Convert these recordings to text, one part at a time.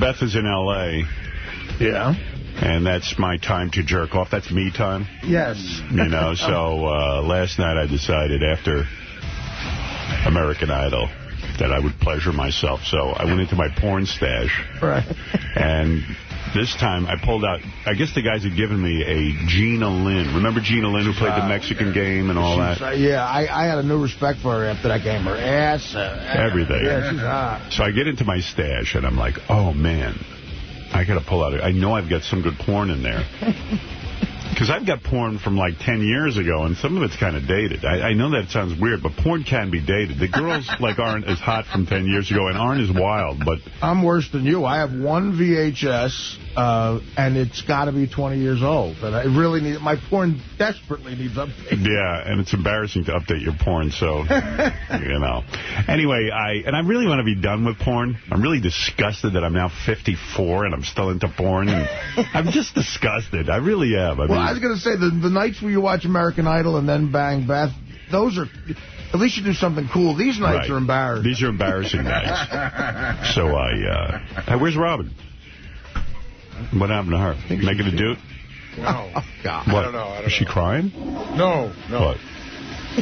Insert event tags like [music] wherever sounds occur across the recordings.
Beth is in L.A. Yeah. And that's my time to jerk off. That's me time. Yes. You know, so uh, last night I decided after American Idol that I would pleasure myself. So I went into my porn stash. Right. And this time I pulled out, I guess the guys had given me a Gina Lynn. Remember Gina Lynn who played the Mexican game and all that? Yeah, I, I had a new respect for her after that game. Her ass. Uh, Everything. Yeah, she's hot. So I get into my stash, and I'm like, oh, man, I got to pull out. I know I've got some good porn in there. [laughs] Because I've got porn from like 10 years ago, and some of it's kind of dated. I, I know that sounds weird, but porn can be dated. The girls [laughs] like aren't as hot from 10 years ago, and aren't as wild, but... I'm worse than you. I have one VHS, uh, and it's got to be 20 years old. And I really need... My porn desperately needs updating. Yeah, and it's embarrassing to update your porn, so, [laughs] you know. Anyway, I and I really want to be done with porn. I'm really disgusted that I'm now 54 and I'm still into porn. And I'm just disgusted. I really am. I Well, mean, I was going to say, the, the nights where you watch American Idol and then Bang Beth, those are... At least you do something cool. These nights Right. are embarrassing. These are embarrassing nights. [laughs] So I, uh, hey, where's Robin? What happened to her? Making a dude? Wow. [laughs] Oh, God. What? I don't know. I don't Is she know. crying? No, no. What?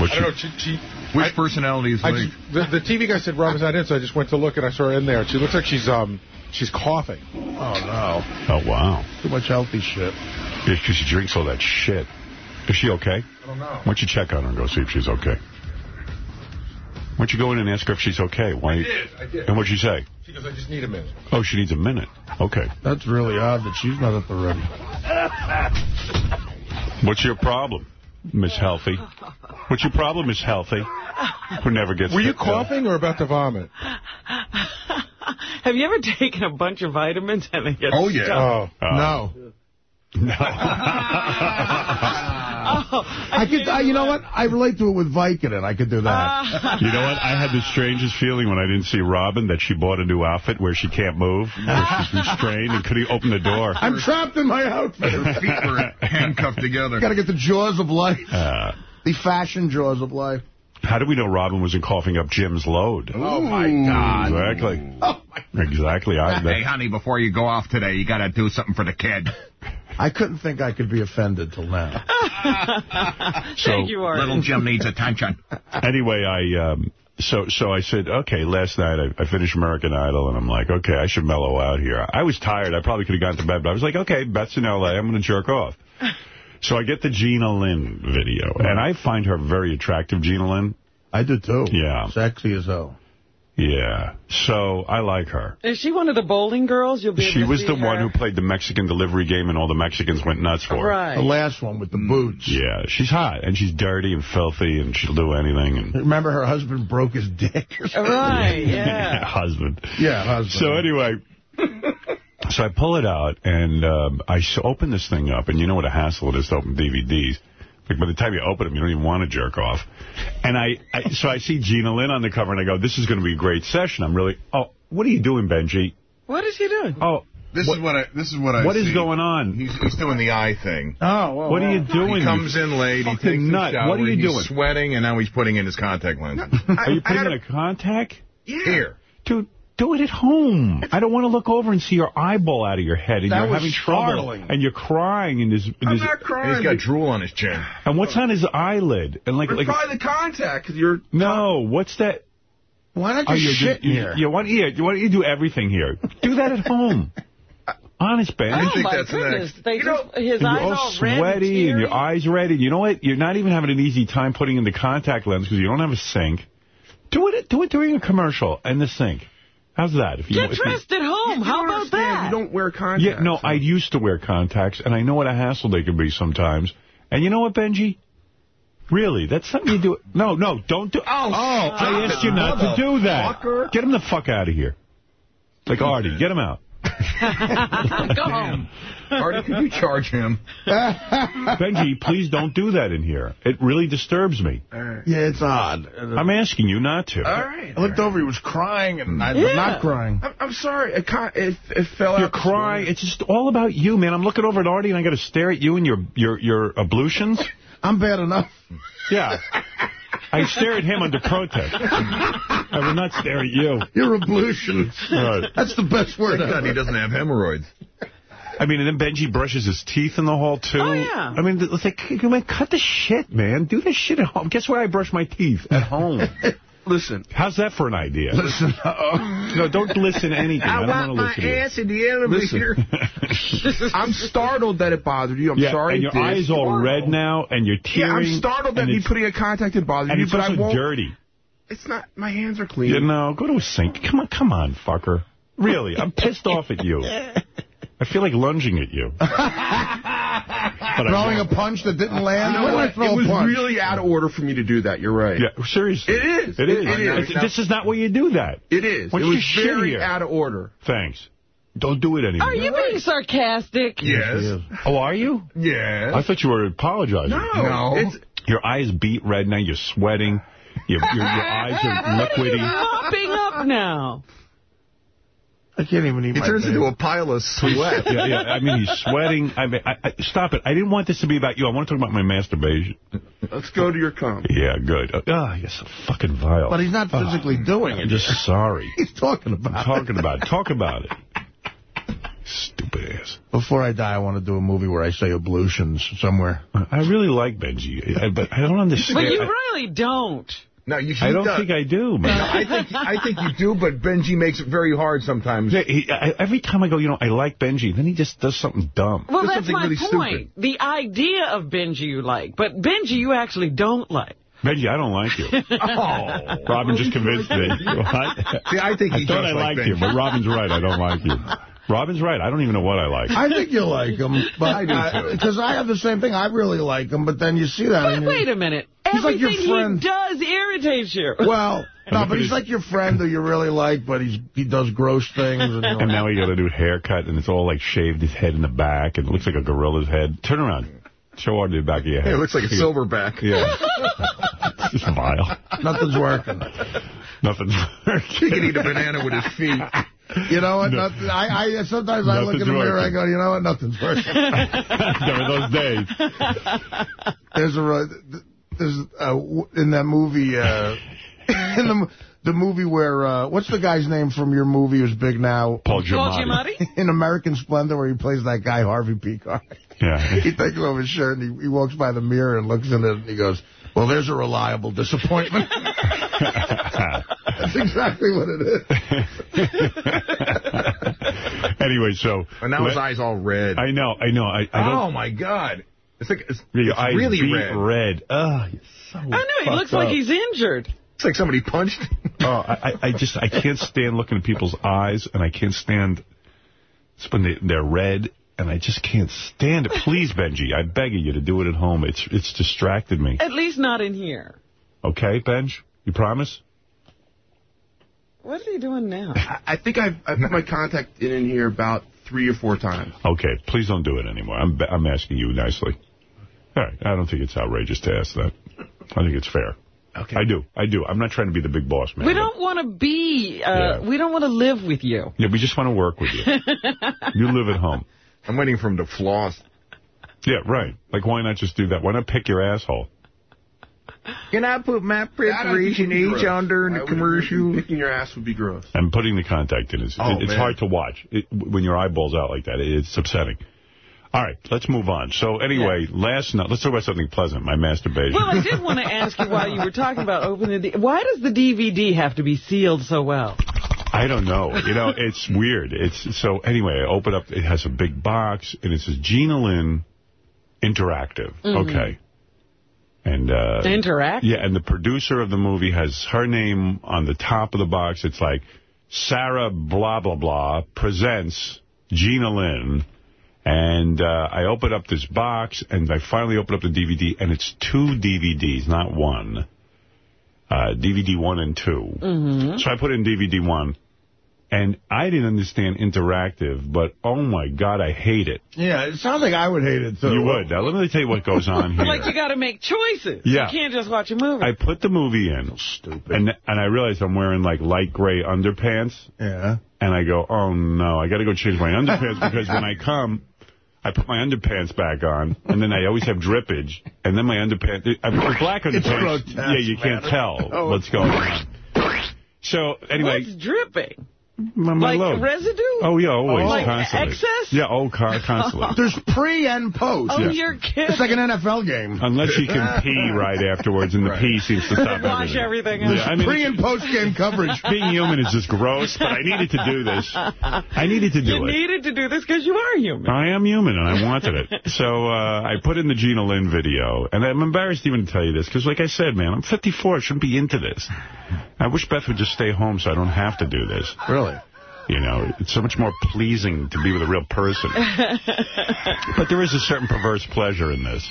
What's I she, don't know. She, she, Which I- personality is I Lee? just, the, the TV guy said Robin's not in, so I just went to look and I saw her in there. She looks like she's um she's coughing. Oh, no. oh, wow. Too much healthy shit. Yeah, 'cause she drinks all that shit. Is she okay? I don't know. Why don't you check on her and go see if she's okay? Why don't you go in and ask her if she's okay? Why? I did. I did. And what'd she say? She goes, I just need a minute. Oh, she needs a minute. Okay. That's really odd that she's not at the ready. What's your problem, Miss Healthy? What's your problem, Miss Healthy? Who never gets Were you ill? coughing or about to vomit? [laughs] Have you ever taken a bunch of vitamins and they get Oh, yeah. stuck? Oh. Uh, no. No. [laughs] [laughs] Oh, I could, I, you know what? I relate to it with Vicodin. I could do that. you know what? I had the strangest feeling when I didn't see Robin that she bought a new outfit where she can't move, where she's [laughs] restrained and couldn't open the door. I'm trapped in my outfit. Her feet were handcuffed together. Got to get the jaws of life. Uh, The fashion jaws of life. how do we know Robin wasn't coughing up Jim's load? Oh, my God. Exactly. Oh, my. Exactly. I, Hey, honey, before you go off today, you got to do something for the kid. I couldn't think I could be offended till now. [laughs] so, Thank you, Artie. Little Jim needs attention. [laughs] anyway, I um, so so I said, okay, last night I, I finished American Idol, and I'm like, okay, I should mellow out here. I was tired. I probably could have gone to bed, but I was like, okay, Beth's in L.A. I'm going to jerk off. [laughs] So I get the Gina Lynn video, and I find her very attractive, Gina Lynn. I do, too. Yeah. Sexy as hell. Yeah. So I like her. Is she one of the bowling girls? You'll be able She to was see the her? one who played the Mexican delivery game, and all the Mexicans went nuts for her. Right. The last one with the boots. Yeah, she's hot, and she's dirty and filthy, and she'll do anything. And Remember her husband broke his dick or something? Right, [laughs] yeah. [laughs] husband. Yeah, husband. So anyway, [laughs] so I pull it out, and um, I s- open this thing up, and you know what a hassle it is to open DVDs. Like by the time you open them, you don't even want to jerk off. And I, I so I see Gina Lynn on the cover, and I go, this is going to be a great session. I'm really, oh, what are you doing, Benji? What is he doing? Oh, This What- is what I. This is what I. what is see. going on? He's, he's doing the eye thing. Oh, well, What are you doing? He comes in late. He takes nut. a shower. What are you he's doing? sweating, and now he's putting in his contact lenses. Are you putting in a contact? Here. Dude, do it at home. I don't want to look over and see your eyeball out of your head, and That you're was having trouble, and you're crying, and there's, and I'm there's not And crying. he's got drool on his chin. and what's on his eyelid? And like, It's like probably the contact, because you're... no, what's that? Why not Oh, just you shit you, here? You, why, don't you, why don't you do everything here? Do that at home. [laughs] Honest, Ben. oh, think my that's goodness. next. They You just, know, his And you're eyes all all red sweaty and your teary. eyes red. And you know what? You're not even having an easy time putting in the contact lens because you don't have a sink. Do it Do it during a commercial in the sink. How's that? If you, Get if you- dressed at home. How about that? You don't wear contacts. Yeah, no, I used to wear contacts, and I know what a hassle they can be sometimes. And you know what, Benji? Really, that's something you do. No, no, don't do. Oh, oh I asked you not to do that. Motherfucker. Get him the fuck out of here. Like Artie, get him out. [laughs] Go home. Artie, could you charge him? [laughs] Benji, please don't do that in here. It really disturbs me. Yeah, it's odd. I'm asking you not to. All right. I looked over, he was crying, and I'm Yeah. not crying. I'm, I'm sorry. It, con- it, it fell You're out. this crying. It's just all about you, man. I'm looking over at Artie, and I got to stare at you and your your your ablutions. I'm bad enough. Yeah. [laughs] I stare at him under protest. I will not stare at you. You're ablutions. Right. That's the best word Thank God he doesn't have hemorrhoids. I mean, and then Benji brushes his teeth in the hall, too. Oh, yeah. I mean, it's like, man, cut the shit, man. Do this shit at home. Guess where I brush my teeth? At home. [laughs] Listen. How's that for an idea? Listen, uh, [laughs] No, don't listen to anything. I, don't want to listen to you. in the elevator. [laughs] I'm startled that it bothered you. I'm yeah, sorry and your eyes all red now, and you're tearing. Yeah. I'm startled that me putting a contact in bothered And you, but I won't. dirty. It's not. My hands are clean. You know, go to a sink. Come on, come on, fucker. Really, I'm pissed off at you. [laughs] I feel like lunging at you. But throwing a punch that didn't land. You know When did I what? throw It was a punch? really out of order for me to do that. You're right. Yeah, seriously. It is. It is. It is. It's- This is not where you do that. It is. Why it was very here? out of order. Thanks. Don't do it anymore. Are you being sarcastic? Yes. Oh, are you? Yes. I thought you were apologizing. No. It's, Your eyes beat red now. You're sweating. Your, your, your eyes are What are you liquidy. mopping up now? I can't even eat He my turns face. into a pile of sweat. Yeah, yeah. I mean, he's sweating. I mean, I, I, stop it. I didn't want this to be about you. I want to talk about my masturbation. let's go to your cum. Yeah, good. Ah, you're so fucking vile. But he's not physically doing I'm it. just sorry. [laughs] He's talking about talking it. about it. Talk about it. Stupid ass. Before I die, I want to do a movie where I say ablutions somewhere. I really like Benji, but I don't [laughs] understand. But you really don't. No, you should. I don't think I do, man. I think I think you do, but Benji makes it very hard sometimes. Yeah, he, I, every time I go, you know, I like Benji, then he just does something dumb. Well, Just that's my really point. The idea of Benji you like, but Benji you actually don't like. Benji, I don't like you. Oh. [laughs] Robin just convinced me. What? [laughs] See, I think he I thought does I like liked you, but Robin's right. I don't like you. Robin's right. I don't even know what I like. I think you'll like him. But I do. Uh, because I have the same thing. I really like him, but then you see that. But and wait a minute. He's like your Everything friend. he does irritates you. Well, [laughs] no, but he's like your friend who you really like, but he's he does gross things. And, you're [laughs] And like, now he got a new haircut, and it's all like shaved his head in the back, and it looks like a gorilla's head. Turn around. Show Artie the back of your head. It looks like a silverback. Yeah. It's just vile. Nothing's working. Nothing's [laughs] working. He can eat a banana with his feet. You know what? No. Nothing, I, I Sometimes I look in the mirror working. I go, you know what? Nothing's working. [laughs] there were those days. There's a there's uh, w- in that movie uh, [laughs] in the the movie where uh, what's the guy's name from your movie who's big now? Paul Paul Giamatti. Giamatti? [laughs] In American Splendor, where he plays that guy Harvey Peacock. Yeah. He takes off his shirt and he, he walks by the mirror and looks in it and he goes, "Well, there's a reliable disappointment." That's exactly what it is. [laughs] anyway, so. And now his let- eyes all red. I know, I know. I, I don't. oh, my God. It's like it's, Your it's eyes really red. red. Ugh, you're so I know, he fucked looks like he's injured. It's like somebody punched. him. [laughs] Oh, I, I- I just, I can't stand looking at people's eyes, and I can't stand it's when they, they're red, and I just can't stand it. Please, Benji, I beg of you to do it at home. It's it's distracted me. At least not in here. Okay, Benj? You promise? What is he doing now? I, I think I've, I've put my contact in, in here about three or four times. Okay, please don't do it anymore. I'm I'm asking you nicely. All right, I don't think it's outrageous to ask that. I think it's fair. Okay. I do. I do. I'm not trying to be the big boss man. We don't want to be, uh, Yeah. we don't want to live with you. Yeah, we just want to work with you. [laughs] you live at home. I'm waiting for him to floss. Yeah, right. Like, why not just do that? Why not pick your asshole? Can I put my Preparation H under in the commercial? agree. Picking your ass would be gross. And putting the contact in is Oh, it- it's man. hard to watch it, when your eyeballs out like that. It's upsetting. All right, let's move on. So anyway, last night, let's talk about something pleasant. My masturbation. Well, I did want to [laughs] ask you while you were talking about opening the... Why does the DVD have to be sealed so well? I don't know. You know, it's weird. It's so anyway. I open up. It has a big box, and it says Gina Lynn Interactive. Mm-hmm. Okay. And uh, Interact? Yeah, and the producer of the movie has her name on the top of the box. It's like Sarah blah blah blah presents Gina Lynn. And uh, I open up this box, and I finally open up the DVD, and it's two DVDs, not one. Uh, DVD one and 2 Mm-hmm. So I put in DVD one, and I didn't understand interactive, but oh my God, I hate it. Yeah, it sounds like I would hate it, too. You would. Now, let me tell you what goes on [laughs] here. Like you got to make choices. Yeah. You can't just watch a movie. I put the movie in, Stupid. and and I realized I'm wearing like light gray underpants, Yeah. and I go, oh no, I got to go change my underpants [laughs] because when I come, I put my underpants back on, and then I always have drippage, and then my underpants, I put black It's underpants. grotesque, yeah, you can't man. tell Oh. what's going on. So, anyway, What's dripping? My, my Like load. residue? Oh, yeah, always, Like constantly. excess? Yeah, oh, car constantly. [laughs] There's pre and post. Oh, Yeah. you're kidding. It's like an NFL game. Unless you can pee right afterwards, and the [laughs] pee seems to stop Wash everything out. Yeah, I mean, pre and post game coverage. [laughs] being human is just gross, but I needed to do this. I needed to do You it. You needed to do this because you are human. I am human, and I wanted it. So uh, I put in the Gina Lynn video, and I'm embarrassed even to tell you this, because like I said, man, I'm 54. I shouldn't be into this. I wish Beth would just stay home so I don't have to do this. Really? You know, it's so much more pleasing to be with a real person. [laughs] but there is a certain perverse pleasure in this.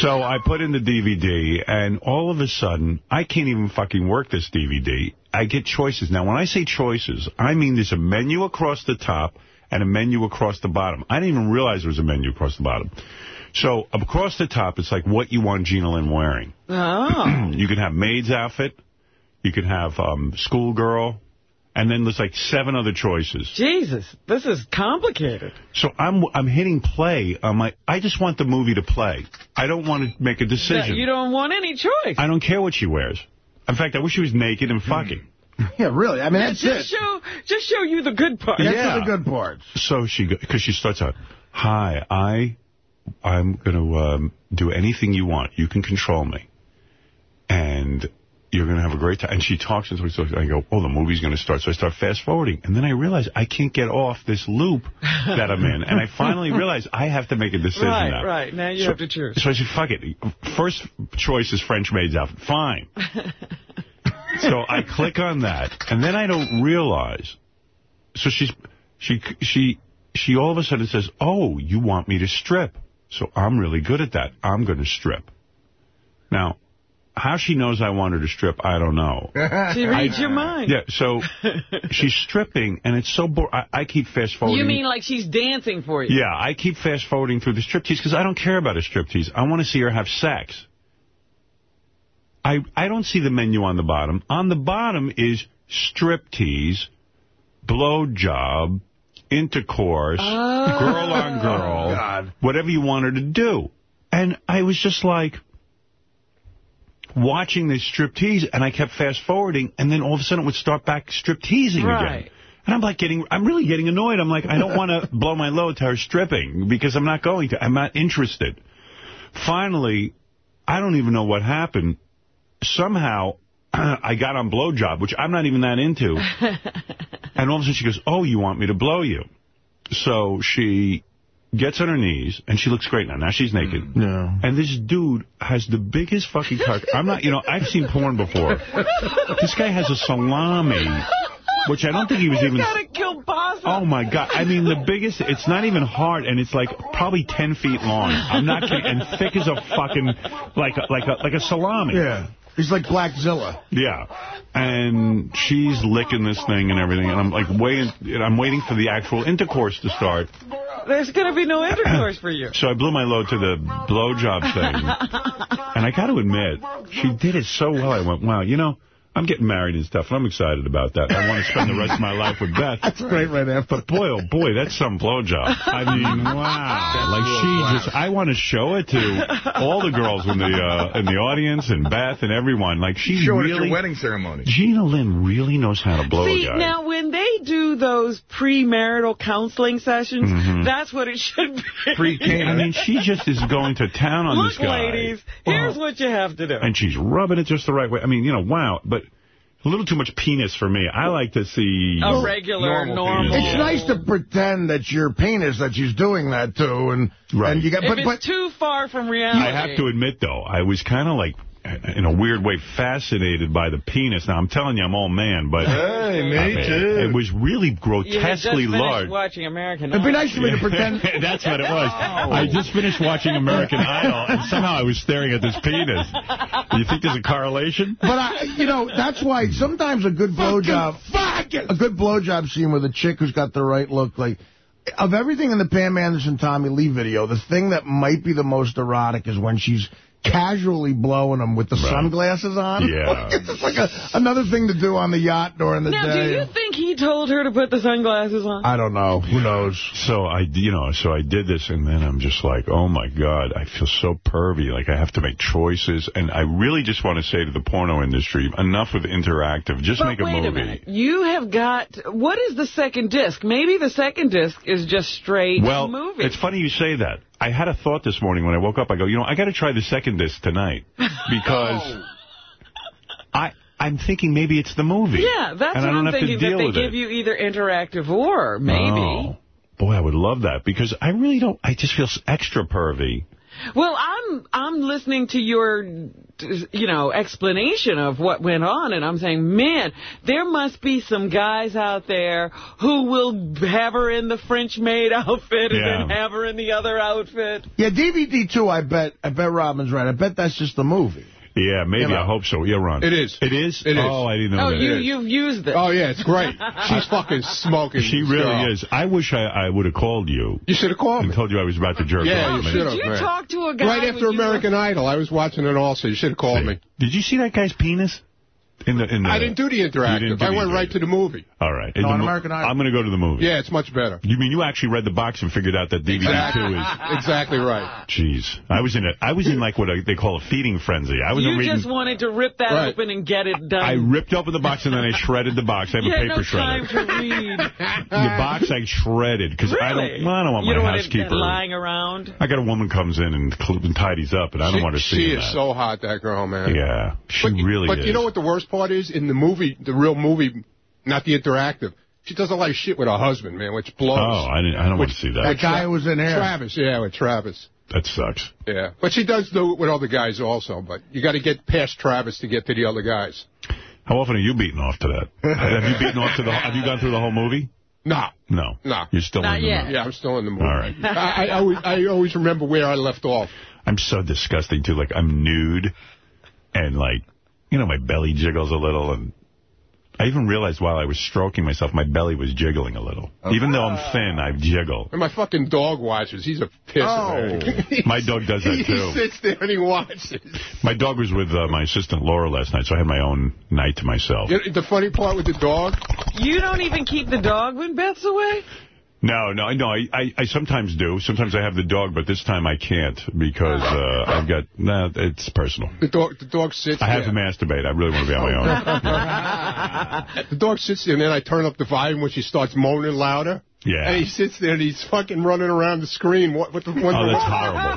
So I put in the DVD, and all of a sudden, I can't even fucking work this DVD. I get choices. Now, when I say choices, I mean there's a menu across the top and a menu across the bottom. I didn't even realize there was a menu across the bottom. So across the top, it's like what you want Gina Lynn wearing. Oh. [clears throat] You can have maid's outfit. You can have um, schoolgirl. And then there's like seven other choices. Jesus, this is complicated. So I'm I'm hitting play. I'm like, I just want the movie to play. I don't want to make a decision. You don't want any choice. I don't care what she wears. In fact, I wish she was naked and fucking. Yeah, really. I mean, that's just it. show, just show you the good part. That's Yeah. the good parts. So she, because she starts out, hi, I, I'm going to um, do anything you want. You can control me. And you're going to have a great time. And she talks and talks. and I go, oh, the movie's going to start. So I start fast forwarding. And then I realize I can't get off this loop that I'm in. And I finally [laughs] realize I have to make a decision Right, now. right. Now you So- have to choose. So I said, fuck it. First choice is French maid's outfit. Fine. [laughs] so I click on that, and then I don't realize. So she's she she she all of a sudden says, "Oh, you want me to strip?" So I'm really good at that. I'm going to strip. Now, how she knows I want her to strip, I don't know. [laughs] She reads your mind. Yeah, so she's stripping, and it's so boring. I, I keep fast forwarding. You mean like she's dancing for you? Yeah, I keep fast forwarding through the striptease because I don't care about a striptease. I want to see her have sex. I I don't see the menu on the bottom. On the bottom is striptease, blowjob, intercourse, oh. girl on girl, oh, God. whatever you want her to do. And I was just like watching this striptease, and I kept fast forwarding, and then all of a sudden it would start back stripteasing Right. again. And I'm like getting, I'm really getting annoyed. I'm like, I don't want to [laughs] blow my load to her stripping because I'm not going to. I'm not interested. Finally, I don't even know what happened. Somehow, [clears throat] I got on blowjob, which I'm not even that into. [laughs] and all of a sudden she goes, oh, you want me to blow you? So she gets on her knees, and she looks great now. Now she's naked. Mm. Yeah. And this dude has the biggest fucking cock. I'm not, you know, I've seen porn before. This guy has a salami, which I don't think he was even... Gotta kill boss. Oh, my God. I mean, the biggest, it's not even hard, and it's like probably 10 feet long. I'm not kidding. And thick as a fucking, like a, like a, like a salami. Yeah. He's like Blackzilla. Yeah. And she's licking this thing and everything, and I'm like waiting, I'm waiting for the actual intercourse to start. There's gonna be no intercourse for you. [laughs] So I blew my load to the blowjob thing. [laughs] and I got to admit, she did it so well. I went, wow, you know, I'm getting married and stuff, and I'm excited about that. I want to spend the rest of my life with Beth. [laughs] That's great right after. But boy, oh boy, that's some blowjob. I mean, [laughs] wow. Like she just, I want to show it to [laughs] all the girls in the uh, in the audience and Beth and everyone. Like she Show it at really, your wedding ceremony. Gina Lynn really knows how to blow See, a guy. now when they do those premarital counseling sessions, Mhm. that's what it should be. Pre- I mean, she just is going to town on Look, this guy. ladies, here's what you have to do. And she's rubbing it just the right way. I mean, you know, wow. But a little too much penis for me. I like to see... A regular, Normal normal. penis. It's nice to pretend that your penis that she's doing that to, and Right. and you got, If but it's but too far from reality. I have to admit, though, I was kind of like, in a weird way, fascinated by the penis. Now, I'm telling you, I'm all man, but... Hey, me I mean, too. It was really You had just grotesquely finished large. watching American it'd be nice for me to pretend. [laughs] That's what it was. I just finished watching American Idol, and somehow I was staring at this penis. [laughs] You think there's a correlation? But I, you know, that's why sometimes a good blowjob, a good blowjob scene with a chick who's got the right look, like of everything in the Pam Anderson Tommy Lee video, the thing that might be the most erotic is when she's casually blowing them with the Right. sunglasses on. Yeah. [laughs] it's just like a, another thing to do on the yacht during the Now, do you think he told her to put the sunglasses on? I don't know. Who knows? So I, you know, so I did this, and then I'm just like, oh my god, I feel so pervy. Like I have to make choices, and I really just want to say to the porno industry, enough with interactive. Just but make a wait movie. a minute. You have got... What is the second disc? Maybe the second disc is just straight Well, movie. it's funny you say that. I had a thought this morning when I woke up. I go, you know, I got to try the second disc tonight [laughs] oh. because I I'm thinking maybe it's the movie. Yeah, that's and what I don't I'm have thinking, to deal that they give it. you either interactive or maybe. Oh. Boy, I would love that because I really don't. I just feel extra pervy. Well, I'm I'm listening to your, you know, explanation of what went on, and I'm saying, man, there must be some guys out there who will have her in the French maid [laughs] outfit and Yeah. then have her in the other outfit. Yeah, DVD too. I bet. I bet Robin's right. I bet that's just the movie. Yeah, maybe. You know. I hope so. Yeah, Ron. It is. It is? It is. Oh, I didn't know Oh, that. you you've used it. Oh, yeah, it's great. [laughs] She's fucking smoking. She really girl. is. I wish I, I would have called you You should have called and me. told you I was about to jerk Yeah, off. you should have. Did you talk to a guy Right after you were- American Idol. I was watching it also. You should have called me. Did you see that guy's penis? In the, in the, I didn't do the You didn't interactive. do I the went right to the movie. All right. No, the on American Idol. I'm going to go to the movie. Yeah, it's much better. You mean you actually read the box and figured out that DVD two is... [laughs] Exactly right. Jeez. I was in a, I was in like what a, they call a feeding frenzy. I was You reading... just wanted to rip that Right. open and get it done. I ripped open the box and then I shredded the box. I have you a had paper no shredder. time to read. [laughs] The box I shredded because I don't. Well, I don't want you my don't want housekeeper. it lying around. I got a woman comes in and, and tidies up, and I don't she, want her She seeing is that. so hot, that girl, man. yeah, she But, really but is. you know what the worst part is? In the movie, the real movie, not the interactive, she does a lot of shit with her husband, man, which blows. Oh, I didn't. I don't want to see that. That guy was in here. Travis, yeah, with Travis. That sucks. Yeah. But she does do it with other guys also, but you got to get past Travis to get to the other guys. How often are you beating off to that? have you beaten off to the? Have you gone through the whole movie? Nah. No. No. You're still Not in the yet. movie. Yeah, I'm still in the movie. All right. I, I, always, I always remember where I left off. I'm so disgusting too. Like I'm nude, and like, you know, my belly jiggles a little, and I even realized while I was stroking myself, my belly was jiggling a little. Even though I'm thin, I jiggle. And my fucking dog watches. He's a pisser. Oh. My dog does that [laughs] too. he sits there and he watches. My dog was with uh, my assistant Laura last night, so I had my own night to myself. You know, the funny part with the dog, You don't even keep the dog when Beth's away? No, no, no. I, I, I sometimes do. Sometimes I have the dog, but this time I can't because uh, I've got. Nah, it's personal. the dog, the dog sits I have there. to masturbate. I really want to be on my own. [laughs] The dog sits there, and then I turn up the volume when she starts moaning louder. Yeah. And he sits there, and he's fucking running around the screen. What, what the, what Oh, the- that's horrible.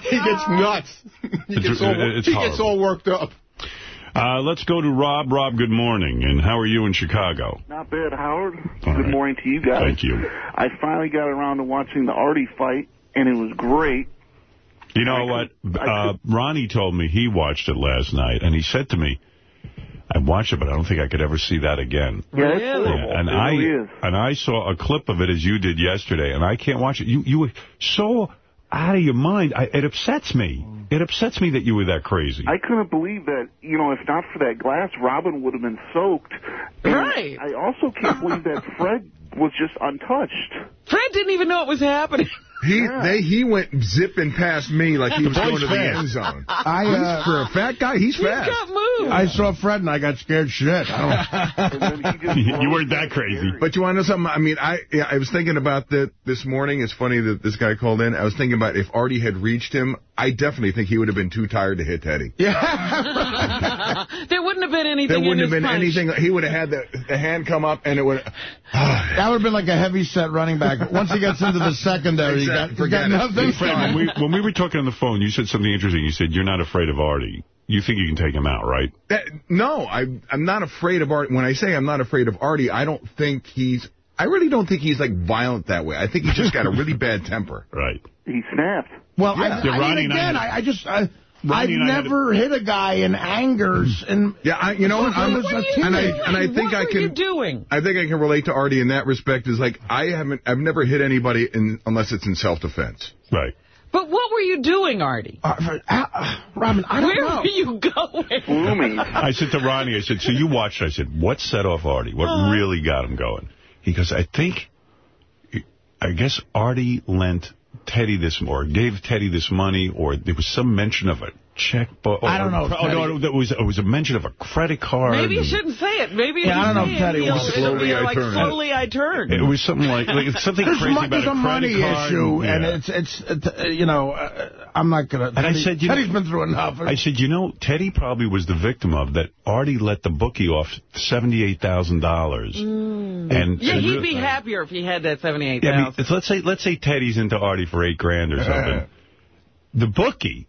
[laughs] he gets nuts. he It's- gets all, he gets all worked up. Uh, let's go to Rob. Rob, good morning. And how are you in Chicago? Not bad, Howard. All Good right. morning to you guys. Thank you. I finally got around to watching the Artie fight, and it was great. You know I what? could- I Uh, Ronnie told me he watched it last night, and he said to me, I watched it, but I don't think I could ever see that again. Yeah, it's Really? horrible. and it I really is. and I saw a clip of it as you did yesterday, and I can't watch it. You you were so out of your mind. I, it upsets me. It upsets me that you were that crazy. I couldn't believe that, you know, if not for that glass, Robin would have been soaked. And Right. I also can't believe that [laughs] Fred was just untouched. Fred didn't even know it was happening. He Yeah. they he went zipping past me like he was boy's going to the fast. end zone. [laughs] I, He's- uh, for a fat guy, he's He fast. got moved. I saw Fred and I got scared shit. I And then he you weren't that crazy. But you want to know something? I mean, I yeah, I was thinking about that this morning. It's funny that this guy called in. I was thinking about if Artie had reached him, I definitely think he would have been too tired to hit Teddy. [laughs] there wouldn't have been anything There wouldn't in have been punch. anything. He would have had the, the hand come up and it would. [sighs] that would have been like a heavy set running back. Once he gets into the secondary, Exactly. he got, he Forget got it. nothing. Fred, when we, when we were talking on the phone, you said something interesting. You said you're not afraid of Artie. You think you can take him out, right? That, no, I, I'm not afraid of Artie. When I say I'm not afraid of Artie, I don't think he's. I really don't think he's like violent that way. I think he's just got a really [laughs] bad temper. Right. he snapped. Well, Yeah, I, I Ronnie mean, again, I, I just, I, I've Ronnie and never hit a guy in angers, and Yeah, I, you know what? I'm, What are you and I and I think what I can. doing? I think I can relate to Artie in that respect. Is like I haven't. I've never hit anybody in, unless it's in self defense. Right. But what were you doing, Artie? uh, uh, uh, Robin, I don't Where know. were you going? Gloomy. I said to Ronnie, I said, so you watched. I said, what set off Artie? What really got him going? He goes, I think, I guess Artie lent Teddy this or gave Teddy this money or there was some mention of a checkbook. I don't know, Oh, no, Teddy- it was, it was a mention of a credit card. Maybe you shouldn't say it. Maybe Yeah, if you I don't know say if it, Teddy he'll- it'll be Slowly I like turn. slowly I turn. It was something like, like something There's, crazy mo- about there's a a money card. issue, and it's, it's, uh, you know, uh, I'm not going to... And I said, you know- Teddy's been through enough. I said, you know, Teddy probably was the victim of that. Artie let the bookie off seventy-eight thousand dollars, and Mm. yeah, and he'd be happier if he had that seventy eight thousand. Yeah, I mean, let's say let's say Teddy's into Artie for eight grand or something. the bookie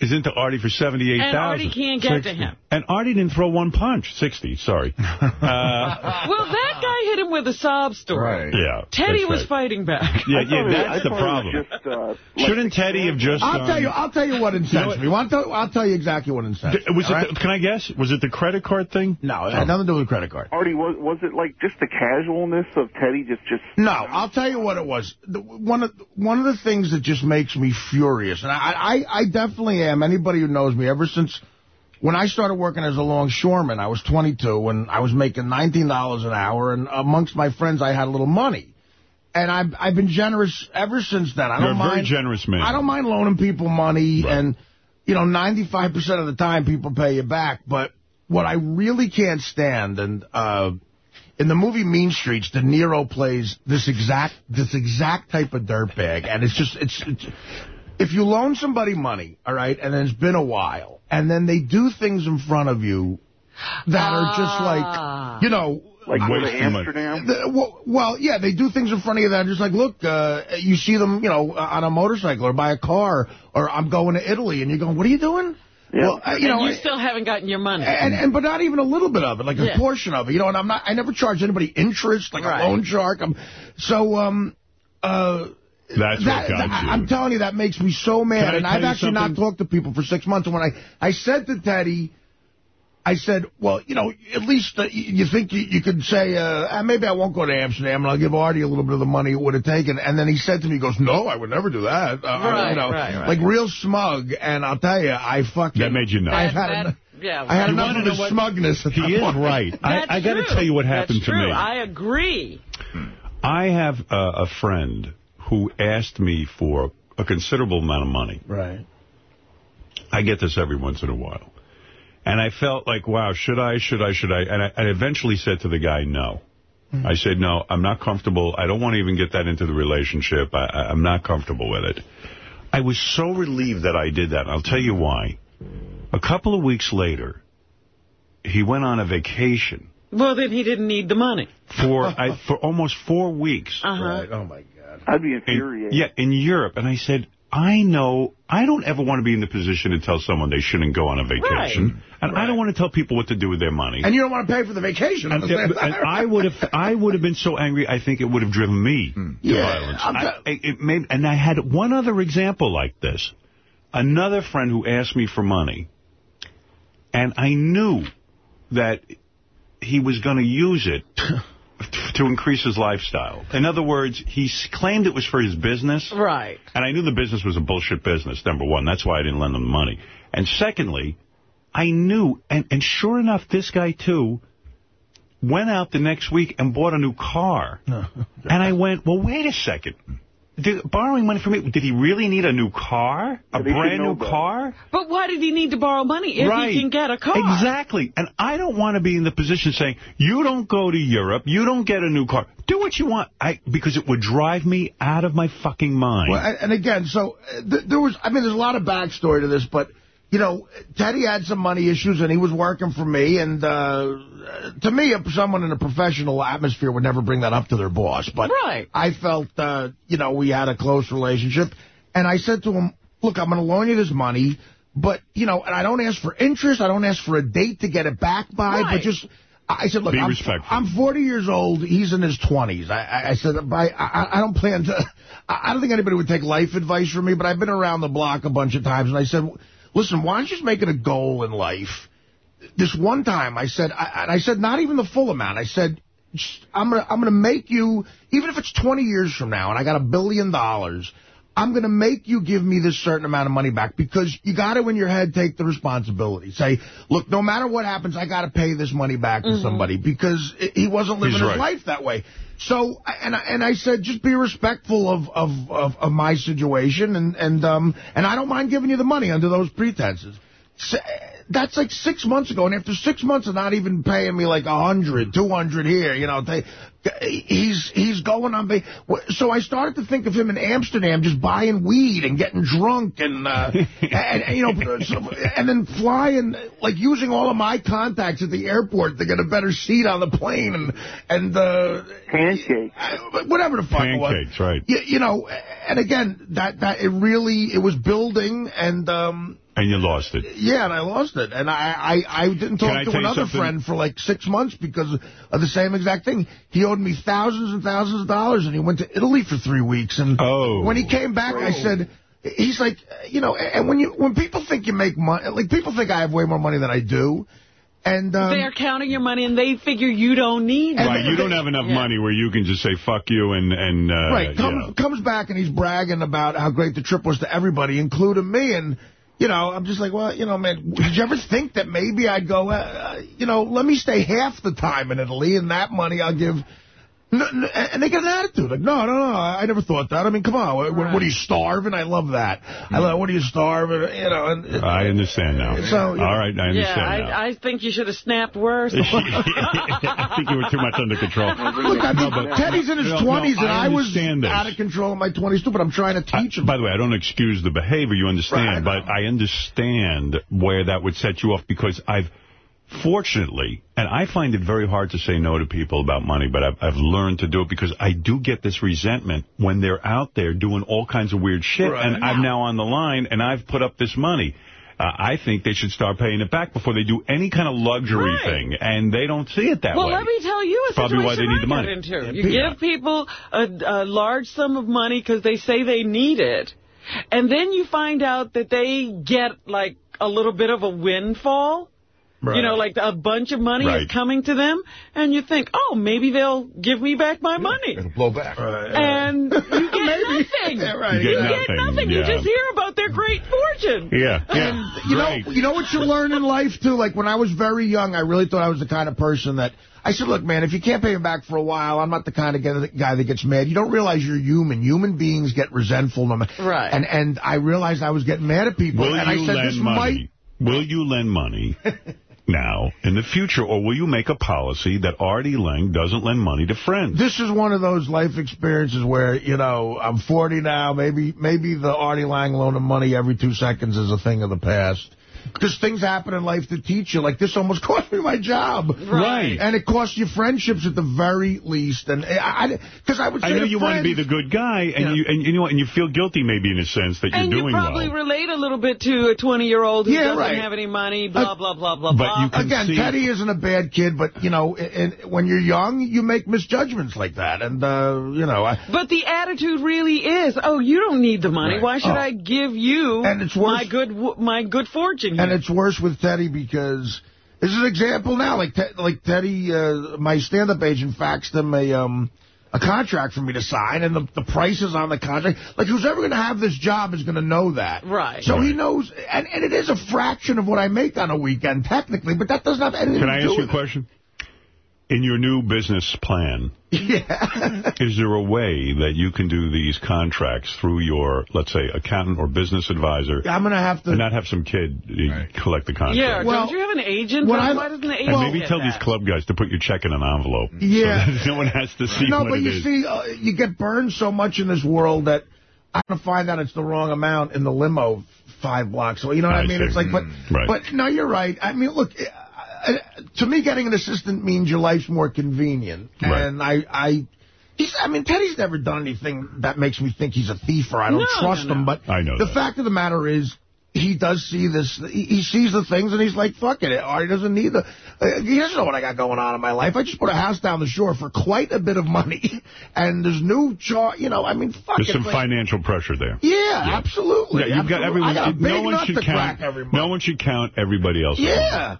is into Artie for seventy-eight thousand. And Artie can't get to him. And Artie didn't throw one punch. Sixty, sorry. [laughs] Uh, Well, that guy hit him with a sob story. Right. yeah, Teddy was right. fighting back. Yeah, yeah, that's the thought it was problem. Just, uh, [laughs] Shouldn't the Teddy have just? I'll um, tell you. I'll tell you what incensed me. Want to, I'll tell you exactly what incensed me. Was it? all right? The, can I guess? Was it the credit card thing? No, it had nothing to do with the credit card. Artie, was was it like just the casualness of Teddy just just? No, I'll tell you what it was. The, one of one of the things that just makes me furious, and I, I, I definitely am. Anybody who knows me, ever since when I started working as a longshoreman, I was 22, and I was making $19 an hour, and amongst my friends, I had a little money. And I've I've been generous ever since then. I You're don't a very generous man. I don't mind loaning people money, Right. and you know, 95% of the time people pay you back. But what I really can't stand, and uh, in the movie Mean Streets, De Niro plays this exact this exact type of dirtbag, and it's just it's, it's if you loan somebody money, all right, and then it's been a while, and then they do things in front of you that are just Ah. like, you know. Like go to Amsterdam. The, well, well, yeah, they do things in front of you that are just like, look, uh, you see them, you know, on a motorcycle or by a car, or I'm going to Italy, and you're going, what are you doing? Yeah. Well, uh, you know, you still haven't gotten your money. and, and but not even a little bit of it, like Yeah. a portion of it, you know. And I'm not, I never charge anybody interest, like Right. a loan shark. I'm, so, um, uh. That's that, what got that- you. I'm telling you, that makes me so mad. I And I've you actually not talked to people for six months. And when I, I said to Teddy, I said, well, you know, at least uh, you you think you, you could say, uh, ah, maybe I won't go to Amsterdam and I'll give Artie a little bit of the money it would have taken. And then he said to me, he goes, no, I would never do that. Uh, Right, you know, right, right. Like real smug. And I'll tell you, I fucking... That made you nuts. I've had, That- en- yeah. I had enough of know his smugness. He is point. right. I, That's I got to tell you what happened That's to true. me. I agree. I have a, a friend who asked me for a considerable amount of money. Right. I get this every once in a while. And I felt like, wow, should I, should I, should I? And I, I eventually said to the guy, no. I said, no, I'm not comfortable. I don't want to even get that into the relationship. I, I, I'm not comfortable with it. I was so relieved that I did that. And I'll tell you why. A couple of weeks later, he went on a vacation Well, then he didn't need the money. for [laughs] I, for almost four weeks. Uh-huh. Right. Oh, my God. I'd be in, infuriated. yeah, in Europe. And I said, I know, I don't ever want to be in the position to tell someone they shouldn't go on a vacation. And I don't want to tell people what to do with their money. And you don't want to pay for the vacation. And, understand and? I would have, I would have been so angry. I think it would have driven me to hmm. Yeah, violence. I'm I, t- I- it made, and I had one other example like this. Another friend who asked me for money, and I knew that he was going to use it [laughs] to increase his lifestyle. In other words, he claimed it was for his business. Right. And I knew the business was a bullshit business, number one. That's why I didn't lend him the money. And secondly, I knew, and, and sure enough, this guy, too, went out the next week and bought a new car. [laughs] and I went, well, wait a second. Did, borrowing money from me, did he really need a new car? A Yeah, brand new better. car? But why did he need to borrow money if right. he can get a car? Exactly. And I don't want to be in the position saying, you don't go to Europe, you don't get a new car. Do what you want. I Because it would drive me out of my fucking mind. Well, and and again, so uh, th there was, I mean, there's a lot of backstory to this, but, you know, Teddy had some money issues and he was working for me. And uh, to me, someone in a professional atmosphere would never bring that up to their boss. But Right. I felt, uh, you know, we had a close relationship. And I said to him, look, I'm going to loan you this money. But, you know, and I don't ask for interest. I don't ask for a date to get it back by. Right. But just, I said, look, I'm. I'm 40 years old. He's in his 20s. I, I, I said, by, I, I don't plan to, [laughs] I I don't think anybody would take life advice from me, but I've been around the block a bunch of times. And I said, listen, why don't you just make it a goal in life? This one time I said, I, and I said, not even the full amount. I said, I'm going to, I'm to make you, even if it's 20 years from now and I got a billion dollars, I'm going to make you give me this certain amount of money back because you got to, in your head, take the responsibility. Say, look, no matter what happens, I got to pay this money back to somebody because he wasn't living He's his right. life that way. So, and I, and I said, just be respectful of, of, of, of my situation, and, and, um, and I don't mind giving you the money under those pretenses. S- That's like six months ago, and after six months of not even paying me like a hundred, two hundred here, you know, they, he's he's going on. ba- So I started to think of him in Amsterdam, just buying weed and getting drunk, and uh, and, [laughs] and, you know, so- and then flying, like using all of my contacts at the airport to get a better seat on the plane, and and uh, Pancakes. uh, whatever the fuck it was. Pancakes, right. You, you know, and again, that that it really it was building, and um, And you lost it. yeah, and I lost it. And I, I, I didn't talk I to another friend for like six months because of the same exact thing. He owed me thousands and thousands of dollars, and he went to Italy for three weeks. And Oh. when he came back, I said, he's like, you know, and when you when people think you make money, like people think I have way more money than I do. And um, They're counting your money, and they figure you don't need it. Right, you don't have enough Yeah. money where you can just say fuck you and and uh, Right, comes yeah. comes back and he's bragging about how great the trip was to everybody, including me. And you know, I'm just like, well, you know, man, did you ever think that maybe I'd go, uh, you know, let me stay half the time in Italy, and that money I'll give. No, no, and they get an attitude like, no, no, no, I never thought that. I mean, come on, what, what are you starving? I love that. I love, what are you starving? You know, and I understand now. So, you know- All right, I Yeah, understand now. I, I think you should have snapped worse. [laughs] I think you were too much under control. Look, I mean, but- Teddy's in his No, no, 20s, and I I, was understand this. out of control in my 20s, too, but I'm trying to teach I- him. by the way, I don't excuse the behavior. You understand, Right, I but I understand where that would set you off because I've, fortunately, and I find it very hard to say no to people about money, but I've, I've learned to do it because I do get this resentment when they're out there doing all kinds of weird shit, Right. and I'm now on the line, and I've put up this money. Uh, I think they should start paying it back before they do any kind of luxury Right. thing, and they don't see it that Well, way. Well, let me tell you a Probably why they need I the money. into. You people- give people a, a large sum of money because they say they need it, and then you find out that they get like a little bit of a windfall. You know, like a bunch of money Right. is coming to them, and you think, oh, maybe they'll give me back my money. It'll blow back. And [laughs] you get nothing. Yeah, right, You get You nothing, get nothing. You yeah. just hear about their great fortune. Yeah, yeah. You know, you know what you learn in life, too? Like, when I was very young, I really thought I was the kind of person that... I said, look, man, if you can't pay me back for a while, I'm not the kind of guy- guy that gets mad. You don't realize you're human. Human beings get resentful. No Right. And and I realized I was getting mad at people. Will and you I said, lend this money? Will you lend money [laughs] now in the future, or will you make a policy that Artie Lange doesn't lend money to friends? This is one of those life experiences where, you know, I'm 40 now. Maybe maybe the Artie Lange loan of money every two seconds is a thing of the past. Because things happen in life to teach you. Like, this almost [laughs] cost me my job. Right. And it cost you friendships at the very least. And I, because I, would say I know to you want to be the good guy, and Yeah. you and you know and you feel guilty maybe in a sense that you're And you probably well. relate a little bit to a 20-year-old who Yeah, doesn't right. have any money, blah, Uh, blah, blah, blah, but blah. you can Again, see- Teddy isn't a bad kid, but, you know, and when you're young, you make misjudgments like that. And, uh, you know, I, But the attitude really is, oh, you don't need the money. Right. Why should Oh. I give you And it's my good my good fortune? And it's worse with Teddy because this is an example now. Like, Te- like Teddy, uh, my stand-up agent faxed him a, um, a contract for me to sign, and the, the prices on the contract. Like, who's ever going to have this job is going to know that. Right. So he knows, and, and it is a fraction of what I make on a weekend, technically, but that doesn't have anything Can to I do ask you a question? In your new business plan. Yeah. is there a way that you can do these contracts through your, let's say, accountant or business advisor, I'm going to have to... and not have some kid uh, collect the contract? yeah, Well, don't you have an agent? what Why I- why doesn't the And agent maybe get tell these club guys to put your check in an envelope. Yeah. So [laughs] no one has to see no, what but it you is. see, uh, you get burned so much in this world that I'm going to find out it's the wrong amount in the limo five blocks. So, you know what I, I mean? see. It's like, but, Right. but no, you're right. I mean, look, uh, uh, to me, getting an assistant means your life's more convenient. Right. And I, I, he's, I mean, Teddy's never done anything that makes me think he's a thief or I don't No, trust no, no. him. But I know the that. fact of the matter is, he does see this. He, he sees the things, and he's like, fuck it. Artie doesn't need the... Uh, he doesn't know what I got going on in my life. I just put a house down the shore for quite a bit of money, [laughs] and there's new char... You know, I mean, fuck There's it. some like- financial pressure there. Yeah, absolutely. Yeah, you've got everyone. I got a big no one nut should to count. crack every month. No one should count everybody else. Yeah.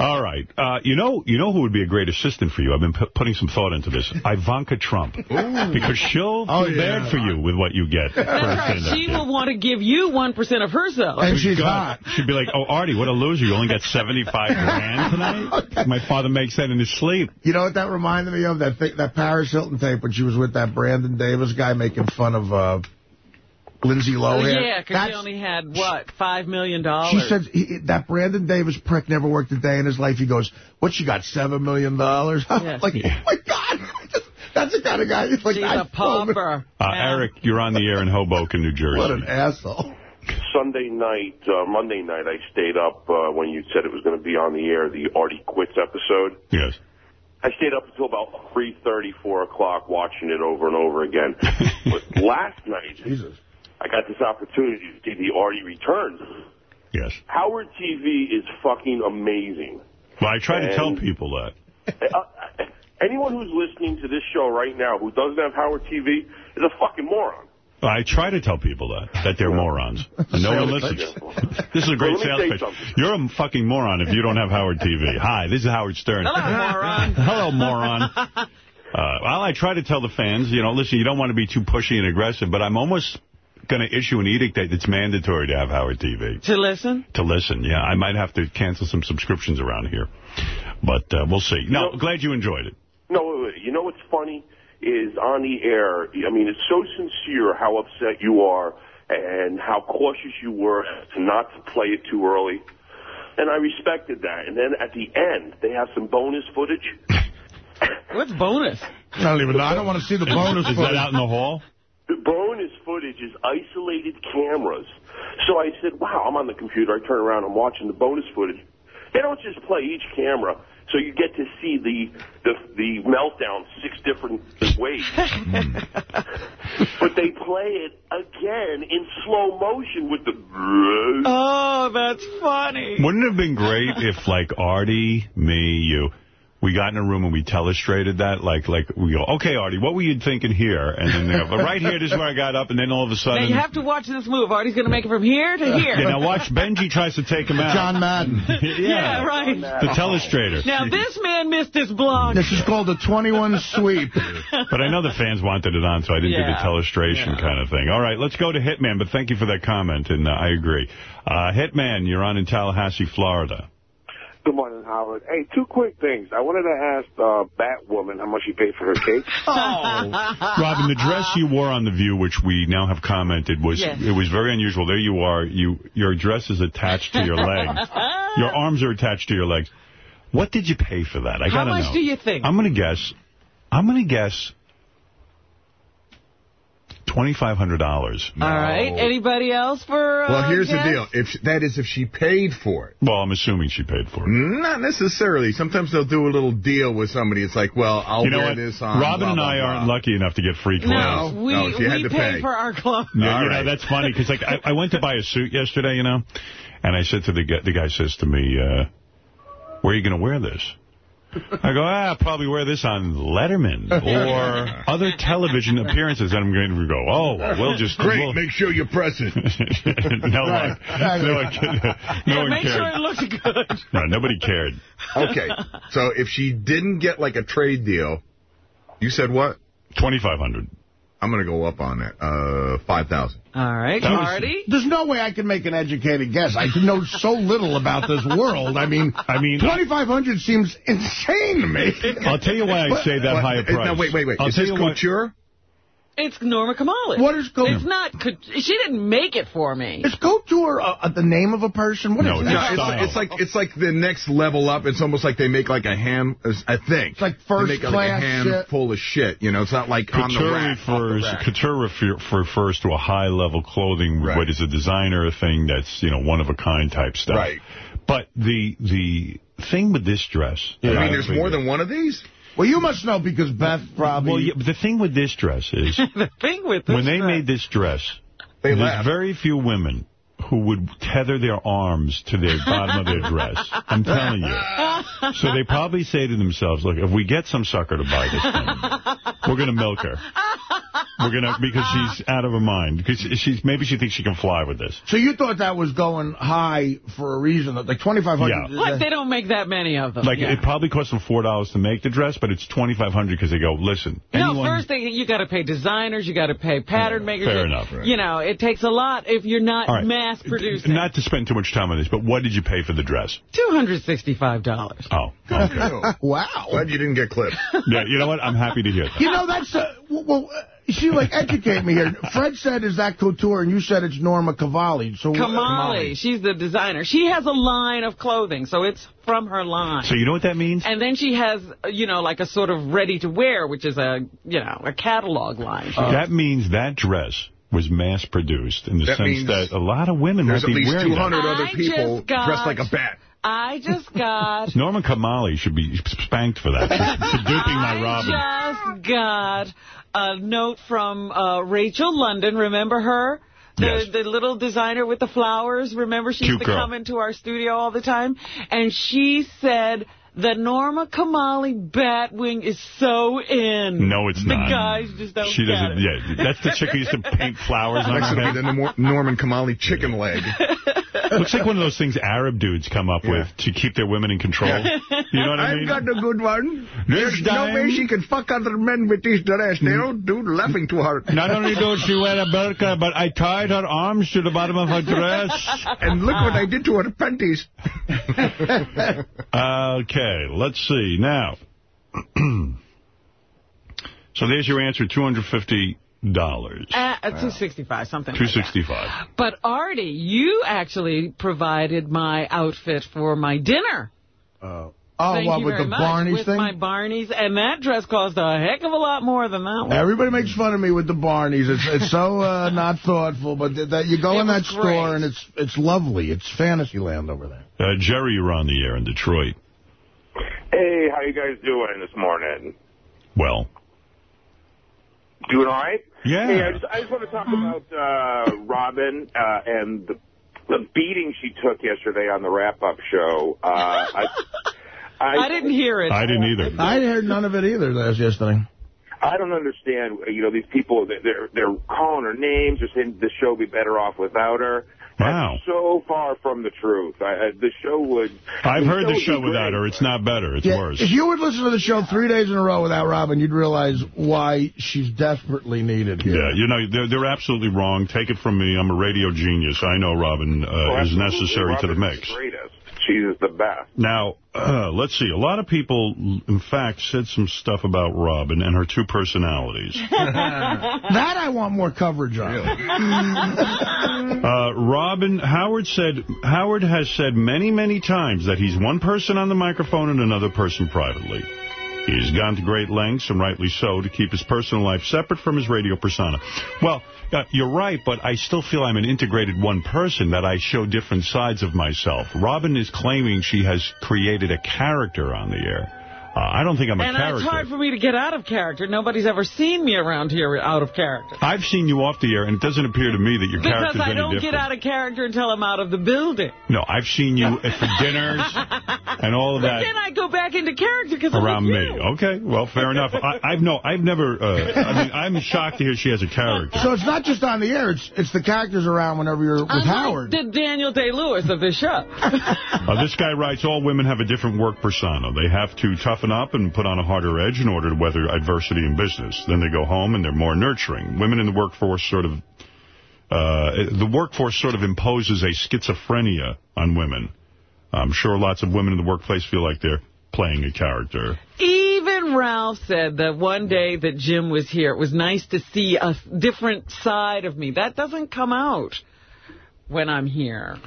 All right. Uh, you know you know who would be a great assistant for you? I've been pu putting some thought into this. [laughs] Ivanka Trump. Because she'll Oh, feel yeah. bad for you with what you get. That's right. She will want to give you 1% of herself. And she's God. hot. She'd be like, oh, Artie, what a loser. You only got 75 grand tonight? [laughs] My father makes that in his sleep. You know what that reminded me of? That thing, that Paris Hilton tape when she was with that Brandon Davis guy making fun of uh, Lindsay Oh, Lohan. yeah, because she That's- only had, what, $5 million? She said he, that Brandon Davis prick never worked a day in his life. He goes, what, she got $7 million? dollars? [laughs] Yes. like, oh, my God. [laughs] That's the kind of guy. It's like, She's I- a pauper. Uh, Eric, you're on the air in Hoboken, New Jersey. What an asshole. Sunday night, uh, Monday night, I stayed up uh, when you said it was going to be on the air, the Artie Quits episode. Yes. I stayed up until about three thirty, four o'clock watching it over and over again. [laughs] but last night, Jesus. I got this opportunity to see the Artie Returns. Yes. Howard TV is fucking amazing. Well, I try to tell people that. [laughs] Uh, anyone who's listening to this show right now who doesn't have Howard TV is a fucking moron. I try to tell people that, that they're morons. [laughs] And no one listens. [laughs] This is a great Well, sales pitch. something. You're a fucking moron if you don't have Howard TV. Hi, this is Howard Stern. Hello, moron. Hello, moron. Uh, well, I try to tell the fans, you know, listen, you don't want to be too pushy and aggressive, but I'm almost going to issue an edict that it's mandatory to have Howard TV. To listen? To listen, yeah. I might have to cancel some subscriptions around here. But uh, we'll see. No, No. glad you enjoyed it. No, wait, wait. You know what's funny is on the air. I mean, it's so sincere how upset you are and how cautious you were to not to play it too early. And I respected that. And then at the end, they have some bonus footage. [laughs] What's bonus? I don't even know. I don't want to see the bonus Is that out in the hall? The bonus footage is isolated cameras. So I said, wow, I'm on the computer. I turn around, I'm watching the bonus footage. They don't just play each camera, so you get to see the the, the meltdown six different ways. [laughs] but they play it again in slow motion with the... Oh, that's funny. Wouldn't it have been great if, like, Artie, me, you, we got in a room and we telestrated that? Like, like we go, okay, Artie, what were you thinking here? And then they go, but right here, this is where I got up, and then all of a Now, sudden... you have to watch this move. Artie's going to make it from here to here. Yeah, now watch, Benji tries to take him out. John Madden. [laughs] yeah, Yeah, right. The telestrator. Now, this man missed his block. This is called a 21 sweep. [laughs] But I know the fans wanted it on, so I didn't do the Yeah. telestration kind of thing. All right, let's go to Hitman, but thank you for that comment, and uh, I agree. Uh, Hitman, you're on in Tallahassee, Florida. Good morning, Howard. Hey, two quick things. I wanted to ask uh, Batwoman how much she paid for her cake. Oh. [laughs] Robin, the dress you wore on The View, which we now have commented, was Yes. it was very unusual. There you are. You Your dress is attached to your legs. [laughs] your arms are attached to your legs. What did you pay for that? I How gotta much know. do you think? I'm going to guess. I'm going to guess $2,500. All right. Anybody else for uh, Well, here's the deal. If she, that is if she paid for it. Well, I'm assuming she paid for it. Not necessarily. Sometimes they'll do a little deal with somebody. It's like, well, I'll you know wear what? this on. Robin blah, and I blah. aren't lucky enough to get free clothes. No, we, No, she had to pay pay. for our clothes. Yeah, All you know, that's funny, because like, I, I went to buy a suit yesterday, you know, and I said to the guy, the guy says to me, uh, where are you going to wear this? [laughs] I go, ah, I'll probably wear this on Letterman [laughs] or other television appearances. And I'm going to go, oh, well, we'll just... Great. We'll, Make sure you press [laughs] it. no one, no one, no Yeah, one make cared. sure it looks good. No, nobody cared. okay. So if she didn't get like a trade deal, you said what? 2500 I'm going to go up on that. Uh, 5000 All right, That was- There's no way I can make an educated guess. I know so little about this world. I mean, I mean, 2500 seems insane to me. I'll tell you why I say that What? high a price. No, wait, wait, wait. I'll is tell this you what- couture? It's Norma Kamali. What is go- It's not. She didn't make it for me. Is couture uh, uh, the name of a person? What is No, it? it's No, it's like, it's like it's like the next level up. It's almost like they make like a ham. I think It's like They first make like a class shit. full of shit. You know, it's not like on the Couture rack. off the refers rack. couture refer, refers to a high level clothing, Right. what is a designer thing that's you know one of a kind type stuff. Right. But the the thing with this dress, I mean, there's more than one of these. Well, you must know because Beth probably... Well, yeah, the thing with this dress is [laughs] the thing with this when they dress- made this dress, They there's laughed. very few women who would tether their arms to the [laughs] bottom of their dress. I'm telling you. So they probably say to themselves, look, if we get some sucker to buy this thing, we're going to milk her. We're gonna because she's out of her mind. Because she's maybe she thinks she can fly with this. So you thought that was going high for a reason, like 2500 Yeah. What? They don't make that many of them. Like Yeah. it probably cost them four dollars to make the dress, but it's twenty five hundred because they go, listen, No, anyone. first thing you got to pay designers, you got to pay pattern makers. fair you- enough, right. You know, it takes a lot if you're not All right. mass producing. Not to spend too much time on this, but what did you pay for the dress? Two hundred sixty-five dollars. Oh, okay. [laughs] wow. Glad you didn't get clipped. [laughs] yeah, you know what? I'm happy to hear that. You know, that's, uh, well, uh, see, like, educate me here. Fred said is that couture, and you said it's Norma Cavalli. So Kamali, she's the designer. She has a line of clothing, so it's from her line. So you know what that means? And then she has, uh, you know, like a sort of ready-to-wear, which is a, you know, a catalog line. that means that dress was mass-produced in the That sense that a lot of women would be wearing There's at least wearing 200 that. other I people got- dressed like a bat. I just got... [laughs] Norman Kamali should be spanked for that, for, for [laughs] duping my Robin. I just got a note from uh, Rachel London. Remember her? The, Yes. the little designer with the flowers. Remember she Cute used to girl. come into our studio all the time? And she said the Norma Kamali Batwing is so in. No, it's the not. The guys just don't She get doesn't. it. Yeah, that's the chick who used to paint flowers on her will head. the Norman Kamali chicken leg. [laughs] Looks like one of those things Arab dudes come up with to keep their women in control. You know what I mean? I've got a good one. This time- no way she can fuck other men with this dress. They don't do laughing to her. Not only does she wear a burqa, but I tied her arms to the bottom of her dress. And look what I did to her panties. [laughs] Okay, let's see. Now, [clears throat] so there's your answer, $250. Uh, uh, 265 something like that. 265 But Artie, you actually provided my outfit for my dinner. Oh, Thank what, with the much. Barney's with thing? my Barneys, and that dress cost a heck of a lot more than that one. Everybody makes fun of me with the Barneys. It's it's so uh, [laughs] not thoughtful, but th- that you go It in that was store great. and it's it's lovely. It's Fantasyland over there. Uh, Jerry, you're on the air in Detroit. Hey, how you guys doing this morning? Well, Doing all right? Yeah. Hey, I just, I just want to talk about uh, Robin uh, and the, the beating she took yesterday on the wrap-up show. Uh, I, I, [laughs] I didn't hear it. I didn't either. I heard none of it either last yesterday. I don't understand. You know, these people they're they're, they're calling her names. They're saying the show would be better off without her. Wow. That's so far from the truth. I, I, the show would. I've heard the show without great. her. It's not better. It's Yeah, worse. If you would listen to the show three days in a row without Robin, you'd realize why she's desperately needed here. Yeah, you know, they're, they're absolutely wrong. Take it from me. I'm a radio genius. I know Robin uh, Oh, is absolutely. necessary to the mix. the greatest. She's the best. Now, uh, let's see. A lot of people, in fact, said some stuff about Robin and her two personalities. [laughs] That I want more coverage on. [laughs] Uh, Robin, Howard said, Howard has said many, many times that he's one person on the microphone and another person privately. He's gone to great lengths, and rightly so, to keep his personal life separate from his radio persona. Well, uh, you're right, but I still feel I'm an integrated one person, that I show different sides of myself. Robin is claiming she has created a character on the air. Uh, I don't think I'm a and character. And it's hard for me to get out of character. Nobody's ever seen me around here out of character. I've seen you off the air, and it doesn't appear to me that your character is any different. Because character's I any don't different. get out of character until I'm out of the building. No, I've seen you at- for [laughs] dinners and all of But that then I go back into character because around I'm me. Okay, well, fair enough. I, I've no, I've never. Uh, I mean, I'm shocked to hear she has a character. So it's not just on the air. It's it's the characters around whenever you're with I'm Howard. like the Daniel Day-Lewis of this show. [laughs] Uh, this guy writes, all women have a different work persona. They have to toughen up and put on a harder edge in order to weather adversity in business. Then they go home and they're more nurturing. Women in the workforce sort of, uh, the workforce sort of imposes a schizophrenia on women. I'm sure lots of women in the workplace feel like they're playing a character. Even Ralph said that one day that Jim was here, it was nice to see a different side of me. That doesn't come out when I'm here.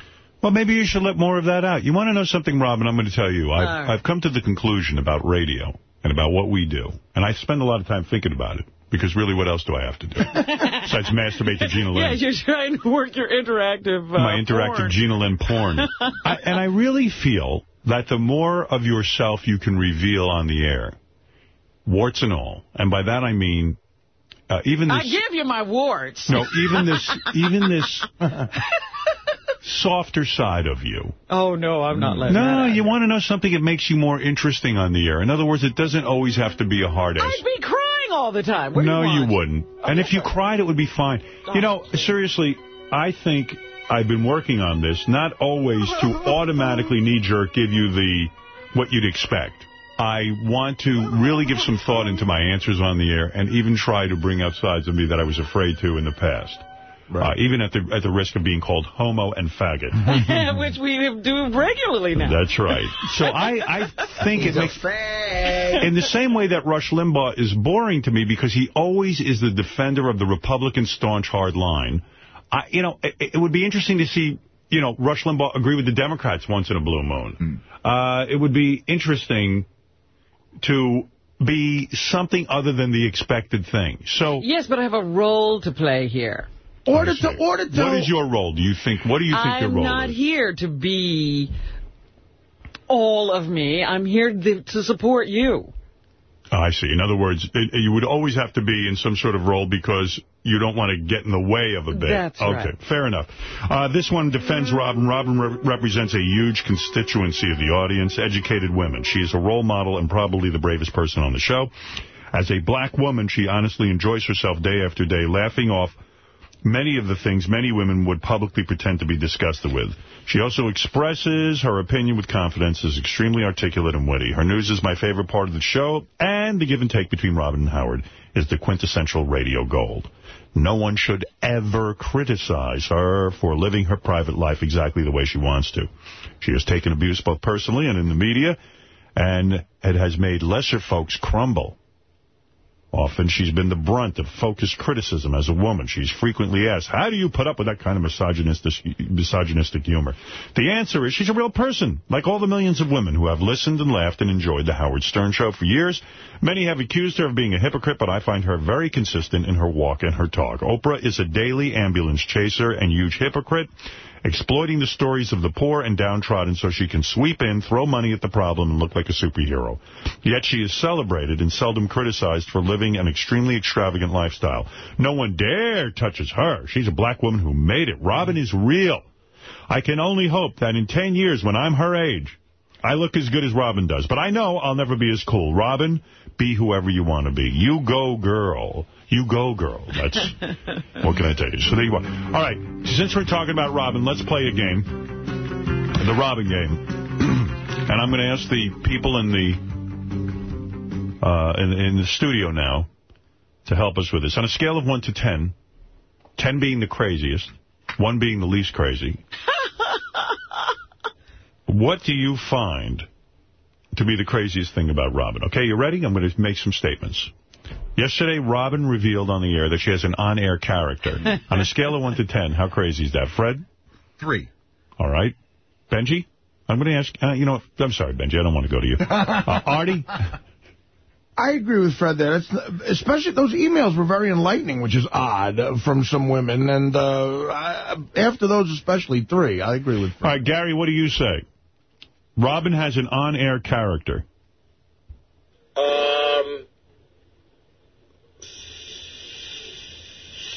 Well, maybe you should let more of that out. You want to know something, Robin? I'm going to tell you. I've, right. I've come to the conclusion about radio and about what we do. And I spend a lot of time thinking about it. Because really, what else do I have to do? [laughs] Besides masturbate to Gina Lynn. Yeah, you're trying to work your interactive uh, my interactive porn. Gina Lynn porn. [laughs] I, and I really feel that the more of yourself you can reveal on the air, warts and all, and by that I mean uh, even this... I give you my warts. No, even this, even this [laughs] softer side of you. Oh, no, I'm not mm. letting No, you want to know something that makes you more interesting on the air. In other words, it doesn't always have to be a hard ass. I'd be crying all the time. What no, you, want? wouldn't. And if you cried, it would be fine. You know, seriously, I think I've been working on this, not always to automatically knee-jerk give you the what you'd expect. I want to really give some thought into my answers on the air and even try to bring out sides of me that I was afraid to in the past. Uh, even at the at the risk of being called homo and faggot. [laughs] Which we do regularly now. That's right. So I, I think it makes... In the same way that Rush Limbaugh is boring to me because he always is the defender of the Republican staunch hard line, I, you know, it, it would be interesting to see, you know, Rush Limbaugh agree with the Democrats once in a blue moon. Uh, it would be interesting to be something other than the expected thing. So Yes, but I have a role to play here. Order to order to. what is your role? Do you think, what do you think your role? Is? I'm not is? here to be all of me. I'm here th- to support you. Oh, I see. In other words, it, you would always have to be in some sort of role because you don't want to get in the way of a bit. That's okay, right. fair enough. Uh, this one defends Robin. Robin re represents a huge constituency of the audience, educated women. She is a role model and probably the bravest person on the show. As a black woman, she honestly enjoys herself day after day, laughing off many of the things many women would publicly pretend to be disgusted with. She also expresses her opinion with confidence, is extremely articulate and witty. Her news is my favorite part of the show, and the give and take between Robin and Howard is the quintessential radio gold. No one should ever criticize her for living her private life exactly the way she wants to. She has taken abuse both personally and in the media, and it has made lesser folks crumble. Often she's been the brunt of focused criticism as a woman. She's frequently asked, how do you put up with that kind of misogynistic, misogynistic humor? The answer is she's a real person, like all the millions of women who have listened and laughed and enjoyed the Howard Stern Show for years. Many have accused her of being a hypocrite, but I find her very consistent in her walk and her talk. Oprah is a daily ambulance chaser and huge hypocrite exploiting the stories of the poor and downtrodden so she can sweep in, throw money at the problem, and look like a superhero. Yet she is celebrated and seldom criticized for living an extremely extravagant lifestyle. No one dare touches her. She's a black woman who made it. Robin is real. I can only hope that in 10 years, when I'm her age, I look as good as Robin does. But I know I'll never be as cool. Robin, be whoever you want to be. You go, girl. You go, girl. That's [laughs] what can I tell you? So there you are. All right. Since we're talking about Robin, let's play a game. The Robin game. [clears throat] and I'm going to ask the people in the uh, in, in the studio now to help us with this. On a scale of 1 to 10, 10 being the craziest, 1 being the least crazy, [laughs] what do you find to be the craziest thing about Robin? Okay, you ready? I'm going to make some statements. Yesterday, Robin revealed on the air that she has an on-air character. [laughs] on a scale of 1 to 10, how crazy is that? Fred? Three. All right. Benji? I'm going to ask, uh, you know, I'm sorry, Benji, I don't want to go to you. [laughs] Uh, Artie? I agree with Fred there. It's, especially those emails were very enlightening, which is odd uh, from some women. And uh, I, after those, especially three, I agree with Fred. All right, Gary, what do you say? Robin has an on-air character. Um,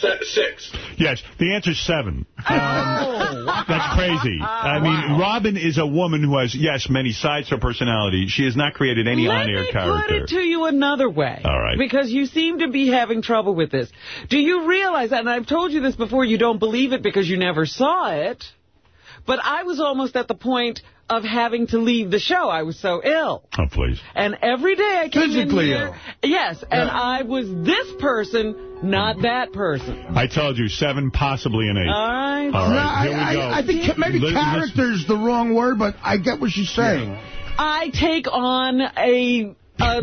se- six. Yes, the answer's seven. Um, that's crazy. [laughs] I mean, Robin is a woman who has, yes, many sides to her personality. She has not created any on-air character. Let me character. put it to you another way. All right. Because you seem to be having trouble with this. Do you realize, and I've told you this before, you don't believe it because you never saw it, but I was almost at the point of having to leave the show. I was so ill. Oh, please. And every day I came Physically in here, yes, and I was this person, not that person. I told you, seven, possibly an eight. All right. All No, right, here we I, go. I, I think maybe Let- let's- character's the wrong word, but I get what she's saying. I take on a... a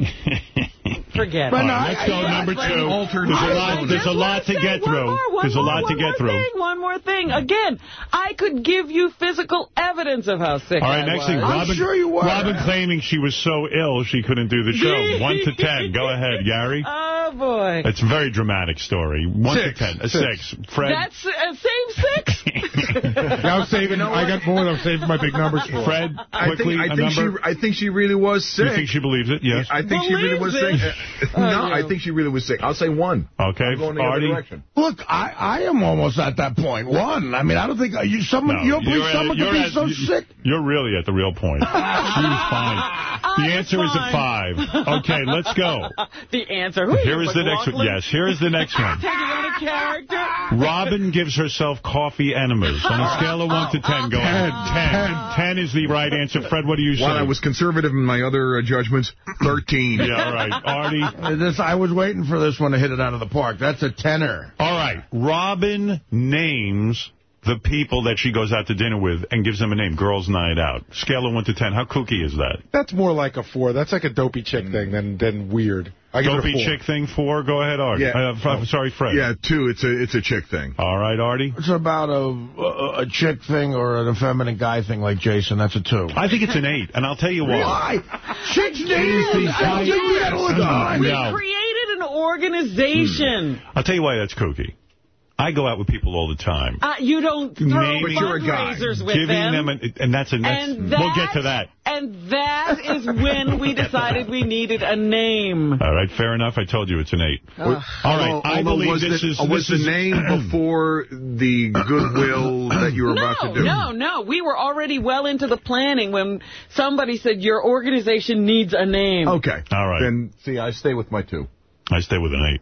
[laughs] forget But it. Right, let's go I- number two. Altered There's a lot, there's a lot to get through. There's a lot to one get more through. Thing, one more thing. Again, I could give you physical evidence of how sick All right, I next was. thing, I'm Robin, sure you were. Robin claiming she was so ill she couldn't do the show. [laughs] One to ten. Go ahead, Gary. [laughs] Oh, boy. It's a very dramatic story. One Six. to ten. A Six. six. Fred? That's uh, same six? [laughs] Yeah, I was saving. I got more. I'm saving my big numbers for. Fred, I quickly, think, I a think she number. I think she really was sick. you think she believes it? Yes. I think she really was sick. It? [laughs] no, Oh, I think she really was sick. I'll say one. Okay, I'm going the Artie? other direction. Look, I, I am almost at that point. One. I mean, I don't think uh, you someone No, you don't believe you're at- someone could you're be at- so you- sick. You're really at the real point. [laughs] She's fine. The I'm answer is a five. Okay, let's go. [laughs] The answer. Who are Here you, is the next one. Yes, here is the next one. Taking on a character? Robin gives herself coffee enemas. On a scale of 1 to 10, go ahead. 10. 10 is the right answer. Fred, what do you say? While I was conservative in my other uh, judgments, 13. Yeah, all right. Artie? Uh, [laughs] This I was waiting for this one to hit it out of the park. That's a tenor. All right. Robin names the people that she goes out to dinner with and gives them a name. Girls' night out. Scale of 1 to 10. How kooky is that? That's more like a four. That's like a dopey chick thing than than weird. I give it a Dopey four. chick thing, 4. Go ahead, Artie. Yeah. Uh, f- sorry, Fred. Yeah, two. It's a it's a chick thing. All right, Artie? It's about a, a a chick thing or an effeminate guy thing like Jason. That's a two. I think it's an 8, and I'll tell you why. Why? Chicks dating? I don't think that all the time. We created an organization. I'll tell you why that's kooky. I go out with people all the time. Uh, you don't throw Name- But you're a guy. fundraisers with Giving them. them, a, and that's, a, that's and we'll get to that. And that is when we decided we needed a name. All right, fair enough. I told you it's an 8. All right, Although- I although believe was this the, is... uh, was this the is- name [clears throat] before the goodwill that you were about to do? no, no. We were already well into the planning when somebody said your organization needs a name. Okay. All right. Then, see, I stay with my two. I stay with an 8.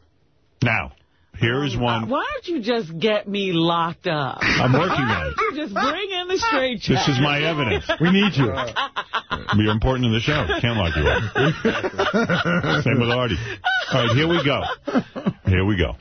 Now, here is Uh, one. why don't you just get me locked up? I'm working on it. don't you just bring in the straight This is my evidence. We need you. You're important in the show. Can't lock you up. [laughs] Same with Artie. All right, here we go. Here we go.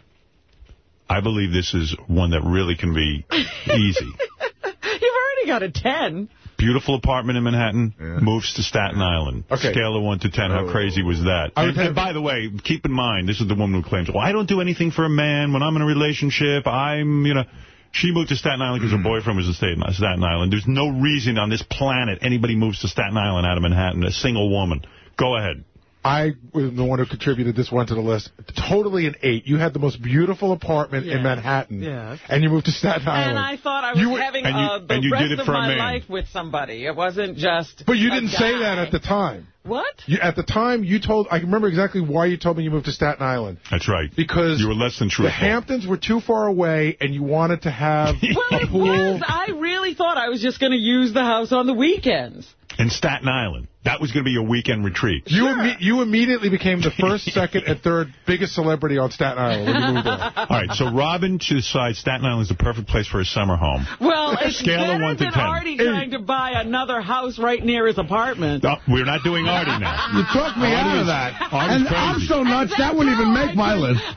I believe this is one that really can be easy. [laughs] You've already got a 10. Beautiful apartment in Manhattan, moves to Staten Island. Okay. Scale of 1 to 10, how crazy was that? And, and by the way, keep in mind, this is the woman who claims, well, I don't do anything for a man. When I'm in a relationship, I'm, you know... She moved to Staten Island because her boyfriend was in Staten Island. There's no reason on this planet anybody moves to Staten Island out of Manhattan, a single woman. Go ahead. I was the one who contributed this one to the list. Totally an eight. You had the most beautiful apartment in Manhattan, Yes. and you moved to Staten Island. And I thought I was You were- having and you- uh, the and you rest did it of for a my man. life with somebody. It wasn't just But you didn't say that at the time. What? You, at the time, you told. I remember exactly why you told me you moved to Staten Island. That's right. Because you were less than The. Hamptons were too far away, and you wanted to have [laughs] Well, a it pool. was. I really thought I was just going to use the house on the weekends. in Staten Island. That was going to be your weekend retreat. You imme- you immediately became the first, [laughs] second, and third biggest celebrity on Staten Island when you moved there. All right, so Robin decides Staten Island is the perfect place for a summer home. Well, it's Scale of better one to than 10. Artie trying to buy another house right near his apartment. No, we're not doing Artie now. [laughs] You took me Artie out of that. Artie's And I'm so nuts, that wouldn't even make my list. [laughs]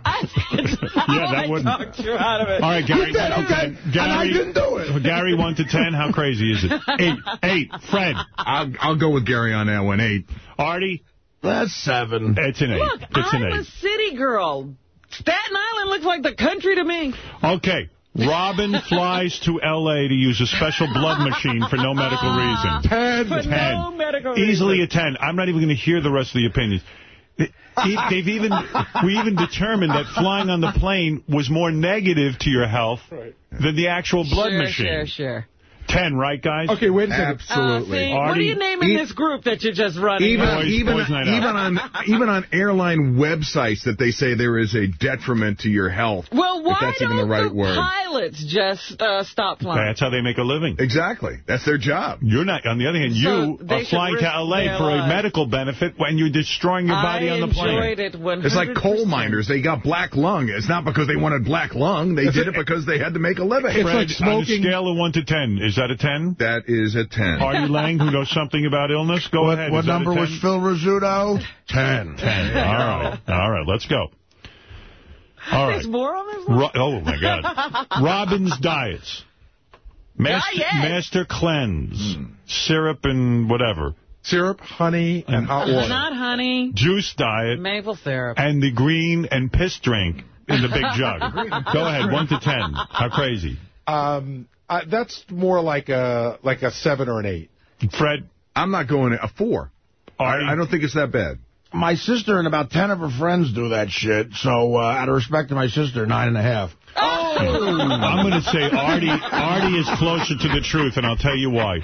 Yeah, that I wouldn't. talked you out of it. All right, Gary. You did, okay. And I didn't do it. Gary, 1 to 10, how crazy is it? 8. 8. Fred. I'll, I'll go with Gary on that one, eight. Artie, That's seven. it's an 8. Look, it's an I'm a 8. city girl. Staten Island looks like the country to me. Okay. Robin [laughs] flies to L.A. to use a special blood machine for no medical ah. reason. Ten. For 10. no medical Easily reason. a 10. I'm not even going to hear the rest of the opinions. They- They've even we even determined that flying on the plane was more negative to your health than the actual blood sure, machine. Sure, sure. Ten, right, guys? Okay, wait a second. Uh, Absolutely. see, what are you naming e- this group that you're just running? Even Boys- even boys night even on even on airline websites that they say there is a detriment to your health. well, why that's don't even the right the word. pilots just uh, stop flying? That's how they make a living. Exactly. That's their job. You're not. On the other hand, So you are flying to L.A. for a medical benefit when you're destroying your body I on the plane. I enjoyed it 100%. It's like coal miners. They got black lung. It's not because they wanted black lung. They did it because they had to make a living. It's Fred, like smoking- On a scale of 1 to 10, is that a 10? That is a 10. Artie Lange, who knows something about illness, go What, ahead. What number was Phil Rizzuto? Ten. 10. All right. All right, let's go. All right. There's more on this one? Ro oh, my God. [laughs] Robin's Diets. Master, Diet. Master Cleanse. Syrup and whatever. Syrup, honey, and hot water. Not honey, Juice Diet. maple syrup. And the green and piss drink in the big jug. [laughs] Go ahead, 1 to 10. How crazy? Um, uh, that's more like a like a seven or an eight. Fred? I'm not going a four. I, I don't think it's that bad. My sister and about ten of her friends do that shit, so uh, out of respect to my sister, nine and a half. Oh, I'm going to say Artie Artie is closer to the truth, and I'll tell you why.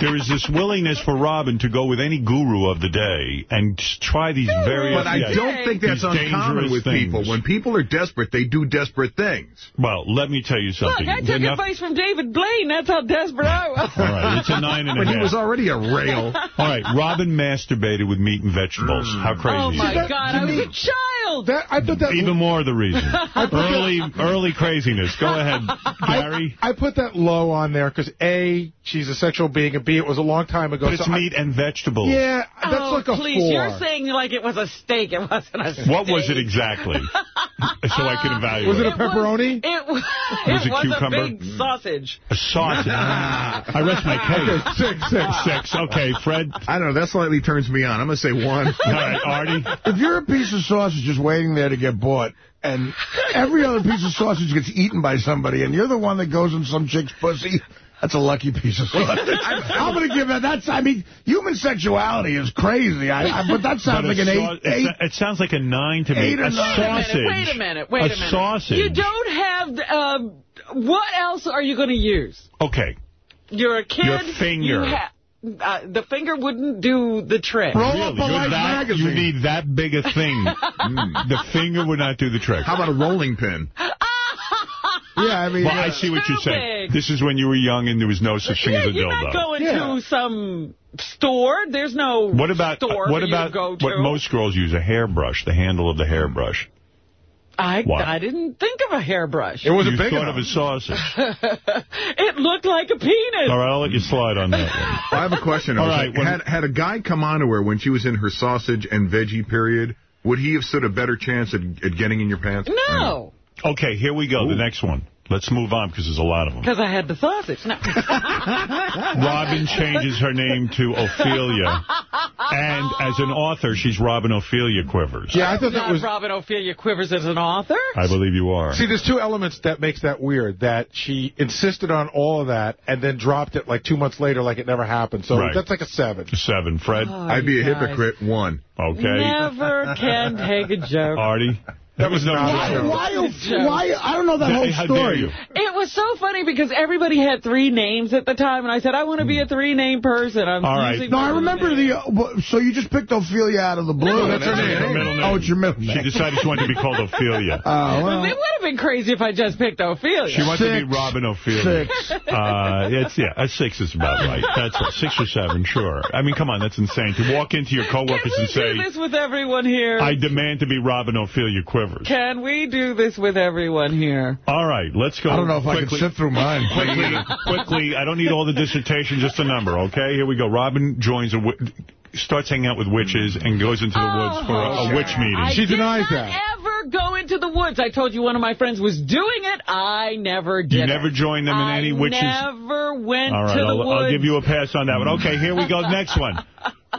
There is this willingness for Robin to go with any guru of the day and try these various... But I yeah, don't think that's these uncommon dangerous with things. people. When people are desperate, they do desperate things. Well, let me tell you Look, something. I took Enough- advice from David Blaine. That's how desperate I was. All right, it's a nine and a But half. he was already a rail. All right, Robin masturbated with meat and vegetables. Mm. How crazy Oh, is my that? God. I was a child. That, I put that Even more the reason. [laughs] early, early craziness. Go ahead, [laughs] Gary. I put that low on there because A, she's a sexual being, and B, it was a long time ago. But it's so I- meat and vegetables. yeah, that's oh, like a please, four. you're saying like it was a steak. It wasn't a steak. What was it exactly? [laughs] so I can uh, evaluate. Was it a It was- pepperoni? It was, Was it it was cucumber? a big sausage. A sausage. [laughs] Ah. I rest my case. Six, six. Six. Okay, Fred. I don't know. That slightly turns me on. I'm going to say one. All right, Artie. If you're a piece of sausage just waiting there to get bought, and every other piece of sausage gets eaten by somebody, and you're the one that goes in some chick's pussy, that's a lucky piece of sausage. I'm going to give that. That's. I mean, human sexuality is crazy. I, I, but that sounds But like an sau- eight. it, eight it sounds like a nine to me. Eight or a nine. sausage. Wait a minute. Wait a minute. a sausage. You don't have. Uh, what else are you going to use? Okay. You're a kid. Your finger. You uh, the finger wouldn't do the trick. Roll Really? up a You're that, magazine. you need that big a thing. [laughs] Mm. the finger would not do the trick. How about a rolling pin? Yeah, I mean, Well, I uh, see what you're saying. This is when you were young and there was no such thing Yeah, as a you're dildo. not going Yeah. to some store. There's no What about store what for you about go to. what most girls use? A hairbrush, the handle of the hairbrush. I, What? I didn't think of a hairbrush. It wasn't you big thought enough. of a sausage. [laughs] it looked like a penis. All right, I'll let you slide on that one. I have a question. All I was right, like, had, had a guy come on to her when she was in her sausage and veggie period, would he have stood a better chance at, at getting in your pants? No, Okay, here we go. The next one. Let's move on because there's a lot of them. because I had the sausage. No. [laughs] [laughs] Robin changes her name to Ophelia. And as an author, she's Robin Ophelia Quivers. Yeah, I thought that Not was... Robin Ophelia Quivers as an author. I believe you are. See, there's two elements that makes that weird. That she insisted on all of that and then dropped it like two months later like it never happened. So Right. that's like a seven. Seven. Fred? Oh, I'd be a guys hypocrite. One. Okay. Never can take a joke. Artie? That was no not why, a why, why, I don't know that whole story. you? It was so funny because everybody had three names at the time, and I said, I want to be a three-name person. I'm All right. No, I remember name. the. Uh, so you just picked Ophelia out of the blue. No, that's her name. Her middle name. Oh, it's your middle name. She decided she wanted to be called Ophelia. [laughs] Oh, well, It would have been crazy if I just picked Ophelia. She wanted to be Robin Ophelia. Six. Uh, it's, yeah, a six is about right. That's right. Six or seven, sure. I mean, come on, that's insane. To walk into your coworkers and say, do this with everyone here? I demand to be Robin Ophelia Quivers. Can we do this with everyone here? All right, let's go. I don't know if I can sit through mine. quickly, quickly. I don't need all the dissertation, just a number, okay? Here we go. Robin joins a, starts hanging out with witches and goes into the woods for a, a oh, witch meeting. I She denies that. ever go into the woods. I told you one of my friends was doing it. I never did You it. never joined them in I any witches? I never went All right, to the I'll, woods. I'll give you a pass on that one. Okay, here we go. [laughs] Next one.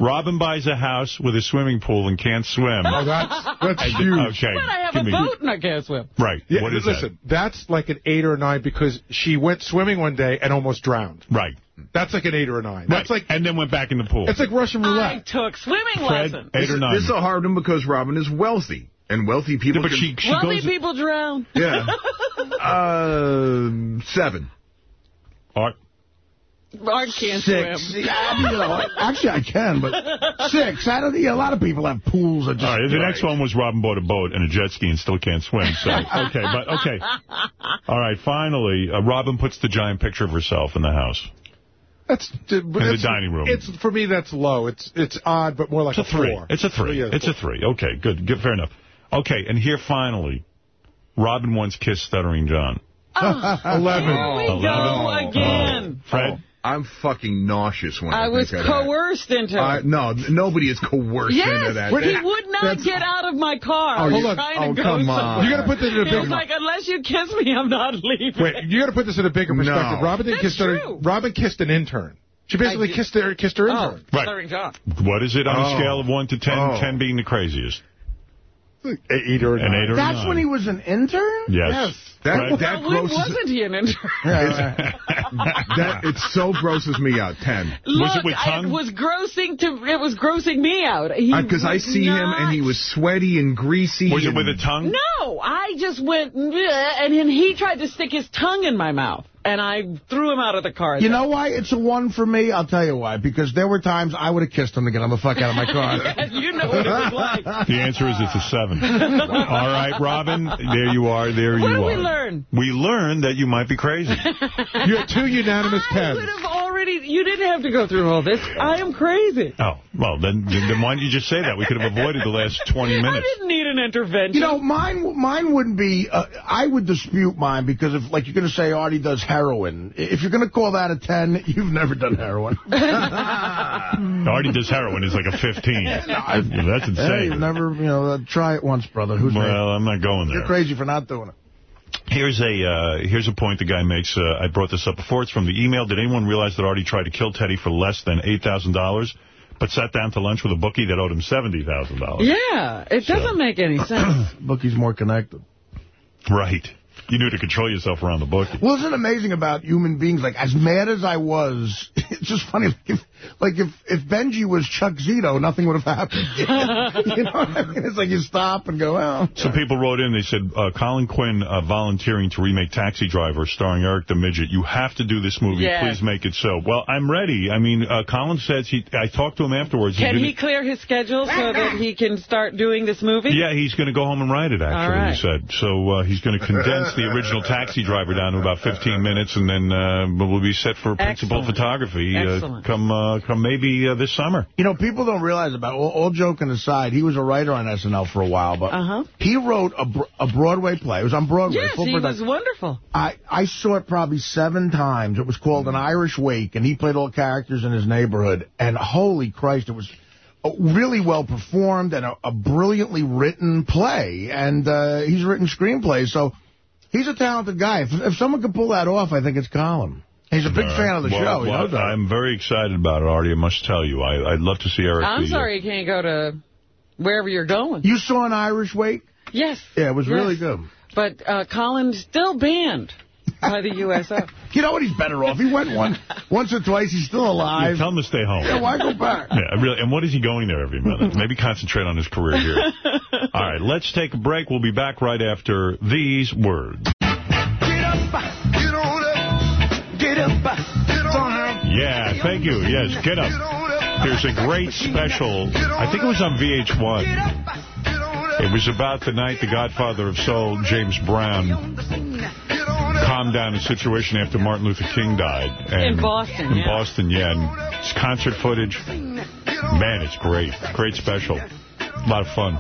Robin buys a house with a swimming pool and can't swim. Oh, that's, that's I- huge. Okay. But I have give a me- boat and I can't swim. Right. Yeah, what is listen, that's like an eight or a nine because she went swimming one day and almost drowned. Right. That's like an eight or a nine. Right. That's like and then went back in the pool. it's like Russian roulette. I roulette. took swimming Fred, lessons. eight or nine. this is a hard one because Robin is wealthy. And wealthy people Yeah, but she, she Wealthy goes... people drown. Yeah. [laughs] uh, seven. Art, Art can't Six. swim. Yeah, I mean, you know, actually, I can, but [laughs] six. I don't. Yeah, a lot of people have pools. That just, All right, the next one was Robin bought a boat and a jet ski and still can't swim. So [laughs] okay, but okay. All right, finally, uh, Robin puts the giant picture of herself in the house. That's in the dining room. It's for me. That's low. It's it's odd, but more like It's a three. four. It's a three. Yeah, It's a three. Okay, good, good, fair enough. Okay, and here finally, Robin once kissed Stuttering John. [laughs] eleven. Here we go Eleven. again. Fred, I'm fucking nauseous when I, I was think of that. coerced into Uh, no, nobody is coerced Yes, into that. Yes, he would not that's- get out of my car. Oh, I was oh, to go come on. You got to put this in a He big. was like, unless you kiss me, I'm not leaving. Wait, you got to put this in a bigger perspective. No. Robin didn't That's kiss her. true. Robin kissed an intern. She basically I did- kissed her kissed her Oh. Right. What is it on a Oh. scale of one to ten? Oh. Ten being the craziest. Eight or An eight or That's nine. when he was an intern? Yes. That, Right. that Well, grosses, wasn't he an intern? [laughs] that, it so grosses me out. Ten. Was it Look, with I- tongue? It was grossing to. It was grossing me out. Because uh, I was see him and he was sweaty and greasy. Was it with a tongue? No, I just went, and then he tried to stick his tongue in my mouth, and I threw him out of the car. You know why it's a one for me? I'll tell you why. Because there were times I would have kissed him to get him the fuck out of my car. [laughs] you know what it was like. [laughs] The answer is it's a seven. [laughs] All right, Robin, there you are. There What you did are. we learn? We learned that you might be crazy. You're two unanimous I tens. would have already. You didn't have to go through all this. I am crazy. Oh, well, then, then why didn't you just say that? We could have avoided the last 20 I minutes. didn't need an intervention. You know, mine mine wouldn't be, uh, I would dispute mine because if, like, you're going to say Artie does heroin, if you're going to call that a 10, [laughs] you've never done heroin. [laughs] Artie does heroin is like a 15. [laughs] That's Hey, insane. you've never, you know, uh, try it once, brother. Who's Well, me? I'm not going there. You're crazy for not doing it. Here's a uh, here's a point the guy makes. Uh, I brought this up before. It's from the email. Did anyone realize that Artie tried to kill Teddy for less than $8,000, but sat down to lunch with a bookie that owed him $70,000? Yeah, it doesn't make any [clears throat] sense. Bookie's more connected. Right. You knew to control yourself around the book. Well, isn't it amazing about human beings? Like, as mad as I was, [laughs] it's just funny. Like, like if, if Benji was Chuck Zito, nothing would have happened. [laughs] you know what I mean? It's like you stop and go, oh. Some people wrote in, they said, uh, Colin Quinn uh, volunteering to remake Taxi Driver starring Eric the Midget. You have to do this movie. Yes. Please make it so. Well, I'm ready. I mean, uh, Colin says, he. I talked to him afterwards. Can gonna- he clear his schedule so that he can start doing this movie? Yeah, he's going to go home and write it, actually, All right. he said. So uh, he's going to condense the original Taxi Driver down to about 15 minutes, and then uh, we'll be set for principal Excellent. photography uh, Excellent. come uh, come maybe uh, this summer. You know, people don't realize about, all, all joking aside, he was a writer on SNL for a while, but Uh-huh. he wrote a, a Broadway play. It was on Broadway. Yes, full he was wonderful. I, I saw it probably seven times. It was called An Irish Wake, and he played all characters in his neighborhood. And holy Christ, it was a really well performed and a, a brilliantly written play. And uh, he's written screenplays, so he's a talented guy. If, if someone could pull that off, I think it's Colin. He's a big All fan of the Well, show. Well, knows that. I'm very excited about it, Artie, I must tell you. I, I'd love to see Eric. I'm uh, sorry you can't go to wherever you're going. You saw An Irish Wake? Yes. Yeah, it was Yes. really good. But uh, Colin's still banned by the USO. [laughs] You know what? He's better off. He went one, once or twice. He's still Yeah, alive. tell him to stay home. Yeah, why go back? Yeah, really. And what is he going there every minute? [laughs] Maybe concentrate on his career here. [laughs] All right, let's take a break. We'll be back right after these words. Yeah, thank you. Yes, get up. There's a great special. I think it was on VH1. It was about the night the Godfather of Soul, James Brown, calmed down his situation after Martin Luther King died. And In Boston, In yeah. Boston, yeah. And it's concert footage. Man, it's great. Great special. A lot of fun.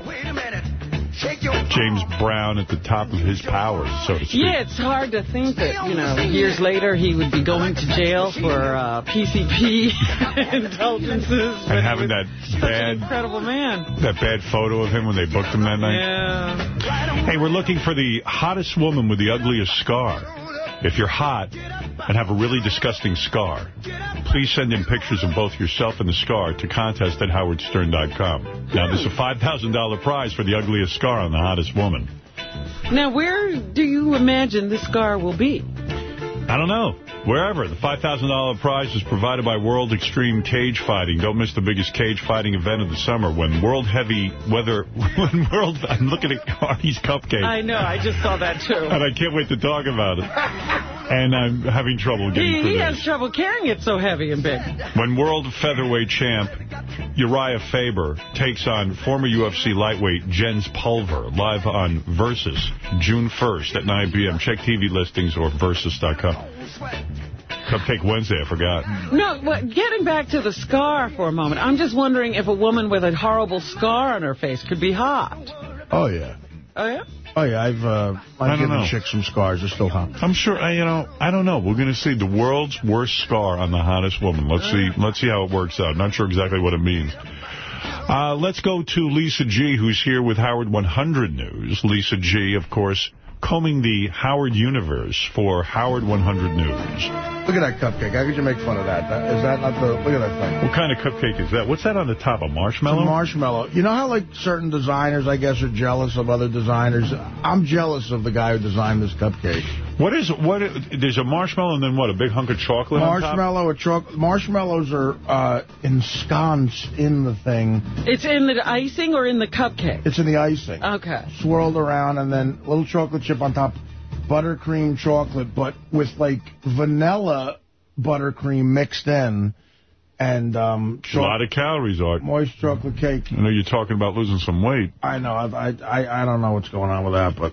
James Brown at the top of his powers, so to speak. Yeah, it's hard to think that, you know, years later he would be going to jail for uh, PCP [laughs] indulgences. And having that bad, incredible man. that bad photo of him when they booked him that night. Yeah. Hey, we're looking for the hottest woman with the ugliest scar. If you're hot and have a really disgusting scar, please send in pictures of both yourself and the scar to contest at howardstern.com. Now, there's a hmm. $5,000 prize for the ugliest scar on the hottest woman. Now, where do you imagine this scar will be? I don't know. Wherever. The $5,000 prize is provided by World Extreme Cage Fighting. Don't miss the biggest cage fighting event of the summer when World Heavy Weather... [laughs] When World... I'm looking at Cardi's Cupcake. I know, I just saw that too. And I can't wait to talk about it. And I'm having trouble getting He, through he this. has trouble carrying it so heavy and big. When world featherweight champ Uriah Faber takes on former UFC lightweight Jens Pulver live on Versus June 1st at 9 p.m. Check TV listings or Versus.com. Cupcake Wednesday, I forgot. No, but getting back to the scar for a moment, I'm just wondering if a woman with a horrible scar on her face could be hot. Oh, yeah. Oh, yeah? Oh, yeah, I've, uh, I've given know. chicks some scars. They're still hot. I'm sure, I, you know, I don't know. We're going to see the world's worst scar on the hottest woman. Let's see, let's see how it works out. Not sure exactly what it means. Uh, let's go to Lisa G., who's here with Howard 100 News. Lisa G., of course, combing the Howard universe for Howard 100 News. Look at that cupcake. How could you make fun of that? that is that not the... Look at that thing. What kind of cupcake is that? What's that on the top? A It's marshmallow? a marshmallow. You know how, like, certain designers, I guess, are jealous of other designers? I'm jealous of the guy who designed this cupcake. what is what? There's a marshmallow and then what? A big hunk of chocolate on top? Marshmallow, a choc marshmallows are uh, ensconced in the thing. It's in the icing or in the cupcake? It's in the icing. Okay. Swirled around, and then a little chocolate chip on top. Buttercream chocolate, but with, like, vanilla buttercream mixed in. And um, A lot of calories, Art. moist chocolate cake. I know you're talking about losing some weight. I know. I, I I I don't know what's going on with that, but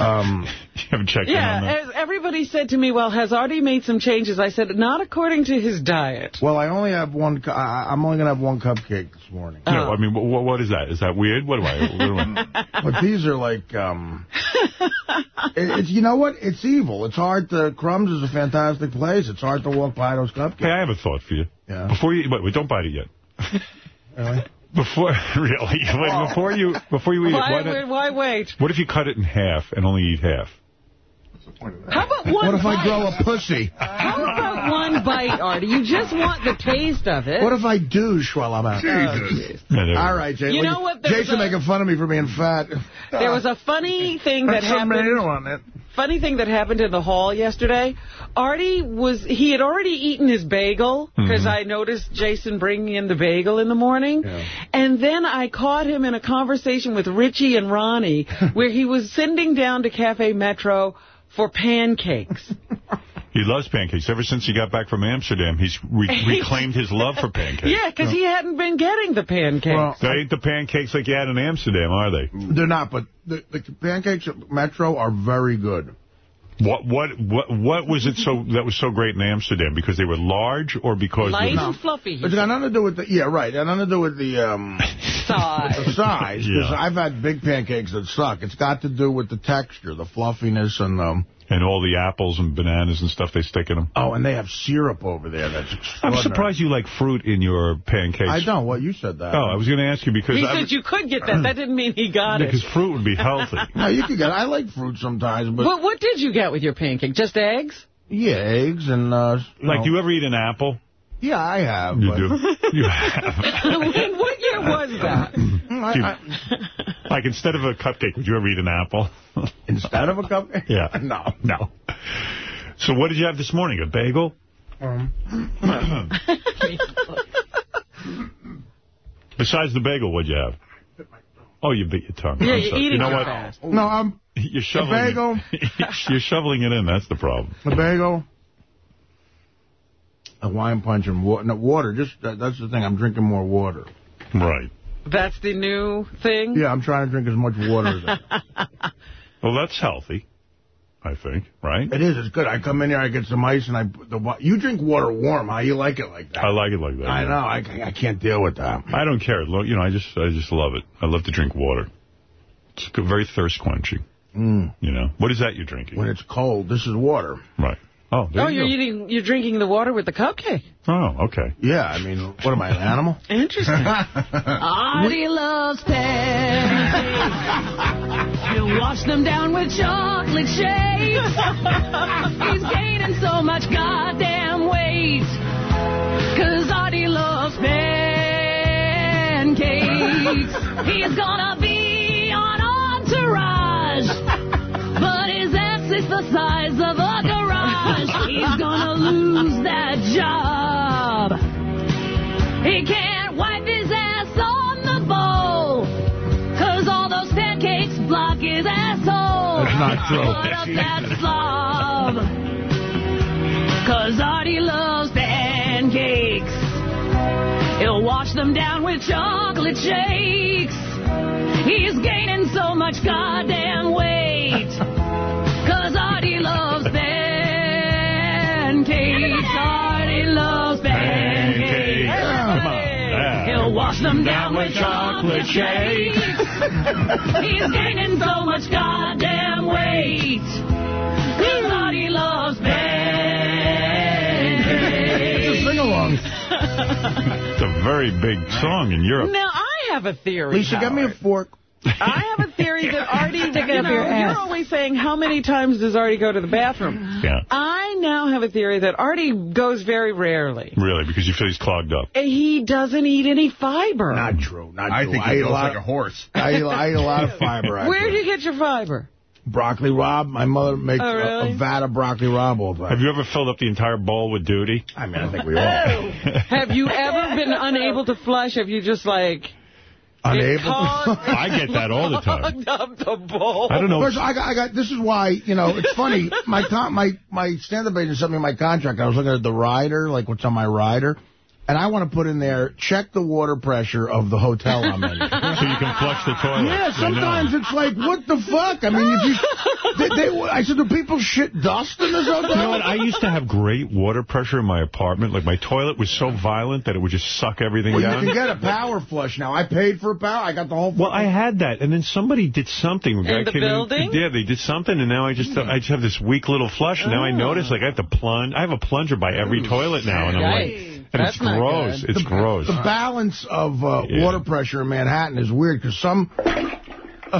um, [laughs] You haven't checked in on Yeah, that? as everybody said to me, well, has Artie made some changes? I said, not according to his diet. well, I only have one. I, I'm only gonna have one cupcake this morning. Oh. No, I mean, what, what is that? Is that weird? What do I... What do I [laughs] But these are like, um, [laughs] it, it's you know what? It's evil. It's hard to. Crumbs is a fantastic place. It's hard to walk by those cupcakes. hey. I have a thought for you. Yeah. Before you... Wait, wait, don't bite it yet. [laughs] Really? Before... [laughs] Really? Wait, before you before you eat Why, it, why, not- why wait? what if you cut it in half and only eat half? How about one What if I grow a pussy? How about one bite, Artie? You just want the taste of it. What if I douche while I'm out? Jesus. Yeah, there All Jason. You know what? Jason a- making fun of me for being fat. There was a funny thing that happened. tomato on it. Funny thing that happened in the hall yesterday. Artie was he had already eaten his bagel because Mhm. I noticed Jason bringing in the bagel in the morning, and then I caught him in a conversation with Richie and Ronnie [laughs] where he was sending down to Cafe Metro for pancakes. [laughs] He loves pancakes. Ever since he got back from Amsterdam, he's re [laughs] reclaimed his love for pancakes. yeah, because he hadn't been getting the pancakes. Well, They ain't the pancakes like you had in Amsterdam, are they? they're not, but the, the pancakes at Metro are very good. What what what what was it so that was so great in Amsterdam? Because they were large, or because Light the, and fluffy. he It's got nothing to do with the, yeah, right. It got nothing to do with the, um, [laughs] Size. the size. Because Yeah. I've had big pancakes that suck. It's got to do with the texture, the fluffiness, and um. And all the apples and bananas and stuff they stick in them? Oh, and they have syrup over there. That's I'm surprised you like fruit in your pancakes. I don't. Well, you said that. Oh, I was going to ask you because He I, said you could get that. That didn't mean he got it. because fruit would be healthy. [laughs] No, you can get. I like fruit sometimes, but What, what did you get with your pancake? Just eggs? yeah, eggs and uh. You like, know, do you ever eat an apple? Yeah, I have. You but- do. [laughs] You have. when, what year was [laughs] that? I- I- like instead of a cupcake, would you ever eat an apple? [laughs] instead of a cupcake. yeah. No. No. So what did you have this morning? A bagel? Um, [coughs] Besides the bagel, what'd you have? Oh, you bit your tongue. Yeah, you're sorry. eating You know too what? fast. no, I'm You're shoveling. bagel. you're shoveling it in. That's the problem. The bagel, a wine punch, and water. No, water. Just that, that's the thing. I'm drinking more water. Right. That's the new thing? Yeah, I'm trying to drink as much water as I [laughs] Well, that's healthy. I think. Right. It is. It's good. I come in here, I get some ice, and I put the wa- you drink water warm. How you like it like that? I like it like that. I yeah. know. I, I can't deal with that. I don't care. Lo- You know, I just I just love it. I love to drink water. It's very thirst quenching. Mm. You know, what is that you're drinking? When it's cold, this is water. Right. Oh, there Oh, you you're eating, you're drinking the water with the cupcake. Oh, okay. Yeah, I mean, what am I, an animal? [laughs] Interesting. [laughs] Artie loves pancakes. He'll wash them down with chocolate shakes. He's gaining so much goddamn weight. Cause Artie loves pancakes. He's gonna be on Entourage. But his ass is the size of a garage. He's gonna lose that job. He can't wipe his ass on the bowl. Cause all those pancakes block his asshole. That's not true. A fat slob. Cause Artie loves pancakes. He'll wash them down with chocolate shakes. He's gaining so much goddamn weight. Wash them down with chocolate shakes. [laughs] He's gaining so much goddamn weight. Cause Artie loves It's a sing-along. It's a very big song in Europe. Now, I have a theory. Lisa, get me a fork. I have a theory theory that [laughs] Artie, Stick you up know, your ass. you're always saying how many times does Artie go to the bathroom? Yeah. I now have a theory that Artie goes very rarely. Really, because you feel he's clogged up. And He doesn't eat any fiber. Not true. Not I true. think I he eat a feels lot like a horse. [laughs] I eat, I eat a lot of fiber. Where do you get your fiber? Broccoli rabe. My mother makes Oh, a- really? a, vat of broccoli rabe all the time. Have you ever filled up the entire bowl with duty? I mean, I think we all. Oh. [laughs] Have you ever been unable to flush? Have you just like Unable to- I get that all the time. the bowl? I don't know. First, I got, I got. This is why you know it's funny. [laughs] My con, my my stand-up agent sent me my contract. I was looking at the rider, like what's on my rider, and I want to put in there check the water pressure of the hotel I'm in. [laughs] So you can flush the toilet. Yeah, sometimes it's like, what the fuck? I mean, if you, [laughs] they, they, I said, do people shit dust in this hotel? You know what? I used to have great water pressure in my apartment. Like, my toilet was so violent that it would just suck everything well, you down. can get a power flush now. I paid for a power. I got the whole. Well, I had that, and then somebody did something. A guy In the came building? yeah, they did something, and now I just I just have this weak little flush, and now I Oh. notice like I have to plunge. I have a plunger by every toilet now, and I'm like, Yikes. And That's it's not gross. good. It's gross. The balance of uh, Yeah. water pressure in Manhattan is weird because some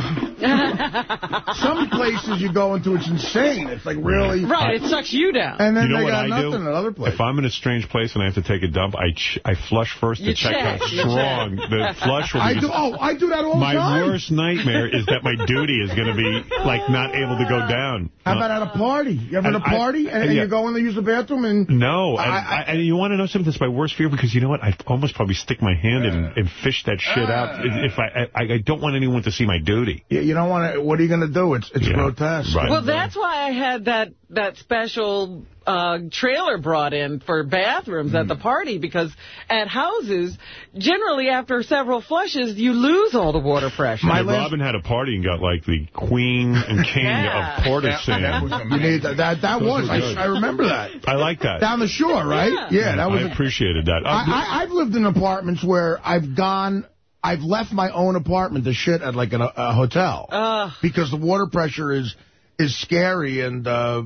[laughs] some places you go into, it's insane. It's like really... Right, it sucks you down. And then you know they what got I nothing do? in another place. If I'm in a strange place and I have to take a dump, I ch I flush first to check, check, how strong check. the flush will be. I do. Oh, I do that all my the time. My worst nightmare is that my duty is going to be like not able to go down. How about at a party? You ever at a And I- party and, and yeah. you go in to use the bathroom and No, and, I- I, and you want to know something? That's my worst fear because you know what? I'd almost probably stick my hand in and fish that shit out uh. if I, I I don't want anyone to see my duty. You, you don't want to. What are you going to do? It's it's Yeah. grotesque. Right. Well, that's why I had that that special uh, trailer brought in for bathrooms at the party because at houses, generally after several flushes, you lose all the water pressure. My Yeah, Robin had a party and got like the queen and king Yeah. of Portishead. [laughs] You need that. That, that was. were. I, I remember that. I like that. Down the shore, right? Yeah. that was. I a- appreciated that. I, I, I've lived in apartments where I've gone, I've left my own apartment to shit at like a, a hotel Ugh. because the water pressure is is scary and uh,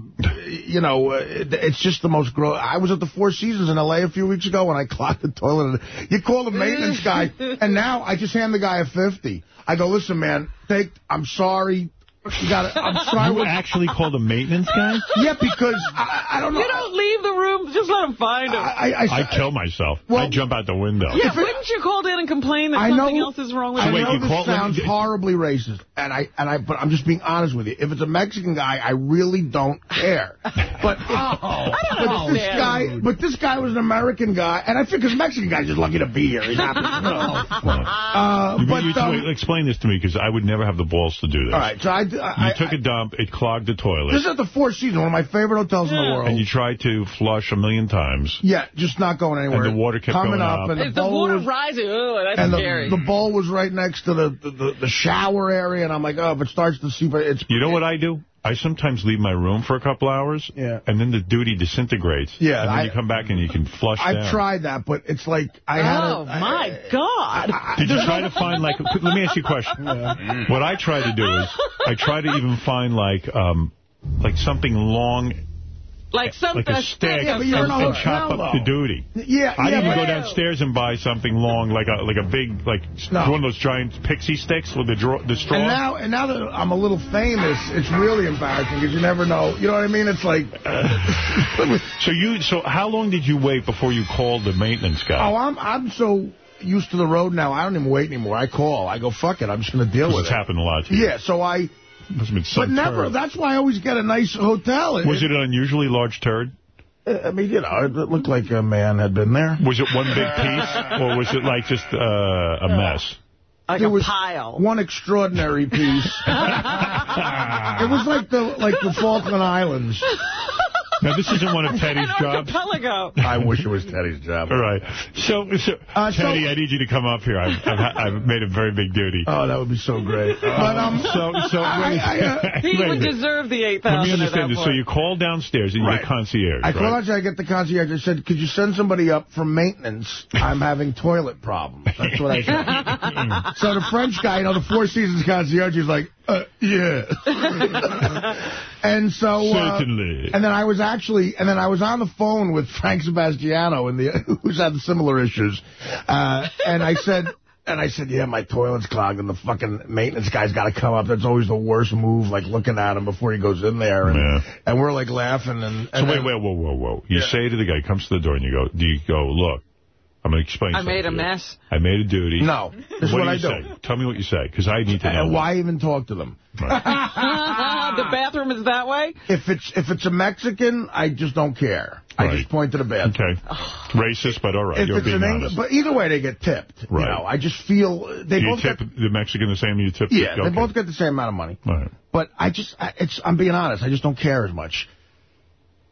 you know uh, it, it's just the most gross. I was at the Four Seasons in L.A. a few weeks ago and I [laughs] clogged the toilet. And you call the maintenance guy [laughs] and now I just hand the guy a fifty. I go, listen, man, take. I'm sorry. You got to. I'm sorry. you actually called a maintenance guy? [laughs] Yeah, because I, I don't know. You don't leave the room. Just let him find him. I, I, I kill myself. Well- I jump out the window. yeah, wouldn't you call in and complain that I know- something else is wrong with I So wait, you? know you this call- let me sounds horribly racist, and I and I, but I'm just being honest with you. If it's a Mexican guy, I really don't care. But [laughs] oh, I don't but know, this man. guy, but this guy was an American guy, and I think because Mexican guy's just lucky to be here. He's happy. You know. Uh, You- but you- um, wait, explain this to me because I would never have the balls to do this. all right, so I, I, You took a dump, it clogged the toilet, this is at the Four Seasons, one of my favorite hotels in the world. and you tried to flush a million times. yeah, just not going anywhere. And the water kept coming going up, up. and the the bowl water was- rising? Oh, that's and scary. the, the bowl was right next to the, the, the, the shower area, and I'm like, oh, if it starts to seep, it's... You know what I do? I sometimes leave my room for a couple hours, Yeah. and then the duty disintegrates. Yeah, and then I- you come back and you can flush I've down. tried that, but it's like I had oh, a, my God. Did you try to find, like, [laughs] let me ask you a question. What I try to do is, I try to even find, like, um, like something long, like some like a stick, Yeah, but you're in a and chop up the duty. Yeah, I yeah, even go downstairs and buy something long, like a like a big, like No. one of those giant pixie sticks with the draw, the straw. And now, and now that I'm a little famous, it's really embarrassing because you never know. You know what I mean? It's like, [laughs] so you, so how long did you wait before you called the maintenance guy? oh, I'm I'm so used to the road now. I don't even wait anymore. I call. I go, fuck it. I'm just going to deal with it's it. happened a lot to you. Yeah. So I, Must have been so but never. terrible. That's why I always get a nice hotel. Was it an unusually large turd? I mean, you know, it looked like a man had been there. Was it one big piece, or was it like just uh, a mess? like It a was pile. One extraordinary piece. [laughs] it was like the like the Falkland Islands. [laughs] Now, this isn't one of [laughs] Teddy's An jobs. archipelago. I wish it was Teddy's job. All right. So, so Uh, so- Teddy, I need you to come up here. I've, I've, I've made a very big duty. Oh, that would be so great. [laughs] But um, so, so I- I, uh, He wait would minute. deserve the Let 8000 me at that understand this. So you call downstairs and you Right. get concierge, I right? called out, I get the concierge. I said, could you send somebody up for maintenance? I'm having toilet problems. That's what I said. [laughs] so the French guy, you know, the Four Seasons concierge, he's like, uh, yeah. and so... Uh, Certainly. and then I was actually, and then I was on the phone with Frank Sebastiano, and the [laughs] who's had similar issues. Uh, and I said, And I said, yeah, my toilet's clogged, and the fucking maintenance guy's got to come up. That's always the worst move, like looking at him before he goes in there. And, Yeah. and we're like laughing. And, So wait, then- wait, whoa, whoa, whoa. You say to the guy, comes to the door, and you go, do you go, look, I'm going to explain I something made a to you. mess. I made a duty. No, this is what what do I you do. say? Tell me what you say, because I need to know. And why even talk to them? [laughs] the bathroom is that way? If it's if it's a Mexican, I just don't care. I just point to the bathroom. Okay. Racist, but all right. If You're it's being an honest. English, but either way, they get tipped. Right. You know, I just feel they you both tip get, the Mexican the same you tip? yeah, the, they both get the same amount of money. Right. But I just, I, it's, I'm being honest, I just don't care as much.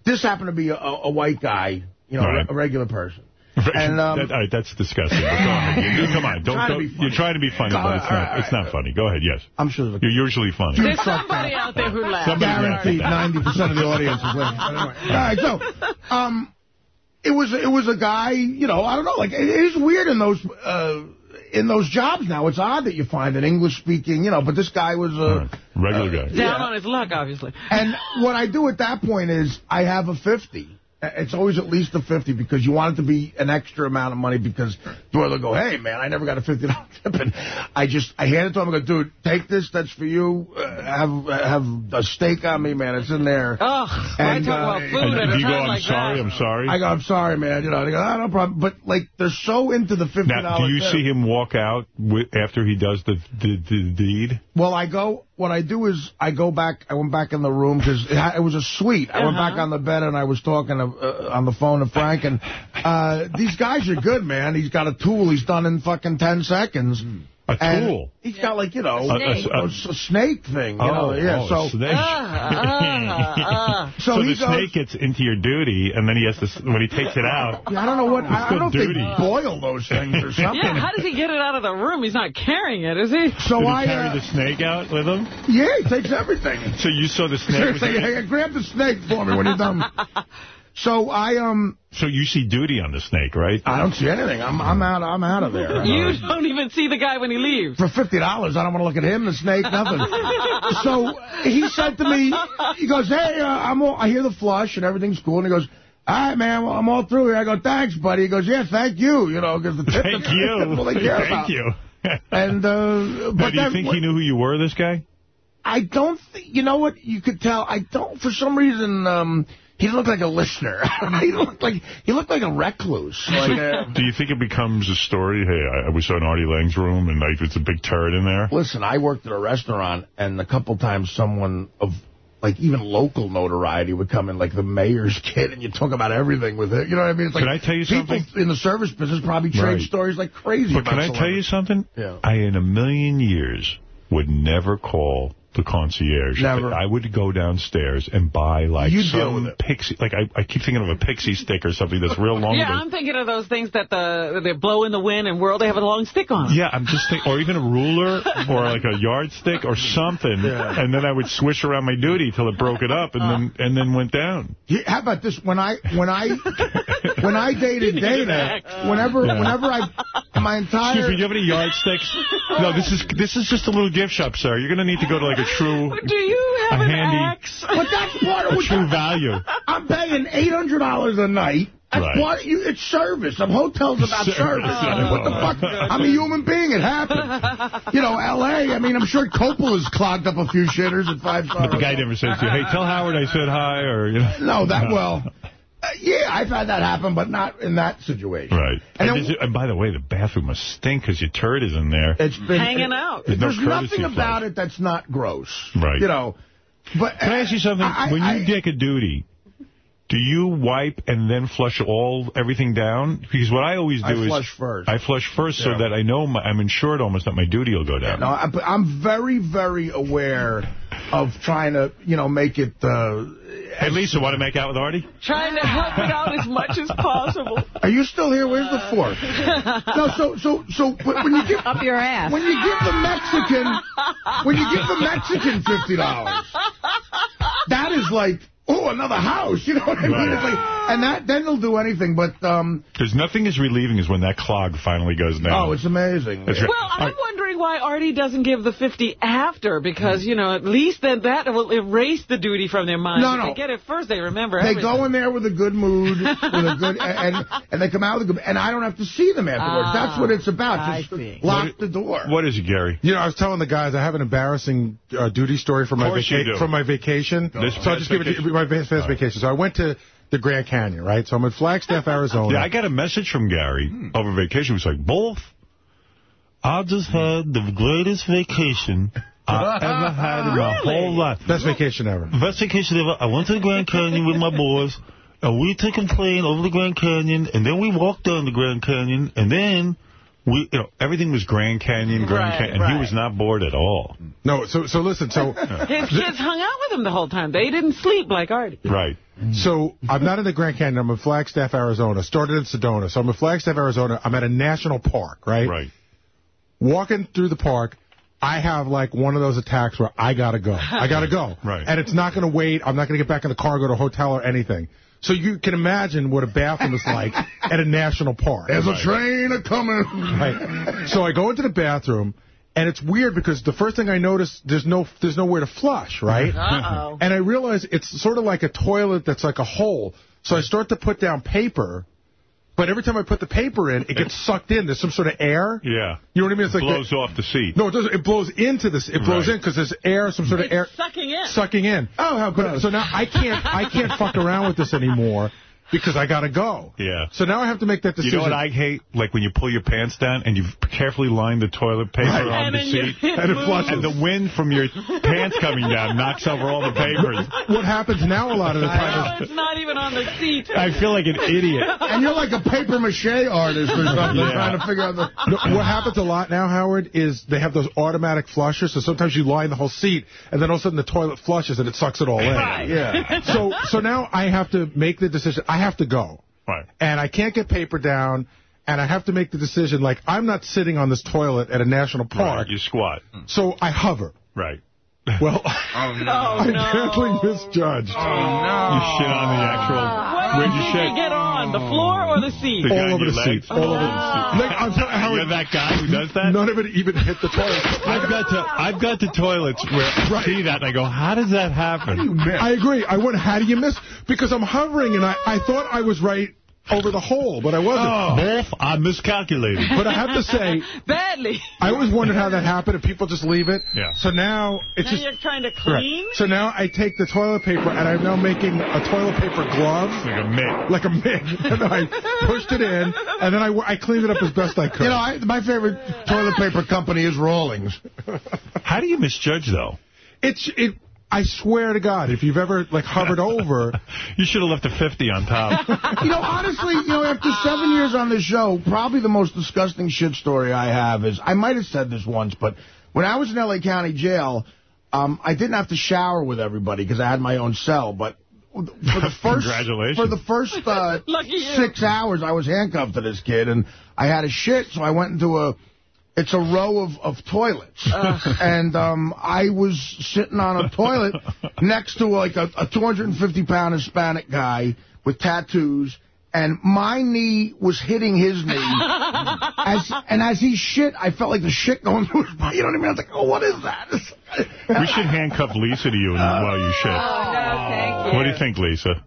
This happened to be a, a white guy, you know, Right. a regular person. And, um, that, all right, that's disgusting. But go ahead. You- you- come on. Don't, Trying to don't, you're trying to be funny, Go but it's not, right, it's not funny. Go ahead, yes. I'm sure there's You're usually funny. There's somebody out there who laughs. Somebody guaranteed laughs. 90% of the audience is laughing. Anyway. All right, so, um, it was, it was a guy, you know, I don't know, like, it is weird in those, uh, in those jobs now. It's odd that you find an English-speaking, you know, but this guy was a... Regular guy. Down Yeah. on his luck, obviously. And what I do at that point is I have a 50. It's always at least a 50 because you want it to be an extra amount of money because Doyle will go, hey, man, I never got a $50 tip. And I just, I hand it to him. I go, dude, take this. That's for you. Uh, have have a steak on me, man. It's in there. Ugh, why And, talk uh, about food And at do a you go, I'm like sorry, that? I'm sorry? I go, I'm sorry, man. You know, they go, oh, no problem. But, like, they're so into the $50 now, do you tip. see him walk out after he does the, the, the deed? Well, I go, what I do is I go back, I went back in the room because it, ha- it was a suite. I went Uh-huh. back on the bed and I was talking to, uh, on the phone to Frank and uh, these guys are good, man. He's got a tool he's done in fucking 10 seconds. A And tool? He's got like, you know, A- a- a, a, a snake thing. You Oh, know, yeah. oh, so, a snake. Ah, [laughs] so, So the goes, snake gets into your duty, and then he has to, when he takes it out, Yeah, I don't know what, I don't know if still they boil those things or [laughs] something. yeah, how does he get it out of the room? He's not carrying it, is he? so did he I, carry uh, the snake out with him? yeah, he takes everything. So you saw the snake? [laughs] was- Seriously, hey, grab the snake for me when you're done. So I um so you see duty on the snake, right? I don't see anything. I'm I'm out I'm out of there. You don't even see the guy when he leaves. For fifty dollars, I don't want to look at him, the snake, nothing. [laughs] so he said to me, he goes, "Hey, uh, I'm all, I hear the flush and everything's cool." And he goes, "All right, man, well, I'm all through here." I go, "Thanks, buddy." He goes, "Yeah, thank you." You know, because the tip Thank that's you. they care Thank about. you. And uh, Now, but do you then think what- he knew who you were, this guy? I don't. Th you know what? You could tell. I don't. For some reason, um, he didn't like a listener. [laughs] he looked like he looked like a recluse. Like a, Do uh, you think it becomes a story? Hey, I, I was in Artie Lange's room, and like, it's a big turd in there. Listen, I worked at a restaurant, and a couple times someone of, like, even local notoriety would come in, like the mayor's [laughs] kid, and you talk about everything with it. You know what I mean? It's like Can I tell you something? people in the service business probably trade Right. stories like crazy But can I tell you something? Yeah. I, in a million years, would never call the concierge. Never. I would go downstairs and buy, like, You deal some pixie... Like, I, I keep thinking of a pixie stick or something that's real long. Yeah, I'm thinking of those things that the they blow in the wind and whirl. They have a long stick on. 'em. Yeah, I'm just thinking, or even a ruler, or like a yardstick, or something, Yeah. and then I would swish around my duty till it broke it up, and then and then went down. Yeah, How about this? When I when I when I dated Dana, whenever Yeah. whenever I my entire Excuse me, do you have any yardsticks? No, this is this is just a little gift shop, sir. You're going to need to go to like a true Do you have A an handy- axe? but that's part of a what true value. I'm paying eight hundred dollars a night. That's Right. part you, it's service. Some hotels about Service. service. Oh. what the fuck? I'm a human being. It happens. You know, L.A. I mean, I'm sure Coppola's clogged up a few shitters at five star. But the guy never says to you, "Hey, tell Howard I said hi," or you know. No, that well. Uh, yeah, I've had that happen, but not in that situation. Right. And And, then- it- and by the way, the bathroom must stink because your turd is in there. It's been Hanging out. There's There's courtesy nothing about flush. it that's not gross. Right. You know. But Can I ask you something? I- when you I- dick a duty, do you wipe and then flush all everything down? Because what I always do I is I flush first. I flush first so that I know my, I'm insured almost that my duty will go down. No, I, I'm very, very aware of trying to, you know, make it. Uh, Hey, Lisa, want to make out with Artie? Trying to help it out as much as possible. are you still here? Where's the fork? No, so, so, so when when you give Up your ass. when you give the Mexican when you give the Mexican fifty dollars, that is like. Oh, another house, you know what I mean? Right. It's like, and that then they'll do anything. But um, Because nothing as relieving as when that clog finally goes down. oh, it's amazing. That's right. Well, I'm wondering wondering why Artie doesn't give the 50 after, because, you know, at least then that will erase the duty from their mind. No, If no. They get it first, they remember They everything. go in there with a good mood, with a good, and and they come out with a good, and I don't have to see them afterwards. Ah, That's what it's about. I Just see. lock the door. What is it, Gary? You know, I was telling the guys I have an embarrassing uh, duty story from my course you do. vacation. From my vacation. This so I'll just give it to you, my fast vacation. So I went to the Grand Canyon, right? So I'm in Flagstaff, [laughs] Arizona. Yeah, I got a message from Gary hmm. over vacation. He was like, both. I just hmm. had the greatest vacation [laughs] I ever had in my whole life. Best vacation ever. Best vacation ever. I went to the Grand Canyon with my boys, and we took a plane over the Grand Canyon, and then we walked down the Grand Canyon, and then we, you know, everything was Grand Canyon, Grand Right, Canyon, and he was not bored at all. No, so so listen, so [laughs] His kids hung out with him the whole time. They didn't sleep like Artie. Right. So I'm not in the Grand Canyon. I'm in Flagstaff, Arizona. Started in Sedona. So I'm in Flagstaff, Arizona. I'm at a national park, right? Right. Walking through the park, I have like one of those attacks where I gotta go. I gotta go. [laughs] Right. And it's not gonna wait. I'm not gonna get back in the car, go to a hotel or anything. So you can imagine what a bathroom is like [laughs] at a national park. There's a train a coming. Right. So I go into the bathroom, and it's weird because the first thing I notice, there's no there's nowhere to flush, right? Uh-oh. And I realize it's sort of like a toilet that's like a hole. So I start to put down paper, but every time I put the paper in, it gets sucked in. There's some sort of air. Yeah. You know what I mean? It's like Blows off the seat. no, it doesn't. It blows into this. It blows Right. in because there's air, some sort of air Sucking in. sucking in. Oh, how But, so now I can't I can't fuck around with this anymore because I gotta go. Yeah. So now I have to make that decision. You know what I hate? Like when you pull your pants down and you've carefully lined the toilet paper Right. on And the seat. And it flushes. And the wind from your pants coming down knocks over all the papers. what happens now a lot of the time No, it's not even on the seat. I feel like an idiot. And you're like a paper mache artist or something, Yeah. trying to figure out the. No, what happens a lot now, Howard, is they have those automatic flushers. So sometimes you line the whole seat, and then all of a sudden the toilet flushes and it sucks it all in. Right. Yeah. So so now I have to make the decision. I have to go, Right. and I can't get paper down, and I have to make the decision. Like I'm not sitting on this toilet at a national Right. park, You squat. so I hover. Right. [laughs] Well, Oh, no. [laughs] I badly misjudged. Oh, no. You shit on the actual. Where Where'd did you you shit? Get on? The floor or the seat? The all over the ah. legs? seat. All over the seat. Like, I'm telling Howard, You're that guy who does that? none of it even hit the toilet. I've got to I've got to toilets where I see that and I go, how does that happen? I agree. I wonder how do you miss? Because I'm hovering and I, I thought I was right over the hole, but I wasn't. Oh, Wolf, I miscalculated. But I have to say, [laughs] Badly. I always wondered how that happened if people just leave it. Yeah. So now it's Now just. you're trying to Correct. clean? So now I take the toilet paper and I'm now making a toilet paper glove. like a mitt. Like a mitt. [laughs] And I pushed it in, and then I, I cleaned it up as best I could. You know, I, my favorite toilet paper company is Rawlings. How do you misjudge though? it's it. I swear to God, if you've ever like hovered [laughs] over, You should have left a 50 on top. [laughs] You know, honestly, you know, after seven years on this show, probably the most disgusting shit story I have is, I might have said this once, but when I was in L.A. County Jail, um, I didn't have to shower with everybody because I had my own cell, but for the [laughs] first Congratulations. for the first uh, Lucky six hours, I was handcuffed to this kid, and I had a shit, so I went into a it's a row of, of toilets. and um, I was sitting on a toilet next to like a, a 250-pound Hispanic guy with tattoos, and my knee was hitting his knee. [laughs] as And as he shit, I felt like the shit going through his body. You know what I mean? I was like, oh, what is that? [laughs] we should handcuff Lisa to you uh, while you shit. Oh, thank What do you think, Lisa?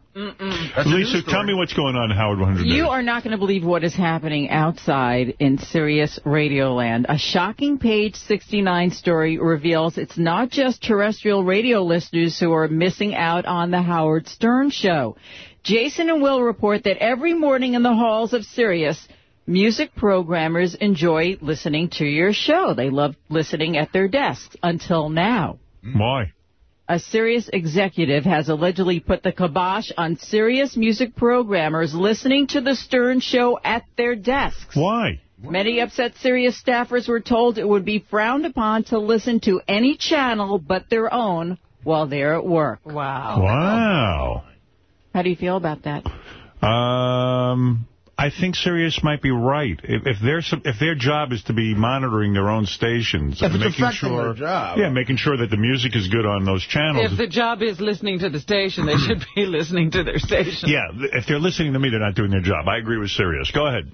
Lisa, tell me what's going on in Howard 100 You are not going to believe what is happening outside in Sirius Radioland. A shocking page 69 story reveals it's not just terrestrial radio listeners who are missing out on the Howard Stern show. Jason and Will report that every morning in the halls of Sirius, music programmers enjoy listening to your show. They love listening at their desks until now. Why? A Sirius executive has allegedly put the kibosh on Sirius music programmers listening to the Stern Show at their desks. Why? Many upset Sirius staffers were told it would be frowned upon to listen to any channel but their own while they're at work. Wow. Wow. How do you feel about that? Um, I think Sirius might be right. If, if their if their job is to be monitoring their own stations, If it's making sure, their job. yeah, making sure that the music is good on those channels. If the job is listening to the station, they should be [laughs] listening to their station. yeah, if they're listening to me, they're not doing their job. I agree with Sirius. Go ahead.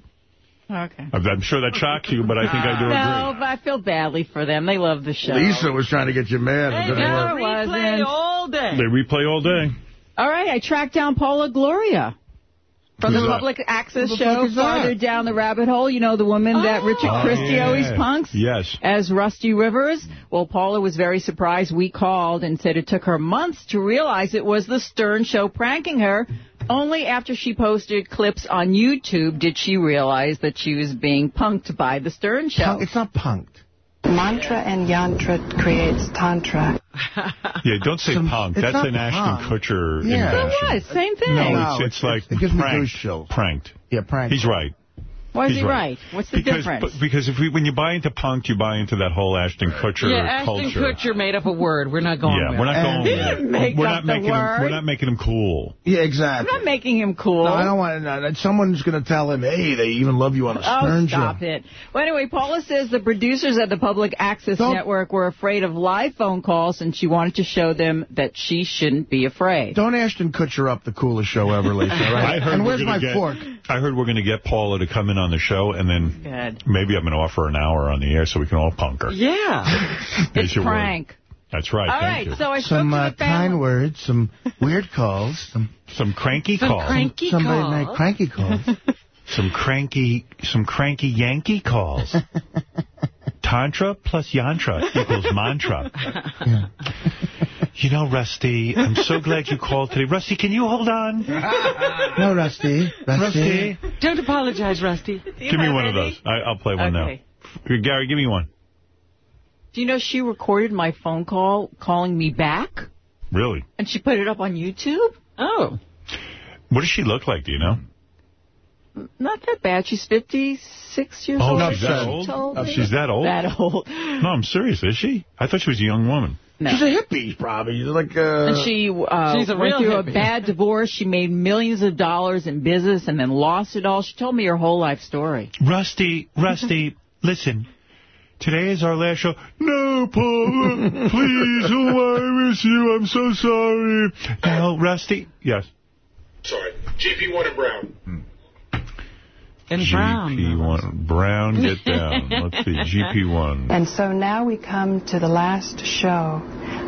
Okay. I'm I'm sure that shocks you, but I think I do No, but I feel badly for them. They love the show. Lisa was trying to get you mad. It didn't it wasn't. all day. They replay all day. All right, I tracked down Paula Gloria. From Who's the that? public access the show, fuck is that? Down the Rabbit Hole. You know, the woman that oh. Richard Oh, Christy yeah. always punks? Yes. As Rusty Rivers. Well, Paula was very surprised. We called and said it took her months to realize it was the Stern Show pranking her. Only after she posted clips on YouTube did she realize that she was being punked by the Stern Show. Punk, it's not punked. Mantra and yantra creates tantra. [laughs] Yeah, don't say punk. That's not an Ashton punk. Kutcher Yeah. It invention. was, same thing. No, No, it's, it's like it gives me pranked. goose chills. Pranked. Yeah, prank. He's right. Why is He's he right. right? What's the because, difference? but- because if we, when you buy into punk, you buy into that whole Ashton Kutcher Yeah, Ashton culture. Kutcher made up a word. We're not going yeah, with we're not going. With He it. didn't make we're up not the making him. word. We're not making him cool. Yeah, I'm exactly. not making him cool. No, I don't want to. Someone's going to tell him, hey, they even love you on a Oh, Stern stop show. it. Well, anyway, Paula says the producers at the Public Access Don't- Network were afraid of live phone calls, and she wanted to show them that she shouldn't be afraid. Don't Ashton Kutcher up the coolest show ever, Lisa. Right? I heard and where's my get, fork? I heard we're going to get Paula to come in on the show, and then Good. maybe I'm going to offer an hour on the air so we can all punk her. Yeah. [laughs] There's It's your word. prank. That's right. All thank right, you. so I spoke Some to uh, the kind words, some weird calls, some some cranky Some calls. cranky somebody calls. made cranky calls. Some cranky, some cranky Yankee calls. [laughs] Tantra plus yantra equals mantra. [laughs] You know, Rusty, I'm so glad you called today. Rusty, can you hold on? [laughs] no, Rusty. Rusty. Rusty, Don't apologize, Rusty. give me one of those. I, I'll play one Okay. now. Gary, give me one. Do you know she recorded my phone call calling me back? Really? And she put it up on YouTube? Oh. What does she look like? Do you know? Not that bad. She's 56 years Oh, old. she's that She old? told. She's that old? That old. No, I'm serious. Is she? I thought she was a young woman. No. She's a hippie, probably. Like, uh, And she uh, She's a went real through a bad [laughs] divorce. She made millions of dollars in business and then lost it all. She told me her whole life story. Rusty, Rusty, [laughs] listen. Today is our last show. No, Paula, please, oh, I miss you. I'm so sorry. Now, Rusty. Yes. Sorry. GP1 and Brown. And Brown. GP1. Brown, get [laughs] down. Let's see. GP1. And so now we come to the last show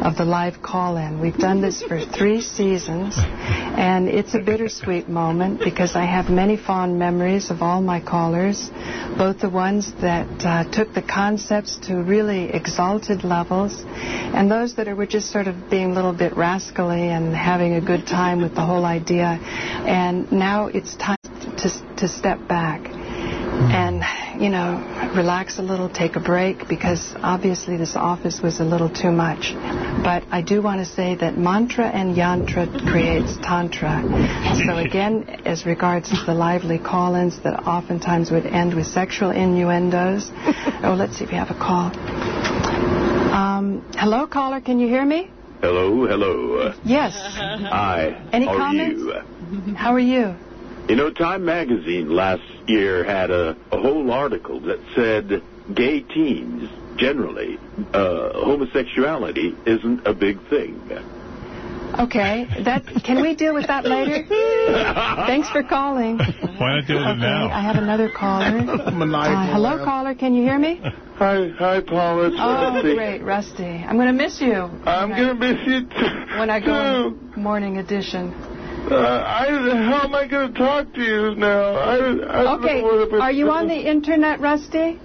of the live call-in. We've done this for three seasons, and it's a bittersweet moment because I have many fond memories of all my callers, both the ones that uh, took the concepts to really exalted levels, and those that were just sort of being a little bit rascally and having a good time with the whole idea. And now it's time to, to step back and you know relax a little take a break because obviously this office was a little too much. But i do want to say that mantra and yantra creates tantra. So again as regards to the lively call-ins that oftentimes would end with sexual innuendos. Oh let's see if we have a call. Um, hello caller can you hear me? Hello, hello. yes. Hi. Any How are you? how are you You know, Time Magazine last year had a, a whole article that said gay teens, generally, uh, homosexuality isn't a big thing. Okay, that can we deal with that later? [laughs] Thanks for calling. Why not do it Okay, I now? have another caller. [laughs] Uh, hello, laugh. caller. Can you hear me? Hi, hi, Paul. It's Oh, Rusty. great, Rusty. I'm going to miss you. I'm gonna miss you too. when I go morning edition. Uh, I, how am I gonna talk to you now? I, I Okay, are you on the internet, Rusty?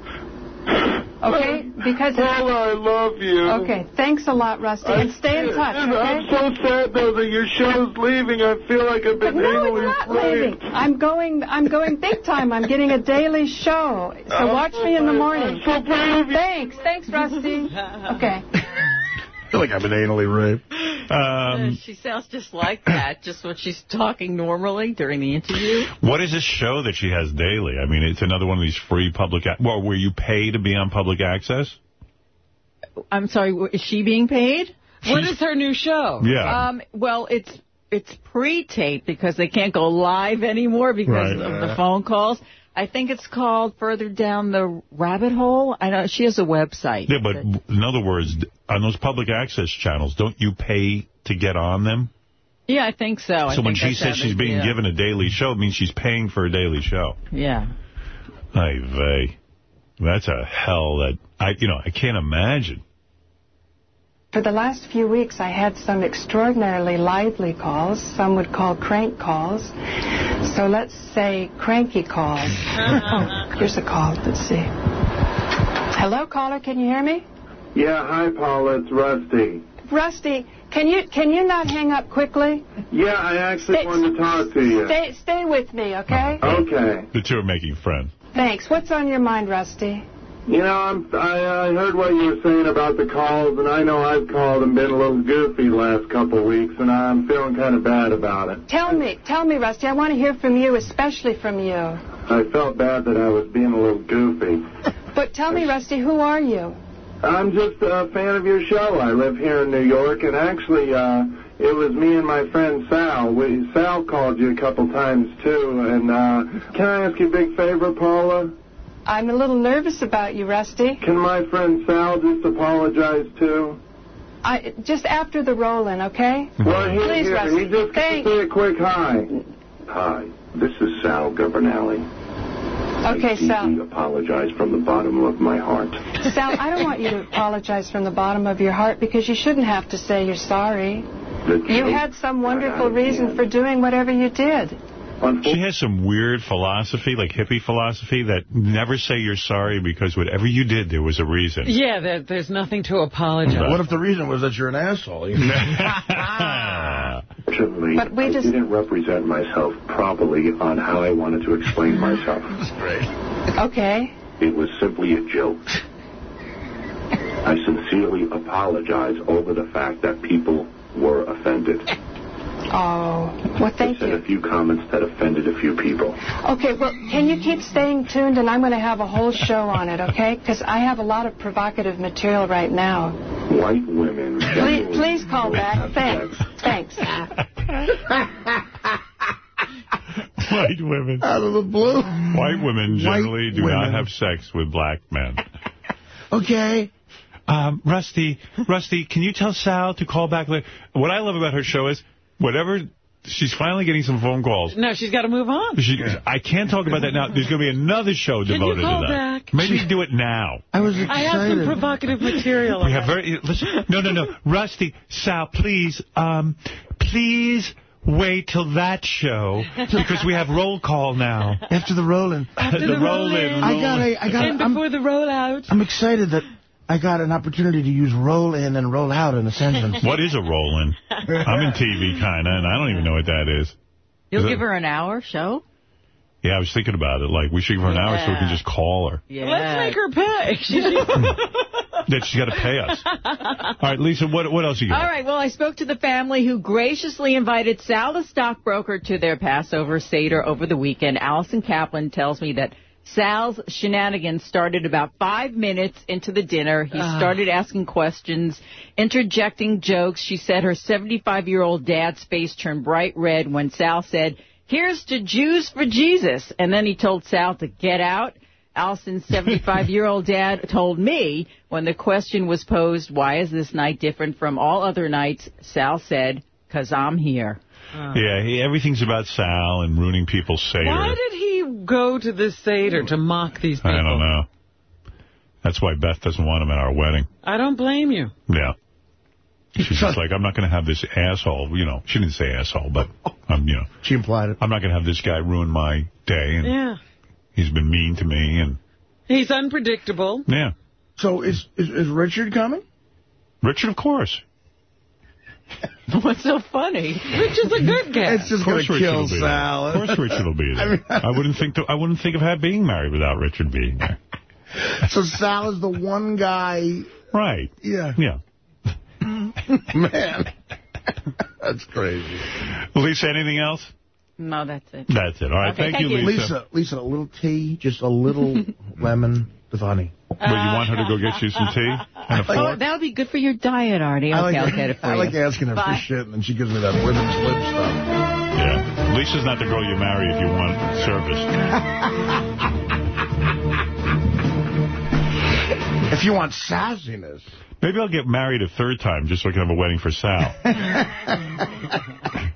Okay, because Paula, I love you. Okay, thanks a lot, Rusty, and stay in touch. And I'm so sad though that your show's leaving. I feel like I've But been no, anally it's not raped. leaving. I'm going. I'm going big time. I'm getting a daily show. So watch me in the morning. I'm so proud of you. Thanks, thanks, Rusty. [laughs] Okay. I feel like I've been anally raped. Um, she sounds just like that, just when she's talking normally during the interview. what is this show that she has daily? I mean, it's another one of these free public... Well, where you pay to be on public access? I'm sorry, is she being paid? What is her new show? Yeah. Um, well, it's it's pre-taped because they can't go live anymore because Right. of the phone calls. I think it's called Further Down the Rabbit Hole. I know she has a website. Yeah, but in other words, on those public access channels, don't you pay to get on them? Yeah, I think so. I so when think she says she's being yeah. given a daily show, it means she's paying for a daily show. Yeah. Ay vey. That's a hell that, I you know, I can't imagine. For the last few weeks, I had some extraordinarily lively calls. Some would call crank calls. So let's say cranky calls. [laughs] oh, here's a call. Let's see. Hello, caller. Can you hear me? Yeah, hi, Paula. It's Rusty. Rusty, can you can you not hang up quickly? Yeah, I actually Stay- wanted to talk to you. Stay stay with me, okay? Okay. The two are making friends. Thanks. What's on your mind, Rusty? You know, I'm, I, I heard what you were saying about the calls, and I know I've called and been a little goofy the last couple of weeks, and I'm feeling kind of bad about it. Tell me, tell me, Rusty. I want to hear from you, especially from you. I felt bad that I was being a little goofy. [laughs] But tell me, Rusty, who are you? I'm just a fan of your show. I live here in New York, and actually, uh, it was me and my friend Sal. We, Sal called you a couple times too, and uh, can I ask you a big favor, Paula? I'm a little nervous about you, Rusty. Can my friend Sal just apologize too? I just after the roll-in, okay? Well, he, Please, he, Rusty. he just Thanks. say a quick hi. Hi, this is Sal Governale. Okay, Sal. I apologize from the bottom of my heart. Sal, I don't want you to apologize from the bottom of your heart because you shouldn't have to say you're sorry. You had some wonderful reason for doing whatever you did. She has some weird philosophy, like hippie philosophy, that never say you're sorry because whatever you did, there was a reason. Yeah, there, there's nothing to apologize. What if the reason was that you're an asshole? [laughs] Fortunately, But we I just- didn't represent myself properly on how I wanted to explain myself. [laughs] Okay. It was simply a joke. I sincerely apologize over the fact that people were offended. Oh, well, thank I said a few comments that offended a few people. Okay, well, can you keep staying tuned, and I'm going to have a whole show on it, okay? Because I have a lot of provocative material right now. White women. Please, please call back. Thanks. Thanks. [laughs] White women. Out of the blue. White women generally do women. not have sex with black men. Okay. Um, Rusty, Rusty, can you tell Sal to call back later? What I love about her show is whatever, she's finally getting some phone calls. No, she's got to move on. She, I can't talk about that now. There's going to be another show Can you devoted call to that. back? Maybe do it now. I was excited. I have some provocative material. We have very listen. [laughs] No, no, no. Rusty, Sal, please, um, please wait till that show [laughs] because we have roll call now. After the rolling. After the roll-in. I got a, I got and a, I'm, before the rollout. I'm excited that I got an opportunity to use roll in and roll out in a sentence. What is a roll-in? I'm in TV kind of, and I don't even know what that is. You'll Is it- give her an hour show? Yeah, I was thinking about it. Like, we should give her an hour so we can just call her. Yeah. Let's make her pay. [laughs] That she's got to pay us. All right, Lisa, what what else you got? All right, well, I spoke to the family who graciously invited Sal the stockbroker to their Passover Seder over the weekend. Allison Kaplan tells me that Sal's shenanigans started about five minutes into the dinner. He started asking questions, interjecting jokes. She said her 75-year-old dad's face turned bright red when Sal said, here's to Jews for Jesus. And then he told Sal to get out. Allison's [laughs] 75-year-old dad told me when the question was posed, why is this night different from all other nights? Sal said, because I'm here. Yeah, he, everything's about Sal and ruining people's Seder. Why did he go to this Seder to mock these people? I don't know. That's why Beth doesn't want him at our wedding. I don't blame you. Yeah. She's just like, I'm not going to have this asshole, you know, she didn't say asshole, but, um, you know. She implied it. I'm not going to have this guy ruin my day, and Yeah. he's been mean to me, and, He's unpredictable. yeah. So is, is is Richard coming? Richard, of course. [laughs] What's so funny? Richard's a good guy. It's just Of going course to kill will there. Sal. Of course Richard will be [laughs] there. I mean- I wouldn't think to, I wouldn't think of her being married without Richard being there. So Sal is the one guy. Right. Yeah. Yeah. [laughs] Man. That's crazy. Lisa, anything else? No, that's it. That's it. All right. Okay, thank, thank you, you. Lisa. Lisa, Lisa, a little tea, just a little lemon with honey. Would you want her to go get you some tea and a Oh, that would be good for your diet, Artie. Okay, I like, I'll get it for I you. like asking her Bye. for shit, and then she gives me that women's lip stuff. Yeah. Lisa's not the girl you marry if you want service. If you want sassiness. Maybe I'll get married a third time just so I can have a wedding for Sal. [laughs]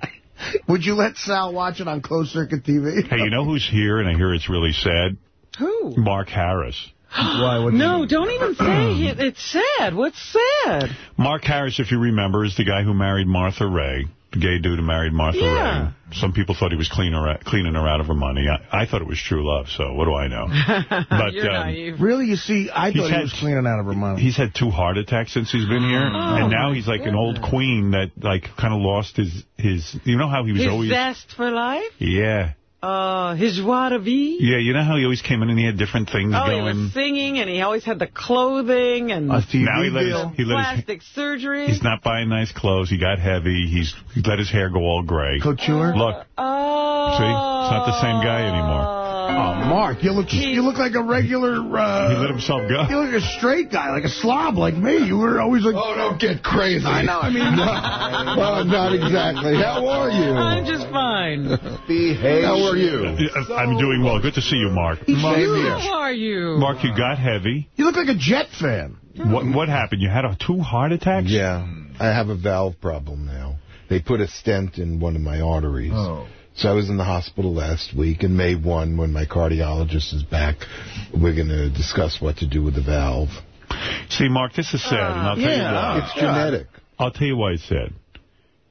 Would you let Sal watch it on closed circuit TV? hey, you know who's here and I hear it's really sad? Who? Mark Harris. Why? No, don't even say it. [clears throat] It's sad. What's sad? Mark Harris, if you remember, is the guy who married Martha Raye, the gay dude who married Martha Yeah. Ray. Some people thought he was cleaning her, cleaning her out of her money. I, I thought it was true love, so what do I know? [laughs] But You're um, naive. Really? You see, I He's thought he was cleaning out of her money. He's had two heart attacks since he's been here, Oh, and now he's like an old queen that like kind of lost his his. You know how he was His always zest for life? yeah Uh, his joie de vie? yeah. You know how he always came in and he had different things Oh, he was singing, and he always had the clothing and now he let his, he let his, plastic surgery. he's not buying nice clothes. He got heavy. He's he let his hair go all gray. Couture? Look, Oh. see, it's not the same guy anymore. Oh, Mark, you look you look like a regular. Uh, He let himself go. You look like a straight guy, like a slob, like me. You were always like. Oh, don't get crazy. I know. [laughs] I mean, [laughs] well, not exactly. How are you? I'm just fine. Behave. How are you? I'm doing well. Good to see you, Mark. Mark, How are you? Mark, you got heavy. You look like a Jet fan. What what happened? You had a, two heart attacks? Yeah, I have a valve problem now. They put a stent in one of my arteries. Oh. So I was in the hospital last week, and May 1, when my cardiologist is back, we're going to discuss what to do with the valve. See, Mark, this is sad, and I'll tell you ah, why. it's genetic. I'll tell you why it's sad.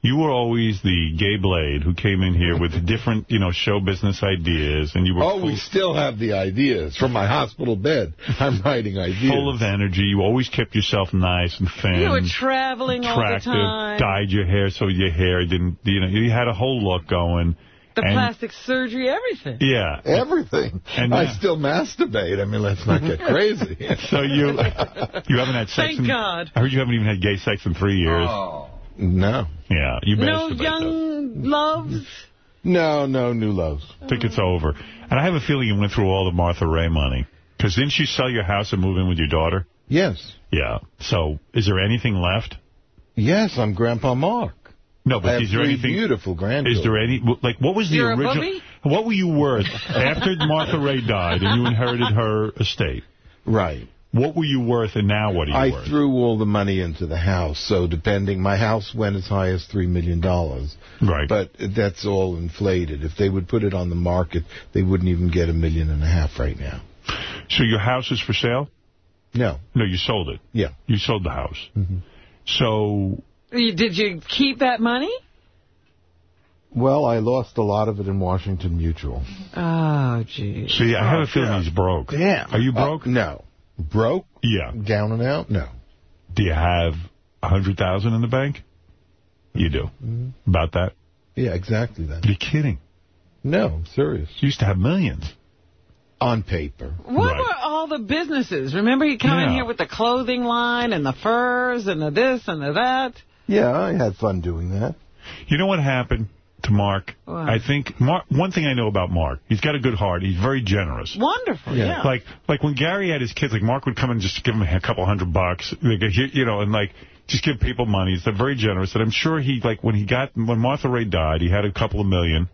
You were always the gay blade who came in here with different, you know, show business ideas, and you were Oh, we still have the ideas from my hospital bed. [laughs] I'm writing ideas. full of energy. You always kept yourself nice and thin. You were traveling all the attractive, time. dyed your hair so your hair didn't, you know, you had a whole look going. The and, plastic surgery, everything. Yeah. Everything. And I now- still masturbate. I mean, let's not get [laughs] crazy. So you you haven't had sex Thank in, God. I heard you haven't even had gay sex in three years. Oh. No. Yeah, you No masturbate, young loves. No, no new loves. I think it's over. And I have a feeling you went through all the Martha Raye money. Because didn't you sell your house and move in with your daughter? Yes. Yeah. So is there anything left? Yes, I'm Grandpa Mark. No, but I is there three anything? beautiful grandchildren. Is there any, like, what was the You're original, what were you worth after Martha Raye died and you inherited her estate? Right. What were you worth and now what are you I worth? threw all the money into the house, so depending, my house went as high as $3 million. Right. But that's all inflated. If they would put it on the market, they wouldn't even get a million and a half right now. So your house is for sale? No. No, you sold it. Yeah. You sold the house. Mm-hmm. So, You- Did you keep that money? Well, I lost a lot of it in Washington Mutual. Oh, gee. see, I have Oh, a feeling yeah. he's broke. Yeah. Are you broke? Uh, no. Broke? yeah. Down and out? No. Do you have a 100000 in the bank? You do. Mm-hmm. About that? Yeah, exactly that. You're kidding. No, I'm serious. You used to have millions. On paper. What Right. were all the businesses? Remember you come in Yeah. here with the clothing line and the furs and the this and the that? Yeah, I had fun doing that. You know what happened to Mark? What? I think Mark. One thing I know about Mark, he's got a good heart. He's very generous. Wonderful, yeah. Like like when Gary had his kids, like Mark would come and just give him a couple hundred bucks, like, you know, and like just give people money. He's very generous, and I'm sure he like when he got when Martha Raye died, he had a couple of million,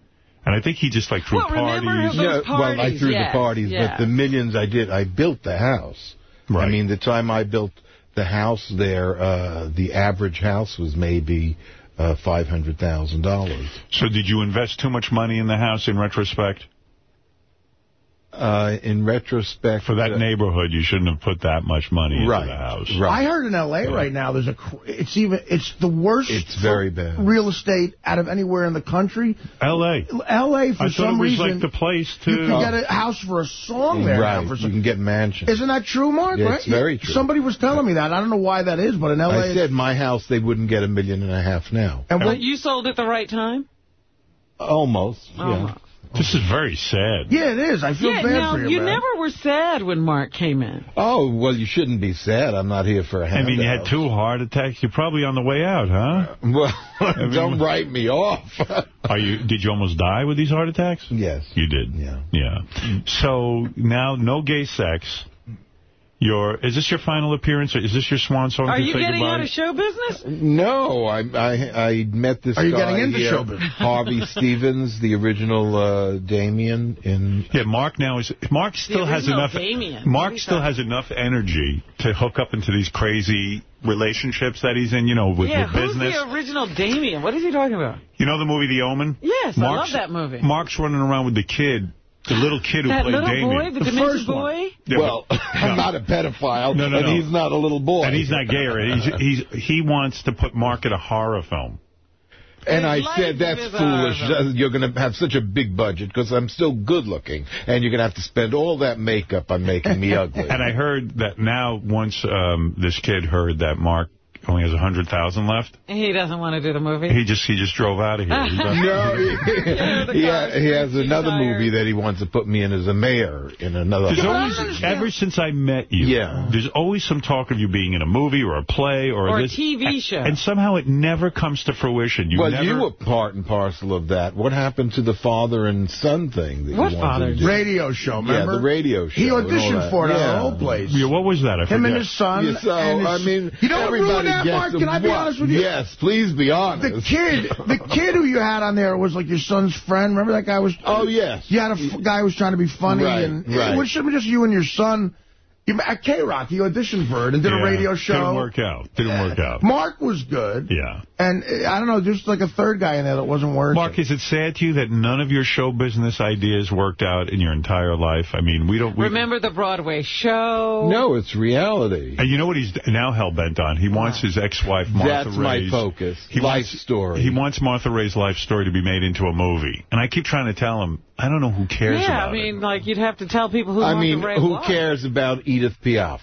and I think he just like threw Well, parties. Those yeah, well, I threw yes, the parties, yes. but the millions I did, I built the house. Right. I mean, the time I built the house there, uh, the average house was maybe uh, $500,000. So did you invest too much money in the house in retrospect? Uh, in retrospect... For that uh, neighborhood, you shouldn't have put that much money into the house. right. I heard in L.A. right now there's a. It's even. It's the worst. It's very bad. Real estate out of anywhere in the country. L.A. L.A. for I thought some it was reason. like the place to... you can get a house for a song there Right, now. For you some, can get mansions. isn't that true, Mark? Yeah, right? it's very true. Somebody was telling me that. I don't know why that is, but in L.A. I said my house, they wouldn't get a million and a half now. and But what, you sold at the right time? Almost, yeah. Almost. This is very sad. yeah, it is. I feel Yeah, bad now, for you, you man. never were sad when Mark came in. Oh, well, you shouldn't be sad. I'm not here for a handout. I mean, you had two heart attacks. You're probably on the way out, huh? [laughs] Well, [laughs] don't write me off. [laughs] Are you? Did you almost die with these heart attacks? yes. You did. Yeah. Yeah. So now, no gay sex. Your is this your final appearance? Or is this your swan song Are to you say getting goodbye? out of show business? No, I, I I met this Are you guy getting into here, show business? [laughs] Harvey Stevens, the original uh, Damien in Yeah, Mark now is Mark still has enough. Damien. Mark still talking- has enough energy to hook up into these crazy relationships that he's in. You know, with, yeah, with who's business. the original Damien? What is he talking about? You know the movie The Omen? Yes, Mark's, I love that movie. Mark's running around with the kid The little kid who That played little Damien. boy, the, first boy? Yeah, well, but- [laughs] I'm not a pedophile, No, no, and no. he's not a little boy. And he's not gay or he's, he's he wants to put Mark in a horror film. And I said, that's foolish. horrible. You're going to have such a big budget because I'm still good looking. And you're going to have to spend all that makeup on making me [laughs] ugly. And I heard that now once um, this kid heard that Mark only has a 100000 left, He doesn't want to do the movie. he just he just drove out of here. He [laughs] no, he, the he, ha- he has another tired. movie that he wants to put me in as a mayor in another. There's Yeah, but I always, ever since I met you, Yeah. there's always some talk of you being in a movie or a play or, Or a TV show. And somehow it never comes to fruition. You well, never, you were part and parcel of that. What happened to the father and son thing? That What you wanted father? To do? Radio show, remember? Yeah, the radio show. He auditioned for it at yeah. our old place. Yeah, what was that? I Him and his son. Yeah, so, and his, I mean, you know what ruined Mark? Can I be what? honest with you? Yes, please be honest. The kid, the kid who you had on there was like your son's friend. Remember that guy was? Oh, yes. You had a f- guy who was trying to be funny, Right, and right. it was should be just you and your son. You, at K Rock, he auditioned for it and did Yeah, a radio show. Didn't work out. Didn't work out. Mark was good. Yeah. And uh, I don't know, just like a third guy in there that wasn't working. Mark, is it sad to you that none of your show business ideas worked out in your entire life? I mean, we don't... We, Remember the Broadway show? No, it's reality. And you know what he's now hell-bent on? He wants his ex-wife, Martha That's my focus. He Life wants, story. He wants Martha Raye's life story to be made into a movie. And I keep trying to tell him, I don't know who cares Yeah, about I mean, like, you'd have to tell people who I Martha mean, Raye who was. cares about Edith Piaf?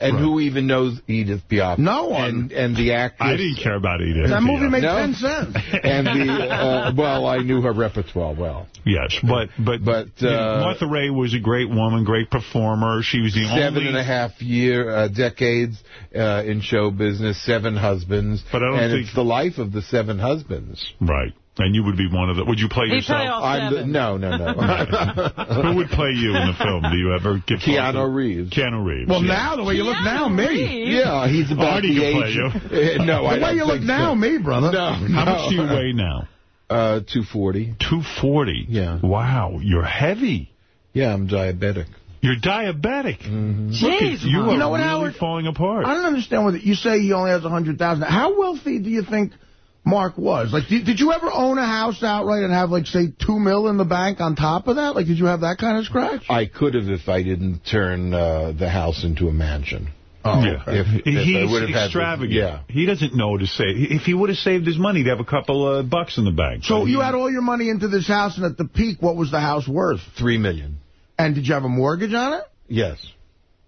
And who even knows Edith Piaf? No one. And, and the actress. I didn't care about Edith. that movie made No. 10 cents. [laughs] And the, uh, well, I knew her repertoire well. Yes, but but, But, you know, uh, Martha Raye was a great woman, great performer. She was the Seven only... and a half year, uh, decades uh, in show business, seven husbands. But I don't and think- it's the life of the seven husbands. Right. And you would be one of the... Would you play He'd yourself? play all I'm the, no, no, no. [laughs] Who would play you in the film? Do you ever get Keanu Reeves. Keanu Reeves. Well, yeah. now, the way you look now, me. Yeah, he's about Artie the could play age. Uh, [laughs] no, I The way you look think now, me, brother. No, How much do you weigh now? Uh, 240. 240. Yeah. Wow, you're heavy. Yeah, I'm diabetic. You're diabetic. Mm-hmm. Jeez, you Mark. are You know what, really Howard? falling apart. I don't understand what you say he only has a 100000 How wealthy do you think Mark was? Like, did, did you ever own a house outright and have, like, say, two mil in the bank on top of that? Like, did you have that kind of scratch? I could have if I didn't turn uh, the house into a mansion. Oh, yeah. If- if He's would have had extravagant. yeah. He doesn't know to save. If he would have saved his money, he'd have a couple of bucks in the bank. So But you he- had all your money into this house, and at the peak, what was the house worth? Three million. And did you have a mortgage on it? Yes.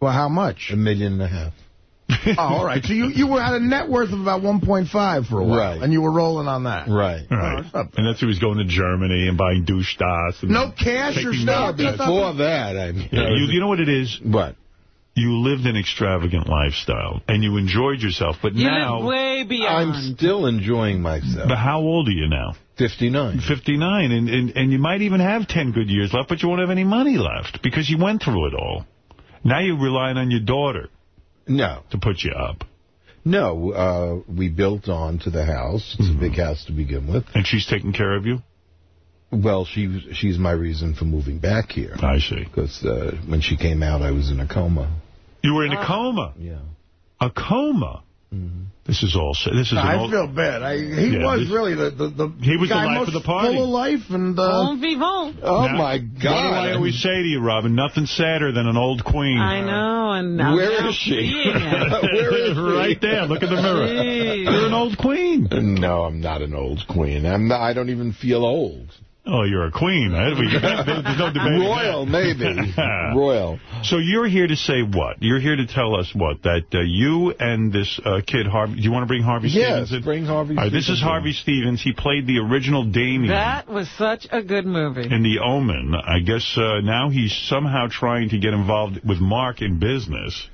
Well, how much? A million and a half. [laughs] oh, all right. So you, you were at a net worth of about 1.5 for a while, Right. and you were rolling on that. Right. Oh, right. that's not bad. and that's who was going to Germany and buying douche das. And No cash or stuff? Before that, I mean. Yeah, you, you know what it is? What? You lived an extravagant lifestyle, and you enjoyed yourself. But You now, live way beyond. I'm still enjoying myself. but how old are you now? 59. 59, and, and, and you might even have 10 good years left, but you won't have any money left because you went through it all. Now you're relying on your daughter No. to put you up. No, uh, we built on to the house. It's a big house to begin with. And she's taking care of you? Well, she she's my reason for moving back here. I see. Because uh, when she came out, I was in a coma. You were in a coma. Yeah. A coma? This is all... This is an I feel bad. I, he Yeah, was this- really the, the, the He was the life of the party. full of life. and uh, Bon vivant. Oh, Now, my God! What do God. I always say to you, Robin? Nothing sadder than an old queen. I know, and I'm Where now is she? [laughs] Where is she? right there. Look at the mirror. Jeez. You're an old queen. No, I'm not an old queen. I'm not, I don't even feel old. Oh, you're a queen. [laughs] There's no debating Royal, maybe. [laughs] Royal. So you're here to say what? You're here to tell us what? That uh, you and this uh, kid, Harvey... Do you want to bring Harvey Yes, Stevens in? bring Harvey All right, this is Harvey Stevens. He played the original Damien. That was such a good movie. in The Omen. I guess uh, now he's somehow trying to get involved with Mark in business,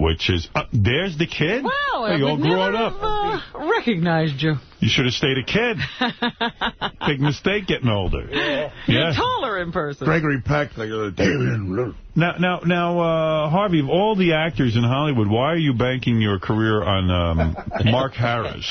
which is... Uh, there's the kid? Wow, Oh, I you all would grew up. have uh, recognized you. You should have stayed a kid. [laughs] Big mistake getting older. You're taller in person. Gregory Peck, like, uh, David. Now, now, now, uh, Harvey, of all the actors in Hollywood, why are you banking your career on um, [laughs] Mark Harris?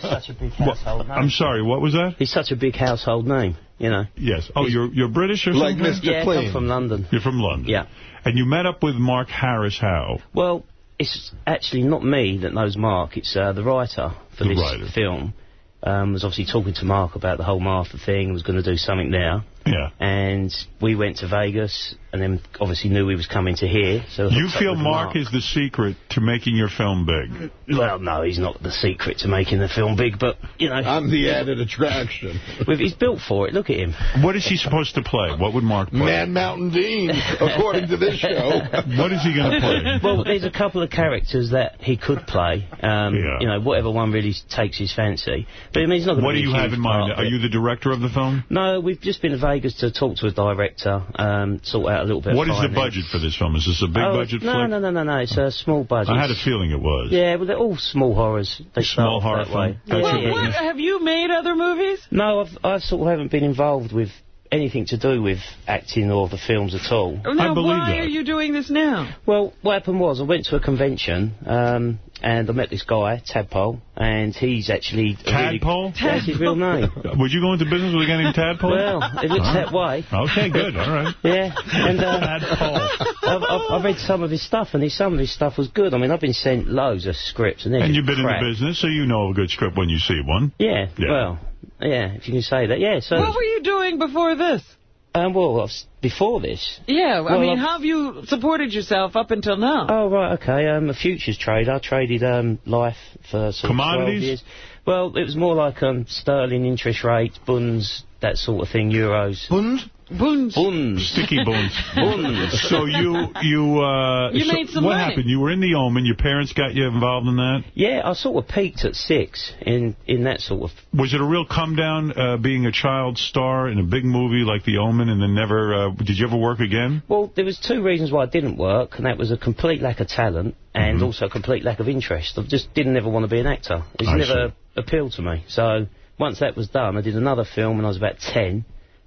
such a big household name. I'm sorry, what was that? He's such a big household name, you know. Yes. Oh, you're you're British or Like something? Mr. Yeah, Clean. I'm from London. You're from London. Yeah. And you met up with Mark Harris how? Well, it's actually not me that knows Mark. It's uh, the writer for The this writer. film. Um, was obviously talking to Mark about the whole Martha thing. Was going to do something there. Yeah. And we went to Vegas, and then obviously knew he was coming to here. So You feel with Mark is the secret to making your film big? Well, no, he's not the secret to making the film big, but, you know... I'm the added attraction. [laughs] He's built for it. Look at him. What is he supposed to play? What would Mark play? Man Mountain Dean, according to this show. [laughs] What is he going to play? Well, there's a couple of characters that he could play. Um, Yeah. You know, whatever one really takes his fancy. But I mean, he's not going to What do you have in mind? part Are you the director of the film? No, we've just been to Vegas to talk to a director, um, sort out a little bit What of is the budget for this film? Is this a big Oh, budget no, flick? No, no, no, no. It's a small budget. I had a feeling it was. Yeah, well, they're all small horrors. They Small horror that film. way. That's Yeah, your yeah, What, have you made other movies? No, I've, I sort of haven't been involved with anything to do with acting or the films at all. Now, why are you doing this now? Well, what happened was I went to a convention um, and I met this guy, Tadpole, and he's actually... a really- Tadpole? That's his real name. [laughs] Would you go into business with a guy named Tadpole? Well, it looks All right. that way. Okay, good. All right. [laughs] Yeah, and uh, Tadpole. I've, I've, I've read some of his stuff, and his, some of his stuff was good. I mean, I've been sent loads of scripts, and they're And you've been crap. in the business, so you know a good script when you see one. Yeah, Yeah. well, yeah, if you can say that. Yeah, so... What were you doing before this? Um, well, before this... Yeah, I mean, I've- how have you supported yourself up until now? Oh, right, okay. I'm a futures trader. I traded um, life for sort of 12 Commodities? years. Well, it was more like um, sterling interest rates, bunds, that sort of thing, euros. Bunds? Bunds. Bunds. Sticky bones. [laughs] Bunds. So you you uh You so made some what money. happened? You were in the Omen. Your parents got you involved in that. Yeah, I sort of peaked at six in, in that sort of... Was it a real come down uh, being a child star in a big movie like The Omen, and then never? Uh, did you ever work again? Well, there was two reasons why I didn't work, and that was a complete lack of talent and Mm-hmm. also a complete lack of interest. I just didn't ever want to be an actor. It's I never appealed to me. So once that was done, I did another film when I was about 10,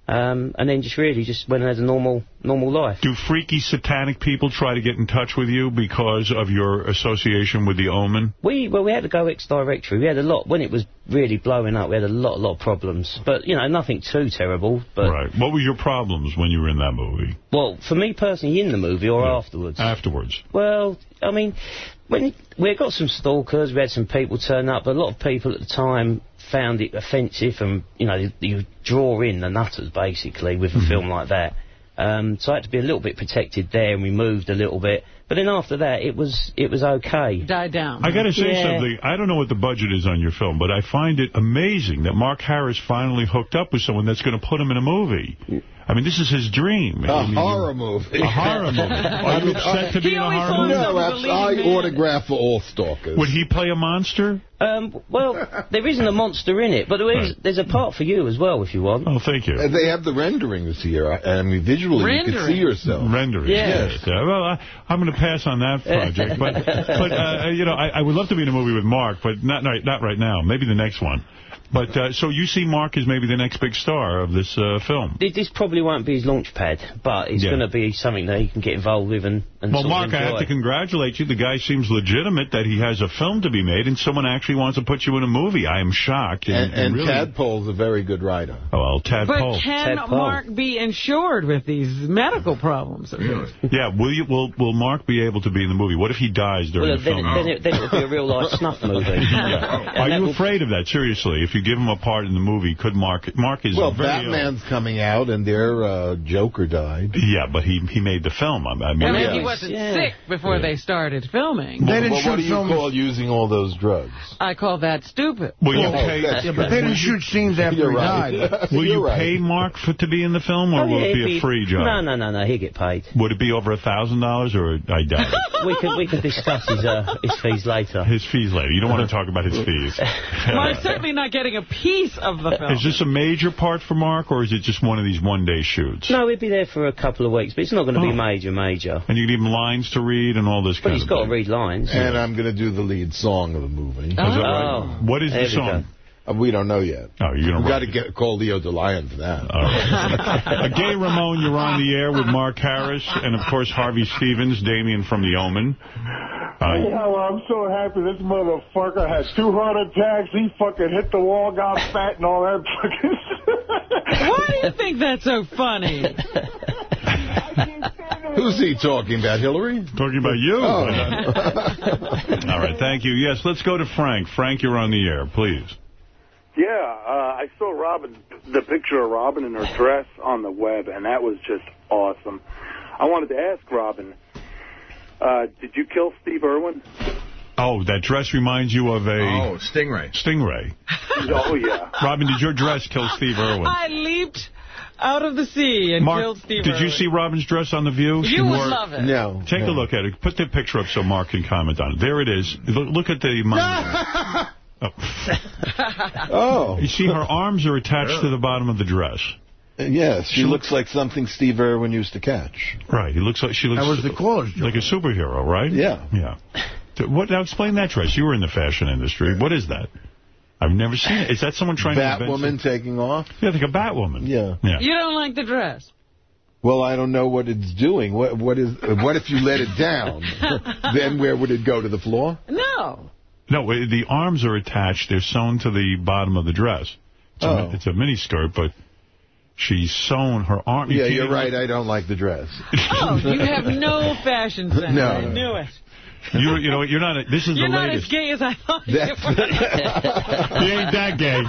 um, and then just really just went and had a normal normal life. Do freaky satanic people try to get in touch with you because of your association with The Omen? We well, we had to go ex-directory. We had a lot when it was really blowing up. We had a lot, lot of problems, but you know, nothing too terrible. But right. What were your problems when you were in that movie? well, for me personally, in the movie or afterwards. Afterwards. Well, I mean, when we got some stalkers, we had some people turn up, but a lot of people at the time found it offensive, and you know, you, you draw in the nutters basically with a Mm-hmm. film like that. Um, so I had to be a little bit protected there, and we moved a little bit. But then after that, it was it was okay. Died down. I got to say Yeah. something. I don't know what the budget is on your film, but I find it amazing that Mark Harris finally hooked up with someone that's going to put him in a movie. I mean, this is his dream. A I mean, horror movie. A horror movie. [laughs] Are you upset to be in a horror movie? No, that's, I autograph for all stalkers. Would he play a monster? Um, well, [laughs] there isn't a monster in it, but there is. There's a part for you as well if you want. Oh, thank you. Uh, They have the renderings here. I I mean, visually, you can see yourself. Rendering. Yes. yes. Yeah, well, I, I'm going to pass on that project. but, but uh, [laughs] you know, I, I would love to be in a movie with Mark, but not not right now. Maybe the next one. But uh, so you see Mark as maybe the next big star of this uh, film. This probably won't be his launch pad, but it's Yeah. going to be something that he can get involved with and, and Well, sort of Mark, I have to congratulate you. The guy seems legitimate that he has a film to be made, and someone actually wants to put you in a movie. I am shocked. And, and really, Tadpole's a very good writer. Oh, well, Tadpole. But can Mark be insured with these medical problems of yours? [laughs] Yeah, will you? Will Will Mark be able to be in the movie? What if he dies during Well, the then, film? then, it, then it would be a real life snuff movie. [laughs] Are you afraid of that? Seriously, if you give him a part in the movie, could Mark? Mark is Well, very Batman's coming out, and their uh, Joker died. Yeah, but he he made the film. I, I mean, I mean, Yeah. he wasn't Yeah. sick before they started filming. Well, well, what do you call using all those drugs? I call that stupid. Will you Oh, pay? that's Yeah, but they didn't shoot scenes after You're he right. died. [laughs] Will You're you right. pay Mark for to be in the film, or Oh, will yeah, it be he'd a free job? No, no, no, no. He'll get paid. Would it be over a thousand dollars, or I doubt it? [laughs] We could, we can discuss his uh, his fees later. His fees later. You don't want to talk about his fees. [laughs] Mark's certainly not getting a piece of the uh, film. Is this a major part for Mark, or is it just one of these one-day shoots? No, he'd be there for a couple of weeks, but it's not going to be Oh. major, major. And you give him lines to read and all this But kind he's of got to read lines. And I'm going to do the lead song of the movie. Is that oh. right? Oh. What is There the we go. song? Uh, we don't know yet. Oh, you're going We've got to get call Leo DeLion for that. All right. [laughs] uh, Gay Ramon, you're on the air with Mark Harris and, of course, Harvey Stevens, Damien from The Omen. Uh, Hell, I'm so happy this motherfucker had two heart attacks. He fucking hit the wall, got fat, and all that fucking [laughs] Why do you think that's so funny? [laughs] Who's he talking about, Hillary? Talking about you. Oh. All right, thank you. Yes, let's go to Frank. Frank, you're on the air, please. Yeah, uh, I saw Robin, the picture of Robin in her dress on the web, and that was just awesome. I wanted to ask Robin, uh, did you kill Steve Irwin? Oh, that dress reminds you of a... Oh, Stingray. Stingray. [laughs] oh, yeah. Robin, did your dress kill Steve Irwin? I leaped out of the sea and Mark, killed Steve did you see Robin's dress on The View? She You would wore- love it. No. Take a look at it. Put the picture up so Mark can comment on it. There it is. Look, look at the monitor. [laughs] Oh. [laughs] oh. You see, her arms are attached to the bottom of the dress. Uh, yes, she looks like something Steve Irwin used to catch. Right. He looks like she looks That was the cause, Joe. like a superhero, right? Yeah. Yeah. What? Now explain that dress. You were in the fashion industry. What is that? I've never seen it. Is that someone trying to invent Batwoman taking off? Yeah, like a Batwoman. Yeah. Yeah. You don't like the dress? Well, I don't know what it's doing. What what is what if you let it down? [laughs] then where would it go to the floor? No. No, uh, the arms are attached. They're sewn to the bottom of the dress. It's, a, Oh. it's a mini skirt, but she's sewn her arm. you Yeah, can't you're even- right. I don't like the dress. [laughs] Oh, you have no fashion sense. No. I knew it. You, you know, what, you're not. A, this is You're the not as gay as I thought you That's- were. [laughs] he ain't that gay.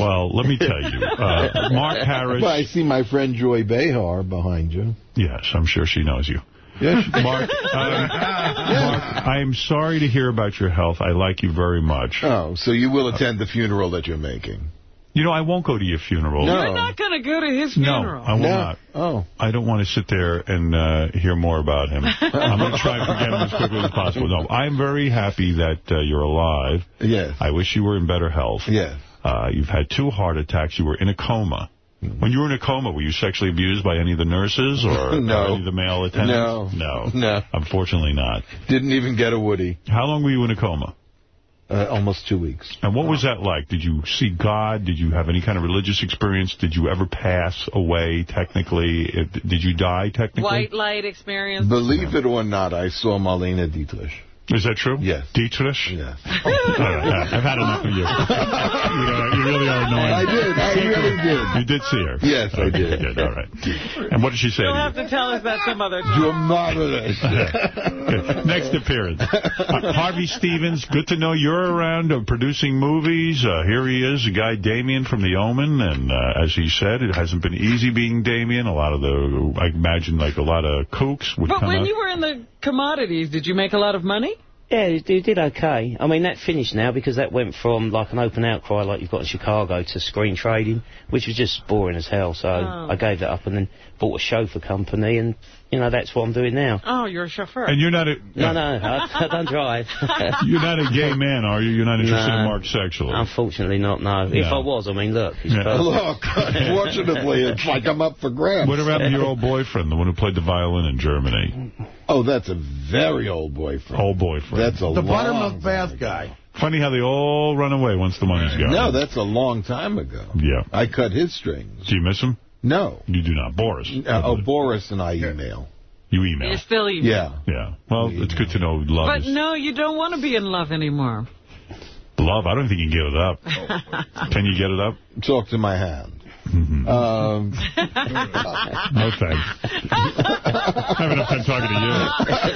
well, let me tell you, uh, Mark Harris. Well, I see my friend Joy Behar behind you. Yes, I'm sure she knows you. Yes. Mark, [laughs] um, Mark, I am sorry to hear about your health. I like you very much. Oh, so you will attend the funeral that you're making? You know, I won't go to your funeral. No. You're not going to go to his funeral. No, funeral. I will No. not. Oh. I don't want to sit there and uh, hear more about him. [laughs] I'm going to try and forget him as quickly as possible. No, I'm very happy that uh, you're alive. Yes. I wish you were in better health. Yes. Uh, you've had two heart attacks. You were in a coma. When you were in a coma, were you sexually abused by any of the nurses or [laughs] No. any of the male attendants? No. No. No. Unfortunately not. Didn't even get a Woody. How long were you in a coma? Uh, almost two weeks. And what was that like? Did you see God? Did you have any kind of religious experience? Did you ever pass away technically? Did you die technically? White light experience. Believe it or not, I saw Marlene Dietrich. Is that true? Yes. Dietrich? Yes. [laughs] All right, I've had enough of you. you, know, you really are annoying. I did. I really did. You did see her? Yes, I Okay, did. good, all right. And what did she say You'll to have you? to tell us that some other time. You're marvelous. [laughs] Okay, Next appearance. Uh, Harvey Stevens, good to know you're around uh, producing movies. Uh, here he is, a guy, Damien from The Omen. And uh, as he said, it hasn't been easy being Damien. A lot of the, I imagine, like a lot of kooks would But when out. you were in the commodities, did you make a lot of money? Yeah, it, it did okay. I mean, that finished now because that went from like an open outcry like you've got in Chicago to screen trading, which was just boring as hell. So Oh. I gave that up and then bought a chauffeur company, and you know that's what I'm doing now. Oh, you're a chauffeur. and you're not a... No, no, I, I don't drive. [laughs] You're not a gay man, are you? You're not interested in No. Mark sexually. Unfortunately, not. No. If I was, I mean, look. Yeah. Look, unfortunately, it's like I'm up for grabs. What about your old boyfriend, the one who played the violin in Germany? Oh, that's a very old boyfriend. Old boyfriend. That's a The long buttermilk bath guy. Funny how they all run away once the money's gone. No, that's a long time ago. Yeah. I cut his strings. Do you miss him? No. You do not. Boris. Uh, oh, Boris and I email. You email. You're still even. Yeah. Yeah. Well, it's good to know love But is no, you don't want to be in love anymore. love. I don't think you can give it up. [laughs] Can you get it up? Talk to my hand. Mm-hmm. Um, [laughs] No thanks. I have enough time talking to you.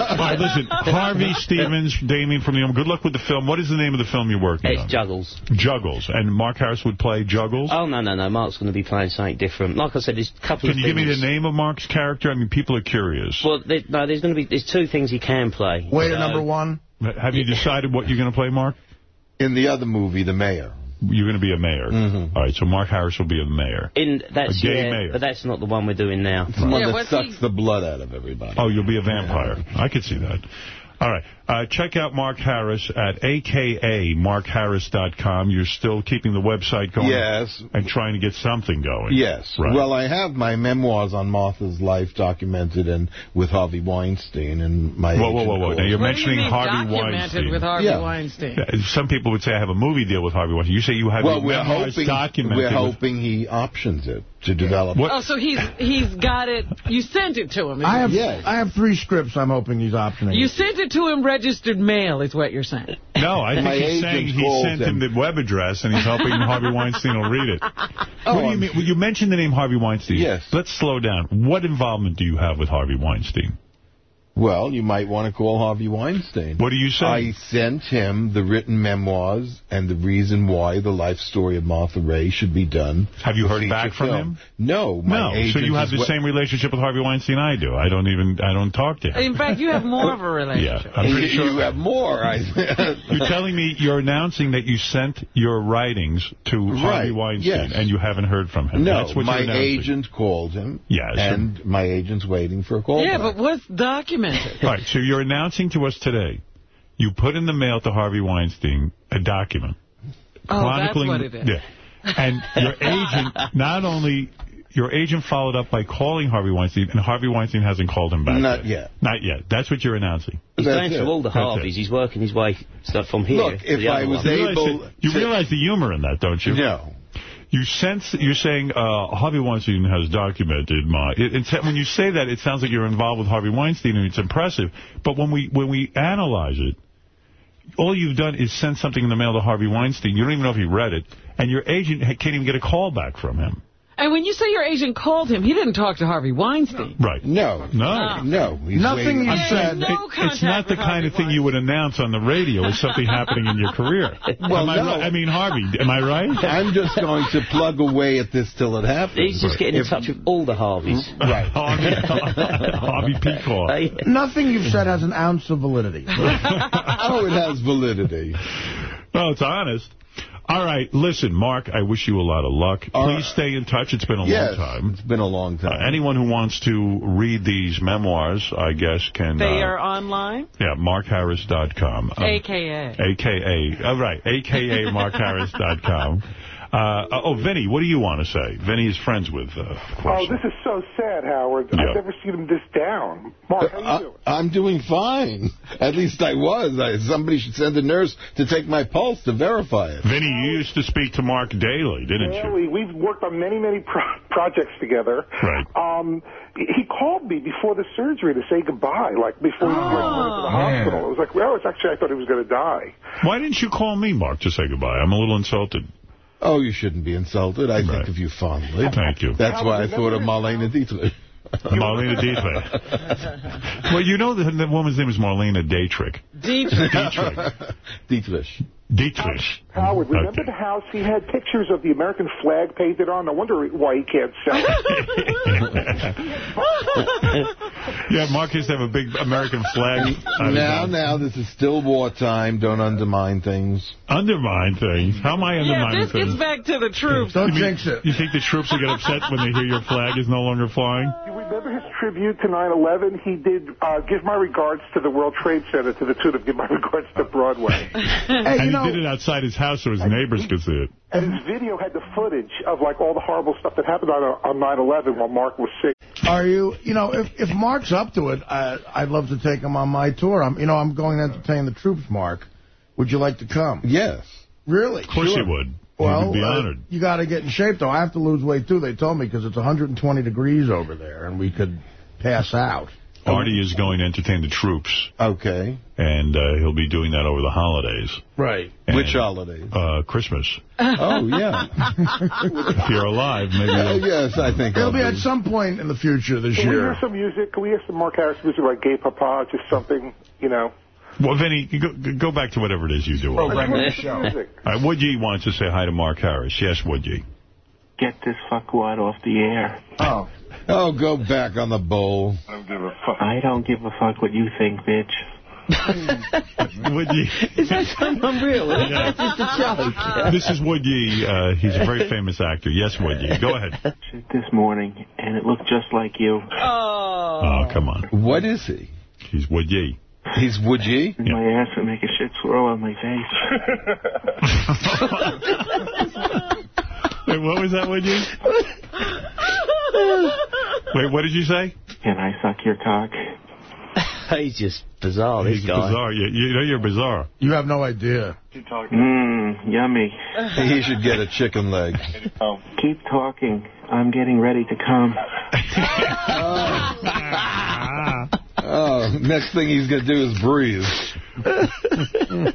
All right, listen. Harvey Stevens, Damien from the Omen. Good luck with the film. What is the name of the film you're working It's on? Juggles. Juggles. And Mark Harris would play Juggles? Oh, no, no, no. Mark's going to be playing something different. Like I said, there's a couple Can of you give me the name of Mark's character? I mean, people are curious. Well, there, no, there's going to be there's two things he can play. Waiter So- number one. Have you decided what you're going to play, Mark? in the other movie, The Mayor. You're going to be a mayor. Mhm. All right, so Mark Harris will be a mayor. In that's A gay yeah, mayor. but that's not the one we're doing now. The one Yeah, that sucks he- the blood out of everybody. Oh, you'll be a vampire. I could see that. All right. Uh, check out Mark Harris at aka akamarkharris.com. You're still keeping the website going? Yes. And trying to get something going? Yes. Right. Well, I have my memoirs on Martha's life documented and with Harvey Weinstein and my Whoa, whoa, whoa, whoa. Now, you're What do you mentioning mean Harvey documented Weinstein. with Harvey Yeah. Weinstein? Some people would say I have a movie deal with Harvey Weinstein. You say you have Well, your we're memoirs hoping, documented. we're hoping he options it to develop. What- Oh, so he's he's got it. You sent it to him. I have Yes. I have three scripts I'm hoping he's optioning. You sent it to him registered mail, is what you're saying. No, I think My he's saying he sent him him. the web address and he's hoping [laughs] Harvey Weinstein will read it. Oh, what do you mean? Well, you mentioned the name Harvey Weinstein. Yes. Let's slow down. What involvement do you have with Harvey Weinstein? Well, you might want to call Harvey Weinstein. What do you say? I sent him the written memoirs and the reason why the life story of Martha Raye should be done. Have you heard back from film. him? No. My No, so you have the same relationship with Harvey Weinstein I do. I don't even, I don't talk to him. In fact, you have [laughs] more of a relationship. Yeah, I'm pretty You- sure. you have more. I- [laughs] [laughs] You're telling me you're announcing that you sent your writings to Harvey Weinstein yes. and you haven't heard from him. No, That's what my agent called him. Yes. And my agent's waiting for a call. Yeah, back. but what's documented? Right, so you're announcing to us today, you put in the mail to Harvey Weinstein a document. Oh, that's what it is. Yeah. And your agent, not only, your agent followed up by calling Harvey Weinstein, and Harvey Weinstein hasn't called him back Not yet. Not yet. That's what you're announcing. He's That's going it. through all the Harveys. He's working his way stuff from here. Look, if I was one. You realize, able you realize the humor in that, don't you? No. You sense you're saying uh, Harvey Weinstein has documented my. It, when you say that, it sounds like you're involved with Harvey Weinstein, and it's impressive. But when we when we analyze it, all you've done is send something in the mail to Harvey Weinstein. You don't even know if he read it, and your agent can't even get a call back from him. And when you say your agent called him, he didn't talk to Harvey Weinstein. Right? No. No. No. He's Nothing waiting. you said. no It- it's not the with kind of Harvey thing you would announce on the radio as something happening in your career. [laughs] Well, am I, no. right? I mean, Harvey, am I right? [laughs] I'm just going to plug away at this till it happens. He's just getting in If- touch with all the Harveys. [laughs] Right. Harvey, Harvey Peacock. Uh, hey, Nothing you've said has an ounce of validity. oh, it has validity. Well, it's honest. All right, listen, Mark, I wish you a lot of luck. Please All right. stay in touch. It's been a yes, long time. it's been a long Uh, time. anyone who wants to read these memoirs, I guess, can... They uh, are online, Yeah, markharris.com. Um, a.k.a. AKA, oh, right, AKA markharris.com. Uh, oh, Vinny, what do you want to say? Vinny is friends with, uh, of Oh, this is so sad, Howard. Yeah. I've never seen him this down. Mark, how you I, doing? I'm doing fine. [laughs] At least I was. I, somebody should send a nurse to take my pulse to verify it. Vinny, you used to speak to Mark daily, didn't you? Daily. We've worked on many, many pro- [laughs] projects together. Right. Um, he called me before the surgery to say goodbye, like before he went going to the hospital. It was like, well, it's actually, I thought he was going to die. Why didn't you call me, Mark, to say goodbye? I'm a little insulted. Oh, you shouldn't be insulted. I think of you fondly. Thank you. That's why I thought of Marlene Dietrich. Marlena Dietrich. [laughs] [laughs] well, you know the, the woman's name is Marlena Dietrich. Dietrich. [laughs] Dietrich. Dietrich. Dietrich. Howard, remember Okay. the house he had pictures of the American flag painted on? I wonder why he can't sell it. [laughs] yeah, Mark used to have a big American flag. Now, now, this is still wartime. Don't undermine things. Undermine things. How am I Yeah, undermining this things? gets back to the troops. Don't you, mean- jinx it. you think the troops will get upset when they hear your flag is no longer flying? You remember his tribute to 9/11? He did uh, "Give My Regards to the World Trade Center" to the tune of "Give My Regards to Broadway," Hey, and he know, did it outside his house so his neighbors could see it. and his video had the footage of like all the horrible stuff that happened on on 9/11 while Mark was sick. are you, you know, if, if Mark's up to it, I, I'd love to take him on my tour. I'm, you know, I'm going to entertain the troops, Mark. Would you like to come? Yes. Really? Of course Sure. he would. Well, he would be uh, honored. you got to get in shape, though. I have to lose weight, too, they told me, because it's 120 degrees over there, and we could pass out. Artie is going to entertain the troops, Okay. and uh, he'll be doing that over the holidays. Right. And, Which holidays? Uh, Christmas. Oh, yeah. [laughs] If you're alive, maybe. Uh, yes, I think It'll be be. at some point in the future this Can we year. hear some music? Can we hear some Mark Harris music like "Gay Papa"? Just something, you know. Well, Vinny, go, go back to whatever it is you do. I just want some music. All right, Woodye wants to say hi to Mark Harris. Yes, Woodye. Get this fuckwad off the air. Oh. Oh, go back on the bowl. I don't give a fuck. I don't give a fuck what you think, bitch. [laughs] Woodye. Is that someone real? Yeah. [laughs] That's just a joke. [laughs] This is Woodye. Uh, he's a very famous actor. Yes, Woodye. Go ahead. This morning, and it looked just like you. Oh. Oh, come on. What is he? He's Woodye. He's Woodye? And My ass would make a shit swirl on my face. Wait, what was that, Woodye? Wait, what did you say? Can I suck your cock? [laughs] He's just bizarre, He's guy. bizarre. You, you know you're bizarre. You have no idea. You talking? Mmm, yummy. [laughs] He should get a chicken leg. oh. [laughs] Keep talking. I'm getting ready to come. Oh, next thing he's going to do is breathe.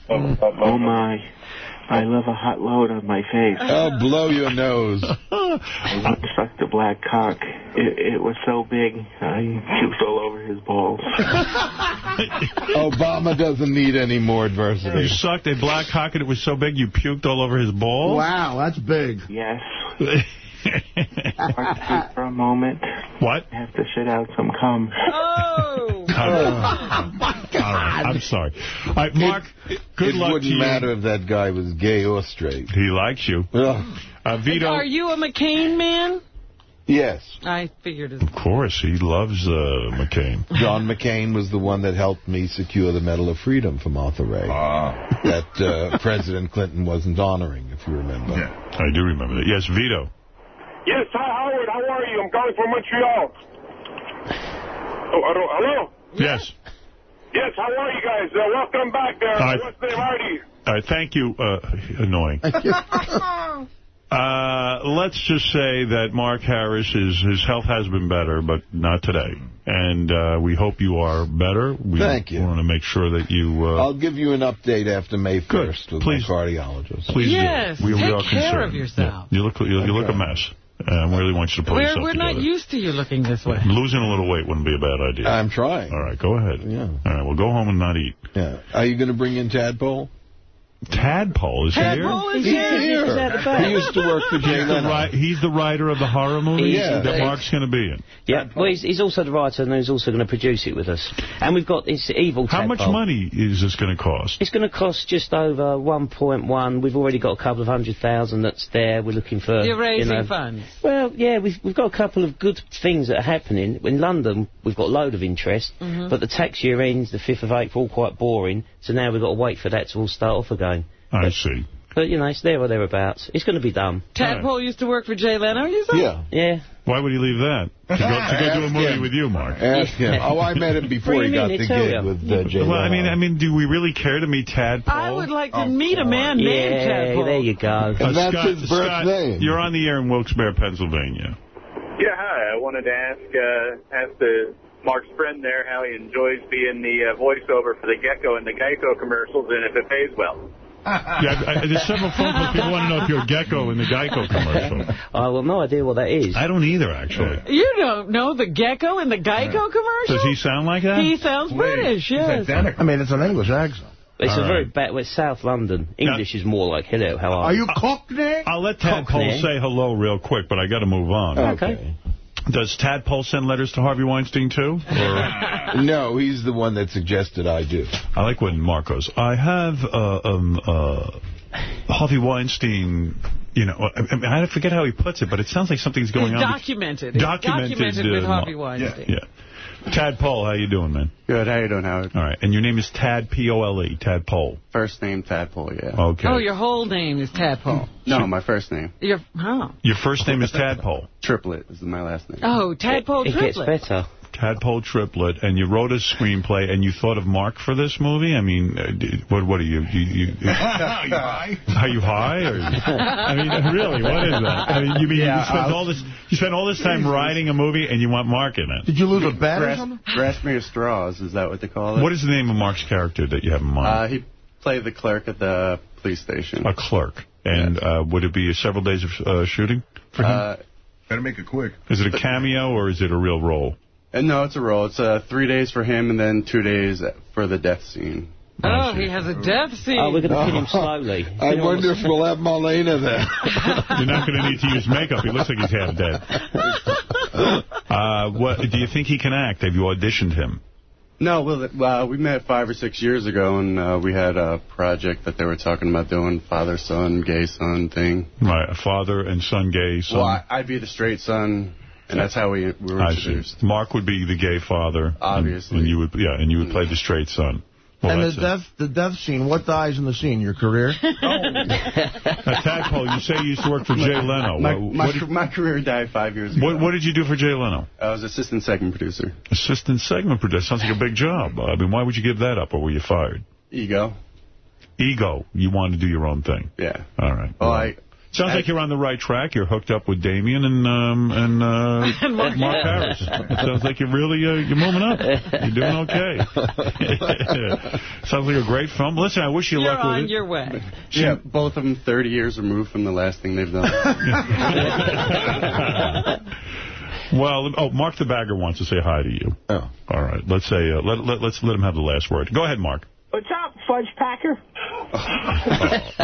Oh my. I love a hot load on my face. I'll blow your nose. [laughs] I sucked the black cock. It, it was so big, I puked all over his balls. [laughs] Obama doesn't need any more adversity. You sucked a black cock and it was so big you puked all over his balls? Wow, that's big. Yes. [laughs] For a moment. What? I have to shit out some cum. Oh! All right, I'm sorry. All right, Mark, good it luck wouldn't matter if that guy was gay or straight. He likes you. Ugh. Uh, Vito, Are you a McCain man? Yes. I figured as of course, he loves uh, McCain. [laughs] John McCain was the one that helped me secure the Medal of Freedom from Arthur Ray. That uh, [laughs] President Clinton wasn't honoring, if you remember. Yeah, I do remember that. Yes, Vito. Yes, hi, Howard. How are you? I'm calling from Montreal. Oh, hello? Hello? Yes. Yes, how are you guys? Uh, welcome back there. Hi. What's the name, Artie? All right, thank you. Uh, annoying. [laughs] Uh, let's just say that Mark Harris, is, his health has been better, but not today. And uh, we hope you are better. We Thank you. want to make sure that you... Uh, I'll give you an update after May 1st with Please. my cardiologist. please Yes, do. We, we take are care concerned. of yourself. Yeah. You look, you, you look a mess. Uh, I really want you to pull We're, yourself we're not used to you looking this way. [laughs] Losing a little weight wouldn't be a bad idea. I'm trying. All right, go ahead. Yeah. All right, well, go home and not eat. Yeah. Are you going to bring in Tadpole? Tadpole is Tadpole here? is He's here. here. He's at the back. He used to work for Jay He's the, Leno. he's the writer of the horror movie Yeah. that Mark's going to be in. Yeah, well, he's, he's also the writer and he's also going to produce it with us. And we've got this evil How much money is this going to cost? It's going to cost just over 1.1. We've already got a couple of hundred thousand that's there. We're looking for... You're raising you know, funds. Well, yeah, we've we've got a couple of good things that are happening. In London, we've got a load of interest, Mhm. but the tax year ends the 5th of April, all quite boring, so now we've got to wait for that to all start off again. I see. But, you know, it's there or thereabouts. It's going to be done. Tadpole used to work for Jay Leno, you said? Yeah. Yeah. Why would he leave that? To go, to go [laughs] do a movie him. with you, Mark. Ask him. Oh, I met him before he got the gig you. with uh, Jay Well, I mean, I mean, do we really care to meet Tadpole? I would like to meet a man named Yeah, Tadpole. there you go. Uh, And that's Scott, his birth Scott, name. You're on the air in Wilkes-Barre, Pennsylvania. Yeah, hi. I wanted to ask uh, ask the Mark's friend there how he enjoys being the uh, voiceover for the Gecko and the Geico commercials and if it pays well. Yeah, I, I- there's several phone calls. People want to know if you're a gecko in the Geico commercial. [laughs] I have no idea what that is. I don't either, actually. You don't know the gecko in the Geico commercial? Does he sound like that? He sounds British, yes. I mean, it's an English accent. It's All a very right. bad... Well, South London. English is more like, hello, how are, Are you Cockney? I'll let Tadpole Cockney. say hello real quick, but I got to move on. Okay. Does Tadpole send letters to Harvey Weinstein, too? Or... [laughs] no, he's the one that suggested I do. I like when Mark goes, I have uh, um, uh, Harvey Weinstein, you know, I, I, mean, I forget how he puts it, but it sounds like something's going It's on. documented. It's Documented, documented with uh, Harvey Mar- Weinstein. Yeah. Tadpole, how you doing, man? Good. How you doing, Howard? All right. And your name is Tad, P-O-L-E, Tadpole. First name Tadpole, yeah. Okay. Oh, your whole name is Tadpole. No, my first name. Your, oh. Your first name is Tadpole. Triplet is my last name. Oh, Tadpole It gets Triplet. better. Tadpole Triplet, and you wrote a screenplay, and you thought of Mark for this movie? I mean, uh, what What are you? you, you Are [laughs] you high? Are you high? Or, I mean, really, what is that? I mean, you mean Yeah, you spent uh, all this you spent all this time writing a movie, and you want Mark in it? Did you lose a bet or Grass, something? Grassmere Straws, is that what they call it? What is the name of Mark's character that you have in Uh, mind? he played the clerk at the police station. a clerk. And uh, would it be several days of uh, shooting for him? Uh, Better make it quick. is it a cameo or is it a real role? And no, it's a role. It's uh, three days for him and then two days for the death scene. Oh, he has a death scene. Oh, we're going to pin him [laughs] slowly. I wonder if we'll have Marlena there. [laughs] You're not going to need to use makeup. He looks like he's half dead. [laughs] Uh, what do you think he can act? Have you auditioned him? No, well, uh, we met five or six years ago, and uh, we had a project that they were talking about doing, father-son, gay-son thing. Right, a father and son gay son. Well, I'd be the straight son, and that's how we, we were introduced. Mark would be the gay father. and- Obviously. And, you would, yeah, and you would play the straight son. Well, and that's the it. death, the death scene, what dies in the scene? Your career? [laughs] Now, Tadpole, you say you used to work for Jay Leno. My, What- my, what, did, my career died five years ago. what, what did you do for Jay Leno? I was assistant segment producer. Assistant segment producer. Sounds like a big job. I mean, why would you give that up, or were you fired? Ego. Ego. You wanted to do your own thing. Yeah. All right. Well, I Sounds like you're on the right track. You're hooked up with Damien and um, and, uh, [laughs] And Mark Harris. It sounds like you're really uh, you're moving up. You're doing okay. [laughs] sounds like a great film. Listen, I wish you You're luck with on it. your way. yeah, both of them 30 years removed from the last thing they've done. [laughs] Well, oh, Mark the Bagger wants to say hi to you. Oh. All right. Let's say, uh, let, let, let's let him have the last word. Go ahead, Mark. What's up, Fudge Packer? [laughs] Is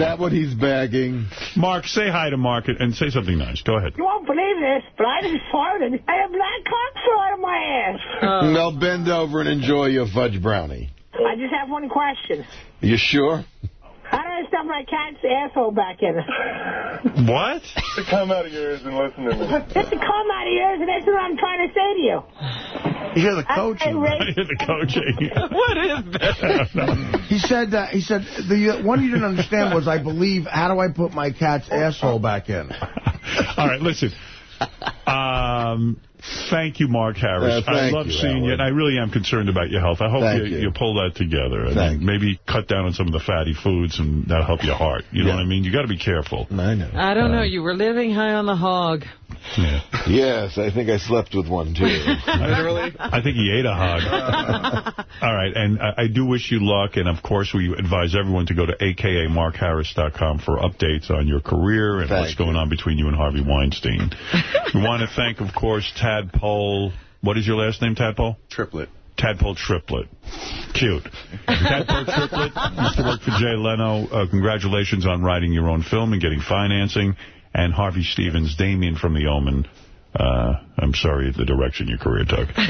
that what he's bagging? Mark, say hi to Mark and say something nice. Go ahead. You won't believe this, but I just farted. I have black cock out of my ass. Oh. Now bend over and enjoy your fudge brownie. I just have one question. You sure? How do I stuff my cat's asshole back in? [laughs] What? To come out of your ears and listen to me. Just to come out of yours, and that's what I'm trying to say to you. You hear the I- coaching. I right? raised- the coaching. what is that? [laughs] He said that. He said the uh, one you didn't understand was, I believe, how do I put my cat's asshole back in? [laughs] All right, listen. Um, thank you, Mark Harris. Uh, I love you, seeing you, and I really am concerned about your health. I hope Thank you, you. pull that together and Thank you. maybe cut down on some of the fatty foods, and that'll help your heart. You know what I mean? You got to be careful. I know. I don't know. You were living high on the hog. Yeah. Yes, I think I slept with one, too. [laughs] Literally? I think he ate a hog. [laughs] All right, and I, I do wish you luck, and of course we advise everyone to go to akamarkharris.com for updates on your career and Thank what's going on between you and Harvey Weinstein. we want to thank, of course, Tadpole. What is your last name, Tadpole? Triplet. Tadpole Triplet. Cute. Tadpole Triplet used to work for Jay Leno. Uh, congratulations on writing your own film and getting financing. And Harvey Stevens, Damien from The Omen. Uh, I'm sorry the direction your career took. [laughs] but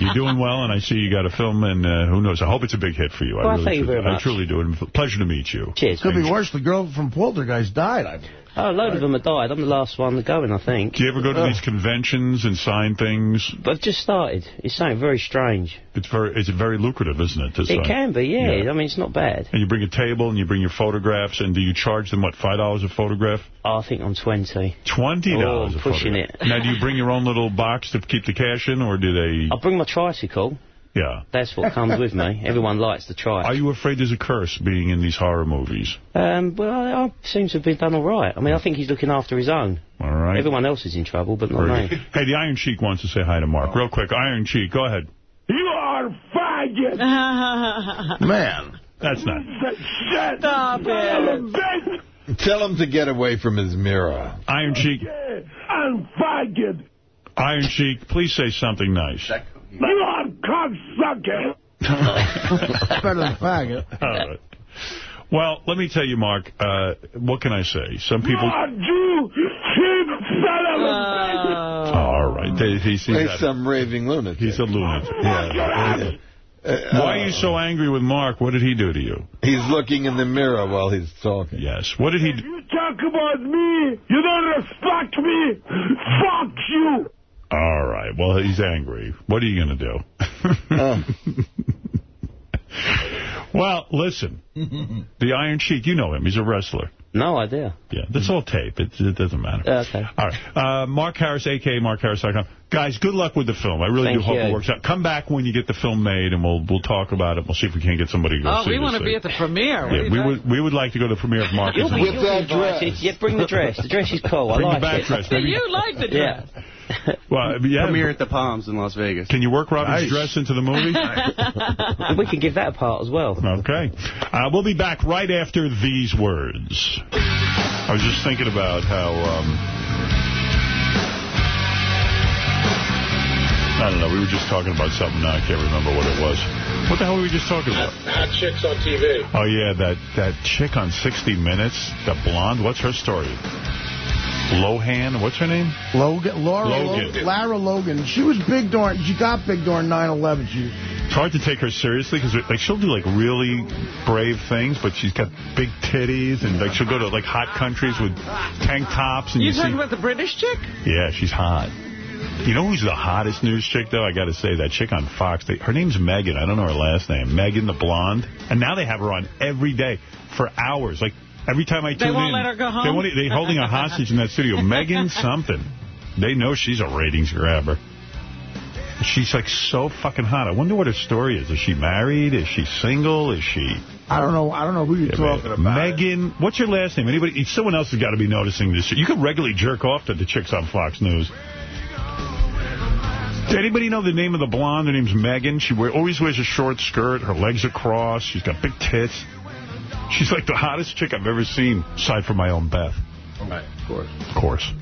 you're doing well, and I see you got a film, and uh, who knows? I hope it's a big hit for you. I really thank you truly- very I truly do. And pleasure to meet you. Cheers. Could be worse. The girl from Poltergeist died. I believe. Oh, a load of them have died. I'm the last one going, I think. Do you ever go to oh. these conventions and sign things? I've just started. It's something very strange. It's very, it's very lucrative, isn't it? to It can be, yeah. I mean, it's not bad. And you bring a table and you bring your photographs, and do you charge them, what, $5 a photograph? Oh, I think I'm 20. $20 Oh, a pushing photograph. it. Now, do you bring your own little box to keep the cash in, or do they... I'll bring my tricycle. Yeah. That's what comes with me. [laughs] Everyone likes the tri. Are you afraid there's a curse being in these horror movies? Um, well, I, I seem to have been done all right. I mean, I think he's looking after his own. All right. Everyone else is in trouble, but not me. Hey, the Iron Sheik wants to say hi to Mark. Real quick, Iron Sheik, go ahead. You are faggot. [laughs] Man. That's not... Shit. Stop it. Tell him to get away from his mirror. Iron Sheik, I'm faggot. Iron Sheik, please say something nice. You are cocksucker. [laughs] Better than faggot. All right. Well, let me tell you, Mark, uh, what can I say? Some people... are Jew. Cheap son of a bitch. Oh, all right. They, he sees He's that. some raving lunatic. He's a lunatic. Yeah. Why are you so angry with Mark? What did he do to you? He's looking in the mirror while he's talking. Yes. What did he do? You talk about me. You don't respect me. Fuck you. All right. Well, he's angry. What are you going to do? [laughs] well, listen. The Iron Sheik, you know him. He's a wrestler. No idea. Yeah, that's all tape. It, it doesn't matter. Okay. All right. Uh, Mark Harris, a.k.a. MarkHarris.com. Guys, good luck with the film. I really Thank do hope you. it works out. Come back when you get the film made, and we'll we'll talk about it. We'll see if we can't get somebody to go Oh, see we want to be at the premiere. What Yeah, we would we would like to go to the premiere of Marcus. You'll be, you'll be invited. Yeah, bring the dress. The dress is cool. I Bring like the back it. dress. Maybe, You like the Yeah. Dress. [laughs] well, yeah. Premiere at the Palms in Las Vegas. Can you work Robin's Nice. dress into the movie? [laughs] [laughs] we can give that a part as well. Okay. Uh, we'll be back right after these words. I was just thinking about how... Um, I don't know. We were just talking about something. Now I can't remember what it was. What the hell were we just talking about? Hot chicks on TV. Oh, yeah, that, that chick on 60 Minutes, the blonde. What's her story? Lohan? What's her name? Logan, Laura Logan. Logan. Lara Logan. She was big during, she got big during 9-11. She, It's hard to take her seriously because like she'll do like really brave things, but she's got big titties and like she'll go to like hot countries with tank tops and You you see. talking about the British chick? Yeah, she's hot. You know who's the hottest news chick, though? I got to say, that chick on Fox. They, her name's Megan. I don't know her last name. Megan the blonde. And now they have her on every day for hours. Like, every time I tune in. They tune won't in. let her go home? They want, they're holding a hostage in that studio. [laughs] Megan something. They know she's a ratings grabber. She's, like, so fucking hot. I wonder what her story is. Is she married? Is she single? Is she... I don't know, I don't know who you're talking about. Megan, what's your last name? Anybody? Someone else has got to be noticing this. You can regularly jerk off to the chicks on Fox News. Does anybody know the name of the blonde? Her name's Megan. She wear, always wears a short skirt. Her legs are crossed. She's got big tits. She's like the hottest chick I've ever seen, aside from my own Beth. Right, of course. Of course.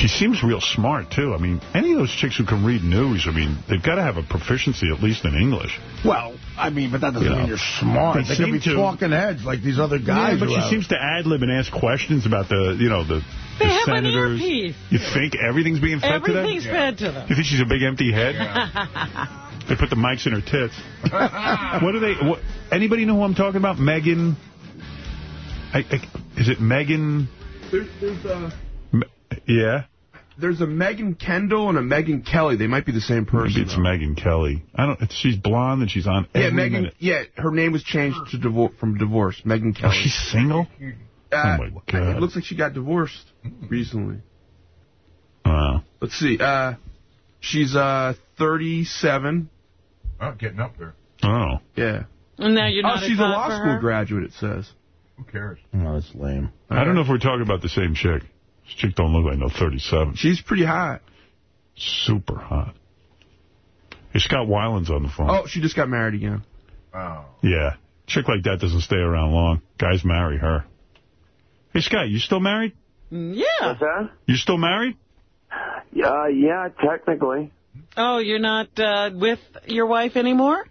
She seems real smart, too. I mean, any of those chicks who can read news, I mean, they've got to have a proficiency, at least in English. Well, I mean, but that doesn't You know, mean you're smart. they They, could be to- talking heads like these other guys. yeah, but she have- seems to ad-lib and ask questions about the, you know, the, They the have an senators. earpiece. You think everything's being fed to them? Everything's fed to them. You think she's a big empty head? [laughs] They put the mics in her tits. [laughs] what do they? What, anybody know who I'm talking about? Megan. I, I, is it Megan? There's, there's, a, Yeah. there's a Megan Kendall and a Megyn Kelly. They might be the same person. Maybe it's Megyn Kelly. I don't. She's blonde and she's on. Yeah, every Megan. minute. Yeah, her name was changed to divor- from divorce. Megyn Kelly. Oh, she's single. Uh, oh my god. It looks like she got divorced recently. Wow. Let's see. Uh, she's uh 37. Oh, getting up there. Oh. Yeah. And now you're not. oh, not she's a a law school her? graduate. It says. Who cares? Oh, that's lame. I don't know if we're talking about the same chick. This chick don't look like no 37. She's pretty hot. Super hot. Hey, Scott Weiland's on the phone. Oh, she just got married again. Wow. Yeah. Chick like that doesn't stay around long. Guys marry her. Hey, Scott, you still married? Yeah. What's that? You still married? Uh, yeah, technically. Oh, you're not uh, with your wife anymore?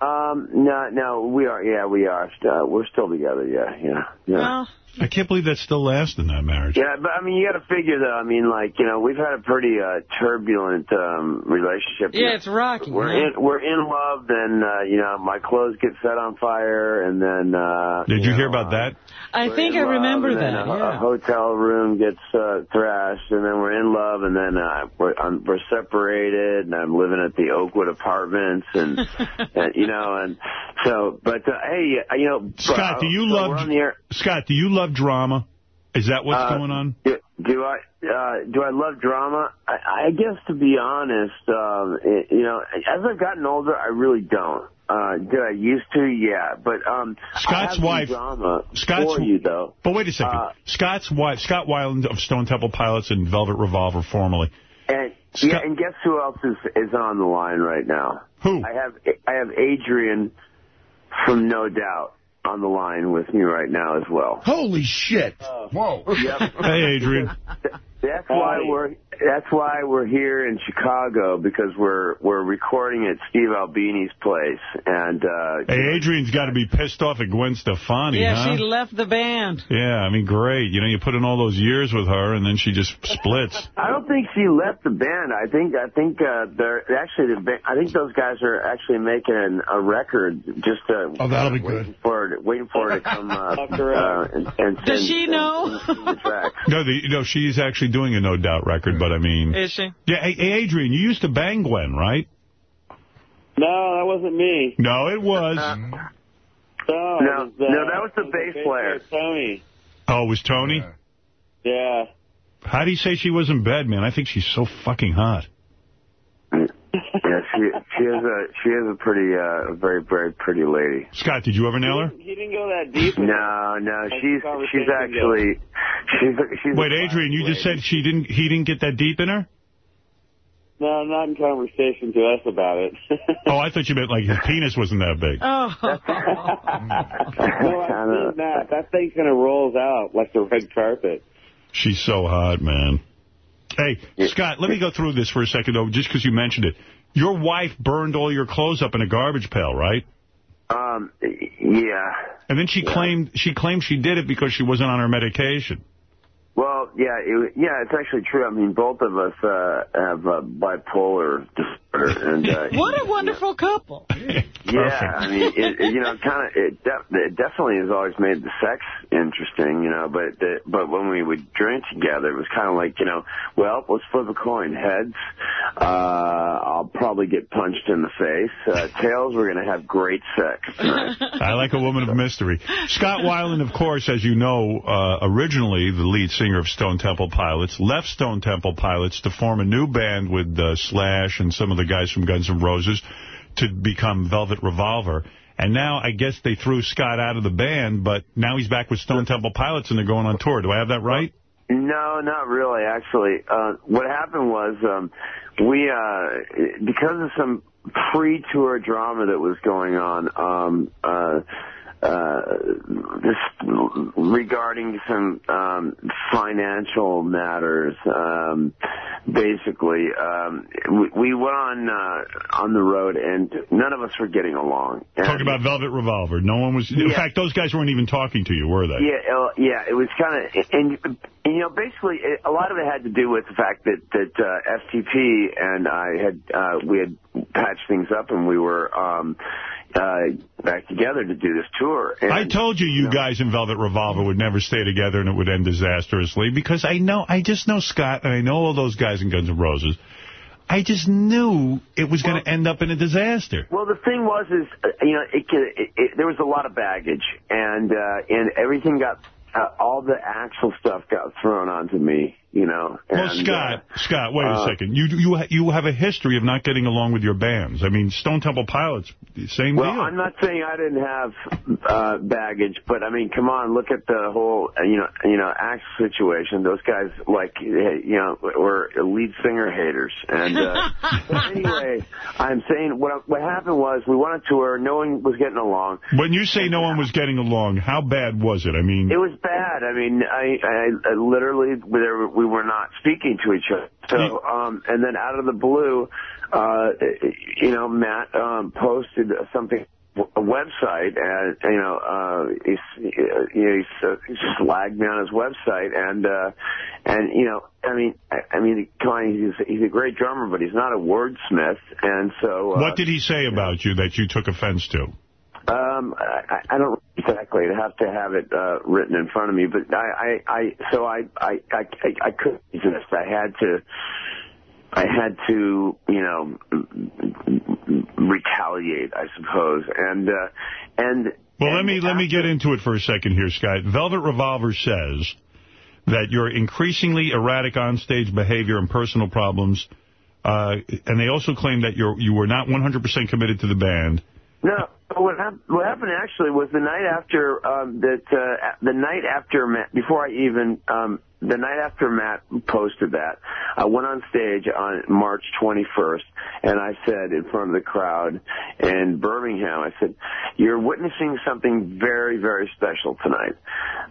Um, no, no, we are. Yeah, we are. Uh, we're still together. Yeah, yeah, yeah. Well, I can't believe that's still lasting, that marriage. Yeah, but I mean, you got to figure though. I mean, like you know, we've had a pretty uh, turbulent um, relationship. yeah, it's rocky. We're man. in we're in love, then uh, you know my clothes get set on fire, and then. Uh, Did you, know, hear about that? I think I remember and that, then a, yeah. a hotel room gets uh, thrashed, and then we're in love, and then uh, we're I'm, we're separated, and I'm living at the Oakwood Apartments, and, [laughs] and you know, and so, but uh, hey, uh, you know, Scott, do you so love we're on the air. Scott? Do you love drama? Is that what's Uh, going on? Do, do I uh, do I love drama? I, I guess to be honest, um, it, you know, as I've gotten older, I really don't. Uh, did I used to? Yeah, but um, Scott's wife- drama Scott's for you though. But wait a second. Uh, Scott's wife, Scott Weiland of Stone Temple Pilots and Velvet Revolver, formerly. And yeah, and guess who else is is on the line right now? Who? I have I have Adrian from No Doubt on the line with me right now as well. Holy shit. Uh, Whoa. [laughs] Yep. Hey, Adrian. [laughs] That's why we're that's why we're here in Chicago because we're we're recording at Steve Albini's place and uh Hey, Adrian's got to be pissed off at Gwen Stefani, yeah, huh? she left the band. Yeah, I mean, great. You know, you put in all those years with her, and then she just splits. I don't think she left the band. I think I think uh, they're actually the ba- I think those guys are actually making an, a record just uh, Oh, that'll be waiting good. for it waiting for it to come uh, [laughs] uh, and, and Does send- she know? and send the track. No, the, you know, she's actually doing a No Doubt record, but I mean... Is she? Yeah, hey, hey, Adrian, you used to bang Gwen, right? No, that wasn't me. No, it was. Uh, mm-hmm. No, no, no, uh, that was the bass player. Tony. Oh, it was Tony? Yeah. How do you say she was in bed, man? I think she's so fucking hot. Mm. Yeah, she she is a she is a pretty uh very very pretty lady. Scott, did you ever nail her? He didn't go that deep. No, no, she's she's actually she's she's Wait, Adrian, you just said she didn't. he didn't get that deep in her? No, not in conversation to us about it. [laughs] Oh, I thought you meant like his penis wasn't that big. Oh. [laughs] no, I've [laughs] seen that. That thing kind of rolls out like the red carpet. She's so hot, man. Hey, Scott, let me go through this for a second, though, just because you mentioned it. Your wife burned all your clothes up in a garbage pail, right? Um, yeah. And then she claimed she claimed she did it because she wasn't on her medication. Well, yeah, it, yeah, it's actually true. I mean, both of us uh, have uh, bipolar disorder, and uh, [laughs] What a wonderful couple. [laughs] yeah, I mean, it, it, you know, kind of, it, de- it definitely has always made the sex interesting, you know. But the, but when we would drink together, it was kind of like, you know, well, let's flip a coin. Heads, uh, I'll probably get punched in the face. Uh, tails, we're gonna have great sex. I like a woman of mystery. Scott Weiland, of course, as you know, uh, originally the lead singer of Stone Temple Pilots, left Stone Temple Pilots to form a new band with uh, Slash and some of the guys from Guns N' Roses to become Velvet Revolver. And now I guess they threw Scott out of the band, but now he's back with Stone Temple Pilots and they're going on tour. Do I have that right? No, not really, actually. Uh, what happened was, um, we, uh, because of some pre-tour drama that was going on, um, uh, uh, this regarding some um, financial matters. Um, basically, um, we, we went on uh, on the road, and none of us were getting along. And, Talking about Velvet Revolver. No one was... In Yeah. fact, those guys weren't even talking to you, were they? Yeah, uh, yeah, it was kind of, and, and you know, basically, it, a lot of it had to do with the fact that that uh, STP and I had uh, we had patched things up, and we were um, uh, back together to do this tour. And, I told you you guys in Velvet Revolver would never stay together and it would end disastrously because I know, I just know Scott and I know all those guys in Guns N' Roses. I just knew it was going to end up in a disaster. Well, the thing was, is uh, you know, it, it, it, there was a lot of baggage, and uh, and everything got uh, all the actual stuff got thrown onto me, you know. Well, Scott, uh, Scott, wait a uh, second. You you you have a history of not getting along with your bands. I mean, Stone Temple Pilots, same Well, deal. I'm not saying I didn't have uh, baggage, but I mean, come on, look at the whole, you know, you know, Axl situation. Those guys, like, you know, were lead singer haters. And uh, [laughs] anyway, I'm saying what what happened was we went on tour, no one was getting along. When you say no one was getting along, how bad was it? I mean, It was bad. I mean, I, I, I literally, we were, we were not speaking to each other. So, um, and then out of the blue, uh, you know, Matt, um, posted something, a website, and, you know, uh, he's, you know, he's, uh, he slagged me on his website, and, uh, and, you know, I mean, I, I mean, come on, he's, he's a great drummer, but he's not a wordsmith, and so, uh, what did he say about you that you took offense to? Um, I, I don't exactly I'd have to have it uh, written in front of me, but I, I, I so I, I, I, I couldn't resist. I had to, I had to, you know, retaliate, I suppose, and uh, and Well, let me let me get into it for a second here, Scott. Velvet Revolver says that your increasingly erratic onstage behavior and personal problems, uh, and they also claim that you you were not 100% committed to the band. No, what, what happened actually was the night after um, that. Uh, the night after Matt, before I even um, the night after Matt posted that, I went on stage on March 21st, and I said in front of the crowd in Birmingham, I said, "You're witnessing something very, very special tonight.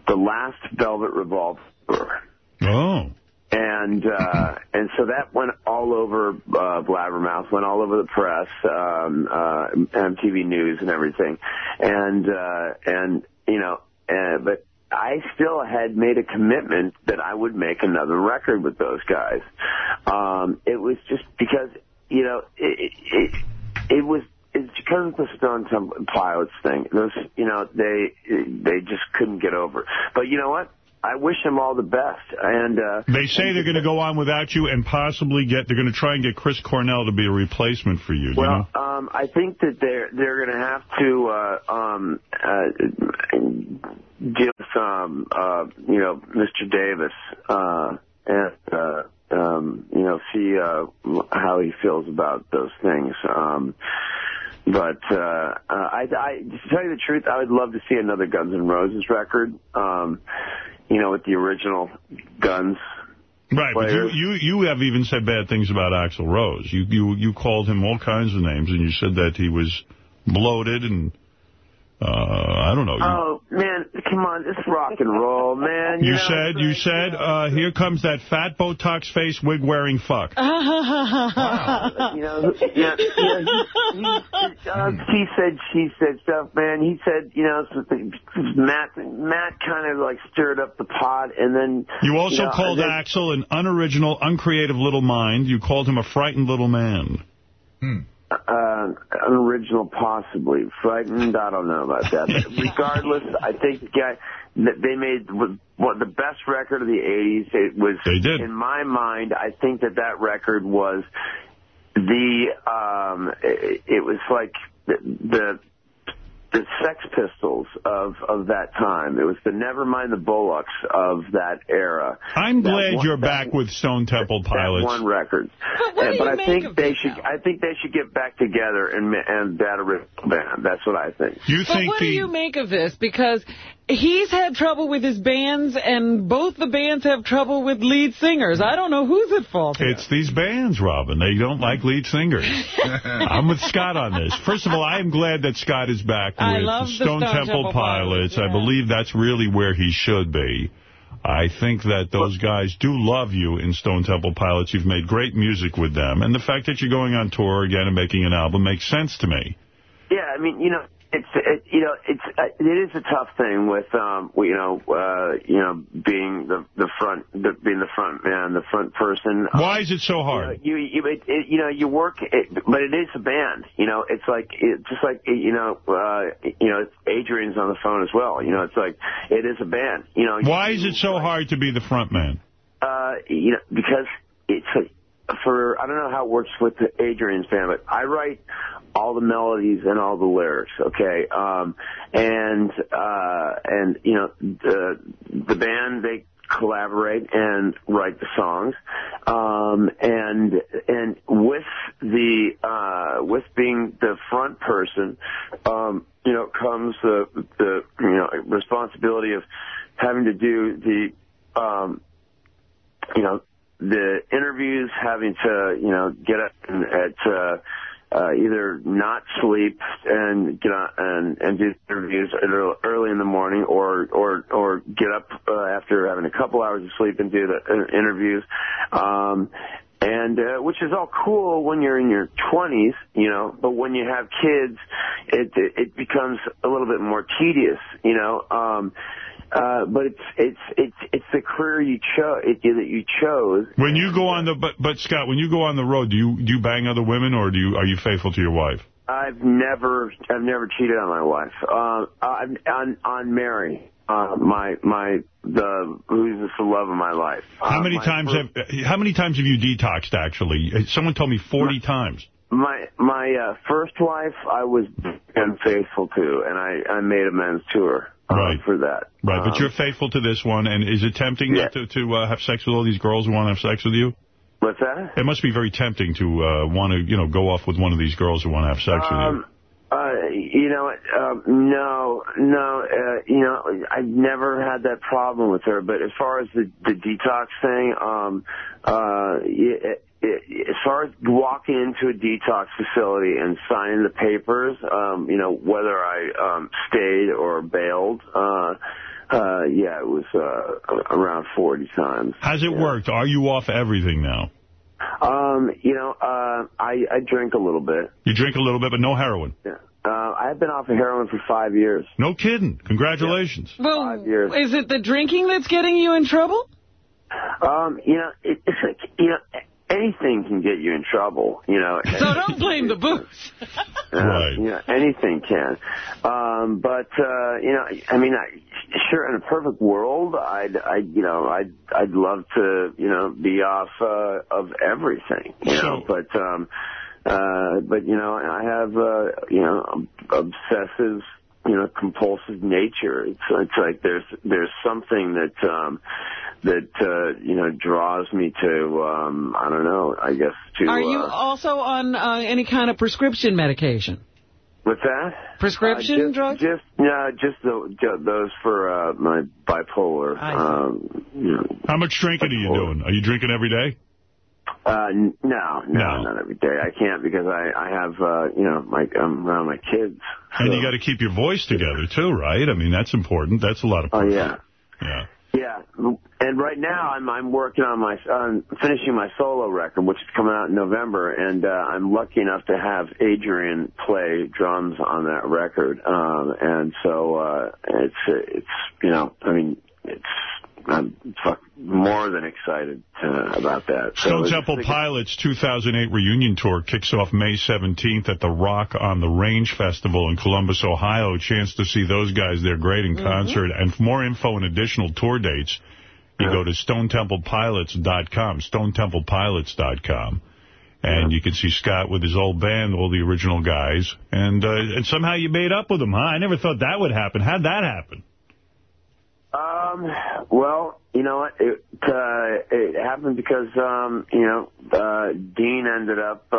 The last Velvet Revolver." Oh. And uh, and so that went all over uh, Blabbermouth, went all over the press, um, uh, MTV News, and everything. And uh, and you know, uh, but I still had made a commitment that I would make another record with those guys. Um, it was just because you know it it, it was. It's because of the Stone Temple Pilots thing. Those, you know, they they just couldn't get over. But you know what? I wish them all the best. And uh, They say they're going to go on without you and possibly get, they're going to try and get Chris Cornell to be a replacement for you. do you know? Well, um, I think that they're they're going to have to uh, um, uh, give some, uh, you know, Mr. Davis uh, and uh, um, you know see uh, how he feels about those things. Um, but uh, uh, I, I, to tell you the truth, I would love to see another Guns N' Roses record. Um, you know, with the original Guns. Right, but you, you you have even said bad things about Axl Rose. You you you called him all kinds of names, and you said that he was bloated and uh, I don't know. You, Oh man, come on, it's rock and roll, man. you know, said you said uh, here comes that fat Botox face wig wearing fuck. [laughs] wow. you know, yeah, yeah, he, he, uh, he said, she said stuff, man. He said, you know, Matt, Matt kind of like stirred up the pot, and then You also know, called then- Axl an unoriginal, uncreative little mind. You called him a frightened little man. Uh, unoriginal, possibly frightened. I don't know about that. But [laughs] regardless, I think the guy they made what the best record of the '80s. It was They did. in my mind. I think that that record was the. Um, it, it was like the. the the Sex Pistols of of that time. It was the Never Mind the Bollocks of that era. I'm That glad one- you're that- back with Stone Temple Pilots. that one record. But [laughs] what do but you I make think of they this should. I think they should get back together and and that original band. That's what I think. You But what do you make of this? Because he's had trouble with his bands, and both the bands have trouble with lead singers. I don't know who's at fault here. It's these bands, Robin. They don't like lead singers. [laughs] I'm with Scott on this. First of all, I am glad that Scott is back I with love the Stone, Stone Temple, Temple Pilots. Pilots, I believe that's really where he should be. I think that those guys do love you in Stone Temple Pilots. You've made great music with them. And the fact that you're going on tour again and making an album makes sense to me. Yeah, I mean, you know, it's it, you know, it's uh, it is a tough thing with um, you know, uh, you know, being the the front, the, being the front man, the front person. Why is it so hard? You you it, it, you know you work, it, but it is a band. You know, it's like it, just like you know, uh, you know, Adrian's on the phone as well. You know, it's like it is a band. You know, Why is it so hard to be the front man? uh, you know, because it's a, for I don't know how it works with the Adrian's band, but I write all the melodies and all the lyrics. Okay, um, and uh, and you know the the band they collaborate and write the songs um and and with the uh with being the front person um you know comes the the you know responsibility of having to do the um you know, the interviews, having to, you know, get up and at, uh, uh, either not sleep and get on and, and do interviews ear- early in the morning or, or, or get up, uh, after having a couple hours of sleep and do the uh, interviews. Um, and, uh, which is all cool when you're in your 20s, you know, but when you have kids, it, it, it becomes a little bit more tedious, you know, um, uh, but it's it's it's it's the career you chose it, that you chose. When you go on the but but Scott, when you go on the road, do you do you bang other women or do you are you faithful to your wife? I've never I've never cheated on my wife. Uh, I'm on on Mary, uh, my my the who's the love of my life. How Uh, many times first- have how many times have you detoxed actually? Uh, Someone told me 40 times. my my uh, first wife I was unfaithful to, and I I made amends to her uh, Right. for that. Right, but Um, you're faithful to this one, and is it tempting not to, to uh, have sex with all these girls who want to have sex with you? What's that? It must be very tempting to uh, want to, you know, go off with one of these girls who want to have sex with you. Um, uh, you know, um, no, no, uh, you know, I've never had that problem with her. But as far as the the detox thing, um, uh, it, as far as walking into a detox facility and signing the papers, um, you know, whether I um, stayed or bailed, uh, uh, yeah, it was uh, around 40 times. Has it worked? Are you off everything now? Um, you know, uh, I, I drink a little bit. You drink a little bit, but no heroin. Yeah. Uh, I've been off of heroin for five years. No kidding. Congratulations. Well, years. is it the drinking that's getting you in trouble? Um, you know, it, it's like, you know, anything can get you in trouble, you know. [laughs] So don't blame the booze. [laughs] Uh, You know, anything can. Um, but, uh, you know, I mean, I, sure, in a perfect world, I'd, I'd, you know, I'd, I'd love to, you know, be off, uh, of everything, you know, but, um, uh, but, you know, I have, uh, you know, obsessive, you know, compulsive nature. It's, it's like there's, there's something that, um, that, uh, you know, draws me to, um, I don't know, I guess to, Are you uh, also on uh, any kind of prescription medication? What's that? Prescription uh, just, drugs? Just no, just the, ju- those for uh, my bipolar. Um, you know, How much drinking are you doing? Are you drinking every day? Uh, no, no, No. not every day. I can't because I I have uh, you know my I'm around my kids. And you got to keep your voice together, too, right? I mean, that's important. That's a lot of Oh pressure. yeah. Yeah. Yeah, and right now I'm I'm working on my on finishing my solo record, which is coming out in November, and uh, I'm lucky enough to have Adrian play drums on that record, um, and so uh, it's it's you know I mean it's I'm fuck, more than excited uh, about that. So Stone it's- Temple Pilots 2008 reunion tour kicks off May 17th at the Rock on the Range Festival in Columbus, Ohio. Chance to see those guys. They're great in concert. And for more info and additional tour dates, you go to stonetemplepilots.com, stonetemplepilots.com. And you can see Scott with his old band, all the original guys. And, uh, and somehow you made up with them, huh? I never thought that would happen. How'd that happen? Um, well, you know what? It, uh, it happened because, um, you know, uh, Dean ended up, uh,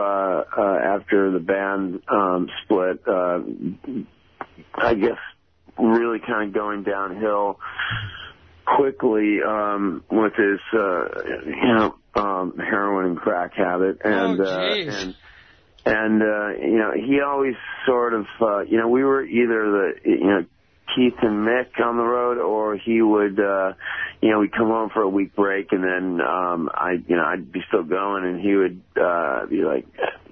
uh, after the band, um, split, uh, I guess really kind of going downhill quickly, um, with his, uh, you know, um, heroin and crack habit. And, Oh, uh, and, and uh, you know, he always sort of, uh, you know, we were either the, you know, Keith and Mick on the road, or he would, uh, you know, we'd come home for a week break, and then um, I, you know, I'd be still going, and he would uh, be like,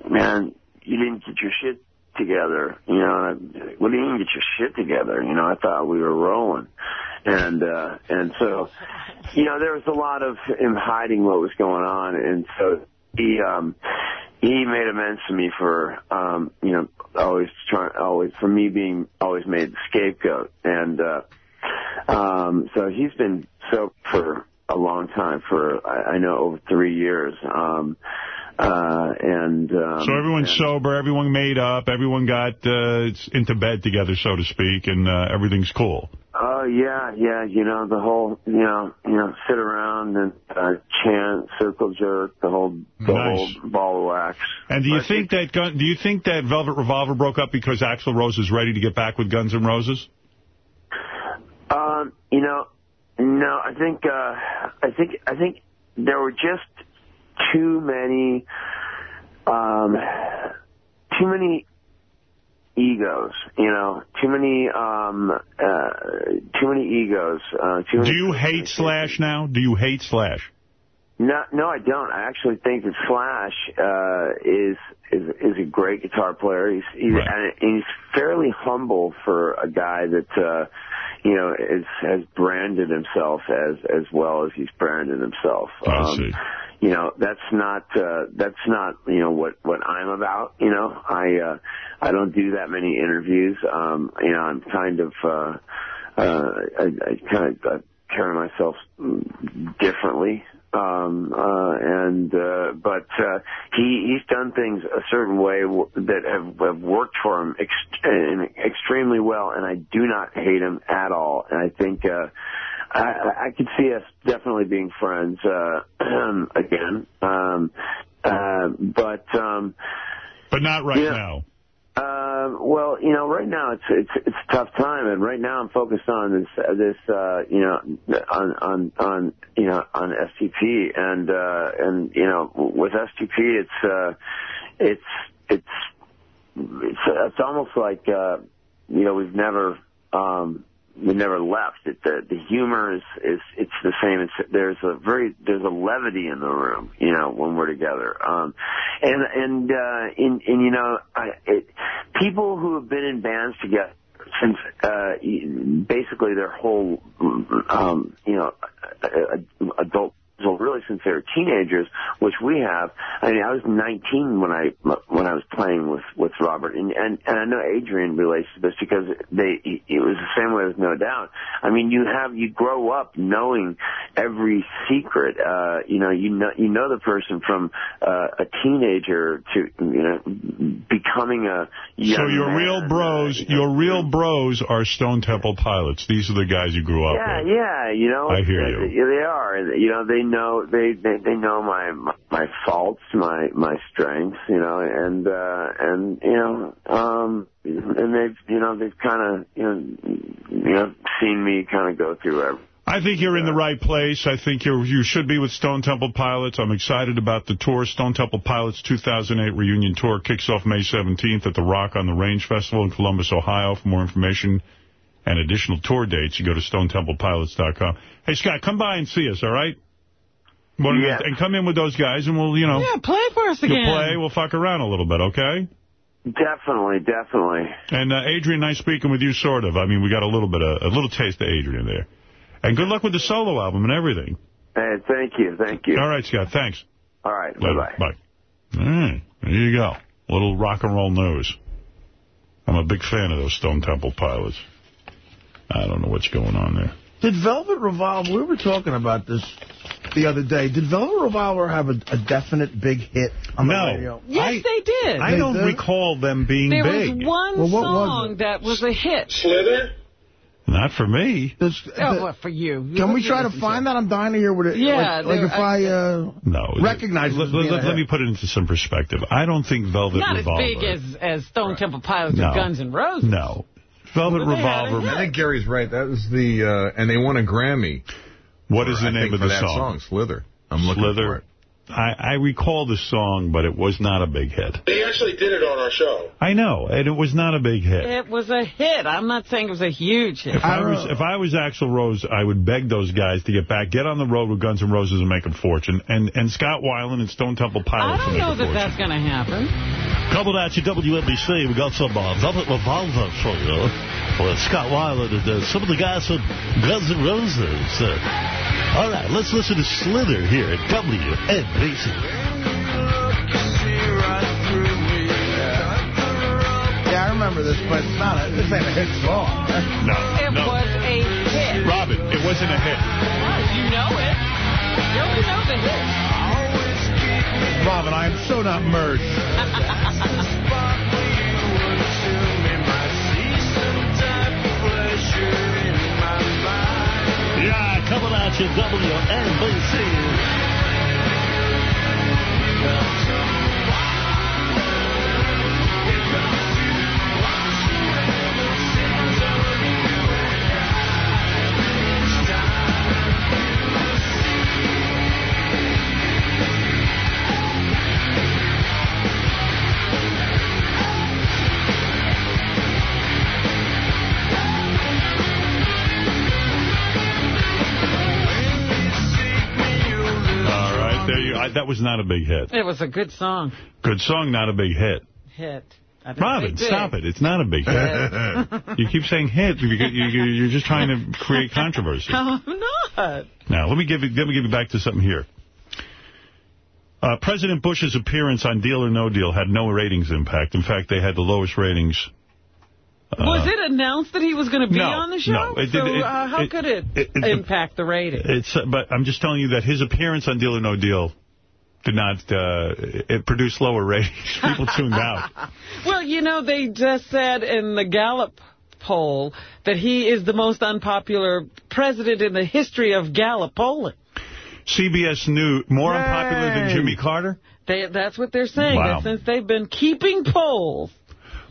"Man, you didn't get your shit together," you know. What do you mean get your shit together? You know, I thought we were rolling, and uh, and so, you know, there was a lot of him hiding what was going on, and so he um he made amends to me for um you know always trying always for me being always made the scapegoat and uh um so he's been soaked for a long time for I, I know over three years um uh and um So everyone's sober, everyone made up, everyone got uh, into bed together, so to speak, and uh, everything's cool. Oh yeah, yeah. You know the whole, you know, you know, sit around and uh, chant, circle jerk, the whole, the Nice. whole ball of wax. And do you think that gun, do you think that Velvet Revolver broke up because Axl Rose is ready to get back with Guns N' Roses? Um, you know, no, I think, uh, I think, I think there were just too many, um, too many egos, you know, too many, um, uh, too many egos, uh, too many. Do you hate Slash now? Do you hate Slash? No, no, I don't. I actually think that Slash uh, is is is a great guitar player. He's he's, and he's fairly humble for a guy that uh, you know is has branded himself as as well as he's branded himself. I see. You know, that's not uh, that's not you know what what I'm about. You know, I uh, I don't do that many interviews. Um, you know, I'm kind of uh, uh, I, I kind of uh, carry myself mm, differently. Um, uh, and, uh, but, uh, he, he's done things a certain way w- that have, have worked for him ex- and extremely well, and I do not hate him at all. And I think, uh, I, I I could see us definitely being friends, uh, [clears throat] again. Um, uh, but, um, But not right Yeah. now. Uh, well, you know, right now it's it's it's a tough time, and right now I'm focused on this this uh, you know on on on you know on STP, and uh, and you know with STP it's uh, it's it's it's it's almost like uh, you know we've never um, we never left. It, the the humor is is it's the same. It's there's a very there's a levity in the room, you know, when we're together. Um, and and uh, in and you know, I, it, people who have been in bands together since uh, basically their whole um, you know adult well, really since they were teenagers, which we have. I mean, I was 19 when I when I was playing with with Robert, and and, and I know Adrian relates to this because they it was the same way with No Doubt. I mean, you have you grow up knowing every secret. Uh, you know, you know you know the person from uh, a teenager to you know becoming a young So your man. real bros, your real bros are Stone Temple Pilots. These are the guys you grew up Yeah, with. yeah, you know. I hear uh, you. They are. You know, they know they they, they know my, my my faults, my my strengths, you know, and uh and you know, um and they've you know, they've kind of you know, you know, seen me kind of go through everything. I think you're in the right place. I think you you should be with Stone Temple Pilots. I'm excited about the tour. Stone Temple Pilots 2008 reunion tour kicks off May 17th at the Rock on the Range Festival in Columbus, Ohio. For more information and additional tour dates, you go to StoneTemplePilots.com. Hey, Scott, come by and see us, all right? Well, Yes. And come in with those guys, and we'll, you know, Yeah, play for us again. you'll play. We'll fuck around a little bit, okay? Definitely, definitely. And uh, Adrian, nice speaking with you, sort of. I mean, we got a little bit of a little taste of Adrian there. And good luck with the solo album and everything. Hey, thank you, thank you. All right, Scott. Thanks. All right, bye-bye. Bye. All right. There you go. Little rock and roll news. I'm a big fan of those Stone Temple Pilots. I don't know what's going on there. Did Velvet Revolver, we were talking about this the other day, did Velvet Revolver have a, a definite big hit on the No. radio? Yes, they did. I don't did? recall them being There big. was one Well, what was song that was a hit. Slither? Not for me. Does, Oh, what for you? can we try to find that? I'm dying to hear what it Yeah, like, like if I, uh, No. recognize it let, let- let me put it into some perspective. I don't think Velvet Not as big as, as Stone Temple Pilots No. and Guns N' Roses. No. Velvet But they had a Revolver. I think Gary's right. That was the, uh, and they won a Grammy. What is the name of the that song? Slither. I'm looking Slither. for it. I, I recall the song, but it was not a big hit. They actually did it on our show. I know, and it was not a big hit. It was a hit. I'm not saying it was a huge hit. If I was if I was Axl Rose, I would beg those guys to get back, get on the road with Guns N' Roses and make a fortune, and and Scott Weiland and Stone Temple Pilots. I don't know a that fortune. that's going to happen. Coming at you, WNBC. We got some uh, Velvet Revolver for you. With Scott Weiland and uh, some of the guys from Guns N' Roses. Uh, all right, let's listen to Slither here at WNBC. Yeah, I remember this, but it's not a, this ain't a hit song. No, It no. was a hit. Robin, it wasn't a hit. You know it. You only know the hit. Robin, I am so not merged. [laughs] Yeah, coming at you, WNBC. All right, there you. I, that was not a big hit. It was a good song. Good song, not a big hit. Hit. Robin, stop it. It's not a big hit. [laughs] [laughs] you keep saying hit you, you're just trying to create [laughs] controversy. I'm not. Now, let me give you, let me give you back to something here. Uh, President Bush's appearance on Deal or No Deal had no ratings impact. In fact, they had the lowest ratings. Uh, was it announced that he was going to be no, on the show? no, it so did- it- uh, how it- could it, it- it- impact the ratings? It's, uh, but I'm just telling you that his appearance on Deal or No Deal did not, uh, it produced lower ratings. [laughs] People tuned out. [laughs] Well, you know, they just said in the Gallup poll that he is the most unpopular president in the history of Gallup polling. CBS News, more unpopular than Jimmy Carter? They, that's what they're saying. Wow. Since they've been keeping polls,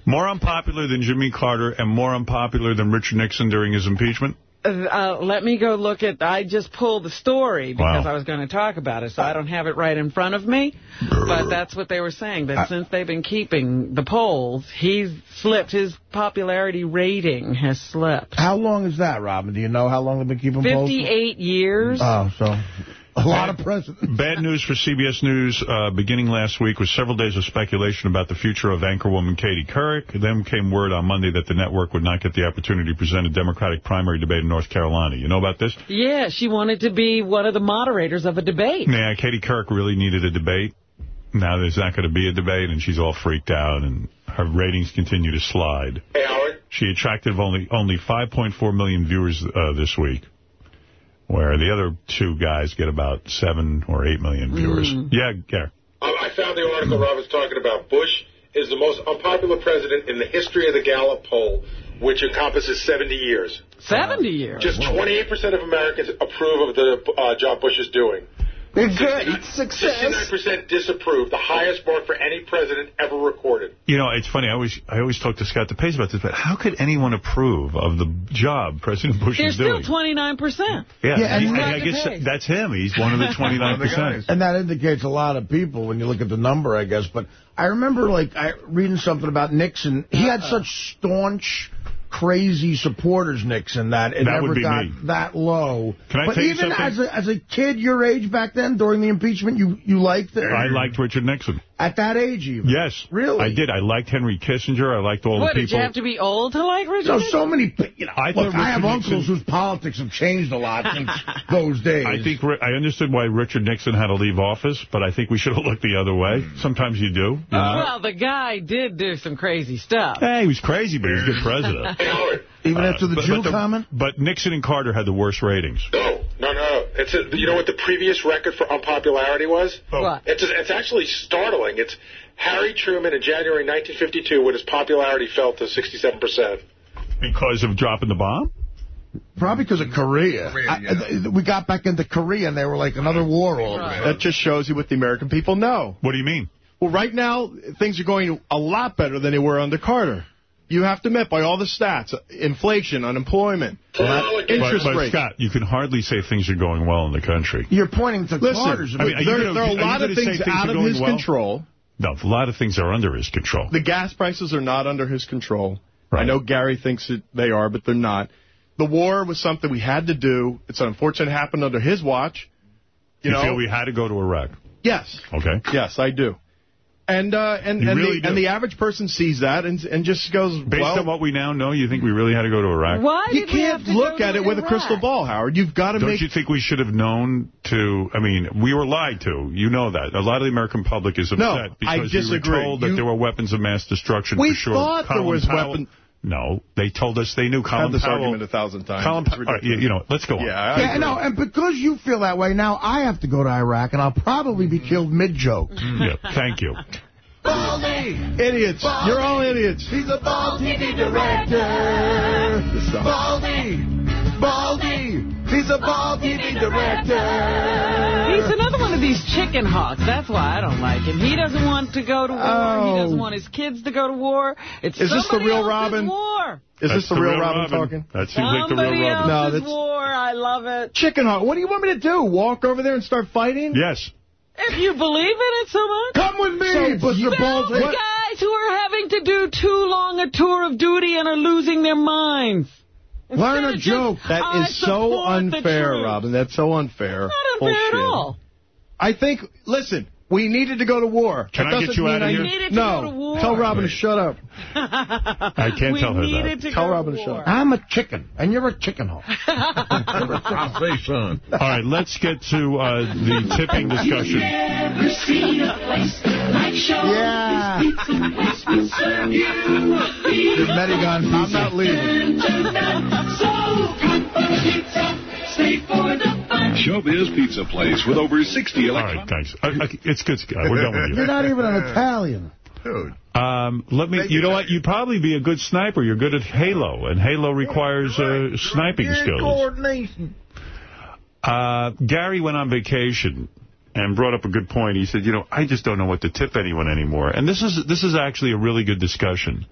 More unpopular than Jimmy Carter and more unpopular than Richard Nixon during his impeachment? Uh, let me go look at, I just pulled the story because Wow. I was going to talk about it, so I don't have it right in front of me. But that's what they were saying, that since they've been keeping the polls, he's slipped. His popularity rating has slipped. How long is that, Robin? Do you know how long they've been keeping polls? 58 years. Oh, so a lot of presidents. [laughs] Bad news for CBS News uh, beginning last week was several days of speculation about the future of anchorwoman Katie Couric. Then came word on Monday that the network would not get the opportunity to present a Democratic primary debate in North Carolina. You know about this? Yeah, she wanted to be one of the moderators of a debate. Yeah, Katie Couric really needed a debate. Now there's not going to be a debate, and she's all freaked out, and her ratings continue to slide. Hey, Howard. She attracted only only 5.4 million viewers uh, this week, where the other two guys get about 7 or 8 million viewers. Mm. Yeah, Gare. Um, I found the article Rob was talking about. Bush is the most unpopular president in the history of the Gallup poll, which encompasses 70 years. 70 years. Just 28% of Americans approve of the uh, job Bush is doing. Good success. 69% disapprove, the highest mark for any president ever recorded. You know, it's funny. I always I always talk to Scott DePace about this, but how could anyone approve of the job President Bush They're is still 29%. Yeah, Yeah, and he- Scott I guess DePace. that's him. He's one of the [laughs] 29%. And that indicates a lot of people when you look at the number, I guess. But I remember, like, I reading something about Nixon. He had such staunch, crazy supporters, Nixon, that it That never got me. that low. Can I but even as a, as a kid your age back then, during the impeachment, you, you liked it? I liked Richard Nixon. At that age, even? Yes. Really? I did. I liked Henry Kissinger. I liked all What, the did people. you have to be old to like Richard So, Nixon? so many, you know, I look, thought I have Richard uncles whose politics have changed a lot since [laughs] those days. I think I understood why Richard Nixon had to leave office, but I think we should have looked the other way. Hmm. Sometimes you do. you know? well, the guy did do some crazy stuff. Hey, he was crazy, but he was a good [laughs] president. Even after the uh, but, Jew but comment? But Nixon and Carter had the worst ratings. No, no, no. It's a, you know what the previous record for unpopularity was? Oh. What? It's it's actually startling. It's Harry Truman in January 1952 when his popularity fell to 67 percent. Because of dropping the bomb? Probably because of Korea. Korea, yeah. th- we got back into Korea, and they were like another war all over. That just shows you what the American people know. What do you mean? Well, right now, things are going a lot better than they were under Carter. You have to admit, by all the stats, inflation, unemployment, interest but, but rates. Scott, you can hardly say things are going well in the country. You're pointing to Listen, Carter's. I mean, are there, gonna- there are a are lot of things things out of his well? control. No, a lot of things are under his control. The gas prices are not under his control. I know Gary thinks that they are, but they're not. The war was something we had to do. It's unfortunate it happened under his watch. You, You, know, feel we had to go to Iraq? yes, Okay. yes, I do. And uh, and and, really the, and the average person sees that and and just goes, Based well, on what we now know, you think we really had to go to Iraq? Why you did we have can't to look go at to it with a crystal ball, Howard. You've got to Don't make you think we should have known to, I mean, we were lied to. You know that. A lot of the American public is upset No, I because we were disagree. told that You- there were weapons of mass destruction We for sure. thought there was Powell- weapon- No, they told us they knew. Colin had this Powell, argument a thousand times. Colin Powell, all right, you, you know, let's go on. Yeah, I Yeah, no, and because you feel that way, now I have to go to Iraq, and I'll probably be mm-hmm. killed mid-joke. Mm-hmm. Yeah, thank you. Baldy! idiots. You're all idiots. He's a bald TV director. Baldy! Baldy! He's a bald TV director. He's another one of these chicken hawks. That's why I don't like him. He doesn't want to go to war. Oh. He doesn't want his kids to go to war. It's Is this the real Robin? war. Is That's this the, real Robin, talking? That seems like the real Robin. No, else's that's- war. I love it. Chicken Hawk. What do you want me to do? Walk over there and start fighting? Yes. If you believe in it so much. Come with me, So, Mr. you- Well, Baldy. the guys who are having to do too long a tour of duty and are losing their minds. Learn a Instead just, joke. That "I is so unfair. Robin. That's so unfair. Not unfair Bullshit. at all. I think, listen, we needed to go to war. Can That I get doesn't you out of I here? need- Needed to no. go to war. Tell Robin to shut up. I can't we tell her that. to Tell go Robin to to shut up. I'm a chicken, and you're a chicken hawk. [laughs] I'll say, son. All right, let's get to uh, the tipping discussion. Yeah. Your Medigon pizza. I'm not leaving. [laughs] Showbiz Pizza Place with over 60 All right, thanks. Uh, okay, it's good, Scott. We're done with you. You're not even an Italian. Dude. Um, let me. You know what? You'd probably be a good sniper. You're good at Halo, and Halo requires uh, sniping skills. Coordination. Uh, Gary went on vacation and brought up a good point. He said, "You know, I just don't know what to tip anyone anymore." And this is this is actually a really good discussion.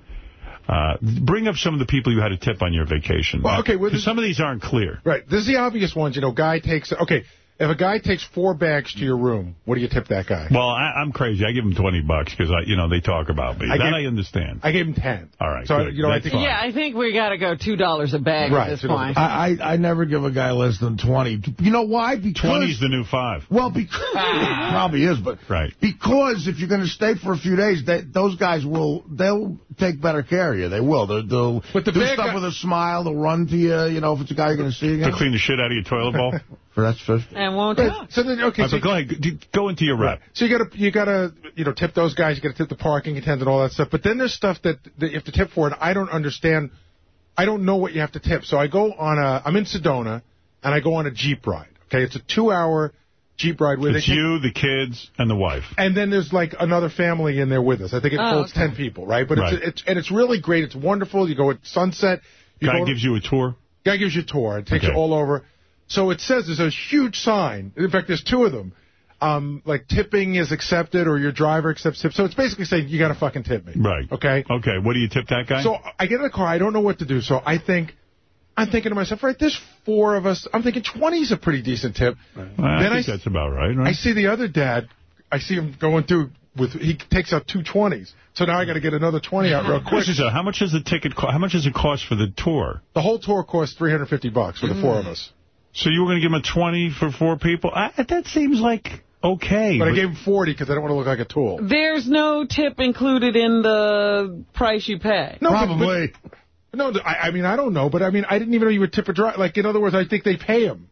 Uh, bring up some of the people you had a tip on your vacation. Well, okay, well, 'Cause some of these aren't clear. Right. This is the obvious ones. You know, guy takes. Okay, if a guy takes four bags to your room, what do you tip that guy? Well, I, I'm crazy. I give them 20 bucks because I, you know, they talk about me. I that gave- I understand. I gave him ten. All right, So good. you know, I think. fine. Yeah, I think we got to go $2 a bag Right, at this point. I, I I never give a guy less than 20. You know why? Because 20's the new five. Well, because [laughs] it probably is, but Right. because if you're going to stay for a few days, they, those guys will they'll take better care of you. They will. They'll, they'll the do stuff guy- with a smile. They'll run to you. You know, if it's a guy you're going to see again. To clean the shit out of your toilet bowl. [laughs] For that's first. And won't talk. So then, okay, All right, so, but go ahead. Go into your rep. so you gotta you gotta you know tip those guys. You gotta tip the parking attendant, all that stuff. But then there's stuff that, that you have to tip for, and I don't understand. I don't know what you have to tip. So I go on a. I'm in Sedona, and I go on a jeep ride. Okay, it's a two-hour jeep ride where It's you, the kids, and the wife. And then there's like another family in there with us. I think it Oh, holds okay. ten people, right? But Right. it's it's and it's really great. It's wonderful. You go at sunset. You Guy go gives you a tour. guy gives you a tour. It takes Okay. you all over. So it says there's a huge sign. In fact, there's two of them. Um, like tipping is accepted or your driver accepts tips. So it's basically saying you got to fucking tip me. Right. Okay. Okay. What do you tip that guy? So I get in the car. I don't know what to do. So I think. I'm thinking to myself, right, there's four of us. I'm thinking 20 is a pretty decent tip. Well, I think I, that's about right, right? I see the other dad. I see him going through with. He takes out two 20s. So now I got to get another 20 out real quick. Question, how much does the ticket? How much does it cost for the tour? The whole tour costs 350 bucks for the four of us. So you were going to give him a 20 for four people? I, that seems like okay. But I gave him 40 because I don't want to look like a tool. There's no tip included in the price you pay. No, but- Probably. No, I, I mean, I don't know, but I mean, I didn't even know you would tip a driver. Like, in other words, I think they pay him.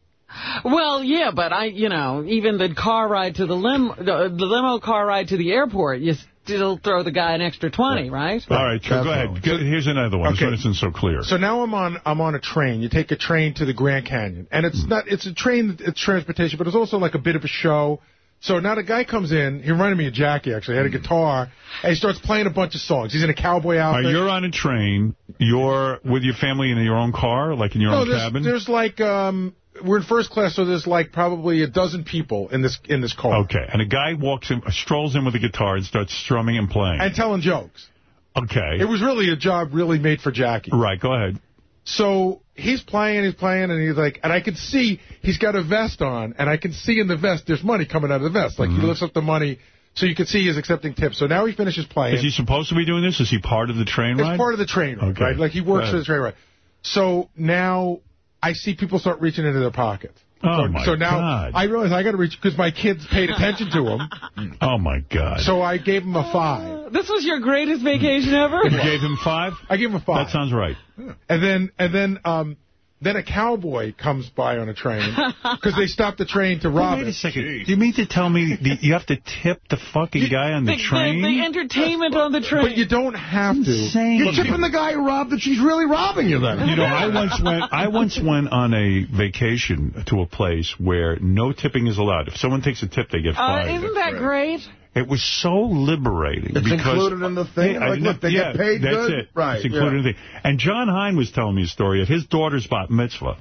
Well, yeah, but I, you know, even the car ride to the lim, the, the limo car ride to the airport, you still throw the guy an extra 20, right? All right, go go ahead. Go- Here's another one. This Okay. one isn't so clear. So now I'm on I'm on a train. You take a train to the Grand Canyon, and it's not it's a train, it's transportation, but it's also like a bit of a show. So now the guy comes in. He reminded me of Jackie actually. He had a guitar, and he starts playing a bunch of songs. He's in a cowboy outfit. right, you're on a train. You're with your family in your own car, like in your no, own there's, cabin? there's like um we're in first class, so there's like probably a dozen people in this in this car Okay, and a guy walks in, strolls in with a guitar and starts strumming and playing. and telling jokes. Okay. It was really a job really made for Jackie. Right, go ahead. So he's playing, he's playing, and he's like, and I can see he's got a vest on, and I can see in the vest there's money coming out of the vest. Like Mm-hmm. he lifts up the money, so you can see he's accepting tips. So now he finishes playing. Is he supposed to be doing this? Is he part of the train It's ride? part of the train ride, Okay. right? Like he works for the train ride. So now I see people start reaching into their pockets. Oh, so, my so now God. I realize I got to reach because my kids paid attention to him. [laughs] Oh, my God. So I gave him a five. This was your greatest vacation ever? You gave him five? I gave him a five. That sounds right. And then and then um then a cowboy comes by on a train [laughs] because they stopped the train to rob Wait it. a second. Do you mean to tell me that you have to tip the fucking guy on the, The, train? the, the entertainment on the train. But you don't have to. Insane. You're tipping the guy who robbed that she's really robbing you then. You know, I once went. I once went on a vacation to a place where no tipping is allowed. If someone takes a tip, they get Uh, fined. isn't that great? It was so liberating. It's included in the thing? Yeah, Like, look, they yeah, get paid That's good? it. Right, It's included yeah. in the thing. And Jon Hein was telling me a story at his daughter's bat mitzvah.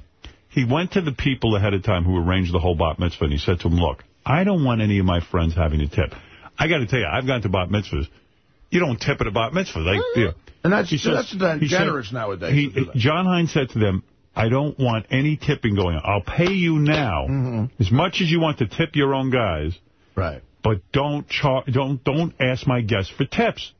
He went to the people ahead of time who arranged the whole bat mitzvah, and he said to them, look, I don't want any of my friends having to tip. I got to tell you, I've gone to bat mitzvahs. You don't tip at a bat mitzvah. Like, you know. And that's, He says- that's that he said- generous nowadays. He, to do that. Jon Hein said to them, I don't want any tipping going on. I'll pay you now mm-hmm. as much as you want to tip your own guys, right? But don't char don't don't ask my guests for tips.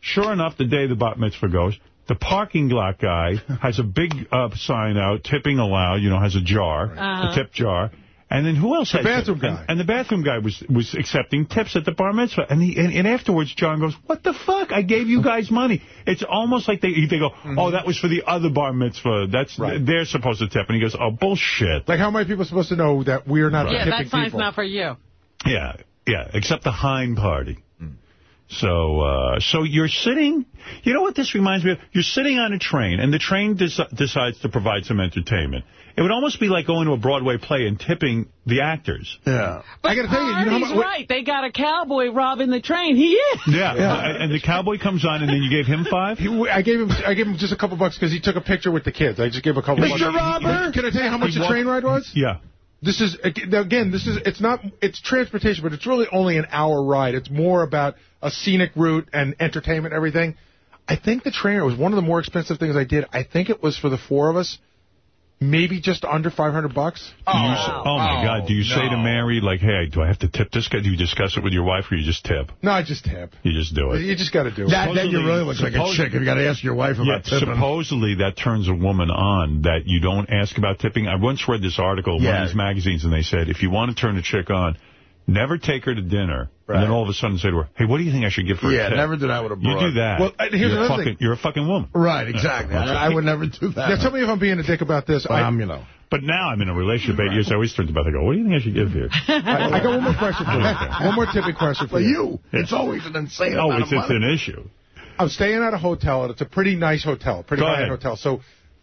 Sure enough, the day the bat mitzvah goes, the parking lot guy [laughs] has a big uh, sign out, tipping allowed, you know, has a jar, Uh-huh. a tip jar. And then who else The bathroom guy. And, and the bathroom guy was was accepting tips at the bar mitzvah. And, he, and, and afterwards, John goes, what the fuck? I gave you guys money. It's almost like they they go, Mm-hmm. oh, that was for the other bar mitzvah. That's They're supposed to tip. And he goes, oh, bullshit. Like how many people are supposed to know that we're not Yeah, tipping that sign's not for you. Yeah, yeah, except the Hein party. So, uh, so you're sitting, you know what this reminds me of? You're sitting on a train, and the train des- decides to provide some entertainment. It would almost be like going to a Broadway play and tipping the actors. Yeah. But I gotta tell you, you know how much- right. They got a cowboy robbing the train. He is. Yeah, And, and the cowboy comes on, and then you gave him five? He, I gave him I gave him just a couple bucks because he took a picture with the kids. I just gave a couple Mr. bucks. Robert! Can I tell you how much He the walked- train ride was? Yeah. This is again. This is it's not it's transportation, but it's really only an hour ride. It's more about a scenic route and entertainment, everything. I think the train was one of the more expensive things I did. I think it was for the four of us, maybe just under 500 bucks. Do you say- oh, my oh, God. Do you say to Mary, like, hey, do I have to tip this guy? Do you discuss it with your wife, or you just tip? No, I just tip. You just do it. You just got to do it. That, then you really look like a Suppose- chick. You got to ask your wife Yeah, about tipping. supposedly that turns a woman on that you don't ask about tipping. I once read this article in one of these magazines, and they said if you want to turn a chick on, never take her to dinner, and then all of a sudden say to her, hey, what do you think I should give for a Yeah, tip? never do that with a You do that. Well, here's you're, another fucking, thing. you're a fucking woman. Right, exactly. I, I would never do that. Now, tell me if I'm being a dick about this. I, Um, you know. But now I'm in a relationship eight years. I always turn to Beth and go, what do you think I should give here? [laughs] I, I got one more question for you. One more tipping question for For you. you, it's always an insane oh, amount it's, of it's an issue. I'm staying at a hotel, and it's a pretty nice hotel, pretty Go high ahead. hotel. So,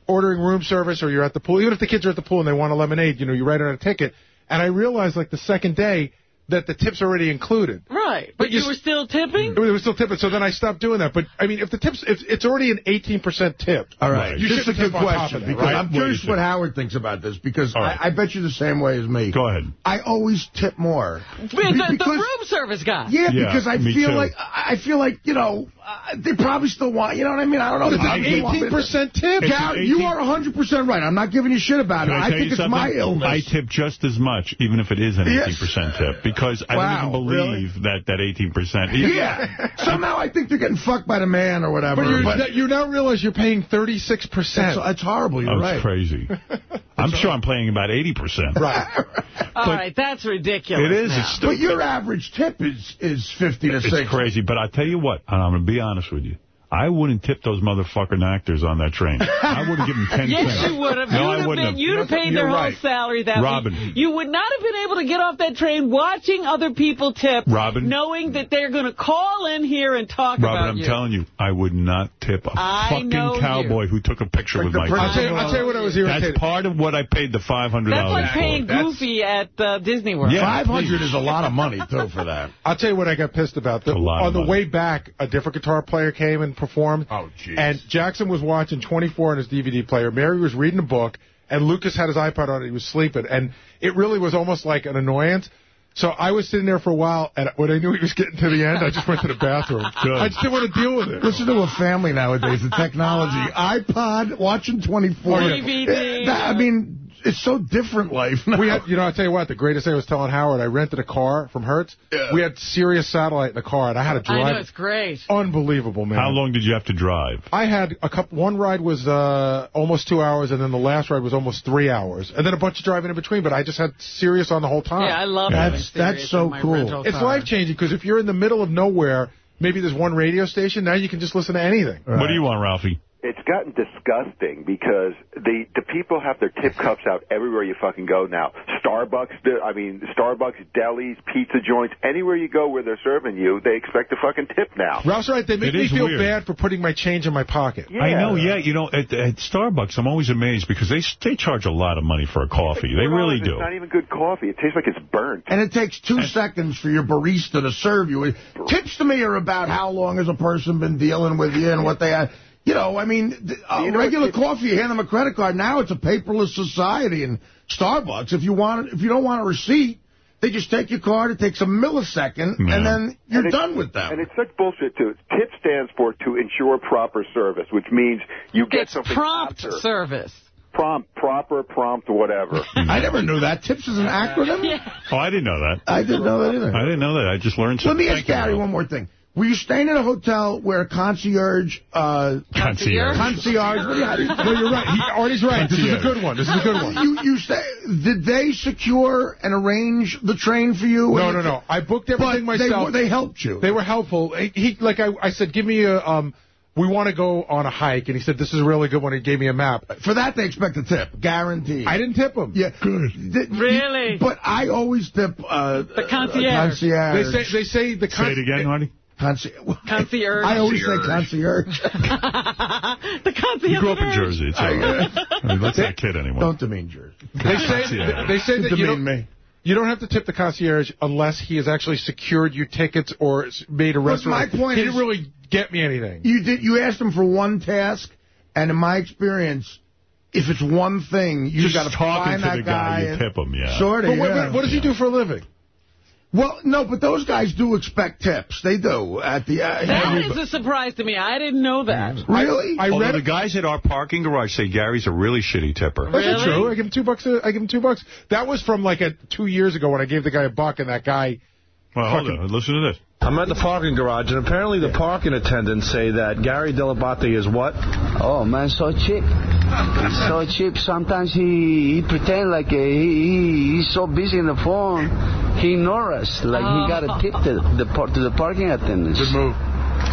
ordering room service, or you're at the pool, even if the kids are at the pool and they want a lemonade, you know, you write on a ticket. And I realized, like the second day, that the tip's already included. Right. But, But you you were still tipping? We were still tipping, so then I stopped doing that. But I mean, if the tips, if it's already an 18% tip, All right, you this is a good tip on top question that, because right? I'm curious you what? Howard thinks about this because All right. I, I bet you the same way as me. Go ahead. I always tip more. The, the, the Because- room service guy. Yeah, Yeah, because I feel too. like I I feel like you know uh, they probably still want you know what I mean. I don't know. They probably want me to- 18% tip. It's Cal, an you 18 are 100 percent right. I'm not giving you shit about Can it. I, I, think it's something? my illness. I tip just as much, even if it is an 18% tip, because I Wow, don't even believe that that 18%. yeah. [laughs] Somehow I think they're getting fucked by the man or whatever. But, you're, but you now realize you're paying 36%. it's, it's horrible. You're Oh, right. it's crazy. [laughs] I'm sure I'm paying about 80%. Right. [laughs] All But- that's ridiculous. It is. now. It's stupid. But your average tip is is 50 to It's crazy. But I tell you what, and I'm going to be honest with you. I wouldn't tip those motherfucking actors on that train. I wouldn't give them 10 [laughs] Yes, cents. you would have. No, you I would have wouldn't been. have. You'd have paid You're their whole salary that Robin. week. You would not have been able to get off that train watching other people tip, Robin. knowing that they're going to call in here and talk Robin, about Robin, I'm you. telling you, I would not tip a I fucking cowboy you. who took a picture Like with my principal- I'll tell, you, I'll tell you what I was irritated. That's part of what I paid the $500 That's like for. paying Goofy at uh, Disney World. Yeah. 500 is a lot of money, too, for that. [laughs] I'll tell you what I got pissed about. The, a lot of on the money. way back, a different guitar player came and performed. Oh, jeez. And Jackson was watching 24 on his DVD player. Mary was reading a book, and Lucas had his iPod on. and He was sleeping, and it really was almost like an annoyance. So I was sitting there for a while, and when I knew he was getting to the end, I just went to the bathroom. [laughs] Good. I just didn't want to deal with it. Listen to a family nowadays, the technology. [laughs] iPod, watching 24. Oh. DVD. I mean, it's so different life now. We had, you know, I'll tell you what, the greatest thing I was telling Howard, I rented a car from Hertz. Yeah. We had Sirius satellite in the car, and I had to drive. I know, it's great. Unbelievable, man. How long did you have to drive? I had a couple. One ride was uh, almost two hours, and then the last ride was almost three hours, and then a bunch of driving in between. But I just had Sirius on the whole time. Yeah, I love That's- having that's so cool. It's life changing because if you're in the middle of nowhere, maybe there's one radio station. Now you can just listen to anything. What do you want, Ralphie? It's gotten disgusting because the the people have their tip cups out everywhere you fucking go now. Starbucks, do- I mean Starbucks, delis, pizza joints, anywhere you go where they're serving you, they expect a fucking tip now. Ralph's right. They make It me feel weird. bad for putting my change in my pocket. I know, yeah. You know, at, at Starbucks, I'm always amazed because they they charge a lot of money for a coffee. They really do. It's not even good coffee. It tastes like it's burnt. And it takes two seconds for your barista to serve you. Tips to me are about how long has a person been dealing with you and what they had. You know, I mean, th- uh, You know, regular it's- coffee, you hand them a credit card. Now it's a paperless society. And Starbucks, if you want, if you don't want a receipt, they just take your card. It takes a millisecond, Yeah. and then you're And done with them. And it's such bullshit too. TIP stands for to ensure proper service, which means you get It's something prompt after. service. prompt, proper, prompt, whatever. [laughs] I never knew that. Tips is an acronym? [laughs] Oh, I didn't know that. I didn't know that either. I didn't know that. I just learned Let me ask Thank you, Gary Ralph. one more thing. Were you staying in a hotel where a concierge... Uh, Concierge. Concierge. What do you- how do you- No, you're right. He, Artie's right. This is a good one. This is a good one. You, you stay, did they secure and arrange the train for you? No, no, no. I booked everything But they- myself. They, helped you. They were helpful. He, he- like I, I said, give me a. Um, we want to go on a hike, and he said this is a really good one. He gave me a map. For that, they expect a tip, guaranteed. I didn't tip him. Yeah, good. Really? But I always tip uh, The concierge. concierge. They say they say the Say it again, Marty. Conci- Concierge. I always say concierge. [laughs] the concierge. You grew up in Jersey. It's all right. I mean, let's not kid anyone. Don't demean Jersey. They say they say that you don't, me. you don't have to tip the concierge unless he has actually secured you tickets or made a But restaurant. my point he is- didn't really get me anything. You did. You asked him for one task, and in my experience, if it's one thing, you Just got to talking to that the guy, you and- tip him, yeah. Sort of. But what, yeah. what, what does he do for a living? Well, no, but those guys do expect tips. They do at the. Uh, That is a surprise to me. I didn't know that. really? I Although read the guys at our parking garage say Gary's a really shitty tipper. That's not Really? true. I give him two bucks. A, I give him two bucks. That was from like a, two years ago when I gave the guy a buck, and that guy. Well, hold on. Listen to this. I'm at the parking garage, and apparently the parking attendants say that Gary Dell'Abate is what? Oh man, so cheap. He's so cheap. Sometimes he, he pretend like uh, he, he's so busy in the phone, he ignores us. Like he got a tip to the to the parking attendants. Good move.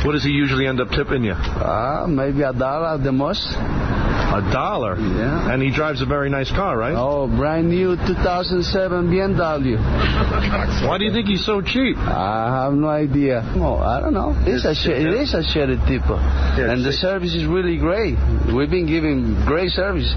What does he usually end up tipping you? Ah, maybe a dollar at the most. A dollar? Yeah. And he drives a very nice car, right? Oh, brand new 2007 BMW. Why do you think he's so cheap? I have no idea. No, I don't know. It's a sh- it is a shitty tip, and the service is really great. We've been giving great service.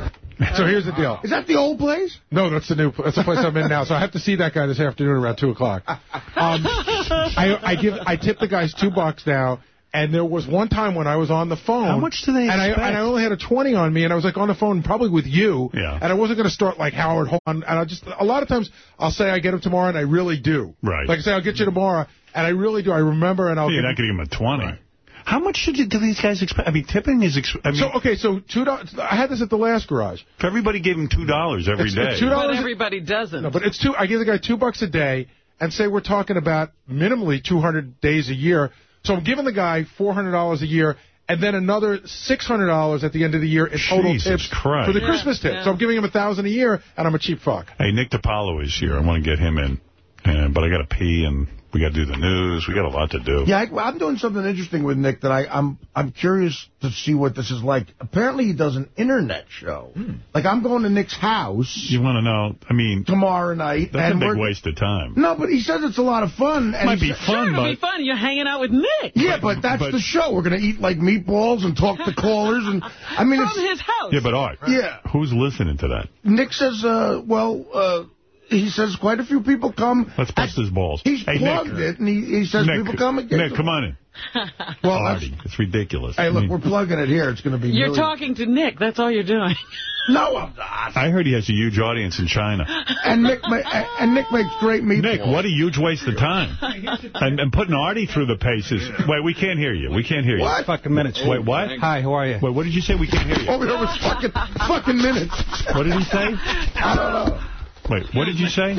So here's the deal. Is that the old place? No, that's the new. That's the place I'm in now. So I have to see that guy this afternoon around two o'clock. Um, I, I give. I tip the guys two bucks now. And there was one time when I was on the phone. How much do they and I, and I only had a 20 on me, and I was like on the phone probably with you. Yeah. And I wasn't going to start like Howard. hold. And I just a lot of times I'll say I get him tomorrow, and I really do. Right. Like I say I'll get you tomorrow, and I really do. I remember, and I'll. You're give not going to him a 20. How much should you, do these guys expect? I mean, tipping is... Exp- I mean, so okay, so two dollars. I had this at the last garage. if everybody gave him $2 every It's- day. it's $2 But everybody doesn't. No, but it's two. I give the guy two bucks a day, and say we're talking about minimally 200 days a year. So I'm giving the guy $400 a year, and then another $600 at the end of the year in total Jesus tips Christ. for the Yeah, Christmas tip. yeah. So I'm giving him a thousand a year, and I'm a cheap fuck. Hey, Nick DiPaolo is here. I want to get him in. And, but I got to pee, and we got to do the news. We got a lot to do. Yeah, I, I'm doing something interesting with Nick that I, I'm I'm curious to see what this is like. Apparently, he does an internet show. Like I'm going to Nick's house You want to know? I mean, tomorrow night, that's and a big waste of time. no, but he says it's a lot of fun. And Might be fun, Sure, it'll but be fun. You're hanging out with Nick. Yeah, but that's but- the show. We're going to eat like meatballs and talk to callers, and I mean, [laughs] From it's, his house. yeah, but Art, Yeah. who's listening to that? Nick says, uh, well, uh, he says quite a few people come. Let's bust his balls. He's hey, plugged Nick, it, and he, he says Nick, people come and get Nick, come on in. [laughs] Well, Artie, it's ridiculous. Hey, I look, mean, we're plugging it here. It's going to be You're millions. talking to Nick. That's all you're doing. [laughs] No, I'm not. I heard he has a huge audience in China. And Nick, ma and Nick makes great meatballs. Nick, what a huge waste of time. [laughs] and, and putting Artie through the paces. Wait, we can't hear you. We can't hear you. What? Fucking minutes. Wait, what? Hi, how are you? Wait, what did you say? We can't hear you. Over there was fucking, fucking minutes. What did he say? I don't know. Wait, what did you say?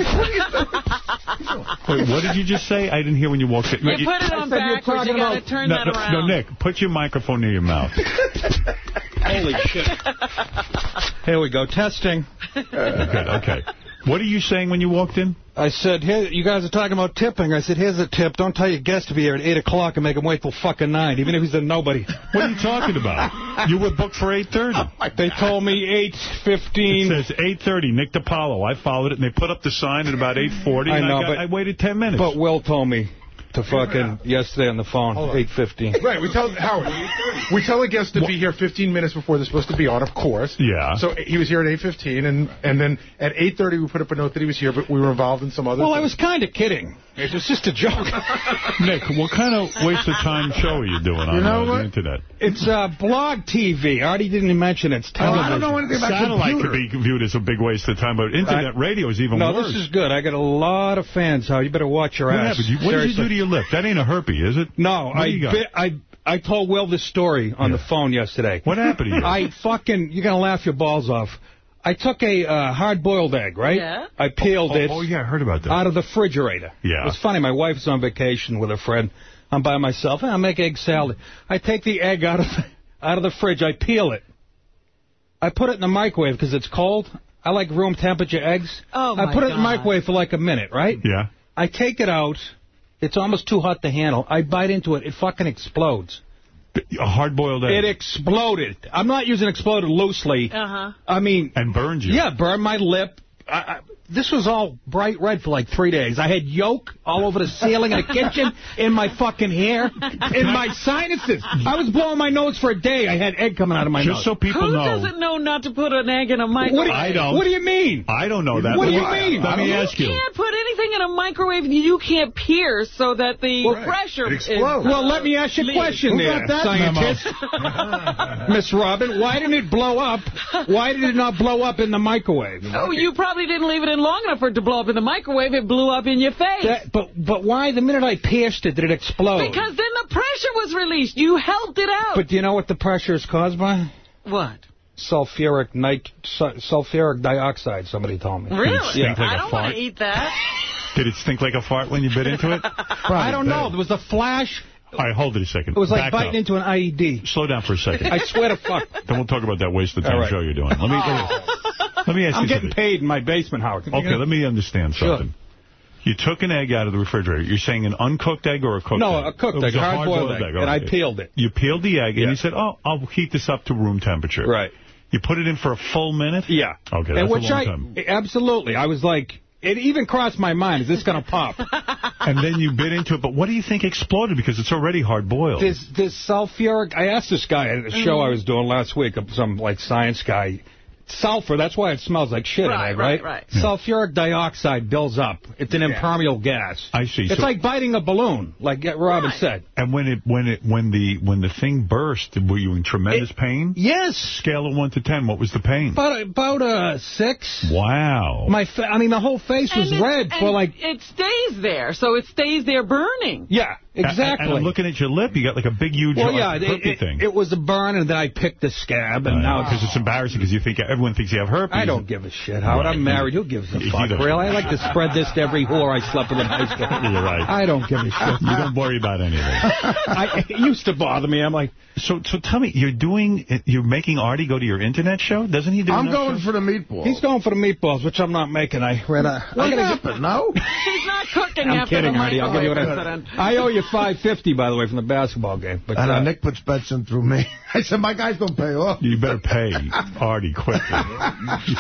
Wait, what did you just say? I didn't hear when you walked in. You put it on said you're backwards. You got to turn no, that no, around. no, Nick, put your microphone near your mouth. Holy shit. Here we go, testing. [laughs] Good, okay. What are you saying when you walked in? I said, here, you guys are talking about tipping. I said, here's a tip. Don't tell your guest to be here at 8 o'clock and make him wait till fucking 9, even if he's a nobody. [laughs] What are you talking about? [laughs] You were booked for 8.30. They told me 8.15. It says 8.30, Nick DiPaolo. I followed it, and they put up the sign at about 8.40. I and know, got- but- I waited 10 minutes. But Will told me to fucking yesterday on the phone, 8.15. [laughs] Right, we tell Howard, we tell a guest to be here 15 minutes before they're supposed to be on, of course. Yeah. So eh, he was here at 8:15, and and then at 8:30 we put up a note that he was here, but we were involved in some other. Well, I was kind of kidding. It was just a joke. [laughs] Nick, what kind of waste of time show are you doing on know uh, what? the Internet? It's uh, blog TV. I already didn't mention it's Oh, I don't know anything about Satellite computer. could be viewed as a big waste of time, but Internet radio is even no, worse. No, this is good. I got a lot of fans, Howard. You better watch your what ass. happened? You, what did you do to your lip? That ain't a herpy, is it? No, What I, you got? bit, I I told Will this story on the phone yesterday. What happened to you? I fucking, you're going to laugh your balls off. I took a uh, hard-boiled egg, right? Yeah. I peeled oh, it oh, yeah, I heard about that. out of the refrigerator. Yeah. It's funny. My wife's on vacation with a friend. I'm by myself. And I'll make egg salad. I take the egg out of the, out of the fridge. I peel it. I put it in the microwave because it's cold. I like room temperature eggs. Oh, I my put it in the microwave for like a minute, right? Yeah. I take it out. It's almost too hot to handle. I bite into it. It fucking explodes. A hard-boiled egg. It exploded. I'm not using exploded loosely. Uh-huh. I mean, and burned you. yeah, burned my lip. I, I, this was all bright red for like three days. I had yolk all over the ceiling in the kitchen, in my fucking hair, in my sinuses. I was blowing my nose for a day. I had egg coming out of my Just nose. so people Who know. doesn't know not to put an egg in a microwave? what do you, I don't. What do you mean? I don't know that. What do you mean? Let I me ask you. You can't put anything in a microwave that you can't pierce so that the Right. pressure It is... explodes. Well, let me ask you a question Who there, got that scientist. [laughs] Miss Robin, why didn't it blow up? Why did it not blow up in the microwave? Oh, you probably didn't leave it in long enough for it to blow up in the microwave. It blew up in your face. That, but but why the minute I pierced it did it explode? because then the pressure was released. You helped it out. But do you know what the pressure is caused by? what? Sulfuric nit sulfuric dioxide. Somebody told me. Really? stink like I a don't want to eat that. [laughs] Did it stink like a fart when you bit into it? [laughs] I don't know. There was a flash. All right, hold it a second. It was like Back biting up. into an IED. Slow down for a second. I swear to fuck. Then we'll talk about that waste of time All right. show you're doing. Let me, oh. Let me ask I'm you getting something. paid in my basement, Howard. Okay, let me understand Sure. something. You took an egg out of the refrigerator. You're saying an uncooked egg or a cooked No, egg? a cooked It was egg, hard-boiled egg, and I peeled it. You peeled the egg, Yeah. and you said, oh, I'll heat this up to room temperature. Right. You put it in for a full minute? Yeah. Okay, and that's which a long I time. absolutely. I was like, it even crossed my mind. Is this going to pop? [laughs] And then you bit into it, but what do you think exploded? Because it's already hard-boiled. This this sulfuric. I asked this guy at a show mm-hmm. I was doing last week, some like science guy. Sulfur, that's why it smells like shit Right, in right, right? right. Sulfuric dioxide builds up. It's an impermeable gas. I see. It's So- like biting a balloon, like Robin Right. said. And when it when it when the when the thing burst, were you in tremendous pain? Yes. Scale of one to ten, what was the pain? About, about a six. Wow. My, fa- I mean, the whole face was And it- red for like, It stays there, so it stays there burning. yeah, exactly. And, I'm looking at your lip. You got like a big, huge well, uh, yeah, it, herpy it, thing. it was a burn, and then I picked the scab, and now because it's embarrassing because you think everyone thinks you have herpes. I don't give a shit, Howard. I'm married. Who gives a You fuck, really? I like to spread this to every whore I slept with in high school. [laughs] You're right. I don't give a shit. You don't worry about anything. [laughs] I, it used to bother me. I'm like, So, so tell me, you're doing, you're making Artie go to your internet show? Doesn't he do? I'm going show? for the meatballs. he's going for the meatballs, which I'm not making. I read a. What I gotta happened? No? [laughs] He's not cooking I'm kidding, the Artie. I'll give you what I, incident. I owe you five fifty, by the way, from the basketball game. But And uh, uh, Nick puts bets in through me. [laughs] I said, my guys don't pay off. You better pay [laughs] Artie quickly.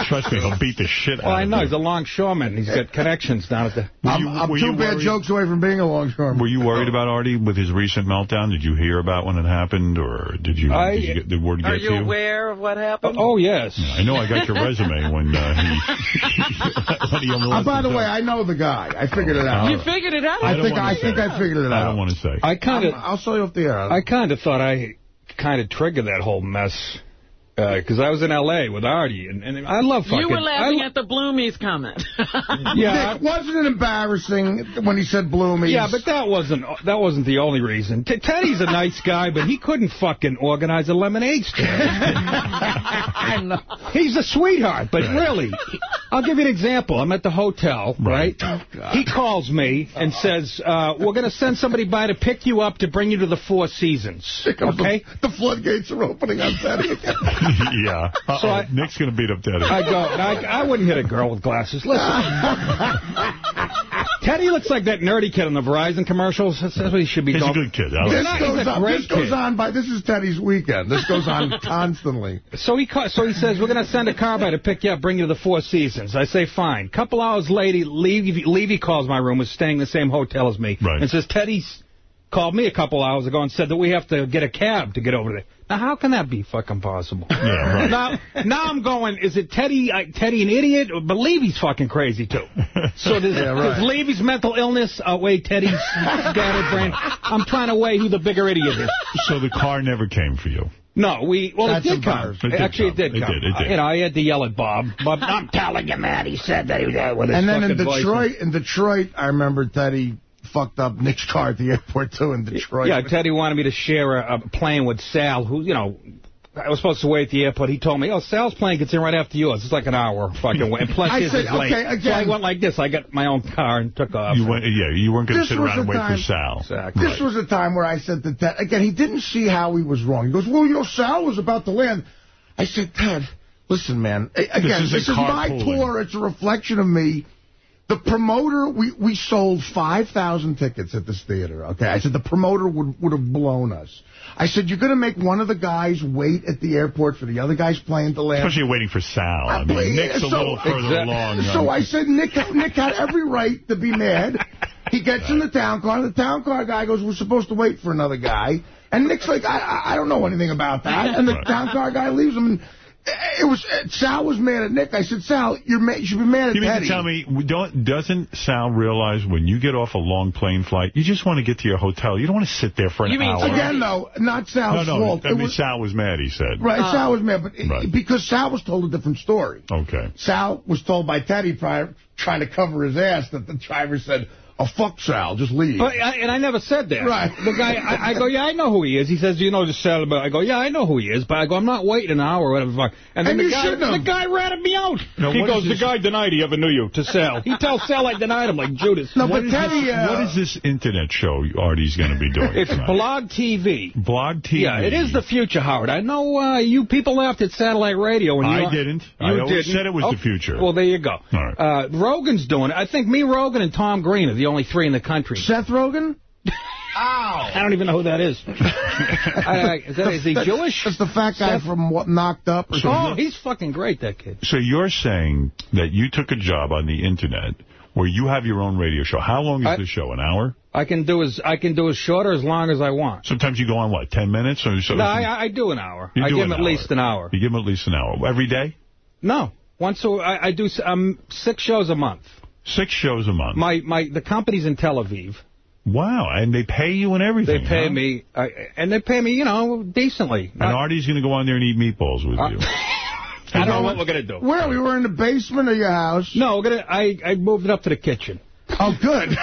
Trust me, he'll beat the shit well, out I of you. I know you. he's a longshoreman. He's got connections down at the. I'm, you- I'm were two you bad worried- jokes away from being a longshoreman. Were you worried about Artie with his recent meltdown? Did you hear about when it happened, or did you, I- did you get the word Are get you to you? aware of what happened? Oh yes. I know I got your resume when uh, he. [laughs] when he only Uh, by to the way, I know the guy. I figured figured it out. You figured it out? I, don't think I think I figured it out. I want to say. I kind of, I'll show you off the air. I kind of thought I kind of triggered that whole mess because I was in L.A. with Artie, and, and I love fucking. You were laughing I, at the Bloomies comment. [laughs] Yeah, Nick, wasn't it embarrassing when he said Bloomies? Yeah, but that wasn't that wasn't the only reason. T Teddy's a nice guy, but he couldn't fucking organize a lemonade stand. [laughs] I know. He's a sweetheart, but really, I'll give you an example. I'm at the hotel, right? he calls me and says, uh, we're going to send somebody by to pick you up to bring you to the Four Seasons. Okay? The, the floodgates are opening on Teddy [laughs] again. [laughs] yeah. Uh-oh. So I- Nick's going to beat up Teddy. I go, I, I wouldn't hit a girl with glasses. Listen. [laughs] Teddy looks like that nerdy kid on the Verizon commercials. That's, that's what he should be He's a going. good kid. I He's like not- Goes on, this goes kid. on by, this is Teddy's weekend. This goes on [laughs] constantly. So he ca- so he says, we're going to send a car by to pick you up, bring you to the Four Seasons. I say, fine. Couple hours later, Levy, Levy calls my room, was staying in the same hotel as me, Right. and says, Teddy's called me a couple hours ago and said that we have to get a cab to get over there. Now, how can that be fucking possible? Yeah, right. [laughs] Now, now I'm going, is it Teddy uh, Teddy an idiot? But Levy's fucking crazy, too. [laughs] So does, Yeah, right. does Levy's mental illness outweigh Teddy's [laughs] scattered brain? I'm trying to weigh who the bigger idiot is. So the car never came for you. No, we well That's it did come. It did Actually, come. it did It did, it did. You know, I had to yell at Bob. Bob, I'm telling you, man. He said that he was there with his And then in fucking voice. Detroit, in Detroit, I remember Teddy fucked up Nick's car at the airport, too, in Detroit. Yeah, Teddy wanted me to share a, a plane with Sal, who, you know, I was supposed to wait at the airport. He told me, oh, Sal's plane gets in right after yours. It's like an hour fucking wait. And plus, I his said, is late. okay, So I went like this. I got my own car and took off. You went, yeah, you weren't going to sit around and wait time- for Sal. Exactly. This was a time where I said to Ted, again, he didn't see how he was wrong. He goes, well, you know, Sal was about to land. I said, Ted, listen, man, a- again, is this is, my tour. It's a reflection of me. The promoter, we, we sold 5,000 tickets at this theater, okay? I said the promoter would, would have blown us. I said, you're going to make one of the guys wait at the airport for the other guy's plane to land. Especially waiting for Sal. I mean, Nick's a So- little further Exactly. along. So I said Nick Nick had every right to be mad. He gets in the town car. The town car guy goes, we're supposed to wait for another guy. And Nick's like, I, I- I don't know anything about that. And the Right. town car guy leaves him. And it was uh, Sal was mad at Nick. I said, Sal, you're mad, you should be mad at You mean Teddy. to tell me, we don't, doesn't Sal realize when you get off a long plane flight, you just want to get to your hotel. You don't want to sit there for an You mean hour. Again, though, not no, Sal's no, fault. I It mean, was- Sal was mad, he said. Right, oh. Sal was mad, but it- Right. because Sal was told a different story. Okay. Sal was told by Teddy prior, trying to cover his ass that the driver said, oh, fuck Sal, just leave. But I, and I never said that. Right. The guy, I, I go, yeah, I know who he is. He says, do you know, just sell But I go, yeah, I know who he is. But I go, I'm not waiting an hour or whatever. the fuck. And then And the you guy, the guy ratted me out. Now, he goes, the this- guy denied he ever knew you to sell. He tells Sal I denied him like Judas. No, What but Teddy, this, uh, what is this internet show Artie's going to be doing It's tonight? Blog TV. Blog TV. Yeah, it is the future, Howard. I know uh, you people laughed at satellite radio. When I you, didn't. You I always didn't. said it was Oh, the future. Well, there you go. All right. Uh, Rogan's doing it. I think me, Rogan, and Tom Green are the only three in the country. Seth Rogen? [laughs] Ow. I don't even know who that is. [laughs] I, I, is, that, is he That's- Jewish? That's the fat guy Seth? from what Knocked Up or Oh, something. he's fucking great, that kid. So you're saying that you took a job on the internet where you have your own radio show. How long is I- the show? An hour? I can do as I can do as short or as long as I want. Sometimes you go on, what, 10 minutes? Or so No, I, I do an hour. You I do give an him at hour. least an hour. You give them at least an hour. Every day? No, once a, I, I do s- um, six shows a month. Six shows a month. My my the company's in Tel Aviv. Wow, and they pay you and everything. They pay huh? me, uh, and they pay me, you know, decently. And Artie's going to go on there and eat meatballs with Uh, you. [laughs] I don't know what we're gonna do. Where? We were in the basement of your house? No, we're gonna. I I moved it up to the kitchen. Oh, good. [laughs]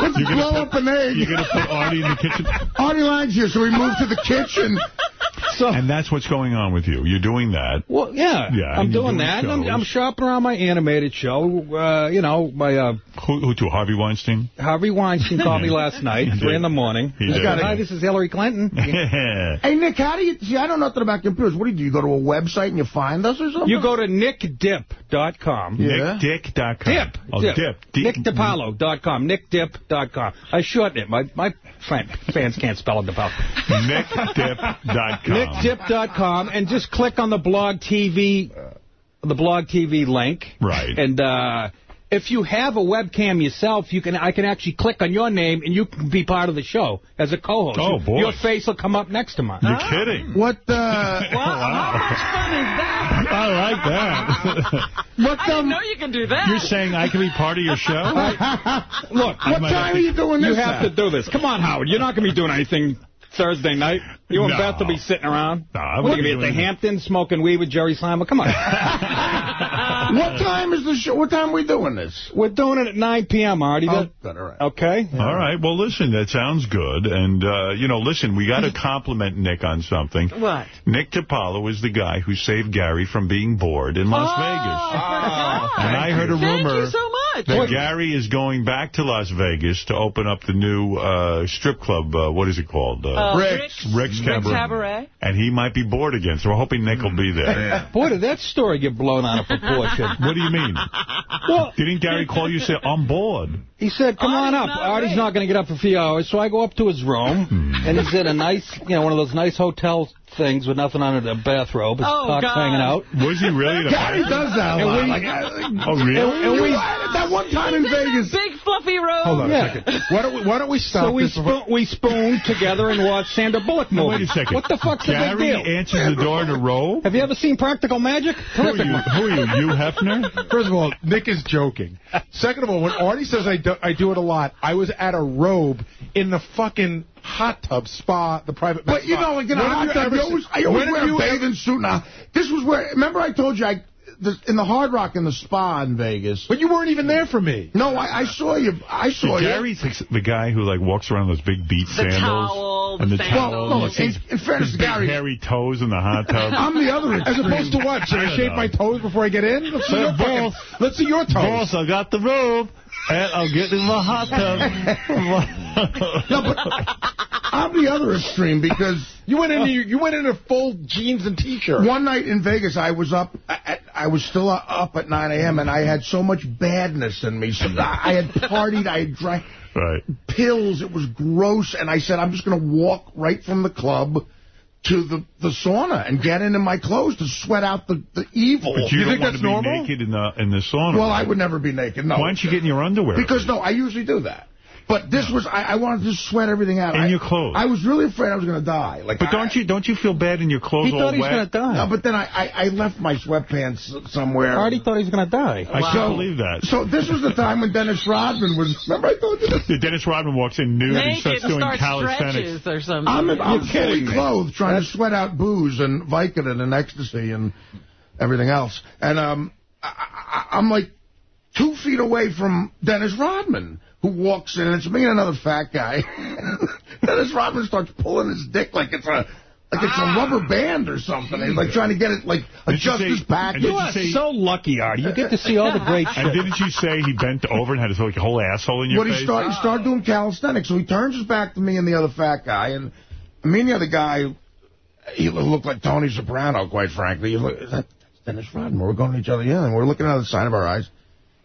Let's You're blow put- up an egg. You're going to put Artie in the kitchen? Artie Lange's here, so we move to the kitchen. So, And that's what's going on with you. You're doing that. well, yeah, Yeah, I'm doing doing that. and I'm. I'm shopping around my animated show. Uh, you know, my uh, Who, who to? Harvey Weinstein? Harvey Weinstein called me [laughs] last night, three in the morning. He He did. said, Hi, this is Hillary Clinton. [laughs] Hey, Nick, how do you... See, I don't know nothing about computers. What do you do? You go to a website and you find us or something? You go to nickdip.com. Yeah. NickDick.com. Dip. Oh, dip. Dip. D- NickDiPaolo.com. NickDip.com. I shorten it. My my fan, fans can't spell it. DiPaolo. NickDip.com. NickDip.com. And just click on the blog TV, the blog TV link. Right. And uh, if you have a webcam yourself, you can I can actually click on your name and you can be part of the show as a co-host. Oh, boy. Your face will come up next to mine. You're kidding. What uh, [laughs] I like that. [laughs] what I didn't know you can do that. You're saying I can be part of your [laughs] show? Look, What time I might have to- You have to do this. Come on, Howard. You're not going to be doing anything Thursday night. You and No. Beth will be sitting around. No, I What, wouldn't are be you going to be at the doing Hamptons smoking weed with Jerry Slimer? Come on. What time is the show? What time are we doing this? We're doing it at 9 p.m., Artie. Oh, That- good, all right. Okay. All right. Well, listen, that sounds good. And, uh, you know, listen, we got to [laughs] compliment Nick on something. What? Nick DiPaolo is the guy who saved Gary from being bored in Las Vegas. And I heard a Oh, Thank rumor you so much. That Gary is going back to Las Vegas to open up the new uh, strip club. Uh, what is it called? Uh, Rick's. Rick's- Rick's Rick's Cabaret. Cabaret. And he might be bored again, so we're hoping Nick will be there. [laughs] Boy, did that story get blown out of proportion. What do you mean? Well, Didn't Gary call you and say, I'm bored? He said, come on up. Artie's not going to get up for a few hours. So I go up to his room, and he's in a nice, you know, one of those nice hotel things with nothing on it, a bathrobe. His Oh, cock's God. hanging out. Was he really? the [laughs] Gary does that a And lot. we- Like, I- [laughs] Oh, really? And, and we, that one time in Vegas. Big fluffy robe. Hold on Yeah. a second. Why don't we, why don't we stop So we, this? before- spoon, we [laughs] spooned together and watched Sandra Bullock No, movie. wait a second. What the fuck's the big Gary deal? answers the door in a row? Have you ever seen Practical Magic? Who are you? Who are you? You Hefner? First of all, Nick is joking. Second of all, when Artie says I do, I do it a lot, I was at a robe in the fucking hot tub spa, the private But you know, like in a When have hot you tub, you always, I always when wear have a you ever- bathing suit now. This was where, remember I told you, I the, in the Hard Rock in the spa in Vegas. But you weren't even there for me. No, I, I saw you. I So saw you. Gary's the guy who like walks around with those big beach The sandals. towel, and the the sandals. towel. Well, no, and he in, sees in fairness to Gary, hairy toes in the hot tub. [laughs] I'm the other As opposed to what? Should I I shave don't my toes before I get in? Let's see Hey, your fucking, boss. let's see your toes. Boss, I got the robe, and I'll get in the hot tub. [laughs] [laughs] No, but I'm the other extreme because [laughs] You went in. Uh, you went in a full jeans and t-shirt. one night in Vegas, I was up. At, I was still up at 9 a.m. and I had so much badness in me. So I had partied. I had drank right. pills. It was gross. And I said, I'm just going to walk right from the club to the, the sauna and get into my clothes to sweat out the, the evil. But you, You don't think want that's to be normal? naked in the in the sauna. well, I would never be naked. No. Why don't you get in your underwear? Because, no, I usually do that. But this was, I, I wanted to sweat everything out. In I, your clothes. I was really afraid I was going to die. Like, But I- don't you don't you feel bad in your clothes all wet? He thought he was going to die. No, but then I, I, I left my sweatpants somewhere. Artie thought he was going to die. I can't believe that. So this was the time when Dennis Rodman was. Remember I told you this? Yeah, Dennis Rodman walks in nude and starts and doing start calisthenics. or something. I'm, in, I'm fully clothed, trying to sweat out booze and Vicodin and ecstasy and everything else. And um, I, I, I'm like two feet away from Dennis Rodman, who walks in, and it's me and another fat guy. [laughs] Dennis Rodman starts pulling his dick like it's a like it's a ah. rubber band or something. He's like trying to get it like Did adjust his back. You you are say- so lucky, Artie. You get to see all the great shit. And didn't you say he bent over and had his like whole asshole in your What face? he started, he started doing calisthenics. So he turns his back to me and the other fat guy, and me and the other guy, he looked like Tony Soprano, quite frankly. He looked, is that, that's Dennis Rodman. We're going to each other, yeah, and we're looking out of the side of our eyes.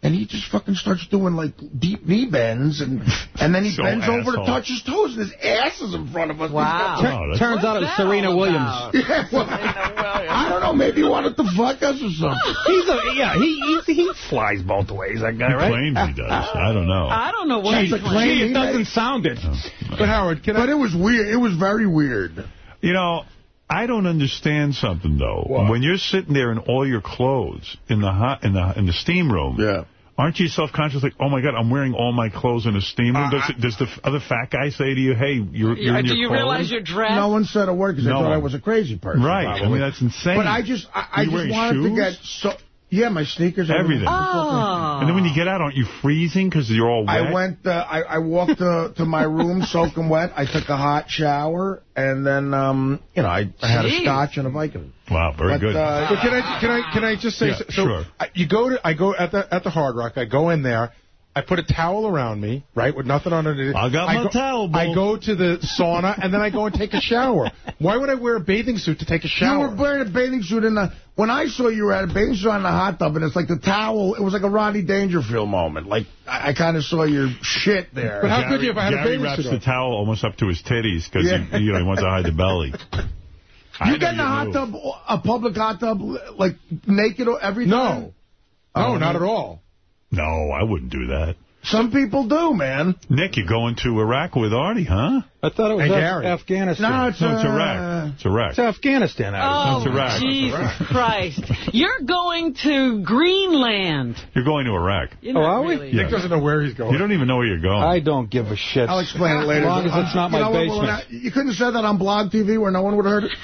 And he just fucking starts doing, like, deep knee bends, and and then he So bends over to touch his toes, and his ass is in front of us. Wow. Got- Oh, Turns out it was Serena Williams. [laughs] Yeah, well, I don't know. Maybe he wanted to fuck us or something. [laughs] He's a, yeah, he, he, he flies both ways, that guy, He right? claims he does. I don't know. I don't know what That's he's a claim. Gee, it doesn't made. sound it. Oh. But Howard, can I? But it was weird. It was very weird. You know, I don't understand something though. What? When you're sitting there in all your clothes in the hot in the in the steam room, Yeah. Aren't you self-conscious? Like, oh my god, I'm wearing all my clothes in a steam room. Does, uh-huh. does the other fat guy say to you, "Hey, you're, you're in Do you clothes"? realize you're dressed? No one said a word because No they thought I was a crazy person. Right. I mean, that's insane. But I just, I, I just wearing wanted to get so. Yeah, my sneakers. Everything. Oh. And then when you get out, aren't you freezing because you're all wet? I went. Uh, I, I walked to, to my room, soaking wet. I took a hot shower, and then, um, you know, I, I had a scotch and a Vicodin. Wow, very But, good. uh, But can I can I can I just say Yeah, so? sure. I, you go to I go at the at the Hard Rock. I go in there. I put a towel around me, right, with nothing underneath. I got my go, towel, Bo. I go to the sauna and then I go and take a shower. Why would I wear a bathing suit to take a shower? You were wearing a bathing suit in the. When I saw you were at a bathing suit in the hot tub, and it's like the towel. It was like a Rodney Dangerfield moment. Like I, I kind of saw your shit there. But how Gary, could you if I had a Gary bathing wraps suit the on? towel almost up to his titties because Yeah. he, you know, he wants to hide the belly. You get in a hot knew. tub, a public hot tub, like naked or everything? No, no, Oh, not at all. No, I wouldn't do that. Some people do, man. Nick, you're going to Iraq with Artie, huh? I thought it was And Af- Afghanistan. No, it's, No, it's uh, Iraq. It's Iraq. It's Afghanistan. Oh, That's Iraq. Jesus Christ. You're going to Greenland. You're going to Iraq. You're Oh, are we? really. Yeah. Nick doesn't know where he's going. You don't even know where you're going. I don't give a shit. I'll explain it later. As long as it's not You my know what, basement. when I- you couldn't have said that on Blog TV where no one would have heard it? [laughs]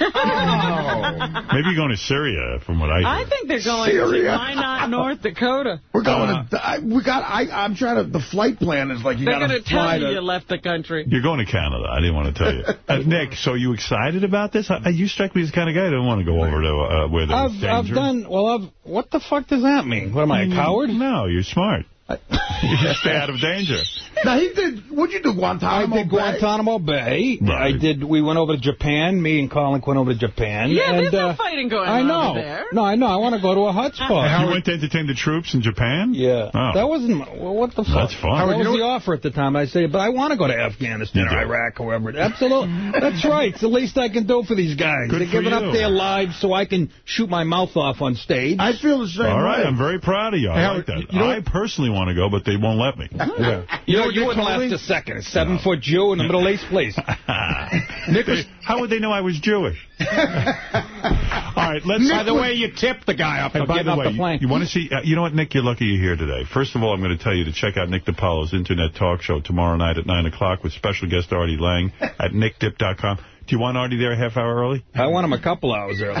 Maybe you're going to Syria, from what I hear. I think they're going to Syria. why not North Dakota? We're going Uh, to. I, we got. I, I'm trying to. The flight plan is like you got to They're going to to tell you you left the country. You're going to Canada. I didn't want to tell you. [laughs] Uh, Nick, so you excited about this? Uh, You strike me as the kind of guy who don't want to go over to uh, where there's I've, danger. I've done, well, I've, what the fuck does that mean? What am I, a coward? No, you're smart. You [laughs] just stay out of danger. Now he did. What'd you do, Guantanamo I Guantanamo? did Bay? Guantanamo Bay. Right. I did. We went over to Japan. Me and Colin went over to Japan. Yeah, and, there's no uh, fighting going I on know. over there. No, I know. I want to go to a hot spot. You went to entertain the troops in Japan? Yeah. Oh. That wasn't, well, what the fuck? That's fun. That was you know the offer at the time. I say, but I want to go to Afghanistan or. Iraq or wherever. Absolutely. That's right. It's the least I can do for these guys. Good They're giving you. up their lives so I can shoot my mouth off on stage. I feel the same All right, way. I'm very proud of you. I Hey, like that. you know I personally want to go, but they won't let me. [laughs] Yeah. You know, you wouldn't last a second. A seven-foot Jew in the Middle East, please. [laughs] They- how would they know I was Jewish? [laughs] All right, let's. By the way, you tipped the guy up Hey, for by the off way, the you, plane. you want to see, uh, you know what, Nick, you're lucky you're here today. First of all, I'm going to tell you to check out Nick DiPaolo's Internet Talk Show tomorrow night at 9 o'clock with special guest Artie Lange at nickdip.com. Do you want Artie there a half hour early? I want him a couple hours early. [laughs]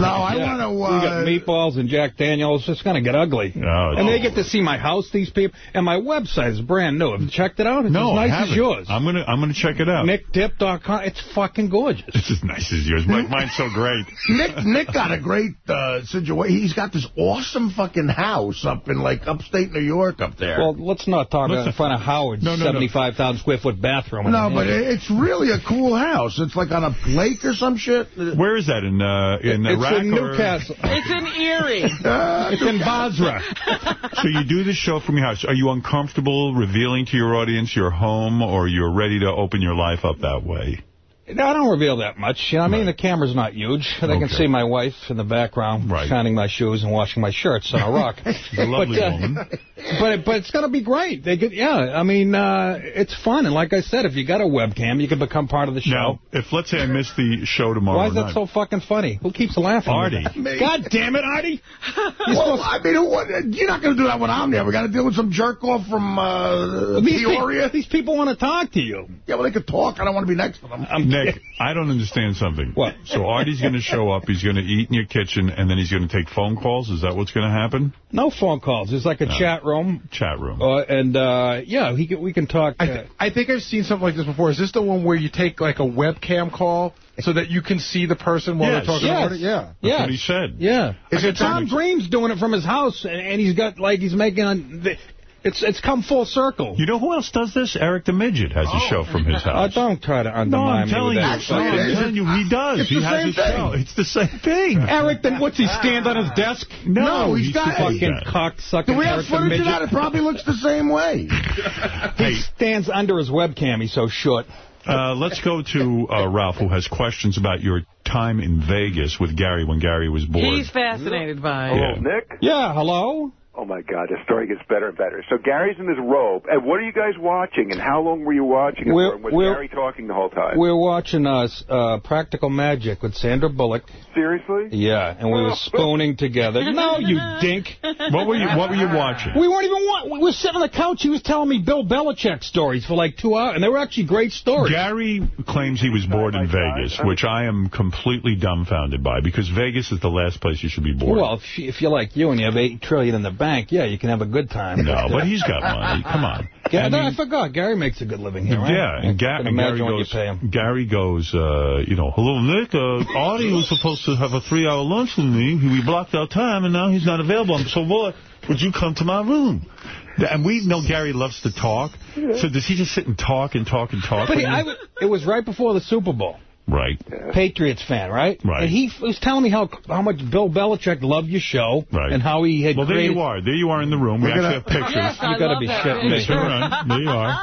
No, I want to. We Uh, got meatballs and Jack Daniels. It's going to get ugly. No, and they get to see my house, these people. And my website is brand new. Have you checked it out? It's no, as I nice haven't. as yours. I'm going to I'm gonna check it out. NickDip.com. It's fucking gorgeous. It's as nice as yours. My, mine's so great. [laughs] Nick Nick got a great uh, situation. He's got this awesome fucking house up in like upstate New York up there. Well, let's not talk Let's- in front of Howard's No, no, no. 75,000 square foot bathroom. no, but it- it's really a cool house. It's like on a lake or some shit. Where is that? In uh, in it's Iraq? in or- Newcastle. It's in Erie. [laughs] Uh, It's in Basra. So you do the show from your house. Are you uncomfortable revealing to your audience your home, or you're ready to open your life up that way? No, I don't reveal that much. You know, I mean, the camera's not huge. They can see my wife in the background Right. shining my shoes and washing my shirts on a rock. [laughs] A lovely but, uh, woman. But but it's going to be great. They get yeah. I mean, uh, it's fun. And like I said, if you got a webcam, you can become part of the show. Now, if let's say I miss the show tomorrow Why is that night, so fucking funny? Who keeps laughing? Artie. God damn it, Artie! [laughs] well, I mean, what, you're not going to do that when I'm there. We got to deal with some jerk off from uh, These, pe- these people want to talk to you. Yeah, well, they could talk. I don't want to be next to them. Nick, I don't understand something. What? So Artie's going to show up, he's going to eat in your kitchen, and then he's going to take phone calls? Is that what's going to happen? No phone calls. It's like a No. chat room. Chat room. Uh, and, uh, yeah, he can, we can talk. I, Uh, th I think I've seen something like this before. Is this the one where you take like a webcam call so that you can see the person while Yes. they're talking Yes. about it? Yeah. That's yes. what he said. Yeah. Is it Tom Tom- Green's doing it from his house, and, and he's got, like, he's making a... the- It's it's come full circle. You know who else does this? Eric the Midget has a show from his [laughs] house. I don't try to no, undermine I'm telling you. that. No, I'm telling you, he does. It's he the has same a show. thing. It's the same thing. Eric, then what's he stand on his desk? No, he's he's got- supposed to Fucking do that. cocksucker. Do we have Eric footage of that? It probably looks the same way. [laughs] He stands under his webcam. He's so short. Uh, let's go to uh, Ralph, who has questions about your time in Vegas with Gary when Gary was born. He's fascinated by it. Yeah. Nick? Yeah, hello? Oh, my God, the story gets better and better. So Gary's in his robe. And what are you guys watching? And how long were you watching it We're- for? Was we're- Gary talking the whole time? We're watching us uh, Practical Magic with Sandra Bullock. Seriously? Yeah, and we were spooning together. No, you dink. What were you What were you [laughs] watching? We weren't even wa- we were sitting on the couch. He was telling me Bill Belichick stories for like two hours, and they were actually great stories. Gary claims he was bored in Vegas, which I am completely dumbfounded by, because Vegas is the last place you should be bored. Well, if, if you're like you and you have eight trillion in the bank, yeah, you can have a good time. no, but he's got money. Come on. [laughs] Yeah, I I forgot. Gary makes a good living here, right? Yeah, and, Ga- and Gary goes. Gary goes, uh, you know, hello, Nick, uh, Artie was supposed to have a three-hour lunch with me. We blocked our time, and now he's not available. I'm So, boy, would you come to my room? And we know Gary loves to talk. So does he just sit and talk and talk and talk? But he? I, it was right before the Super Bowl. Right. Patriots fan, right? Right. And he f- was telling me how how much Bill Belichick loved your show, Right. and how he had Well, there you are. There you are in the room. We We're actually gonna- have pictures. Yes, [laughs] I You gotta be that shitting me. picture. Turn around. There you are.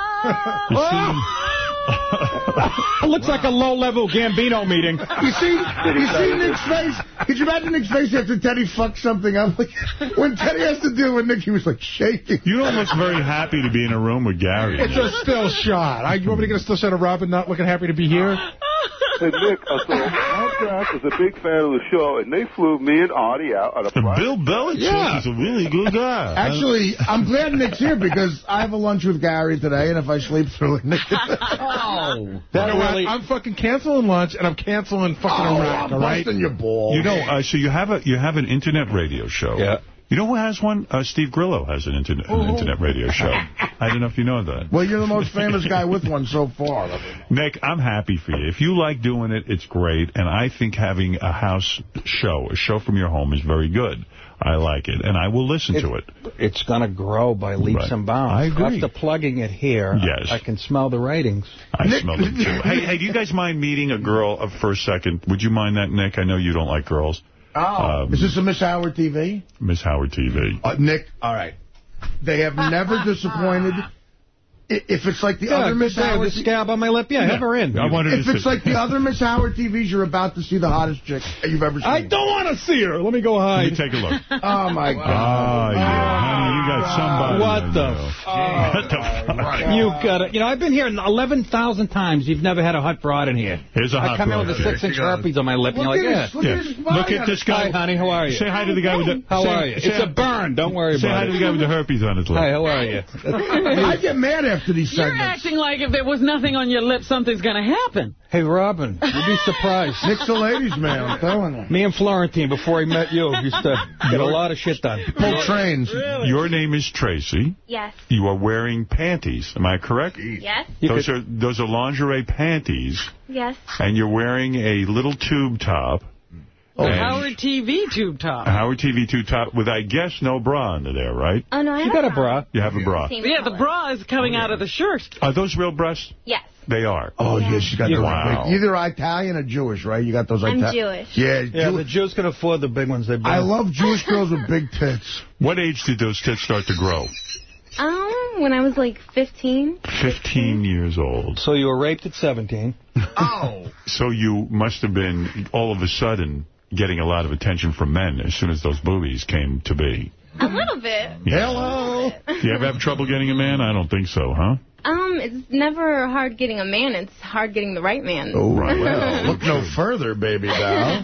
You see, [laughs] It [laughs] looks like a low-level Gambino meeting. You see, you see Nick's face? Could you imagine Nick's face after Teddy fucked something up? Like, when Teddy has to deal with Nick, he was like shaking. You don't look very happy to be in a room with Gary. It's a still shot. I, you want me to get a still shot of Robin not looking happy to be here? [laughs] Hey, Nick, uh, so my dad was a big fan of the show, and they flew me and Artie out on a private... Bill Belichick Yeah. is a really good guy. [laughs] Actually, I'm glad Nick's here because I have a lunch with Gary today, and if I sleep through it, Nick... That really... I'm fucking canceling lunch, and I'm canceling fucking Oh, Iraq, I'm all right? busting your balls. You know, uh, so you have a you have an internet radio show. Yeah. You know who has one? Uh, Steve Grillo has an internet an internet radio show. [laughs] I don't know if you know that. Well, you're the most famous guy with one so far. Nick, I'm happy for you. If you like doing it, it's great. And I think having a house show, a show from your home, is very good. I like it, and I will listen to it. It's going to grow by leaps Right. and bounds. I agree. After plugging it here, Yes. I can smell the ratings. I smell them, too. hey, hey, do you guys mind meeting a girl for a second? Would you mind that, Nick? I know you don't like girls. Oh. Um, Is this a Miss Howard TV? Miss Howard TV. Uh, Nick, all right. They have never disappointed. I- If it's like the Yeah, other Miss yeah, Howard... the scab on my lip. Yeah, have her in. I wanted If to it's like the other Miss Howard TVs, you're about to see the hottest chick you've ever seen. I don't want to see her. Let me go hide. Let me take a look. Oh, my ah, God. Oh, yeah. Honey, you got somebody. What the fuck? [laughs] What the fuck? You got it. You know, I've been here 11,000 times. You've never had a hot broad in here. Here's a hot I come in with a six-inch herpes on my lip, and you're Look like, at yeah. this, look Yeah. at this Look at this guy. Hi, honey. How are you? Say hi to the guy with the... How say, are you? It's a burn. Don't worry Say about it. Say hi to the guy with the herpes on his lip. Hi, how are you? [laughs] I get mad after these You're acting like if there was nothing on your lip, something's going to happen. hey, Robin, you'd be surprised. Nick's a ladies' man, I'm telling you. Me and Florentine, before he met you, used to get a lot of shit done. Pull trains. Your name is Tracy. Yes. You are wearing panties. Am I correct? Yes. Those are those are lingerie panties, Yes. and you're wearing a little tube top. The And Howard TV tube top. Howard TV two top with, I guess, no bra under there, right? Oh, no, I You have got a bra. You have a bra. Same Yeah, the bra is coming out of the shirt. Are those real breasts? Yes. They are. Oh, yeah, she's got Yeah. those Wow. big... Either Italian or Jewish, right? You got those I'm Jewish. Yeah, Yeah, Jew- the Jews can afford the big ones. They buy. I love Jewish girls with big tits. [laughs] What age did those tits start to grow? Um, when I was like 15. 15 years old. So you were raped at 17. Oh. So you must have been, all of a sudden, getting a lot of attention from men as soon as those boobies came to be. A little bit. Hello. Do you ever have trouble getting a man? I don't think so, huh? Um, it's never hard getting a man. It's hard getting the right man. Oh, Right. [laughs] well, look no further, baby doll. [laughs]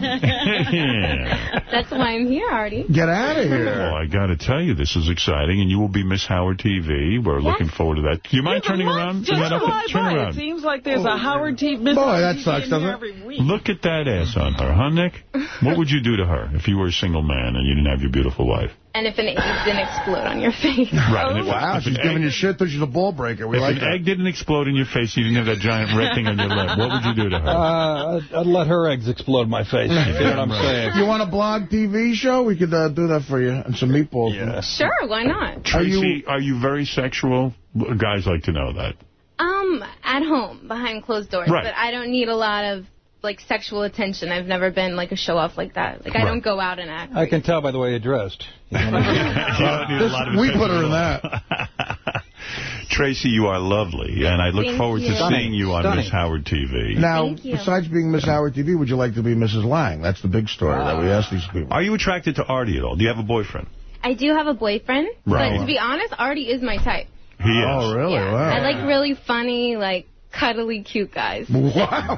That's why I'm here, Artie. Get out of here. Well, here. I got to tell you, this is exciting, and you will be Miss Howard TV. We're looking forward to that. Do you mind turning around? Just Is that up? fly Turn by. It seems like there's a Howard TV. Miss Boy, Howard that TV sucks, doesn't it? Look at that ass on her, huh, Nick? [laughs] What would you do to her if you were a single man and you didn't have your beautiful wife? And if an egg didn't explode on your [laughs] face. Right. and if- Wow, if she's giving egg- you shit that she's a ball breaker. We If like an that. egg didn't explode in your face, you didn't have that giant red thing on your lip, what would you do to her? Uh, I'd, I'd let her eggs explode in my face. You know what I'm saying? You want a blog TV show? We could uh, do that for you. And some meatballs. Yeah. Sure, why not? Tracy, are you very sexual? Guys like to know that. Um, at home, behind closed doors. Right. But I don't need a lot of, like, sexual attention. I've never been, like, a show-off like that. Like, I don't go out and act. I can tell by the way you're dressed. [laughs] You know what I mean? You don't need a lot of we put her in that. [laughs] Tracy, you are lovely, and I look Thank forward to you. seeing you on Stunning. Miss Howard TV. Now, besides being Miss Howard TV, would you like to be Mrs. Lange? That's the big story that we ask these people. Are you attracted to Artie at all? Do you have a boyfriend? I do have a boyfriend. Right. But to be honest, Artie is my type. He is. Oh, really? Yeah. Wow. I like really funny, like, cuddly, cute guys. [laughs] Wow.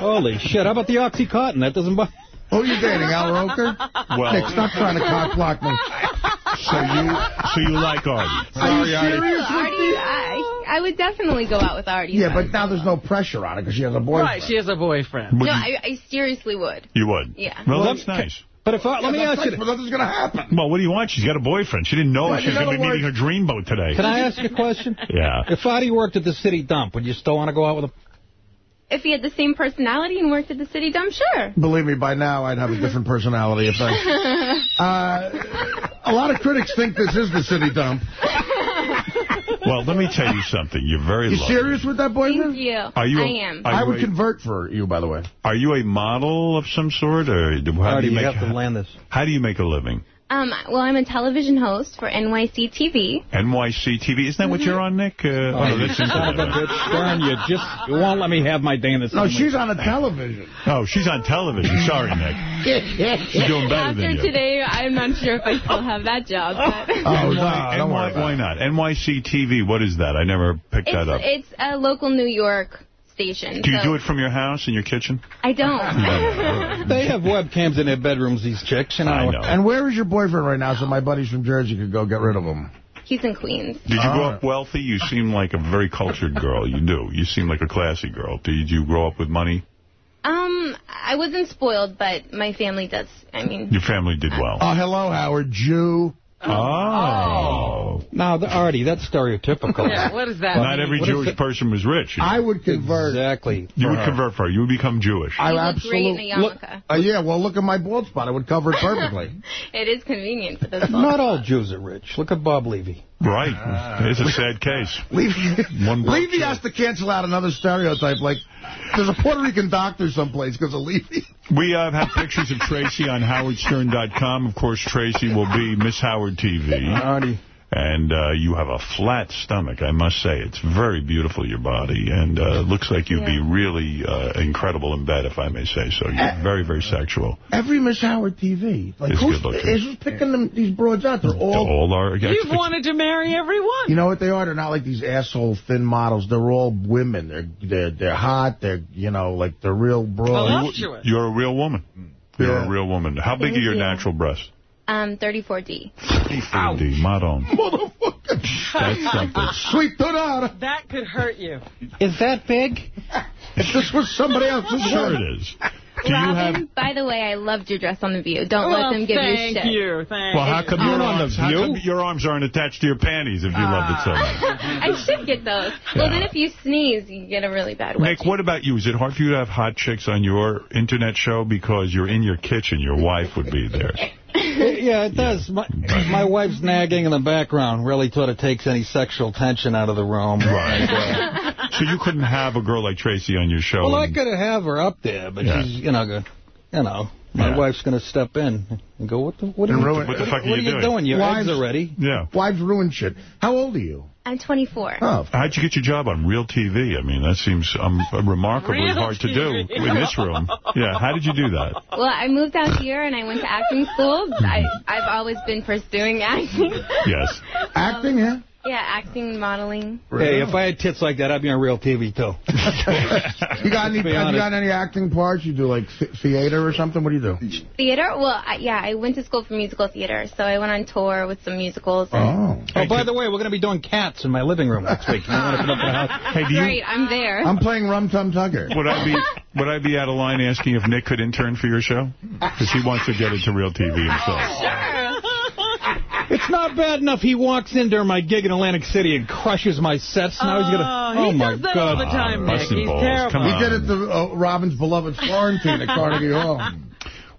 Holy shit. How about the Oxycontin? That doesn't bother... Who are you dating, Al Roker? Well- Nick, stop trying to cock block me. So you, so you like Artie? Are you No, serious? Artie, I, I would definitely go out with Artie. Yeah, but now there's no pressure on it because she has a boyfriend. Right, she has a boyfriend. Would No, you, I, I seriously would. you would? Yeah. Well, Well, that's nice. But if I, let me ask that's you... nice, but nothing's going to happen. Well, what do you want? She's got a boyfriend. She didn't know Yeah, she was going to be meeting her words- dreamboat today. Can I ask you a question? [laughs] Yeah. If Artie worked at the city dump, would you still want to go out with him? If he had the same personality and worked at the city dump, sure. Believe me, by now I'd have a different personality. If I, [laughs] uh, a lot of critics think this is the city dump. [laughs] Well, let me tell you something. You're very You lovely. serious with that boyfriend? Thank you. Are you a- I am. are I would a- convert for you, by the way. Are you a model of some sort, or do- how do you you make have to land this. how do you make a living? Um, well, I'm a television host for NYC TV. NYC TV. Isn't that what you're on, Nick? Uh, oh, no, that's Son of a bitch, Stern, you just you won't let me have my day in the No, sun. she's on a television. Oh, she's on television. Sorry, Nick. She's doing better After than you. today, I'm not sure if I still have that job. But [laughs] Oh, no, NY, don't worry about why not? NYC TV, what is that? I never picked it's, that up. it's a local New York station. Do you so do it from your house, in your kitchen? I don't. [laughs] They have webcams in their bedrooms, these chicks. You know. I know. And where is your boyfriend right now so my buddies from Jersey could go get rid of him? He's in Queens. Did you grow Oh. up wealthy? You seem like a very cultured girl. You do. You seem like a classy girl. Did you grow up with money? Um, I wasn't spoiled, but my family does. I mean, Your family did well. Oh, hello, Howard. Jew. Oh. Now, the, Artie, that's stereotypical. Yeah, what is that? Not every What is Jewish person was rich. I would convert. Exactly. you would her. convert for her. You would become Jewish. I You look absolutely great in a yarmulke. Uh, yeah, well, look at my bald spot. I would cover it perfectly. [laughs] it is convenient for this. Not all Jews are rich. Look at Bob Levy. Right. It's a sad case. [laughs] Levy, One broke Levy has to cancel out another stereotype. Like, there's a Puerto Rican doctor someplace because of Levy. We uh, have pictures of Tracy on howardstern.com. Of course, Tracy will be Miss Howard TV. Artie. And uh, you have a flat stomach, I must say. It's very beautiful, your body. And uh, looks like you'd be really uh, incredible in bed, if I may say so. You're very, very sexual. Every Miss Howard TV. Like, It's who's, good looking. who's picking them, these broads out? They're all... All are... You've wanted to marry everyone. You know what they are? They're not like these asshole thin models. They're all women. They're they're they're hot. They're you know like they're real broads. Voluptuous. You're a real woman. You're Yeah. a real woman. How big Thank are your you. natural breasts? Um, 34D. D, Madon. Motherfucker. That's something. Sweet Donada. That could hurt you. Is that big? If this was somebody else's Sure work. it is. Do you Robin, have... by the way, I loved your dress on The View. Don't well, let them give you thank shit. you. Thank Well, how come, your You're on The arms, how View? come your arms aren't attached to your panties if you loved it so much? [laughs] I should get those. Well, then if you sneeze, you get a really bad Nick, wedgie. what about you? Is it hard for you to have hot chicks on your internet show because you're in your kitchen? Your wife would be there. Yeah, it does. My, my wife's nagging in the background really sort of takes any sexual tension out of the room. Right. so you couldn't have a girl like Tracy on your show. Well, I could have her up there, but Yeah. she's, you know, you know, my Yeah. wife's going to step in and go, what the, what are you, ruin- What the fuck are what you are you doing? doing? Your Wives- eggs are ready. Yeah. Wives ruin shit. How old are you? I'm 24. Oh, How'd you get your job on Real TV? I mean, that seems um, remarkably Real hard to do in this room. Yeah, how did you do that? Well, I moved out here and I went to acting school. I, I've always been pursuing acting. Yes. acting, yeah. Yeah, acting, modeling. Hey, if I had tits like that, I'd be on real TV, too. [laughs] You got any? To be Have you got any acting parts? You do like th theater or something? What do you do? Theater? Well, I, yeah, I went to school for musical theater, so I went on tour with some musicals. And Oh, Oh, by the way, we're going to be doing cats in my living room next week. You want to come up to the house? Hey, do you, Great, I'm there. I'm playing Rum Tum Tugger. would I be [laughs] would I be out of line asking if Nick could intern for your show? Because he wants to get into Real TV himself. Oh, it's not bad enough he walks in during my gig in Atlantic City and crushes my sets. Now he's going to... Oh, Oh, he my does that God. all the time, Nick. He's balls. terrible. Come He on. did it to uh, Robin's beloved Florentine at Carnegie Hall. [laughs]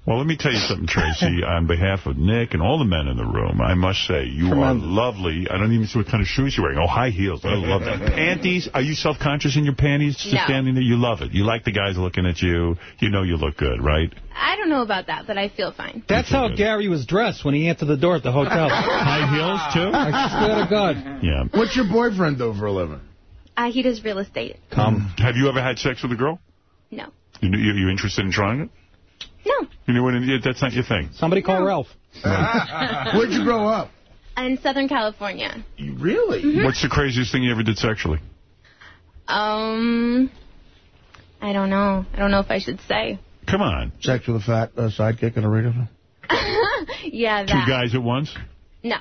Well, let me tell you something, Tracy. [laughs] On behalf of Nick and all the men in the room, I must say, you Tremendous. are lovely. I don't even see what kind of shoes you're wearing. Oh, high heels. I love that. [laughs] Panties. Are you self-conscious in your panties? Just No. standing there? You love it. You like the guys looking at you. You know you look good, right? I don't know about that, but I feel fine. That's how Gary was dressed when he answered the door at the hotel. [laughs] High heels, too? I swear to God. Yeah. What's your boyfriend do for a living? Uh, he does real estate. Come. Have you ever had sex with a girl? No. You, you, you interested in trying it? No. You know what? That's not your thing. Somebody call Ralph. [laughs] Where'd you grow up? In Southern California. Really? What's the craziest thing you ever did sexually? Um, I don't know. I don't know if I should say. Come on. Sex with a fat uh, sidekick and a radio show? [laughs] yeah, Two guys at once? No.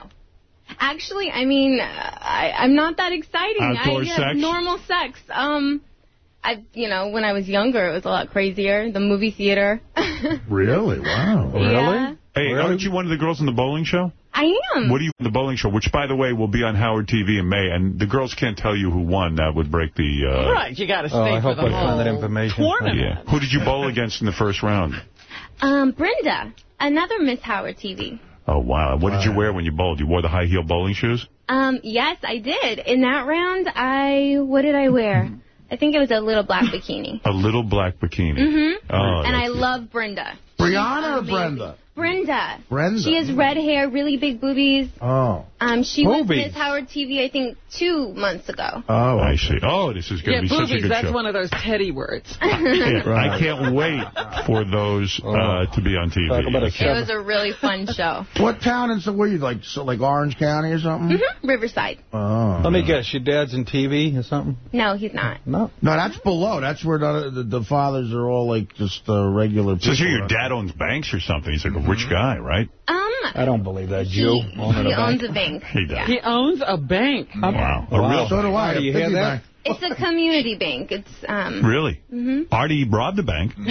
Actually, I mean, I, I'm not that exciting. Outdoor I have sex? normal sex. Um, I, you know, when I was younger, it was a lot crazier. The movie theater. [laughs] Really? Wow. Yeah. Hey, aren't you one of the girls in the bowling show? I am. What do you on the bowling show? Which, by the way, will be on Howard TV in May, and the girls can't tell you who won. That would break the. Uh, Right, you got to stay Oh, I for hope the I whole that information. tournament. Yeah. Who did you bowl against in the first round? Um, Brenda, another Miss Howard TV. Oh wow! What did you wear when you bowled? You wore the high heel bowling shoes. Um, yes, I did. In that round, I what did I wear? [laughs] I think it was a little black [laughs] bikini. A little black bikini. Mm-hmm. Oh, and I that's- love Brenda. Brianna or Brenda? Brenda. Brenda. She has red hair, really big boobies. Oh. Um, she was Boobies. Miss Howard TV, I think, two months ago. Oh, I see. Oh, this is going Yeah, to be such a boobies, good that's show. one of those Teddy words. [laughs] Yeah, I can't wait for those uh, to be on TV. It was a really fun show. What town is it? Where you like, so like Orange County or something? Mm -hmm. Riverside. Oh. Let me guess, your dad's in TV or something? No, he's not. No. No, that's below. That's where the, the, the fathers are all like just uh, regular people. Says here your dad owns banks or something. He's like a rich guy, right? Um, I don't believe that Jew owning he owns a bank. He does. He owns a bank. Wow. A real So do I. Do you hear that? bank. It's a community bank. It's um. Really? hmm Artie robbed the bank. [laughs]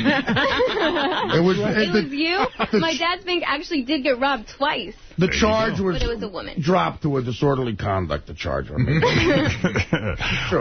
It was, It [laughs] the, was you. My dad's bank actually did get robbed twice, the charge was but it was a woman. dropped to a disorderly conduct, the charge [laughs] on me.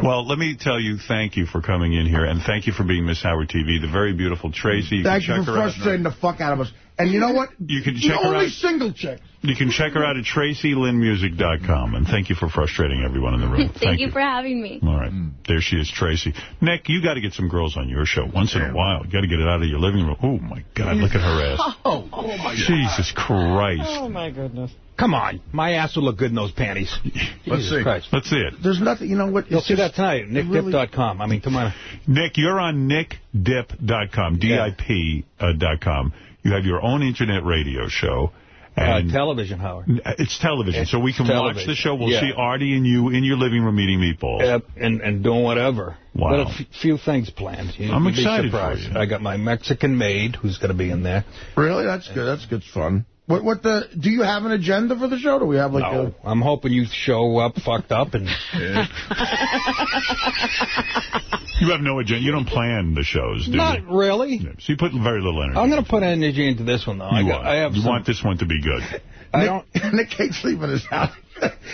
well, let me tell you, thank you for coming in here, and thank you for being Miss Howard TV, the very beautiful Tracy. You Thank you for her out. frustrating the fuck out of us. And you know what? You can The check her only out. single chick. You can check her out at TracyLynnMusic.com, and thank you for frustrating everyone in the room. [laughs] Thank, you for having me. All right. There she is, Tracy. Nick, you got to get some girls on your show once in a while. You got to get it out of your living room. Oh, my God. Look at her ass. [laughs] Oh, oh my Jesus Christ. Oh, my goodness. Come on. My ass will look good in those panties. [laughs] Let's Jesus see. Christ. Let's see it. There's nothing, you know what? You'll see that tonight at nickdip.com. I mean, come on. Nick, you're on nickdip.com, D-I-P uh, dot com. You have your own internet radio show. Uh, And television, Howard. it's television, It's so we can watch the show. We'll Yeah. see Artie and you in your living room eating meatballs. Yep, and, and doing whatever. Wow. Got a f- few things planned. You, I'm you'd be excited for you. I got my Mexican maid who's going to be in there. Really? That's good. That's good fun. What, what the, do you have an agenda for the show? Do we have like no, I'm hoping you show up fucked up and [laughs] You have no agenda. You don't plan the shows, do not you? really. So you put very little energy. I'm going to put energy into this one though. I, You got, are. I have you some, want this one to be good. [laughs] I don't. Nick [laughs] hates leaving his house.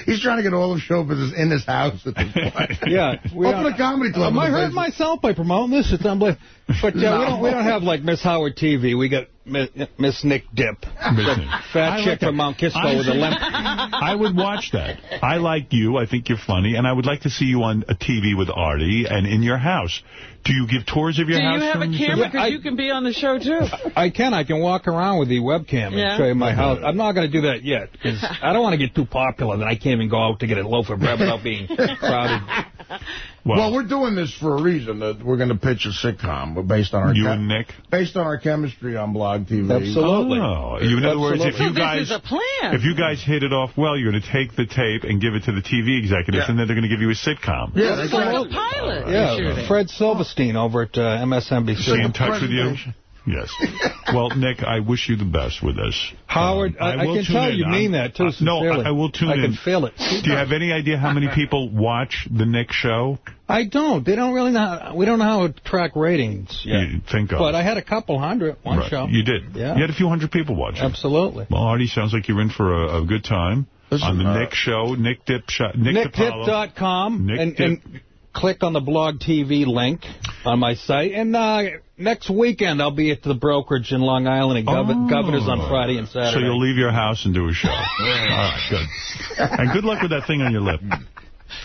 He's trying to get all of show business in his house at this point. Yeah, we Open don't- a comedy club. I in hurt myself by promoting this. It's unbelievable. But uh, No. we don't we don't have like Miss Howard TV. We got Mi- Miss Nick Dip, Miss Nick. fat I chick like that. from Mount Kisco with a limp. I would watch that. I like you. I think you're funny. And I would like to see you on a TV with Artie and in your house. Do you give tours of your Do your you house? have a during camera? show? Because you can be on the show, too. I can. I can walk around with the webcam and Yeah. show you my house. I'm not going to do that yet because I don't want to get too popular that I can't even go out to get a loaf of bread without being [laughs] crowded. Well, we're doing this for a reason. That we're going to pitch a sitcom based on our You and Nick? based on our chemistry on Blog TV. Absolutely. Oh, you, in other words, if So you guys a plan. if you guys hit it off well, you're going to take the tape and give it to the TV executives, Yeah. and then they're going to give you a sitcom. Yeah, It's that's like a pilot. Yeah. Fred Silverstein over at uh, MSNBC. Stay in touch with you. Yes. Well, Nick, I wish you the best with this. Howard, Um, I, I will can tell in. you I'm- mean that, too, uh, No. I, I will tune I in. can feel it. Do you have any idea how many people watch the Nick show? I don't. They don't really know. How, we don't know how to track ratings yet. You think of. But I had a couple hundred one Right. show. You did. Yeah. You had a few hundred people watching. Absolutely. Well, Artie, sounds like you're in for a, a good time Listen, on the uh, Nick show. Nick Dip. Nick. NickDip.com Nick and, Dip. and click on the blog TV link on my site. And uh, next weekend I'll be at the brokerage in Long Island and Gov Oh. Governor's on Friday and Saturday. So you'll leave your house and do a show. [laughs] All right, good. And good luck with that thing on your lip.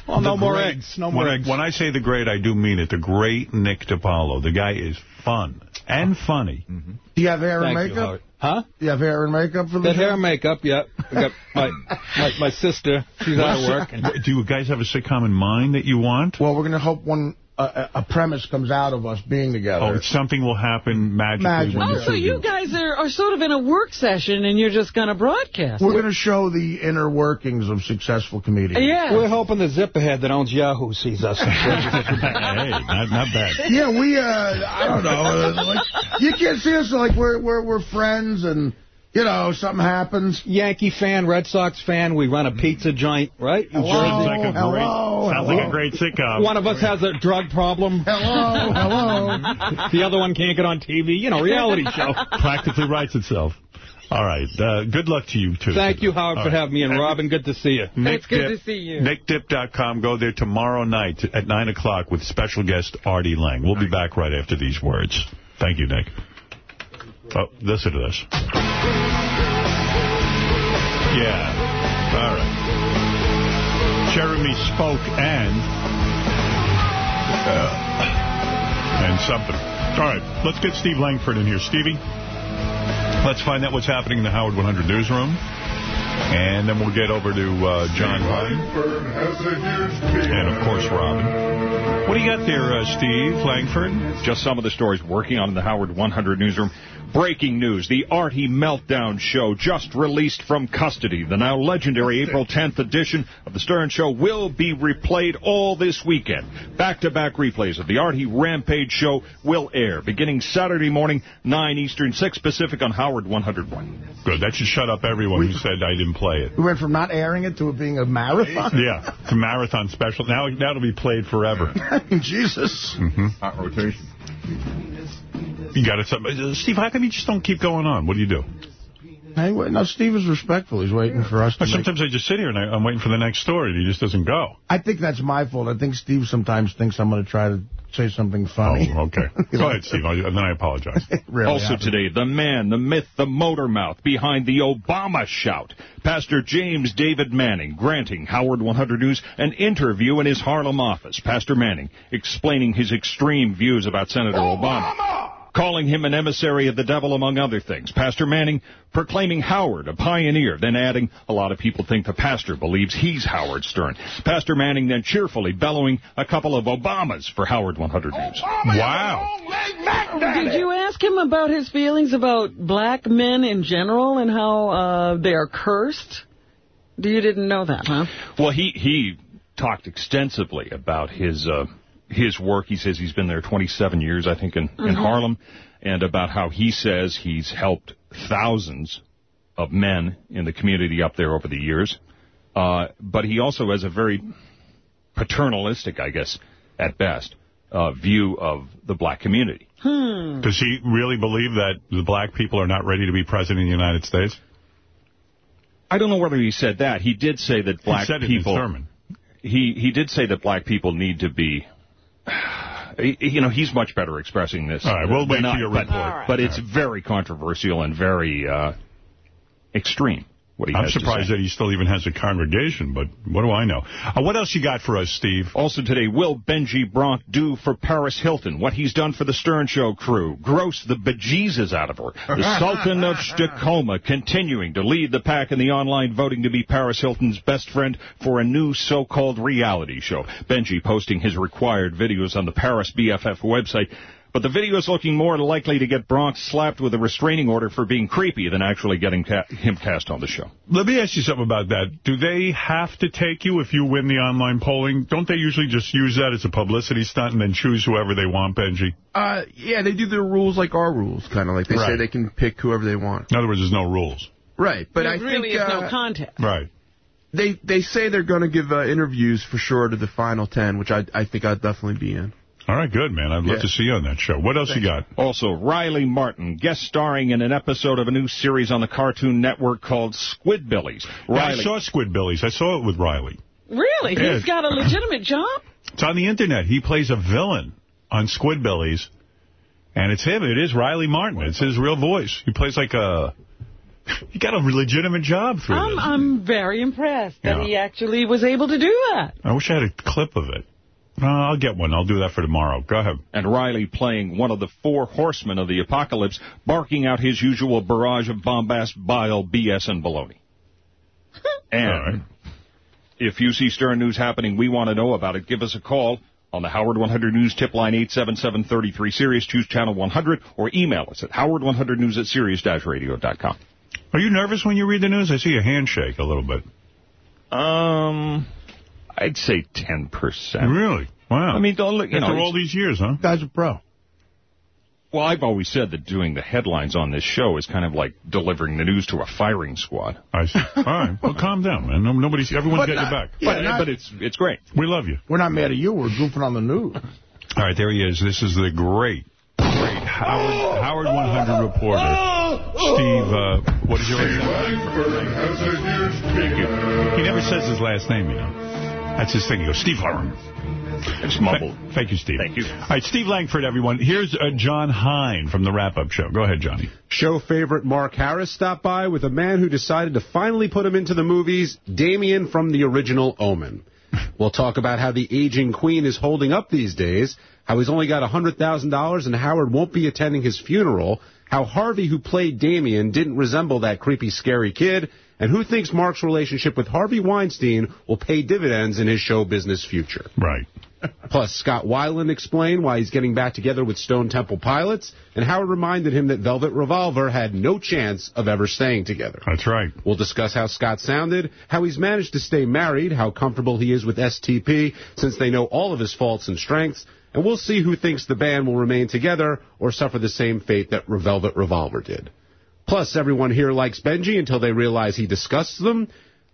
well, no The more eggs. No more when, eggs. When I say the great, I do mean it. The great Nick DiPaolo. The guy is fun and funny. Mm-hmm. Do you have hair and Thank you, makeup? Howard. Huh? Do you have hair and makeup for the That show? hair and makeup, yeah. We got my, my my sister. She's out of work. Do you guys have a sitcom in mind that you want? Well, we're going to hope one a, a premise comes out of us being together. Oh, something will happen magically. Magic. when Oh, the so you do. guys are, are sort of in a work session and you're just going to broadcast. We're going to show the inner workings of successful comedians. Yeah. We're hoping the zipperhead that owns Yahoo sees us. [laughs] hey, not, not bad. Yeah, we, uh, I don't know. uh, Like, you can't see us like we're, we're, we're friends and, you know, something happens. Yankee fan, Red Sox fan. We run a pizza joint, right? New Hello, Sounds like a great, hello, sounds hello. like a great sitcom. One of us has a drug problem. Hello, hello. [laughs] The other one can't get on TV. You know, reality [laughs] show. Practically writes itself. All right. Uh, good luck to you, too. Thank you, Howard, All for right. having me. And Robin, good to see you. Nick It's good Dip- to see you. NickDip.com. Go there tomorrow night at 9 o'clock with special guest Artie Lange. We'll be back right after these words. Thank you, Nick. Oh, listen to this. Yeah. All right. Jeremy spoke and... Uh, and something. All right. Let's get Steve Langford in here. Stevie? Let's find out what's happening in the Howard 100 newsroom. And then we'll get over to uh, John Ryan. And, of course, Robin. What do you got there, uh, Steve Langford? Just some of the stories working on in the Howard 100 newsroom. Breaking news. The Artie Meltdown Show just released from custody. The now legendary April 10th edition of The Stern Show will be replayed all this weekend. Back-to-back replays of the Artie Rampage Show will air beginning Saturday morning, 9 Eastern, 6 Pacific on Howard 101. Good. That should shut up everyone who said I didn't play it. We went from not airing it to it being a marathon. Yeah, it's a marathon special. Now now it'll be played forever. [laughs] Jesus. Mm-hmm. Hot rotation. You got it. Uh, Steve, how come you just don't keep going on? What do you do? Hey, wait, no, Steve is respectful. He's waiting for us Sometimes I just sit here and I, I'm waiting for the next story and he just doesn't go. I think that's my fault. I think Steve sometimes thinks I'm going to try to say something funny. Oh, okay. [laughs] Go ahead, Steve. And then I apologize. [laughs] Really also happens. today, the man, the myth, the motor mouth behind the Obama shout. Pastor James David Manning granting Howard 100 News an interview in his Harlem office. Pastor Manning explaining his extreme views about Senator Obama. Calling him an emissary of the devil, among other things. Pastor Manning proclaiming Howard a pioneer, then adding, a lot of people think the pastor believes he's Howard Stern. Pastor Manning then cheerfully bellowing a couple of Obamas for Howard 100 News. Wow. Did you ask him about his feelings about black men in general and how uh, they are cursed? Do you didn't know that, huh? Well, he he talked extensively about his uh, his work. He says he's been there 27 years, I think, in, in Mhm. Harlem, and about how he says he's helped thousands of men in the community up there over the years. Uh, but he also has a very paternalistic, I guess, at best, uh, view of the black community. Hmm. Does he really believe that the black people are not ready to be president of the United States? I don't know whether he said that. He did say that black he said it in his people. sermon. He he did say that black people need to be. [sighs] You know, he's much better expressing this. All right, we'll wait for your but, report. But it's very controversial and very uh, extreme. What he I'm surprised that he still even has a congregation, but what do I know? Uh, what else you got for us, Steve? Also today, will Benji Bronk do for Paris Hilton what he's done for the Stern Show crew? Gross the bejesus out of her. The [laughs] Sultan of Stockholm continuing to lead the pack in the online voting to be Paris Hilton's best friend for a new so-called reality show. Benji posting his required videos on the Paris BFF website. But the video is looking more likely to get Bronk slapped with a restraining order for being creepy than actually getting ca him cast on the show. Let me ask you something about that. Do they have to take you if you win the online polling? Don't they usually just use that as a publicity stunt and then choose whoever they want, Benji? Uh, yeah, they do their rules like our rules, kind of like they say they can pick whoever they want. In other words, there's no rules. Right, but there I really think is uh, no contest. Right. they they say they're going to give uh, interviews for sure to the final ten, which I I think I'd definitely be in. All right, good, man. I'd love Yeah. to see you on that show. What else you got? Also, Riley Martin guest starring in an episode of a new series on the Cartoon Network called Squidbillies. Yeah, I Riley, saw Squidbillies. I saw it with Riley. Really? Yeah. He's got a legitimate job? It's on the Internet. He plays a villain on Squidbillies, and it's him. It is Riley Martin. It's his real voice. He plays like a... [laughs] He got a legitimate job through I'm, this. I'm very impressed that Yeah. he actually was able to do that. I wish I had a clip of it. Uh, I'll get one. I'll do that for tomorrow. Go ahead. and Riley playing one of the four horsemen of the apocalypse, barking out his usual barrage of bombast, bile, BS, and baloney. [laughs] And if you see Stern News happening, we want to know about it. Give us a call on the Howard 100 News tip line 877-33 Sirius. Choose channel 100 or email us at howard100news at sirius-radio.com. Are you nervous when you read the news? I see your hand shake a little bit. Um, I'd say 10%. Really? Wow. I mean, don't look, you After know, all these years, huh? Guy's a pro. Well, I've always said that doing the headlines on this show is kind of like delivering the news to a firing squad. I see. [laughs] All right. Well, calm down, man. No, nobody's, everyone's But got not- your back. yeah, but, not- but it's it's great. We love you. We're not mad at you. We're goofing on the news. All right, there he is. This is the great, great Howard Howard 100 reporter. Steve, uh, what is your last name? Thank you. He never says his last name, you know. That's his thing. He goes, Steve Harmon. It's mumbled. Th- Thank you, Steve. Thank you. All right, Steve Langford, everyone. Here's uh, Jon Hein from the Wrap-Up Show. Go ahead, Johnny. Show favorite Mark Harris stopped by with a man who decided to finally put him into the movies, Damien from the original Omen. We'll talk about how the aging queen is holding up these days, how he's only got $100,000 and Howard won't be attending his funeral, how Harvey, who played Damien, didn't resemble that creepy, scary kid, and who thinks Mark's relationship with Harvey Weinstein will pay dividends in his show business future. Right. Plus, Scott Weiland explained why he's getting back together with Stone Temple Pilots, and Howard reminded him that Velvet Revolver had no chance of ever staying together. That's right. We'll discuss how Scott sounded, how he's managed to stay married, how comfortable he is with STP, since they know all of his faults and strengths, and we'll see who thinks the band will remain together or suffer the same fate that Velvet Revolver did. Plus, everyone here likes Benji until they realize he disgusts them.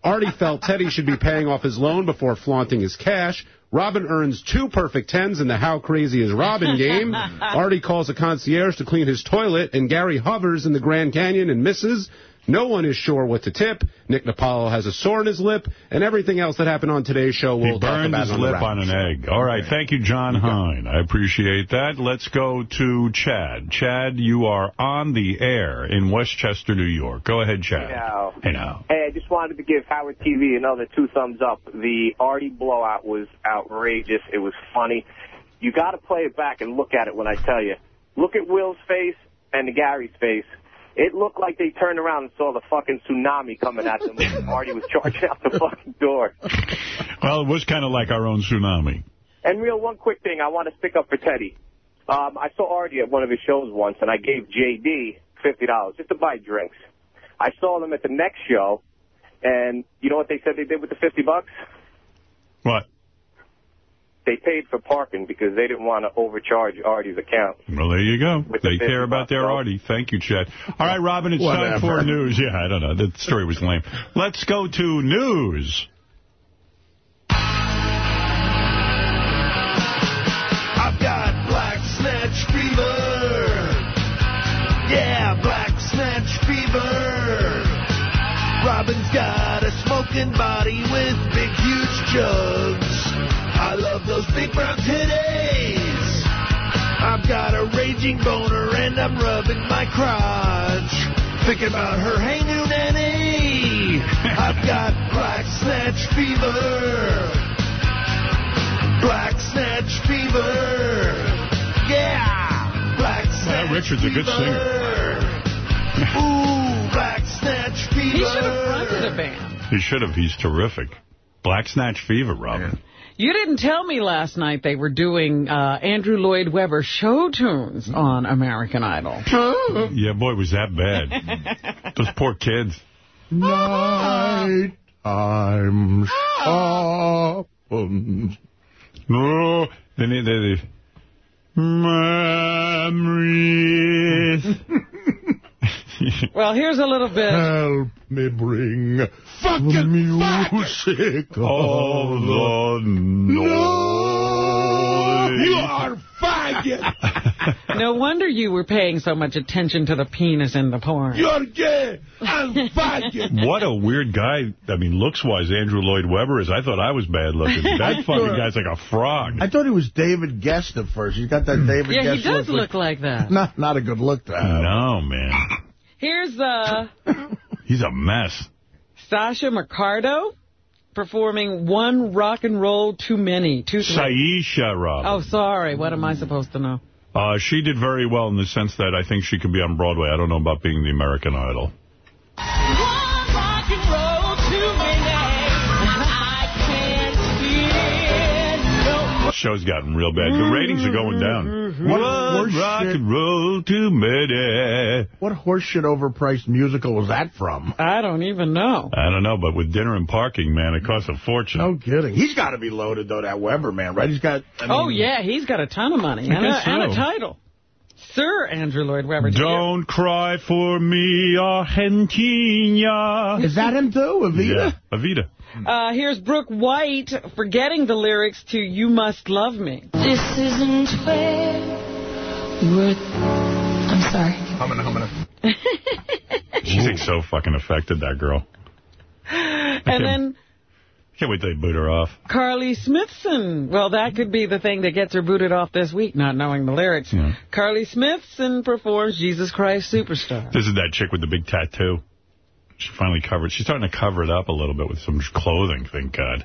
Artie felt Teddy should be paying off his loan before flaunting his cash. Robin earns two perfect tens in the How Crazy is Robin [laughs] game. Artie calls a concierge to clean his toilet, and Gary hovers in the Grand Canyon and misses. No one is sure what to tip. Nick DiPaolo has a sore in his lip, and everything else that happened on today's show we'll he talk about his on the lip on an egg. All right. Thank you, Jon Hein. I appreciate that. Let's go to Chad. Chad, you are on the air in Westchester, New York. Go ahead, Chad. now. Hey, now. Hey, I just wanted to give Howard TV another two thumbs up. The Artie blowout was outrageous. It was funny. You got to play it back and look at it when I tell you. Look at Will's face and Gary's face. It looked like they turned around and saw the fucking tsunami coming at them. and Artie was charging out the fucking door. Well, it was kind of like our own tsunami. And real, one quick thing I want to stick up for Teddy. Um, I saw Artie at one of his shows once, and I gave JD $50 just to buy drinks. I saw them at the next show, and you know what they said they did with the 50 bucks? What? They paid for parking because they didn't want to overcharge Artie's account. Well, there you go. With the They care about their Artie. Thank you, Chad. All right, Robin, it's time for news. Yeah, I don't know. The story was lame. Let's go to news. I've got black snatch fever. Yeah, black snatch fever. Robin's got a smoking body with big, huge jugs. I love those big brown titties. I've got a raging boner and I'm rubbing my crotch. Thinking about her, hey, new nanny. I've got black snatch fever. Black Snatch Fever. Yeah. Black Snatch Well, Richard's a good singer. Ooh, Black Snatch Fever. He should have fronted a band. He should have. He's terrific. Black Snatch Fever, Robin. You didn't tell me last night they were doing uh, Andrew Lloyd Webber show tunes on American Idol. Yeah, boy, was that bad. [laughs] Those poor kids. Night time sharpens. No, then they, they, they memories. [laughs] [laughs] Well, here's a little bit. Help me bring fucking music oh, of the noise. You are faggot. [laughs] No wonder you were paying so much attention to the penis in the porn. You're gay. I'm [laughs] faggot. What a weird guy. I mean, looks-wise, Andrew Lloyd Webber is. I thought I was bad-looking. That fucking guy's like a frog. I thought he was David Gest at first. He's got that hmm. David Yeah, he Gest does look like that. Not, not a good look to have. No, man. Here's uh, [laughs] He's a mess. Sasha Mercado performing One Rock and Roll Too Many. Too Syesha, Robin. Oh, sorry. What am I supposed to know? Uh, she did very well in the sense that I think she could be on Broadway. I don't know about being the American Idol. Show's gotten real bad. The ratings are going down. Mm-hmm. What One horseshit- rock and roll too many. What horseshit overpriced musical was that from? I don't even know. I don't know, but with dinner and parking, man, it costs a fortune. No kidding. He's got to be loaded, though, that Webber man, right? He's got... I oh, yeah, he's got a ton of money and a, guess and a title. Sir Andrew Lloyd Webber. Don't cry for me, Argentina. Is that him, too? Evita? Yeah, Evita. Uh, here's Brooke White forgetting the lyrics to You Must Love Me. This isn't fair. We're... I'm sorry. Humming, humming. [laughs] She's like so fucking affected, that girl. And then Can't wait till they boot her off. Carly Smithson. Well, that could be the thing that gets her booted off this week, not knowing the lyrics. Carly Smithson performs Jesus Christ Superstar. This is that chick with the big tattoo. She finally covered. She's starting to cover it up a little bit with some clothing, thank God.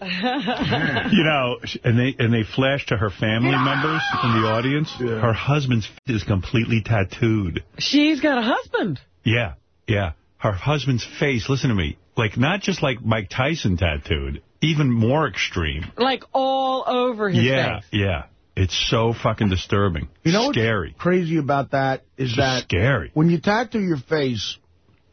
[laughs] You know, and they and they flash to her family members in the audience. Her husband's is completely tattooed. She's got a husband. Yeah, yeah. Her husband's face, listen to me, like not just like Mike Tyson tattooed, even more extreme. Like all over his yeah, face. yeah. It's so fucking disturbing. You know Scary. what's crazy about that is that scary. when you tattoo your face,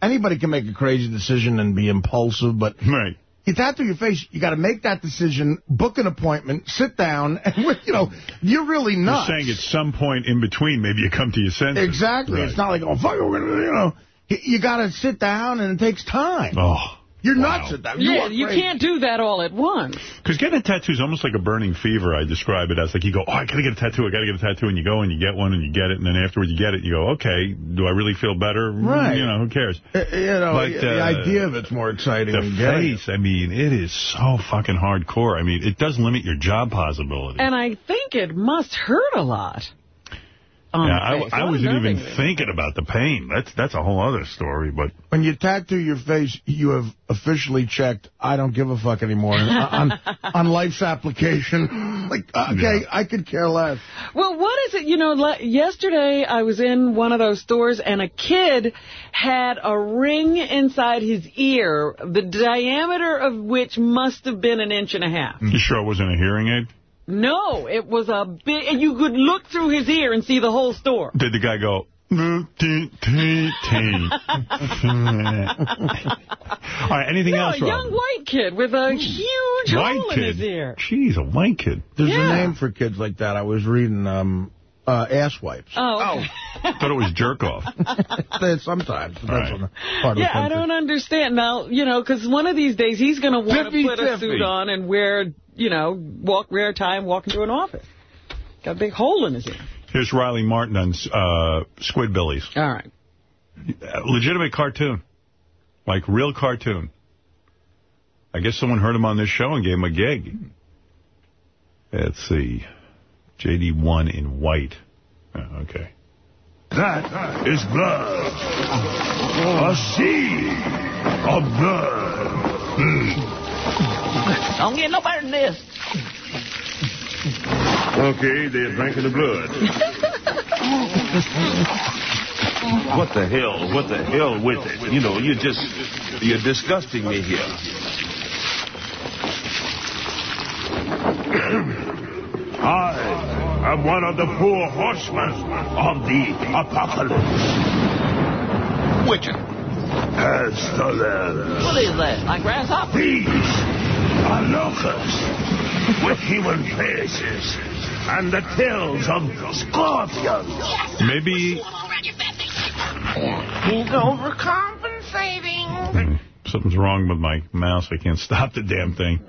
anybody can make a crazy decision and be impulsive, but right. You tattoo your face, you got to make that decision, book an appointment, sit down, [laughs] and you know you're really You're nuts. saying at some point in between, maybe you come to your senses. Exactly. Right. It's not like oh fuck, you know. You, you got to sit down, and it takes time. Oh. You're nuts at that. You Yeah, you can't do that all at once. Because getting a tattoo is almost like a burning fever, I describe it as. Like, you go, oh, I got to get a tattoo, I got to get a tattoo, and you go and you get one and you get it, and then afterwards you get it, and you go, okay, do I really feel better? Right. You know, who cares? Uh, You know, But, the uh, idea of it's more exciting The than face, I mean, it is so fucking hardcore. I mean, it does limit your job possibility. And I think it must hurt a lot. On yeah, the I, face. I A lot of wasn't even nerving. thinking about the pain. That's that's a whole other story, but... When you tattoo your face, you have officially checked, I don't give a fuck anymore, [laughs] on, on life's application. Like, uh, okay, I could care less. Well, what is it? You know, le- yesterday I was in one of those stores and a kid had a ring inside his ear, the diameter of which must have been an inch and a half. You sure it wasn't a hearing aid? No, it was a big, and you could look through his ear and see the whole store. Did the guy go... "Mm, tee, tee, tee." All right, anything no, else, a young Robin? white kid with a huge White hole kid? in his ear. Jeez, a white kid. There's Yeah. a name for kids like that. I was reading um, uh, ass wipes. Oh, oh thought it was jerk off. [laughs] Sometimes. Depends Right. on the part of the yeah, I don't understand. Now, you know, because one of these days he's going to want to Tiffy, put a suit on and wear, you know, walk, wear a tie and walk into an office. Got a big hole in his ear. Here's Riley Martin on uh, Squidbillies. All right. Uh, Legitimate cartoon. Like real cartoon. I guess someone heard him on this show and gave him a gig. Let's see. JD1 in white. Oh, okay. That is blood. A sea of blood. Hmm. Don't get no better than this. Okay, they're drinking the blood. What the hell? What the hell with it? You know, you're just, you're disgusting me here. [clears throat] I am one of the four horsemen of the apocalypse. Witcher. Pestilence. What is that? Like grasshopper? These are locusts with human faces and the tails of scorpions. Maybe He's overcompensating. Hmm, something's wrong with my mouse. I can't stop the damn thing.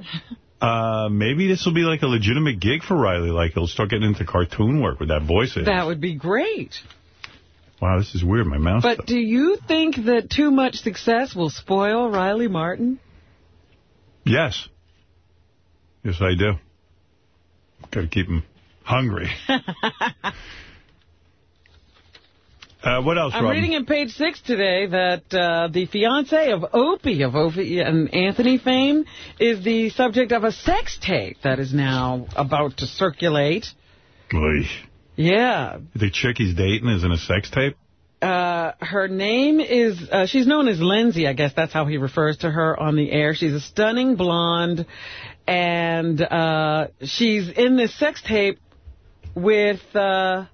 Uh, maybe this will be like a legitimate gig for Riley. Like he'll start getting into cartoon work with that voice. That would be great. Wow, this is weird. My mouse. But do you think that too much success will spoil Riley Martin? Yes. Yes, I do. Got to keep him hungry. [laughs] Uh, what else, I'm Robin? reading in page six today that uh, the fiance of Opie, of Opie and Anthony fame, is the subject of a sex tape that is now about to circulate. Oy. Yeah. The chick he's dating is in a sex tape? Uh, her name is, uh, she's known as Lindsay, I guess that's how he refers to her on the air. She's a stunning blonde, and uh, she's in this sex tape with uh,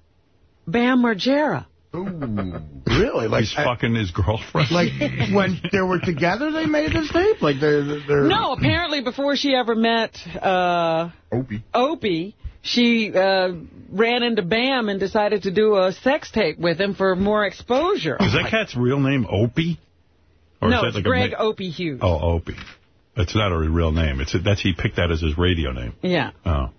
Bam Margera. Really? Like, He's fucking his girlfriend? like when they were together, they made this tape? Like, they're... they're No, apparently before she ever met uh, Opie. Opie, she uh, ran into Bam and decided to do a sex tape with him for more exposure. Is that cat's real name Opie? Or no, is that it's like Greg a Opie Hughes. Oh, Opie. That's not a real name. It's a, that's he picked that as his radio name. Yeah. Oh.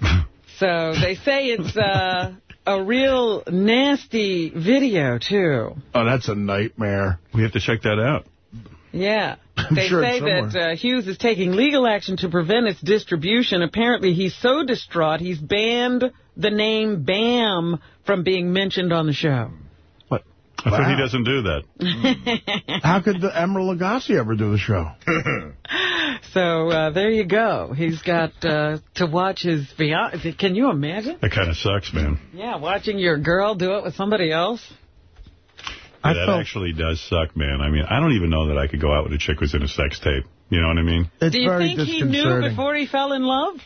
[laughs] So they say it's uh, a real nasty video, too. Oh, that's a nightmare. We have to check that out. Yeah. [laughs] They sure say that uh, Hughes is taking legal action to prevent its distribution. Apparently, he's so distraught, he's banned the name Bam from being mentioned on the show. What? I thought he doesn't do that. [laughs] How could the Emeril Lagasse ever do the show? [laughs] So uh, there you go. He's got uh, to watch his fiance. Can you imagine? That kind of sucks, man. Yeah, watching your girl do it with somebody else. Yeah, that actually does suck, man. I mean, I don't even know that I could go out with a chick who's in a sex tape. You know what I mean? do you think he knew before he fell in love?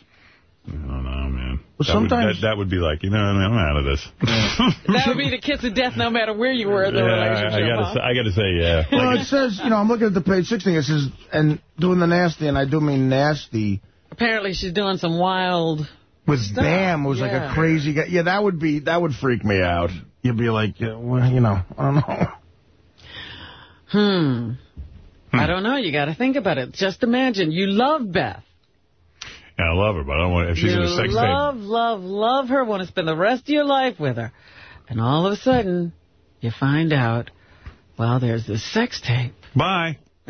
I don't know, man. Well, that, would, sometimes- that, that would be like, you know, I'm out of this. [laughs] that would be the kiss of death no matter where you were in the yeah, relationship. I gotta, huh? say, I gotta say, yeah. [laughs] Well, it says, you know, I'm looking at the page 16. It says, and doing the nasty, and I do mean nasty, Apparently she's doing some wild... with Stuff, Bam was like a crazy guy. Yeah, that would be, that would freak me out. You'd be like, yeah, well, you know, I don't know. Hmm. I don't know. You got to think about it. Just imagine. You love Beth. Yeah, I love her, but I don't want. If she's you in a sex tape. love, love, love her, want to spend the rest of your life with her. And all of a sudden, you find out, well, there's this sex tape. tape. Bye. [laughs]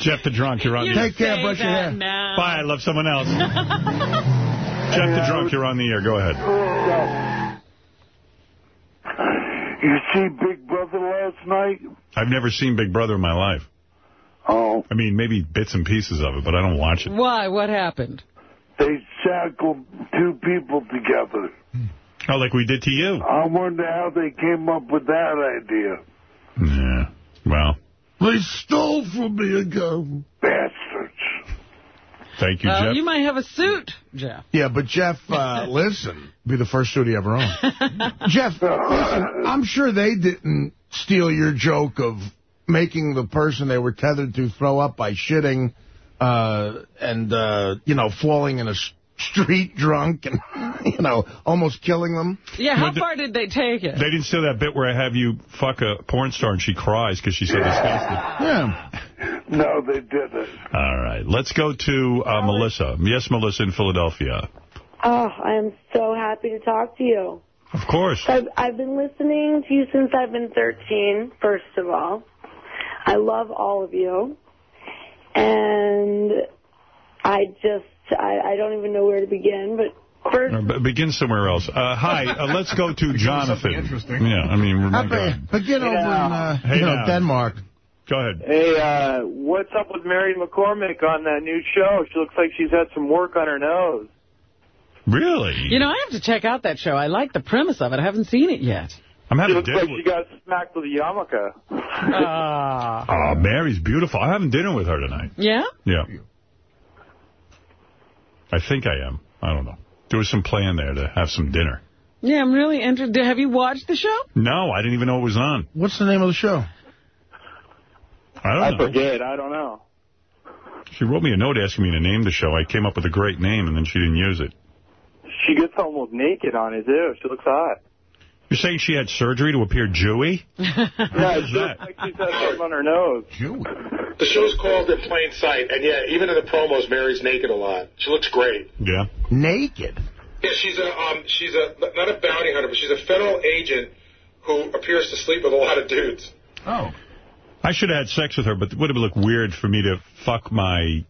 Jeff the drunk, you're on You the Take care, brush your hair. now. Bye, I love someone else. [laughs] Jeff the drunk, you're on the air. Go ahead. You see Big Brother last night? I've never seen Big Brother in my life. Oh. I mean, maybe bits and pieces of it, but I don't watch it. Why? What happened? They shackled two people together. Oh, like we did to you. I wonder how they came up with that idea. Yeah. Well, They stole from me again. Bastards. thank you, Uh, Jeff. you might have a suit, Jeff. Yeah, but Jeff, uh, [laughs] listen, be the first suit he ever owned. Jeff, listen, I'm sure they didn't steal your joke of making the person they were tethered to throw up by shitting uh, and, uh, you know, falling in a street drunk and, [laughs] you know, almost killing them. Yeah, how Well, far did they take it? They didn't steal that bit where I have you fuck a porn star and she cries because she's so disgusted. Yeah. No, they didn't. All right. Let's go to uh, Melissa. Yes, Melissa in Philadelphia. Oh, I am so happy to talk to you. Of course. I've, I've been listening to you since I've been 13, first of all. I love all of you. And I just, I, I don't even know where to begin, but first, Uh, be- begin somewhere else. Uh, hi, uh, [laughs] let's go to Jonathan. interesting. Yeah, I mean, my Happy, God. begin over in, uh, Hey, you know, now. Denmark. Go ahead. Hey, uh, what's up with Mary McCormack on that new show? She looks like she's had some work on her nose. Really? You know, I have to check out that show. I like the premise of it. I haven't seen it yet. I'm She having looks dinner like with... she got smacked with a yarmulke. Ah. Oh, Mary's beautiful. I'm having dinner with her tonight. yeah? Yeah. I think I am. I don't know. There was some plan there to have some dinner. Yeah, I'm really interested. Have you watched the show? No, I didn't even know it was on. What's the name of the show? I don't I know. forget. I don't know. She wrote me a note asking me to name the show. I came up with a great name, and then she didn't use it. She gets almost naked on it, too. She looks hot. You're saying she had surgery to appear Jewy? [laughs] Yeah, Who's she that? looks like she's had something on her nose. Jewy. The show's called In Plain Sight, and yeah, even in the promos, Mary's naked a lot. She looks great. Yeah. Naked. Yeah, she's a um, she's a not a bounty hunter, but she's a federal agent who appears to sleep with a lot of dudes. Oh. I should have had sex with her, but it would have looked weird for me to fuck my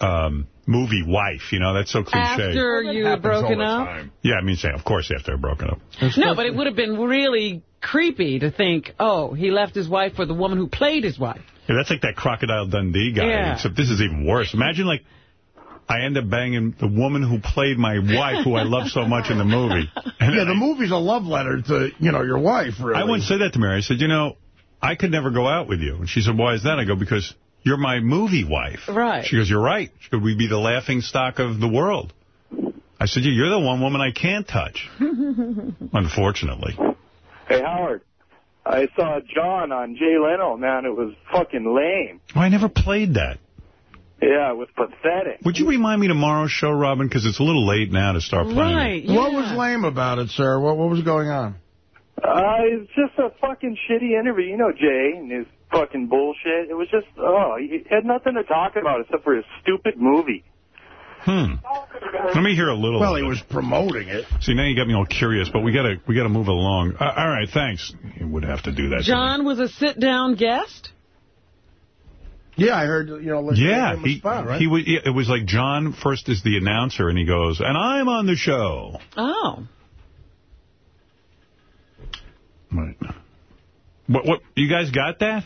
um, movie wife. You know, that's so cliche. After you had broken up? Yeah, I mean, say, of course, after they're broken up. No, but it would have been really creepy to think, oh, he left his wife for the woman who played his wife. Yeah, that's like that Crocodile Dundee guy, Yeah. except this is even worse. Imagine, like, I end up banging the woman who played my wife, who I love so much in the movie. [laughs] yeah, the movie's a love letter to, you know, your wife, really. I once said that to Mary. I said, you know, I could never go out with you. And she said, why is that? I go, because you're my movie wife. Right. She goes, you're right. She goes, we'd be the laughing stock of the world. I said, you're the one woman I can't touch, [laughs] unfortunately. Hey, Howard. I saw John on Jay Leno, man. It was fucking lame. Oh, I never played that. Yeah, it was pathetic. Would you remind me tomorrow's show, Robin? Because it's a little late now to start playing. it. What was lame about it, sir? What, what was going on? Uh, it's just a fucking shitty interview. You know Jay and his fucking bullshit. It was just, oh, he had nothing to talk about except for his stupid movie. Hmm. Let me hear a little. Well, of he it. was promoting it. See, now you got me all curious, but we gotta we gotta move along. Uh, all right, thanks. You would have to do that. John was a sit-down guest? Yeah, I heard, you know, let's Yeah, give him a he, spot, right? he was. It was like John first is the announcer, and he goes, "And I'm on the show." Oh. Right. What? What? You guys got that?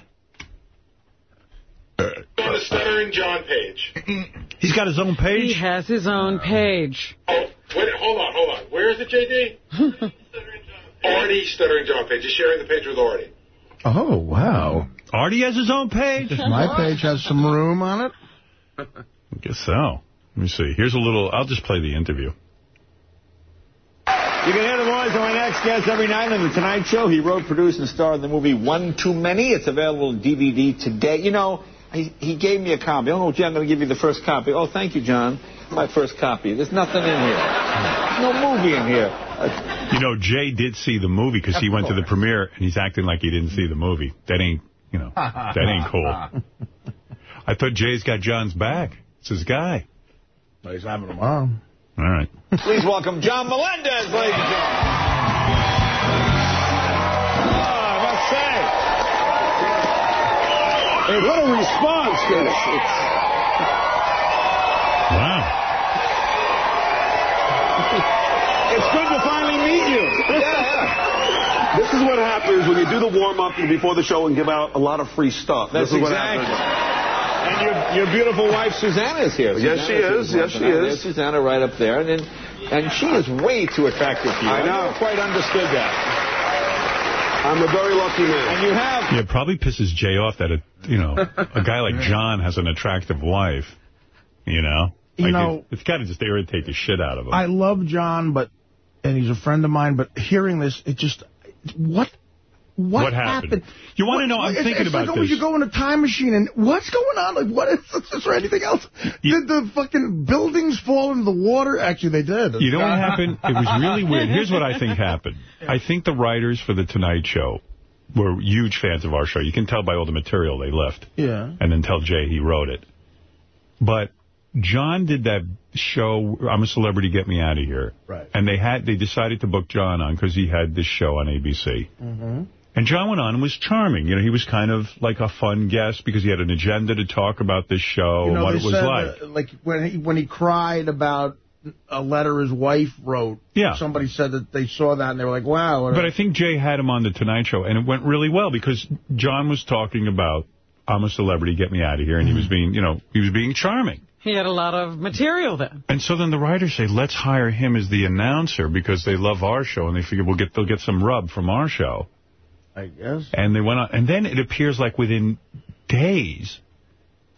On the Stuttering John Page. [clears throat] He's got his own page? He has his own page. Oh, wait, hold on, hold on. Where is it, J.D.? [laughs] Artie Stuttering John Page. He's sharing the page with Artie. Oh, wow. Artie has his own page? [laughs] My page has some room on it. I guess so. Let me see. Here's a little, I'll just play the interview. You can hear the voice of my next guest every night on The Tonight Show. He wrote, produced, and starred in the movie One Too Many. It's available on DVD today. You know, he, he gave me a copy. Oh, gee, I'm going to give you the first copy. Oh, thank you, John. My first copy. There's nothing in here. There's no movie in here. You know, Jay did see the movie because he went to the premiere, and he's acting like he didn't see the movie. That ain't, you know, that ain't cool. [laughs] I thought Jay's got John's back. It's his guy. He's having a mom. All right. Please welcome John Melendez, ladies and gentlemen. Hey, what a response, Chris. Wow. It's good to finally meet you. Yeah, yeah. This is what happens when you do the warm-up before the show and give out a lot of free stuff. That's this is what exactly. happens. And your, your beautiful wife, Susanna, is here. Yes, she Susanna is. Yes, she There's is. Susanna right up there. And then, and she is way too attractive for you. I know. never quite understood that. I'm a very lucky man. And you have... Yeah, it probably pisses Jay off that, a, you know, a guy like John has an attractive wife, you know? You Like, know- it, it's got to just irritate the shit out of him. I love John, but and he's a friend of mine, but hearing this, it just, what what, What happened? You wanna know, I'm it's, thinking it's about like, oh, this. you go in a time machine, and what's going on? Like, what is, is there anything else? Did the fucking buildings fall into the water? Actually, they did. You know what happened? It was really weird. Here's what I think happened. I think the writers for The Tonight Show were huge fans of our show. You can tell by all the material they left. Yeah. And then tell Jay he wrote it. But John did that show, I'm a Celebrity, Get Me Out of Here. Right. And they had they decided to book John on because he had this show on ABC. Mm-hmm. And John went on and was charming. You know, he was kind of like a fun guest because he had an agenda to talk about this show You and what it was said, like. uh, like when he when he cried about a letter his wife wrote. Yeah. Somebody said that they saw that and they were like, wow. But I think Jay had him on The Tonight Show, and it went really well because John was talking about, I'm a celebrity, get me out of here, and he was being, you know, he was being charming. He had a lot of material then. And so then the writers say, let's hire him as the announcer because they love our show, and they figure we'll get they'll get some rub from our show. I guess. And they went on, and then it appears like within days,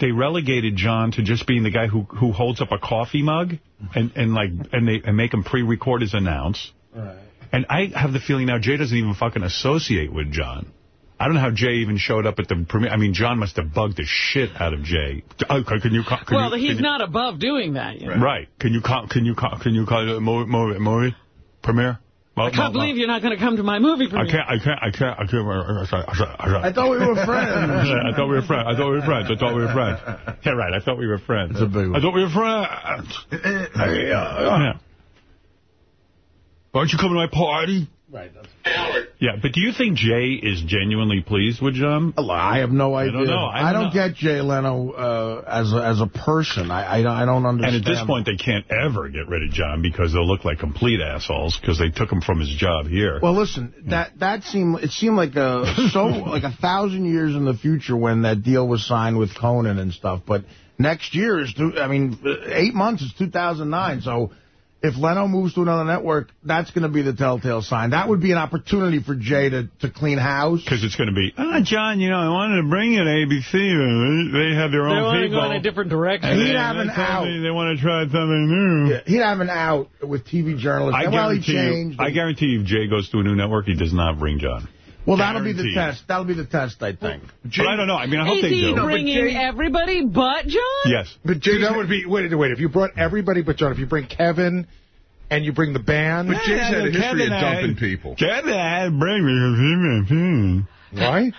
they relegated John to just being the guy who who holds up a coffee mug and and like and they and make him pre-record his announce. Right. And I have the feeling now Jay doesn't even fucking associate with John. I don't know how Jay even showed up at the premiere. I mean, John must have bugged the shit out of Jay. Oh, can you call? Can well, you, he's can you- not above doing that. You know? Right. Can you call? Can you call? Can you call it a movie? Movie? movie premiere? I can't believe you're not going to come to my movie I can't, I can't, I can't, I can't. I, I, I thought we were friends. [laughs] I thought we were friends. I thought we were friends. I thought we were friends. Yeah, right. I thought we were friends. That's a big one. I thought we were friends. [laughs] Uh, uh. yeah. Why don't you coming to my party? Right. Yeah, but do you think Jay is genuinely pleased with John? I have no idea. don't know. I don't don't get Jay Leno uh, as a, as a person. I, I don't I don't And at this point, they can't ever get rid of John because they'll look like complete assholes because they took him from his job here. Well, listen, that that seemed it seemed like a so [laughs] like a thousand years in the future when that deal was signed with Conan and stuff. But next year is, two, I mean, eight months is 2009. So if Leno moves to another network, that's going to be the telltale sign. That would be an opportunity for Jay to to clean house. Because it's going to be, ah, John, you know, I wanted to bring you to ABC. They have their They own want to people. go in a different direction. And He'd they- have an out. me They want to try something new. Yeah, he'd have an out with TV journalists. I And, well, he guarantee you. I guarantee you, if Jay goes to a new network, he does not bring John. Well, that'll be the test. That'll be the test, I think. But I don't know. I mean, I hope Is they he do. bringing everybody but John? Yes. But Jay, that would be wait, wait. If you brought everybody but John, if you bring Kevin and you bring the band, But Jay's had a history of dumping people. Kevin had to bring me because he's a Why?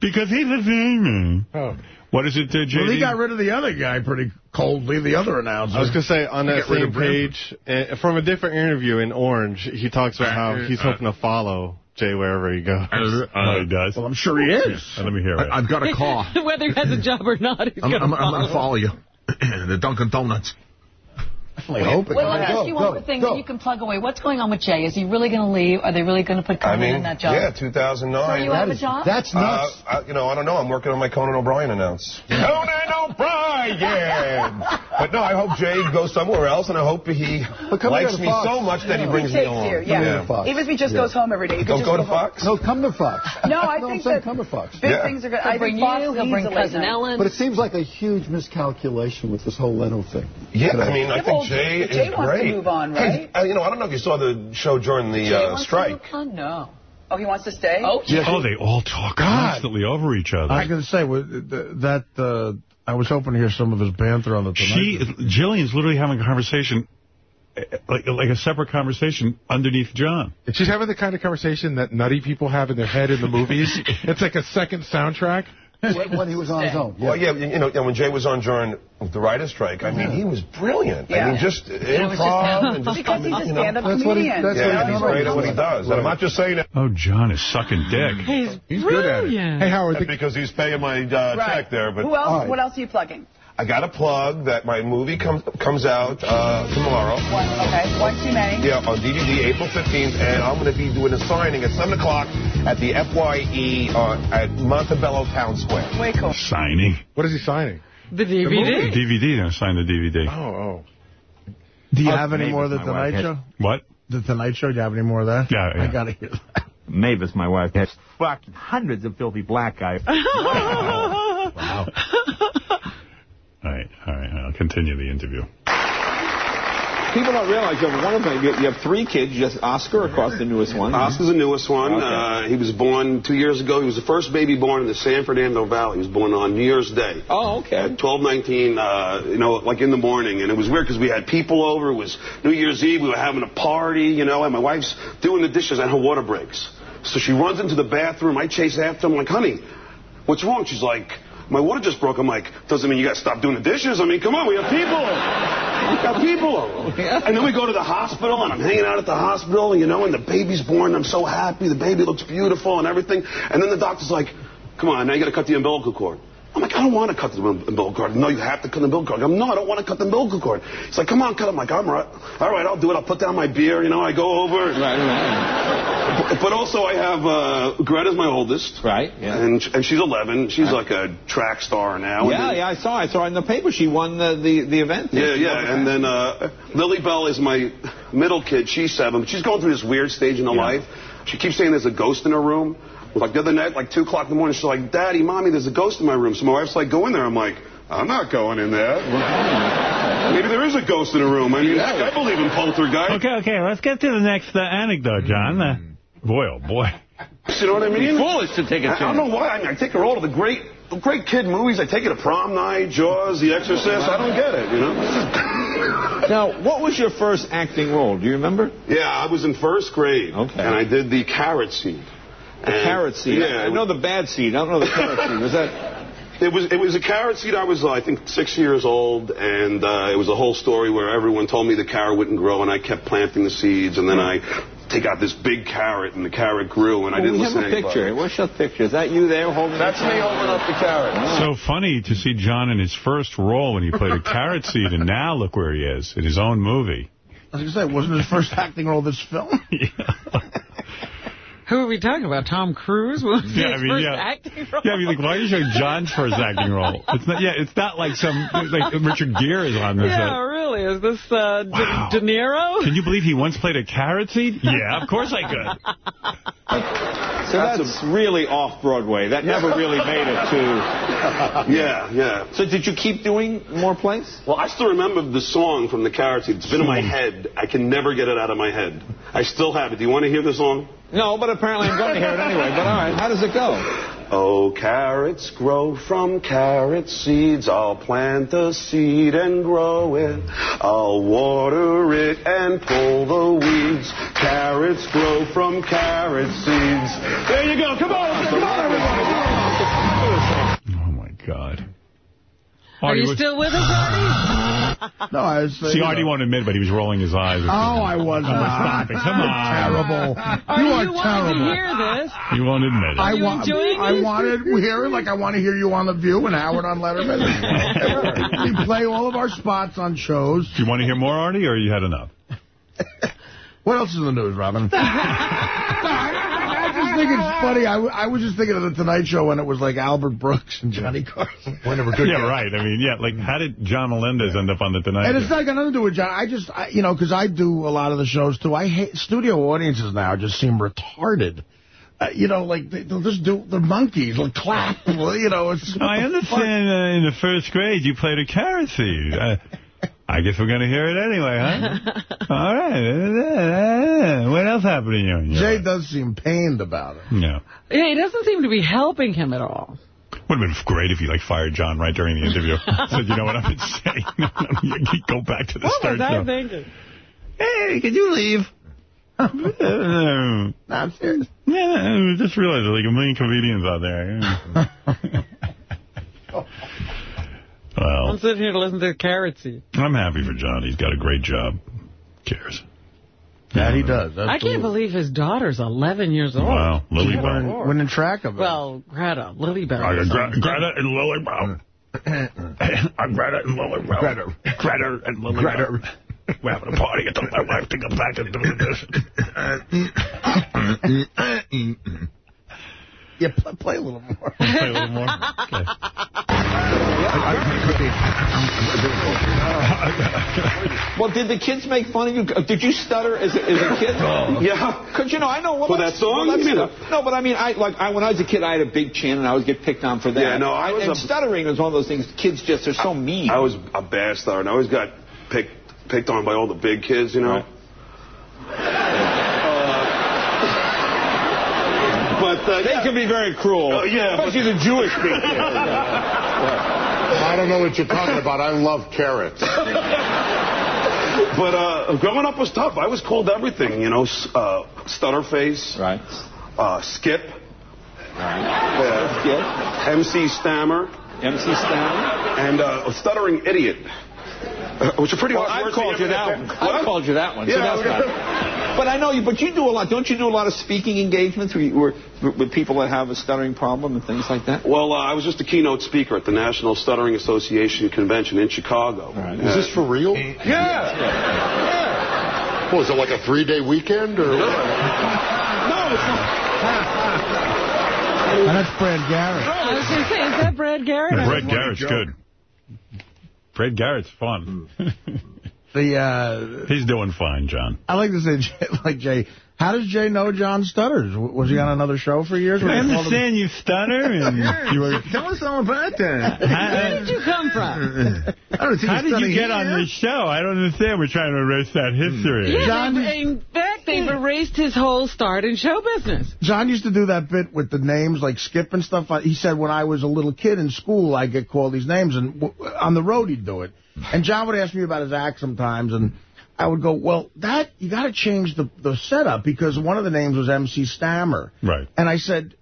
Because he's a famous. Oh. What is it, uh, JD? Well, he got rid of the other guy pretty coldly, the other announcer. I was going to say, on that same page, uh, from a different interview in Orange, he talks about how he's hoping to follow Jay wherever he goes. Oh, he does? Well, I'm sure he is. Uh, Let me hear it. I, I've got a car. [laughs] Whether he has a job or not, he's I'm, I'm, I'm going to follow you. [clears throat] the Dunkin' Donuts. Definitely hope it Well, let me ask you one more thing that you can plug away. What's going on with Jay? Is he really going to leave? Are they really going to put I Conan mean, in that job? yeah, 2009. So you have a job? That's nuts. Uh, I, you know, I don't know. I'm working on my Conan O'Brien announce. Conan O'Brien! but no, I hope Jay goes somewhere else, and I hope he come likes here me Fox. so much that he brings he me takes along. You, yeah. Even if he just goes home every day. He could Don't just go to home. Fox? No, come to Fox. [laughs] No, I No, think that come to Fox. big things are good. He'll I bring think you, he'll bring a Cousin. Ellen. But it seems like a huge miscalculation with this whole Leno thing. Yeah, I mean, I think well, Jay, Jay is wants to move on, Hey, uh, you know, I don't know if you saw the show during the Jay uh, wants to strike. move on? No. Oh, he wants to stay? Oh, yeah. oh, they all talk constantly over each other. I was going to say, that, uh, I was hoping to hear some of his banter on the Tonight She, Jillian's literally having a conversation, eh, like like a separate conversation underneath John. She's having the kind of conversation that nutty people have in their head in the movies. [laughs] it's like a second soundtrack. When, when he was on his own. Well, yeah, you know, and when Jay was on during the writer's strike, I mean, he was brilliant. I Yeah. mean, just was just- improv and just Because he's a you know. stand-up That's what he- that's yeah, what and he's great at what he does. And I'm not just saying that Oh, John is sucking dick. He's, he's good at it. brilliant. Hey, Howard, the, because he's paying my uh, Right. check there. But Who else? All right. What else are you plugging? I got to plug that my movie comes comes out uh, tomorrow. One, okay. One too many. Yeah, on DVD April 15th, and I'm going to be doing a signing at 7 o'clock at the FYE uh, at Montebello Town Square. Way cool. Signing. what is he signing? The DVD. The DVD, they're sign the DVD. Oh, oh. Do you Uh, have any Mavis, more of the my Tonight Show? What? The Tonight Show? Do you have any more of that? Yeah, yeah. I got to hear that. Mavis, my wife, has fucked hundreds of filthy black guys. [laughs] Wow. [laughs] all right, all right. I'll continue the interview. People don't realize you have one of them. You you have three kids. Just Oscar, of course, the newest one. Oscar's the newest one. Okay. Uh, he was born two years ago. He was the first baby born in the San Fernando Valley. He was born on New Year's Day. Oh, okay. At 12:19, uh, you know, like in the morning, and it was weird because we had people over. It was New Year's Eve. We were having a party, you know, and my wife's doing the dishes, and her water breaks. So she runs into the bathroom. I chase after. I'm like, honey, what's wrong? She's like, my water just broke. I'm like, doesn't mean you got to stop doing the dishes. I mean, come on, we have people. We got people. over. And then we go to the hospital, and I'm hanging out at the hospital, you know, and the baby's born. I'm so happy. The baby looks beautiful and everything. And then the doctor's like, come on, now you got to cut the umbilical cord. I'm like, I don't want to cut the umbilical cord. No, you have to cut the umbilical cord. I'm no, I don't want to cut the umbilical cord. He's like, come on, cut. It. I'm like, I'm right. All right, I'll do it. I'll put down my beer. You know, I go over. Right, right. But, but also, I have uh, Greta's my oldest. Right, yeah. And and she's 11. She's like a track star now. Yeah, then- yeah, I saw. I saw in the paper she won the the, the event. yeah, yeah, and then uh, Lily Bell is my middle kid. She's seven, but she's going through this weird stage in her life. She keeps saying there's a ghost in her room. Like the other night, like two o'clock in the morning, she's like, "Daddy, mommy, there's a ghost in my room." So my wife's like, "Go in there." I'm like, "I'm not going in there." Maybe there is a ghost in a room. I mean, I believe in poltergeist. Okay, okay, let's get to the next uh, anecdote, John. Uh, boy, oh boy. You know what I mean? Foolish to take a I, I don't know why. I, mean, I take her all to the great, the great kid movies. I take her to prom night, Jaws, The Exorcist. I don't get it, you know. [laughs] Now, what was your first acting role? Do you remember? Yeah, I was in first grade. Okay. And I did the carrot seed. The carrot seed. Yeah, I know the bad seed. I don't know the carrot seed. Was that? [laughs] It was it was a carrot seed. I was uh, I think six years old, and uh, it was a whole story where everyone told me the carrot wouldn't grow, and I kept planting the seeds, and then I take out this big carrot, and the carrot grew, and I didn't we have listen a to anybody. picture. What's your picture? Is that you there holding? That's me holding up the carrot. So funny to see John in his first role when he played a carrot seed, and now look where he is in his own movie. I was going to say, wasn't his first acting role this film? [laughs] [laughs] Who are we talking about? Tom Cruise? [laughs] Was Yeah, his I mean, first yeah. acting role? Yeah, I mean, like, why are you showing John's first acting role? It's not. Yeah, it's not like some like Richard Gere is on this. Yeah, uh, really. Is this uh, De, Wow. De Niro? Can you believe he once played a carrot seed? Yeah, of course I could. So that's, really off Broadway. That never really made it to. [laughs] Yeah, yeah. So did you keep doing more plays? Well, I still remember the song from the carrot seed. It's been in my head. I can never get it out of my head. I still have it. Do you want to hear the song? No, but apparently I'm going to hear it anyway. But all right, how does it go? Oh, carrots grow from carrot seeds. I'll plant the seed and grow it. I'll water it and pull the weeds. Carrots grow from carrot seeds. There you go. Come on, come on, everybody. Oh my God. Are you was- still with us, Artie? [laughs] No, I was. See, Artie won't admit, but he was rolling his eyes. Oh, I was Oh, not. stop it. Come on. Terrible. Artie, you are you wanted terrible. to hear this. You won't admit it. I you want. enjoying I this? wanted to hear it like I want to hear you on The View and Howard on Letterman. [laughs] we play all of our spots on shows. Do you want to hear more, Artie, or you had enough? [laughs] What else is in the news, Robin? I just think it's funny. I, w- I was just thinking of the Tonight Show when it was like Albert Brooks and Johnny Carson. [laughs] Whenever good yeah, guess. right. I mean, yeah, like, how did John Melendez end up on the Tonight Show? And it's not got nothing to do with John. I just, I, you know, because I do a lot of the shows, too. I hate, studio audiences now just seem retarded. Uh, you know, like, they, they'll just do, the monkeys, will clap, [laughs] you know. It's, I [laughs] understand uh, in the first grade you played a carrot seed. Uh, I guess we're going to hear it anyway, huh? [laughs] All right. What else happened to you? in your Jay life? does seem pained about it. Yeah. Yeah, it doesn't seem to be helping him at all. Would have been great if you, like, fired John right during the interview. [laughs] [laughs] Said, you know what, I've been saying. You Go back to the What start was I show. thinking? Hey, could you leave? Not serious. yeah, I just realized there's like a million comedians out there. Well, I'm sitting here to listen to Carrot Seed. I'm happy for John. He's got a great job. Cares. That he does. I can't believe his daughter's 11 years old. Wow, Lily Good Bell. Lord. Winning track of it. Well, Greta, Lily Bell. I got Gre- Greta and Lily Brown. Uh, [coughs] I'm Greta and Lily Brown. Greta. Greta and Lily Brown. We're having a party. I told my wife to come back and do this. Yeah, play, play a little more. Play a little more. [laughs] Okay. Well, did the kids make fun of you? Did you stutter as a, as a kid? Yeah. Because, you know, I know... Well, For let's- that song? well, let's- You mean no, but I mean, I like I, when I was a kid, I had a big chin, and I would get picked on for that. Yeah, no, I was And a- stuttering is one of those things kids just are so mean. I was a bad star, and I always got picked picked on by all the big kids, you know. But [laughs] uh, they can be very cruel. Oh, yeah, but- especially the Jewish people. [laughs] I don't know what you're talking about. I love carrots. [laughs] But uh, growing up was tough. I was called everything, you know, uh, stutter face, right? Uh, skip, right? skip, MC stammer, MC stammer, and uh, stuttering idiot. Uh, which are pretty Well, hard I words called you that one. I called you that one. so Yeah, that's okay. [laughs] not- But I know you. But you do a lot. Don't you do a lot of speaking engagements where you, where, with people that have a stuttering problem and things like that? Well, uh, I was just a keynote speaker at the National Stuttering Association convention in Chicago. Is this for real? Yeah. What, is it like a three-day weekend or what? [laughs] No, it's not. And that's Brad Garrett. I was going to say, is that Brad Garrett? Brett Garrett's good. Brad Garrett's fun. [laughs] The uh, He's doing fine, John. I like to say, [laughs] like Jay, how does Jay know John stutters? Was he on another show for years? I Where him- understand you stutter [laughs] and you were. Tell us all about that. Where did you come from? [laughs] I don't see How did you get on this show? I don't understand. We're trying to erase that history. Yeah, John- in fact, they've erased his whole start in show business. John used to do that bit with the names, like Skip and stuff. He said when I was a little kid in school, I'd get called these names, and on the road he'd do it. And John would ask me about his act sometimes, and I would go, well, that you got to change the, the setup, because one of the names was MC Stammer. Right. And I said,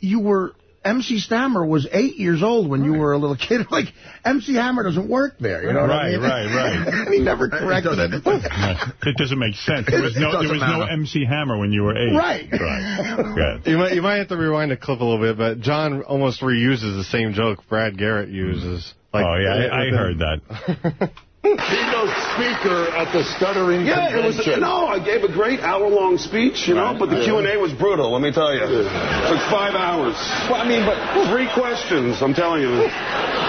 you were... MC Stammer was eight years old when you were a little kid. [laughs] Like, MC Hammer doesn't work there, you know what I Right, mean? right, right. [laughs] and he never corrected it. [laughs] It doesn't make sense. There was no, there was no MC Hammer when you were eight. Right. Right. You might you might have to rewind the clip a little bit, but John almost reuses the same joke Brad Garrett uses. Like, oh, yeah, I, I heard that. Keynote speaker at the stuttering Yeah, it was. convention. No, I gave a great hour-long speech, you know, but the Q and A was brutal. Let me tell you, it took five hours. Well, I mean, but Three questions. I'm telling you.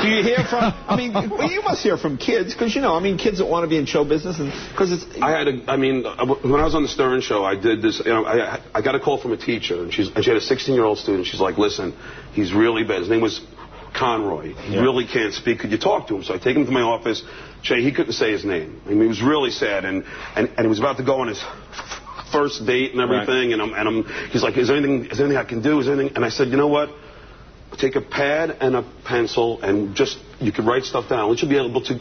do you hear from? I mean, [laughs] well, you must hear from kids because you know, I mean, kids that want to be in show business, and because it's. I had a, I mean, when I was on the Stern show, I did this, you know, I, I got a call from a teacher, and, she's, and she had a 16-year-old student. She's like, listen, he's really bad. His name was Conroy. He really can't speak. Could you talk to him? So I take him to my office. Jay, he couldn't say his name. I mean, he was really sad, and, and, and he was about to go on his first date and everything, and, I'm, and I'm, he's like, is there anything, is there anything I can do? Is there anything? And I said, you know what? Take a pad and a pencil and just, you could write stuff down. We should be able to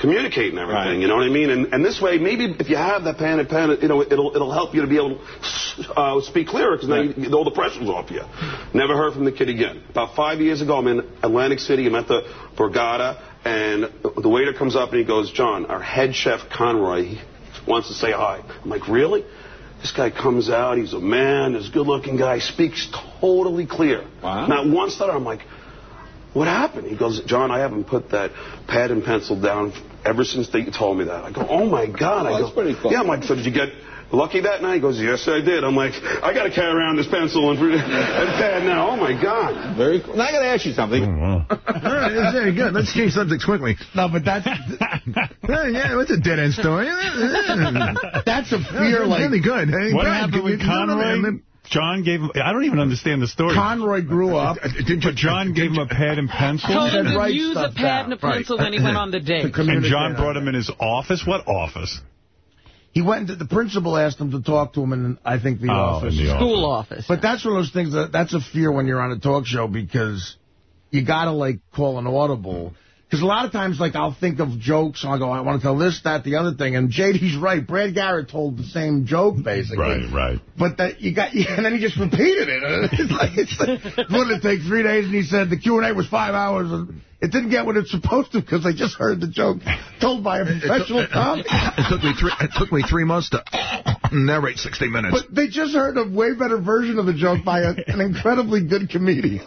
communicate and everything, Right. you know what I mean? And, and this way, maybe if you have that pen and pen, you know, it'll, it'll help you to be able to uh, speak clearer because now you, all the pressure's off you. Never heard from the kid again. About five years ago, I'm in Atlantic City. I'm at the Borgata, and the waiter comes up and he goes, John, our head chef Conroy he wants to say hi. I'm like, really? This guy comes out. He's a man. This good-looking guy speaks totally clear. Wow. Not one stutter. I'm like, what happened? He goes, John, I haven't put that pad and pencil down ever since they told me that. I go, oh my God. I that's go, pretty cool. Yeah, I'm like, so did you get lucky that night? He goes, yes, I did. I'm like, I got to carry around this pencil and, [laughs] and pad now. Oh my God. Very cool. Now I got to ask you something. Mm-hmm. All right, that's very good. Let's change subjects quickly. No, but that's [laughs] Yeah, [laughs] yeah, it's a dead end story. that's a fear like really good. Hey, What Brad, happened with me- no, no, Conroy? No, John gave him, I don't even understand the story. Conroy grew uh, up. Uh, but John gave him a pad and pencil? Told him to write use a stuff pad and a down. Right. pencil, then he went on the date. And John brought him in his office? What office? He went To, the principal asked him to talk to him in I think the Oh, office. the School office. But that's one of those things that that's a fear when you're on a talk show because you gotta like call an audible. Because a lot of times, like, I'll think of jokes, and I'll go, I want to tell this, that, the other thing. And JD's right. Brad Garrett told the same joke, basically. Right, right. But that you got, [laughs] and then he just repeated it. [laughs] It's like, it's like, what did it take, three days? And he said the Q&A was five hours. And it didn't get what it's supposed to because I just heard the joke told by a professional comic. It took me three. It took me three months to narrate 60 minutes. But they just heard a way better version of the joke by a, an incredibly good comedian.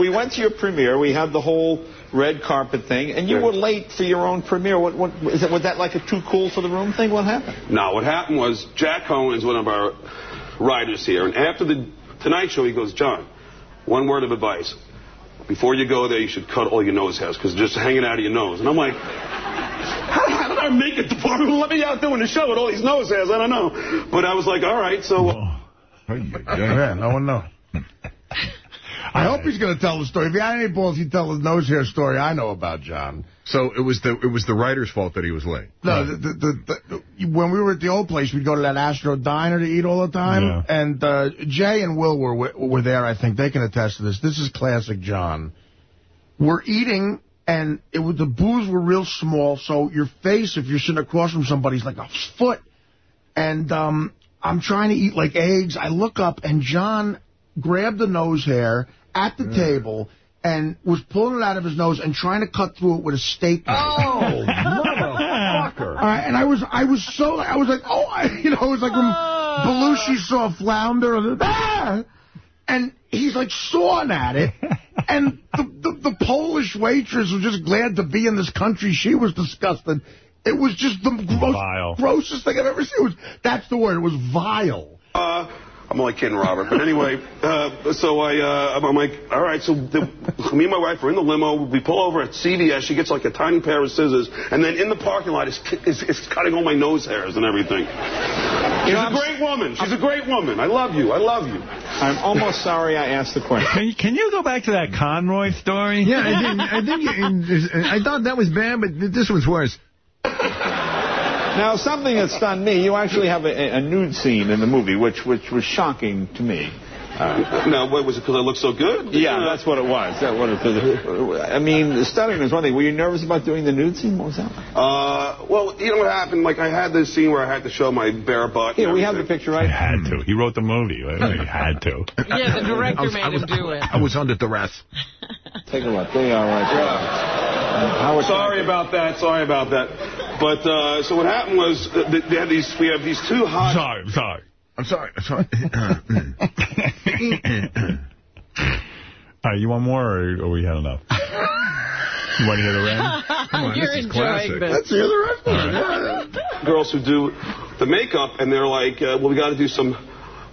We went to your premiere. We had the whole red carpet thing, and you were late for your own premiere. What, what is it? Was that like a too cool for the room thing? What happened? No, what happened was Jack Cohen's one of our writers here, and after the Tonight Show, he goes, John, one word of advice. Before you go there, you should cut all your nose hairs because just hanging out of your nose. And I'm like, how, how did our makeup department [laughs] let me out doing the show with all these nose hairs? I don't know. But I was like, all right, so... Uh, oh, yeah, no one knows. I hope he's going to tell the story. If he had any balls, he'd tell the nose hair story I know about John. So it was the it was the writer's fault that he was late. No, the, the, the, the, when we were at the old place, we'd go to that Astro Diner to eat all the time. Yeah. And uh, Jay and Will were were there, I think. They can attest to this. This is classic John. We're eating, and it was the booths were real small, so your face, if you're sitting across from somebody, is like a foot. And um, I'm trying to eat like eggs. I look up, and John grabbed the nose hair at the table and was pulling it out of his nose and trying to cut through it with a steak knife. Oh, motherfucker. [laughs] All right, and I was I was so I was like oh I, you know it was like when Belushi saw Flounder and, ah! and he's like sawing at it. And the, the the Polish waitress was just glad to be in this country. She was disgusted. It was just the gross, grossest thing I've ever seen. It was that's the word. It was vile. Uh, I'm only kidding, Robert. But anyway, uh, so I, uh, I'm like, all right. So the, me and my wife are in the limo. We pull over at CVS. She gets like a tiny pair of scissors, and then in the parking lot is is, is cutting all my nose hairs and everything. She's know, a I'm- great woman. She's a great woman. I love you. I love you. I'm almost sorry I asked the question. Can you, can you go back to that Conroy story? Yeah, I, didn't, I think you, I thought that was bad, but this one's worse. Now, something that stunned me, you actually have a, a nude scene in the movie, which which was shocking to me. Uh, no, what was it? Because I looked so good? Yeah, that's what it was. That what it, I mean, stuttering is one thing. Were you nervous about doing the nude scene? What was that? like? Uh, well, you know what happened? Like I had this scene where I had to show my bare butt. Yeah, we have the everything. picture I right. had to. He wrote the movie. He had to. Yeah, the director was- made I was- him do it. I was under duress. Take a look. They are right there. How Sorry about that. Sorry about that. But uh, so what happened was uh, they had these. We have these two hot. Sorry, I'm sorry. I'm sorry. I'm sorry. [laughs] All right, you want more, or, or we had enough? you want to hear the rest? [laughs] on, You're this is enjoying classic. this. let's hear the rest of it girls who do the makeup, and they're like, uh, well, we got to do some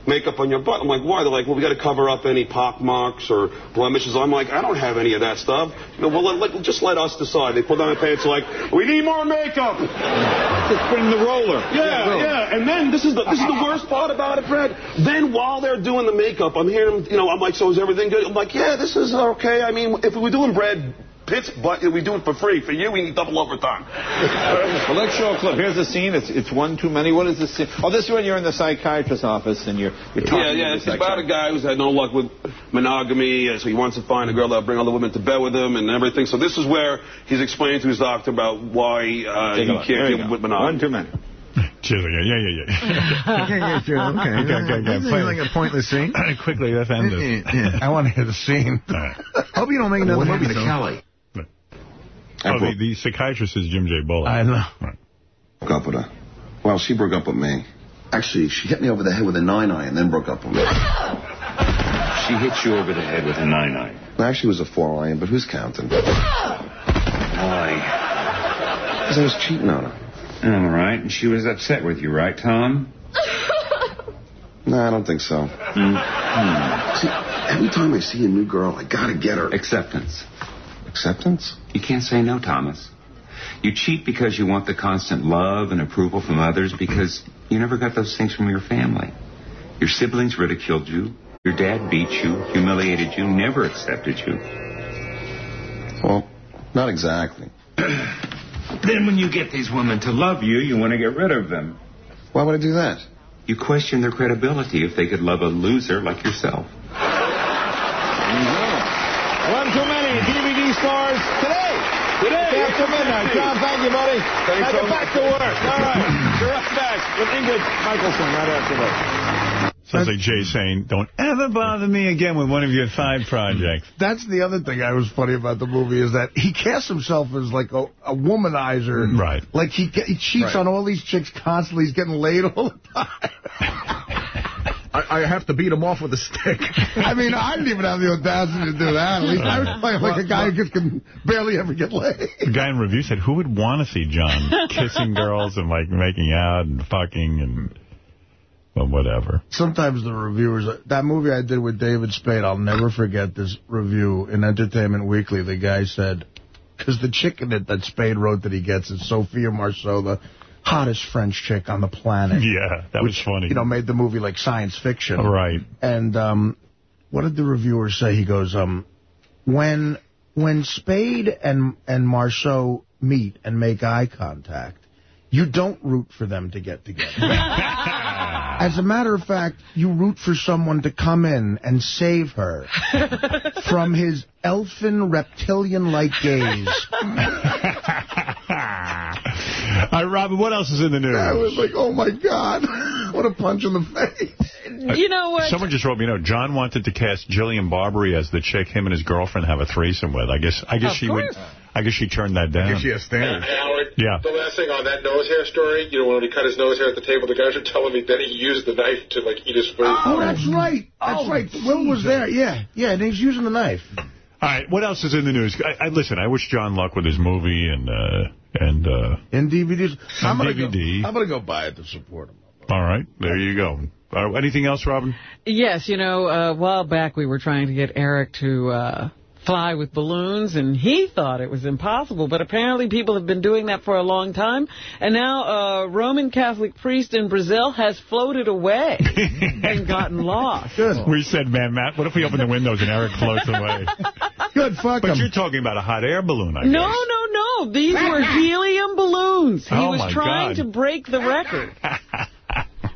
makeup on your butt. I'm like, why? They're like, well, we got to cover up any pock marks or blemishes. I'm like, I don't have any of that stuff. You know, well, let, let- just let us decide. They pull down their pants, like, we need more makeup. Just bring the roller. Yeah, yeah. And then this is the this is the worst part about it, Fred. Then while they're doing the makeup, I'm hearing, them. you know, I'm like, so is everything good? I'm like, yeah, this is okay. I mean, if we were doing Brad Pitt's but we do it for free. For you, we need double overtime. [laughs] Well, let's show a clip. Here's the scene. It's it's one too many. What is this scene? Oh, this is when you're in the psychiatrist's office and you're you're talking. Yeah, to yeah. the It's about a guy who's had no luck with monogamy, so he wants to find a girl that'll bring all the women to bed with him and everything. So this is where he's explaining to his doctor about why uh, he can't There deal with monogamy. One too many. She's like, yeah, yeah, yeah. [laughs] yeah, yeah, sure. [laughs] Okay. Okay, okay, okay. This is like a pointless scene. Quickly, let's end this. I want to hear the scene. Hope you don't make another What movie, happened to though. Kelly? Oh, the, the psychiatrist is Jim J. Bullock. I know. Broke up with her. Well, she broke up with me. Actually, she hit me over the head with a nine-eye and then broke up with me. She hit you over the head with a nine-eye. Actually, it was a four-iron, but who's counting? Why? Because I was cheating on her. All right. And she was upset with you, right, Tom? [laughs] No, I don't think so. Mm-hmm. See, every time I see a new girl, I gotta get her. Acceptance. Acceptance? You can't say no, Thomas. You cheat because you want the constant love and approval from others because you never got those things from your family. Your siblings ridiculed you. Your dad beat you, humiliated you, never accepted you. Well, not exactly. [clears throat] Then when you get these women to love you, you want to get rid of them. Why would I do that? You question their credibility if they could love a loser like yourself. One too many DVD stars today. Today. After midnight. John, thank you, buddy. Thanks now get back to work. All right. We're right back with Ingrid Michaelson right after this. Sounds like Jay saying, don't ever bother me again with one of your side projects. [laughs] That's the other thing I was funny about the movie is that he casts himself as like a, a womanizer. Mm-hmm. Right. Like he, he cheats Right. on all these chicks constantly. He's getting laid all the time. [laughs] I, I have to beat him off with a stick. [laughs] I mean, I didn't even have the audacity to do that. At least I was playing like a guy who just can barely ever get laid. The guy in review said, who would want to see John [laughs] kissing girls and, like, making out and fucking and, well, whatever. Sometimes the reviewers, that movie I did with David Spade, I'll never forget this review in Entertainment Weekly. The guy said, because the chick in it that Spade wrote that he gets is Sophia Marceau, the hottest French chick on the planet. Yeah, that was funny. You know, made the movie like science fiction. Right. And um, what did the reviewer say? He goes, um, when when Spade and and Marceau meet and make eye contact, you don't root for them to get together. [laughs] As a matter of fact, you root for someone to come in and save her from his elfin reptilian-like gaze. [laughs] All right, Robin, what else is in the news? I was like, oh, my God. [laughs] What a punch in the face. [laughs] You know what? Someone just wrote me, you know, John wanted to cast Jillian Barberie as the chick him and his girlfriend have a threesome with. I guess I guess Of she course. would I guess she turned that down. If she has standards. Howard, Yeah. the last thing on that nose hair story, you know, when he cut his nose hair at the table, the guys were telling me that he used the knife to, like, eat his food. Oh, that's right. That's right. Will was there. Yeah. Yeah, and he's using the knife. All right, what else is in the news? I, I Listen, I wish John luck with his movie and, uh, and uh, In DVDs. I'm On gonna go- DVD. I'm going to go buy it to support him. all right, there you go. Uh, anything else, Robin? Yes, you know, a while back we were trying to get Eric to uh, fly with balloons, and he thought it was impossible. But apparently people have been doing that for a long time. And now a Roman Catholic priest in Brazil has floated away [laughs] and gotten lost. Good. We said, man, Matt, what if we open the windows and Eric floats away? [laughs] Good. Fuck But him. you're talking about a hot air balloon, I No, guess. no, no. no. These were [laughs] helium balloons. He Oh, was trying God. to break the record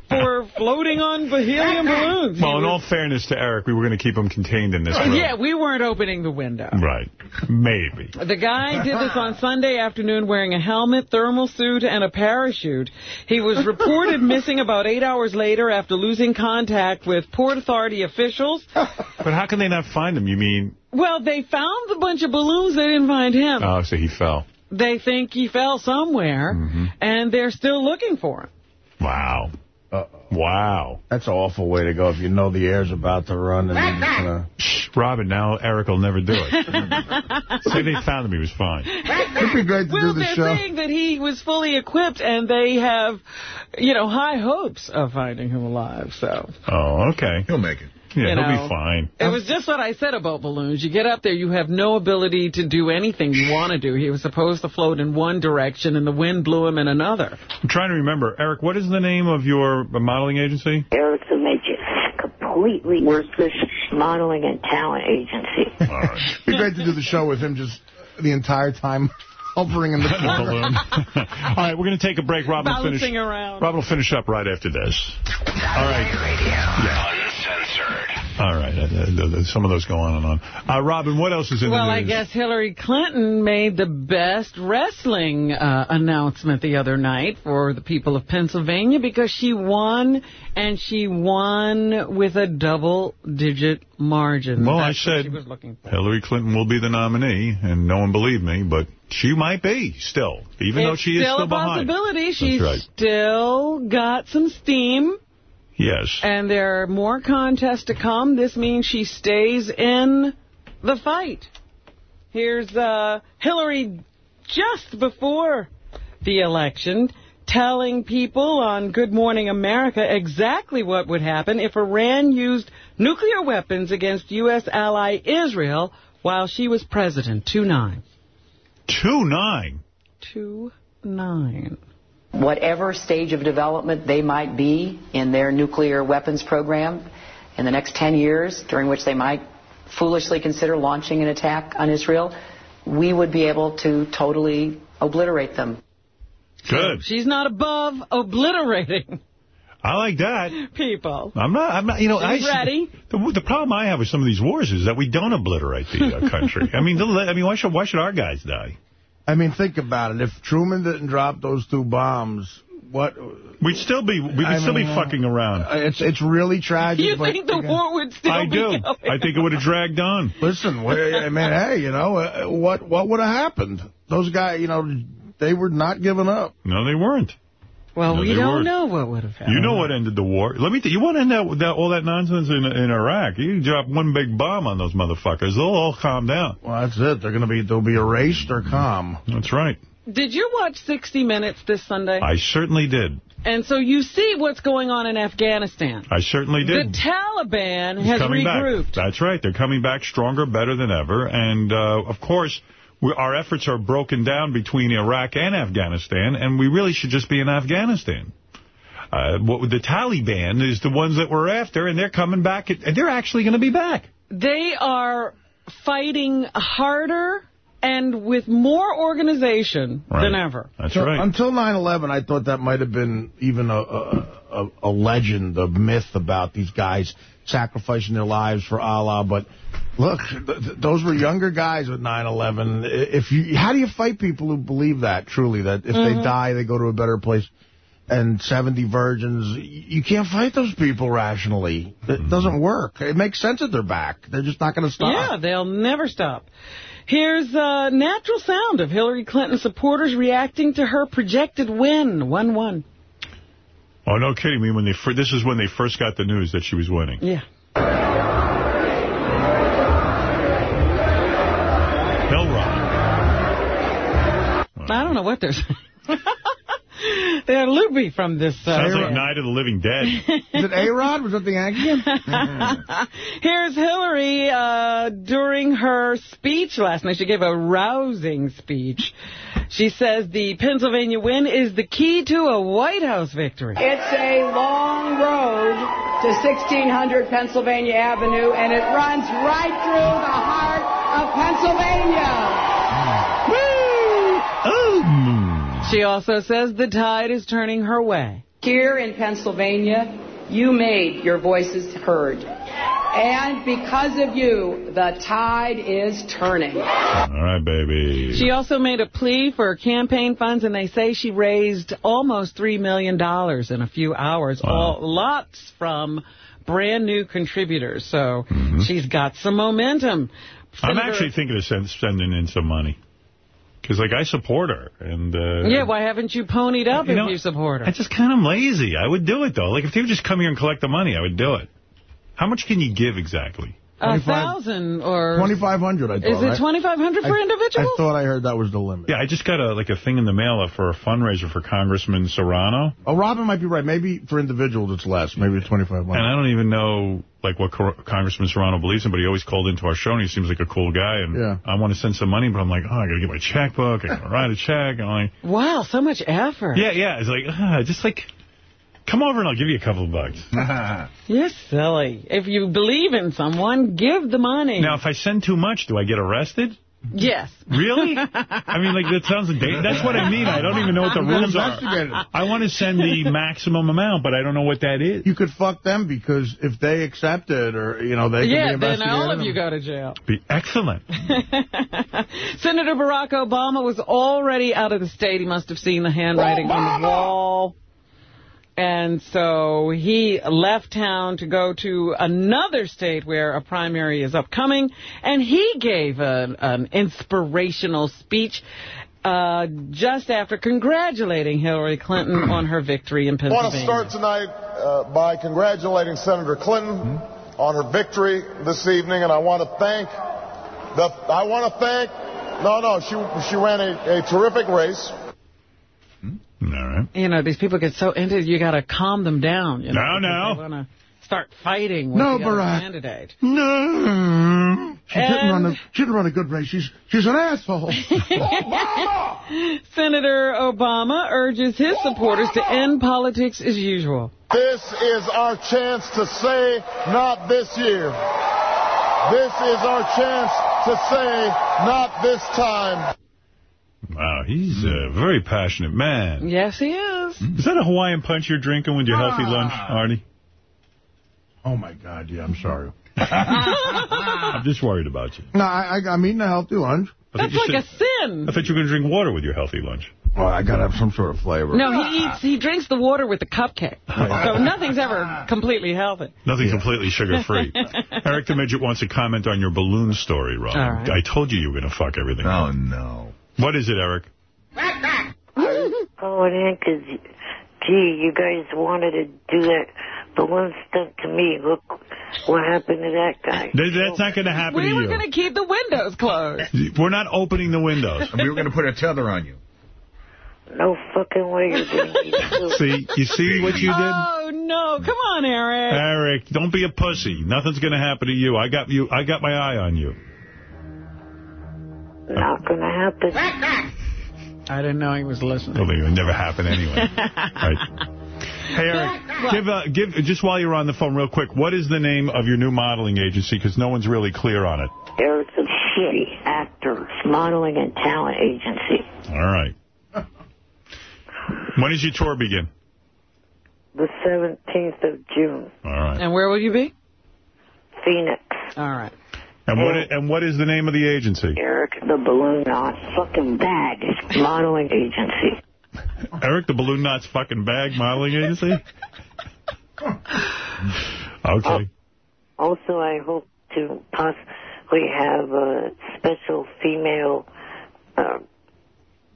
for floating on helium balloons. Well, in all fairness to Eric, we were going to keep him contained in this room. yeah, we weren't opening the window. Right. Maybe. The guy did this on Sunday afternoon wearing a helmet, thermal suit, and a parachute. He was reported [laughs] missing about eight hours later after losing contact with Port Authority officials. But how can they not find him? You mean, Well, they found the bunch of balloons. They didn't find him. oh, so he fell. They think he fell somewhere, Mm-hmm. and they're still looking for him. Wow. Wow. That's an awful way to go if you know the air's about to run. and you're just gonna... Shh, Robin, now Eric will never do it. [laughs] Say they found him, he was fine. It'd be great to Well, do the show. Well, they're saying that he was fully equipped, and they have, you know, high hopes of finding him alive. So Oh, okay. He'll make it. Yeah, You he'll be fine. it was just what I said about balloons. You get up there, you have no ability to do anything you want to do. He was supposed to float in one direction, and the wind blew him in another. I'm trying to remember. Eric, what is the name of your modeling agency? Eric's a major, completely worthless modeling and talent agency. All right. It'd be great to do the show with him just the entire time [laughs] hovering in the [laughs] corner. balloon. [laughs] All right, we're going to take a break. Robin will finish. Around. Robin will finish up right after this. All right. Yeah. All right. the, the, some of those go on and on. Uh, Robin, what else is in the Well, I guess Hillary Clinton made the best wrestling uh, announcement the other night for the people of Pennsylvania because she won, and she won with a double-digit margin. Well, I That's what said she was looking for. Hillary Clinton will be the nominee, and no one believed me, but she might be still, even though It's she is still still a behind. possibility. She's right. still got some steam. Yes. And there are more contests to come. This means she stays in the fight. Here's uh, Hillary just before the election telling people on Good Morning America exactly what would happen if Iran used nuclear weapons against U.S. ally Israel while she was president. 2-9. 2-9? 2-9. Whatever stage of development they might be in their nuclear weapons program in the next 10 years, during which they might foolishly consider launching an attack on Israel, we would be able to totally obliterate them. Good. She's not above obliterating I like that. [laughs] people. I'm not, I'm not, you know, She's I, ready. The, the problem I have with some of these wars is that we don't obliterate the uh, country. [laughs] I mean, they'll I mean, why should, why should our guys die? I mean, think about it. If Truman didn't drop those two bombs, what... We'd still be, we would I still be fucking around. uh, It's it's really tragic. You think the again- war would still I be do. going I think it would have dragged on. Listen, we- I mean, hey, you know, uh, what what would have happened? Those guys, you know, they were not giving up. No, they weren't. Well, No, we don't weren't. know what would have happened. You know what ended the war? Let me. Th you want to end that, that all that nonsense in in Iraq? You drop one big bomb on those motherfuckers, they'll all calm down. Well, that's it. They're going to be they'll be erased or calm. That's right. Did you watch 60 Minutes this Sunday? I certainly did. and so you see what's going on in Afghanistan. I certainly did. The Taliban It's has regrouped. back. That's right. They're coming back stronger, better than ever. And, uh, of course, we, our efforts are broken down between Iraq and Afghanistan, and we really should just be in Afghanistan. Uh, what, the Taliban is the ones that we're after, and they're coming back, and they're actually going to be back. They are fighting harder and with more organization than ever. That's So, right. Until 9/11, I thought that might have been even a, a a a legend, a myth about these guys sacrificing their lives for Allah. But look, th th those were younger guys with 9/11. If you, how do you fight people who believe that truly that if they Mhm. die they go to a better place? And 70 virgins, you can't fight those people rationally. It doesn't work. It makes sense that they're back. They're just not going to stop. Yeah, they'll never stop. Here's a natural sound of Hillary Clinton supporters reacting to her projected win, 1-1. Oh, no kidding. I mean, when they this is when they first got the news that she was winning. Yeah. I don't know what they're saying. [laughs] they're loopy from this. Uh, Sounds like. Night of the Living Dead. [laughs] Is it A-Rod? Was that the Yankee? [laughs] Here's Hillary uh, during her speech last night. She gave a rousing speech. She says the Pennsylvania win is the key to a White House victory. It's a long road to 1600 Pennsylvania Avenue, and it runs right through the heart of Pennsylvania. She also says the tide is turning her way. Here in Pennsylvania, you made your voices heard. And because of you, the tide is turning. All right, baby. She also made a plea for campaign funds, and they say she raised almost $3 million in a few hours. All Lots from brand new contributors. So she's got some momentum. Mm-hmm. I'm actually thinking of send, sending in some money. Because, like, I support her. and uh, Yeah, why haven't you ponied up You if know, you support her? I just kind of lazy. I would do it, though. Like, if they would just come here and collect the money, I would do it. How much can you give exactly? A thousand or... 2500 I thought, Is it 2500 for I- individuals? I thought I heard that was the limit. Yeah, I just got a like a thing in the mail for a fundraiser for Congressman Serrano. Oh, Robin might be right. Maybe for individuals it's less. Maybe it's 2500 And I don't even know like what Congressman Serrano believes in, but he always called into our show, and he seems like a cool guy. And Yeah. I want to send some money, but I'm like, oh, I got to get my checkbook. I got to write a check. And I'm like, Wow, so much effort. yeah, yeah. It's like, ah, just like, come over and I'll give you a couple of bucks. [laughs] You're silly. If you believe in someone, give the money. now, if I send too much, do I get arrested? Yes. Really? [laughs] I mean, like, that sounds... da- That's what I mean. I don't even know what the Then rules are. I want to send the [laughs] maximum amount, but I don't know what that is. You could fuck them because if they accept it or, you know, they yeah, can be then all of you go to jail. Be excellent. Senator Barack Obama was already out of the state. He must have seen the handwriting on the wall. And so he left town to go to another state where a primary is upcoming. And he gave a, an inspirational speech uh, just after congratulating Hillary Clinton on her victory in Pennsylvania. I want to start tonight uh, by congratulating Senator Clinton on her victory this evening, and I want to thank the. I want to thank. No, no, she she ran a, a terrific race. All right. You know, these people get so into it, you got to calm them down. You know, No, no. They want to start fighting with No, the other Barack. candidate. No. She didn't, run a, she didn't run a good race. She's, she's an asshole. [laughs] Senator Obama urges his supporters to end politics as usual. This is our chance to say, not this year. This is our chance to say, not this time. Wow, he's a very passionate man. Yes, he is. Hmm. Is that a Hawaiian punch you're drinking with your healthy ah. lunch, Artie? oh, my God. Yeah, I'm sorry. [laughs] [laughs] I'm just worried about you. No, I, I, I'm eating a healthy lunch. I thought That's you like a sin. I thought you were going to drink water with your healthy lunch. Well, I got to have some sort of flavor. No, he eats. He drinks the water with the cupcake. [laughs] So nothing's ever completely healthy. Nothing completely sugar-free. Eric the Midget wants to comment on your balloon story, Rob. All right. I told you you were going to fuck everything. Oh, no. What is it, Eric? calling in because, gee, you guys wanted to do that balloon stunt to me. Look what happened to that guy. Th- That's not going to happen We to were going to keep the windows closed. We're not opening the windows. And we were going to put a tether on you. No fucking way you're doing it. [laughs] See, you see what you did? Oh, no. Come on, Eric. Eric, don't be a pussy. Nothing's going to happen to you. I got you. I got my eye on you. Not gonna happen. I didn't know he was listening. Well, it would never happen anyway. [laughs] right. Hey, Eric, give, uh, give, just while you're on the phone real quick, what is the name of your new modeling agency? Because no one's really clear on it. Eric's a shitty actor, modeling and talent agency. All right. When does your tour begin? The 17th of June, All right. And where will you be? Phoenix. All right. And what, and what is the name of the agency? Eric the Balloon Knot fucking bag modeling agency. [laughs] Eric the Balloon Knots fucking bag modeling agency? Okay. Also, I hope to possibly have uh, special female uh,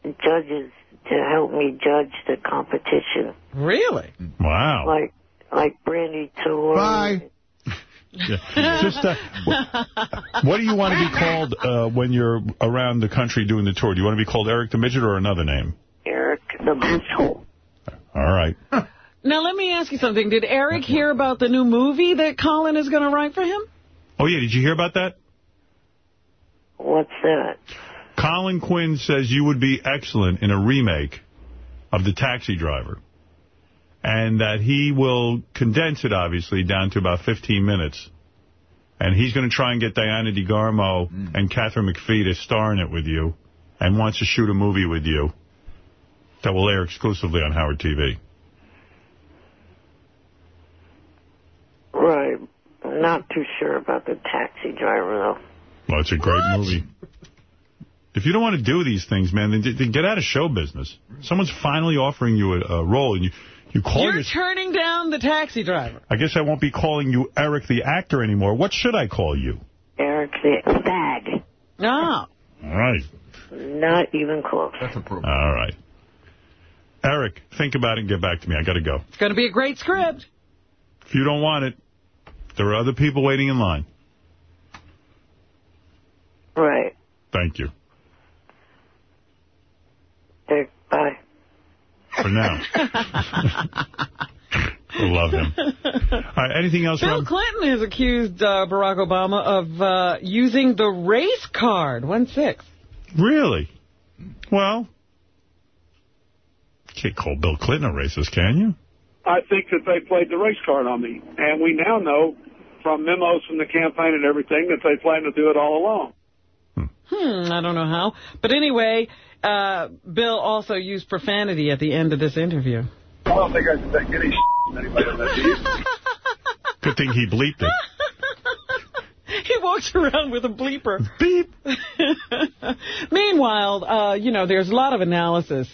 judges to help me judge the competition, Really? Wow. like like Brandy Tour. Bye. Yeah. Just, uh, wh- what do you want to be [laughs] called uh, when you're around the country doing the tour? Do you want to be called Eric the Midget or another name? Eric the Asshole. All right. [laughs] Now, let me ask you something. Did Eric hear about the new movie that Colin is going to write for him? Oh, yeah, did you hear about that? What's that? Colin Quinn says you would be excellent in a remake of The Taxi Driver. And that he will condense it, obviously, down to about 15 minutes. And he's going to try and get Diana DeGarmo mm. and Katharine McPhee to star in it with you. And wants to shoot a movie with you that will air exclusively on Howard TV. Right. Not too sure about the taxi driver, though. Well, it's a great movie. If you don't want to do these things, man, then, then get out of show business. Someone's finally offering you a, a role, and you, you call You're your... turning down the taxi driver. I guess I won't be calling you Eric the actor anymore. What should I call you? Eric the fag. No. All right. Not even close. That's appropriate. All right. Eric, think about it and get back to me. I got to go. It's going to be a great script. If you don't want it, there are other people waiting in line. Right. Thank you. Okay, bye. For now. I [laughs] love him. All right, anything else, Bill Rob? Clinton has accused uh, Barack Obama of uh, using the race card, 1-6. Really? Well, can't call Bill Clinton a racist, can you? I think that they played the race card on me. And we now know from memos from the campaign and everything that they plan to do it all along. Hmm, I don't know how. But anyway, uh, Bill also used profanity at the end of this interview. I don't think I should take any from anybody on that. [laughs] Good thing he bleeped it. [laughs] He walks around with a bleeper. Beep. [laughs] Meanwhile, uh, you know, there's a lot of analysis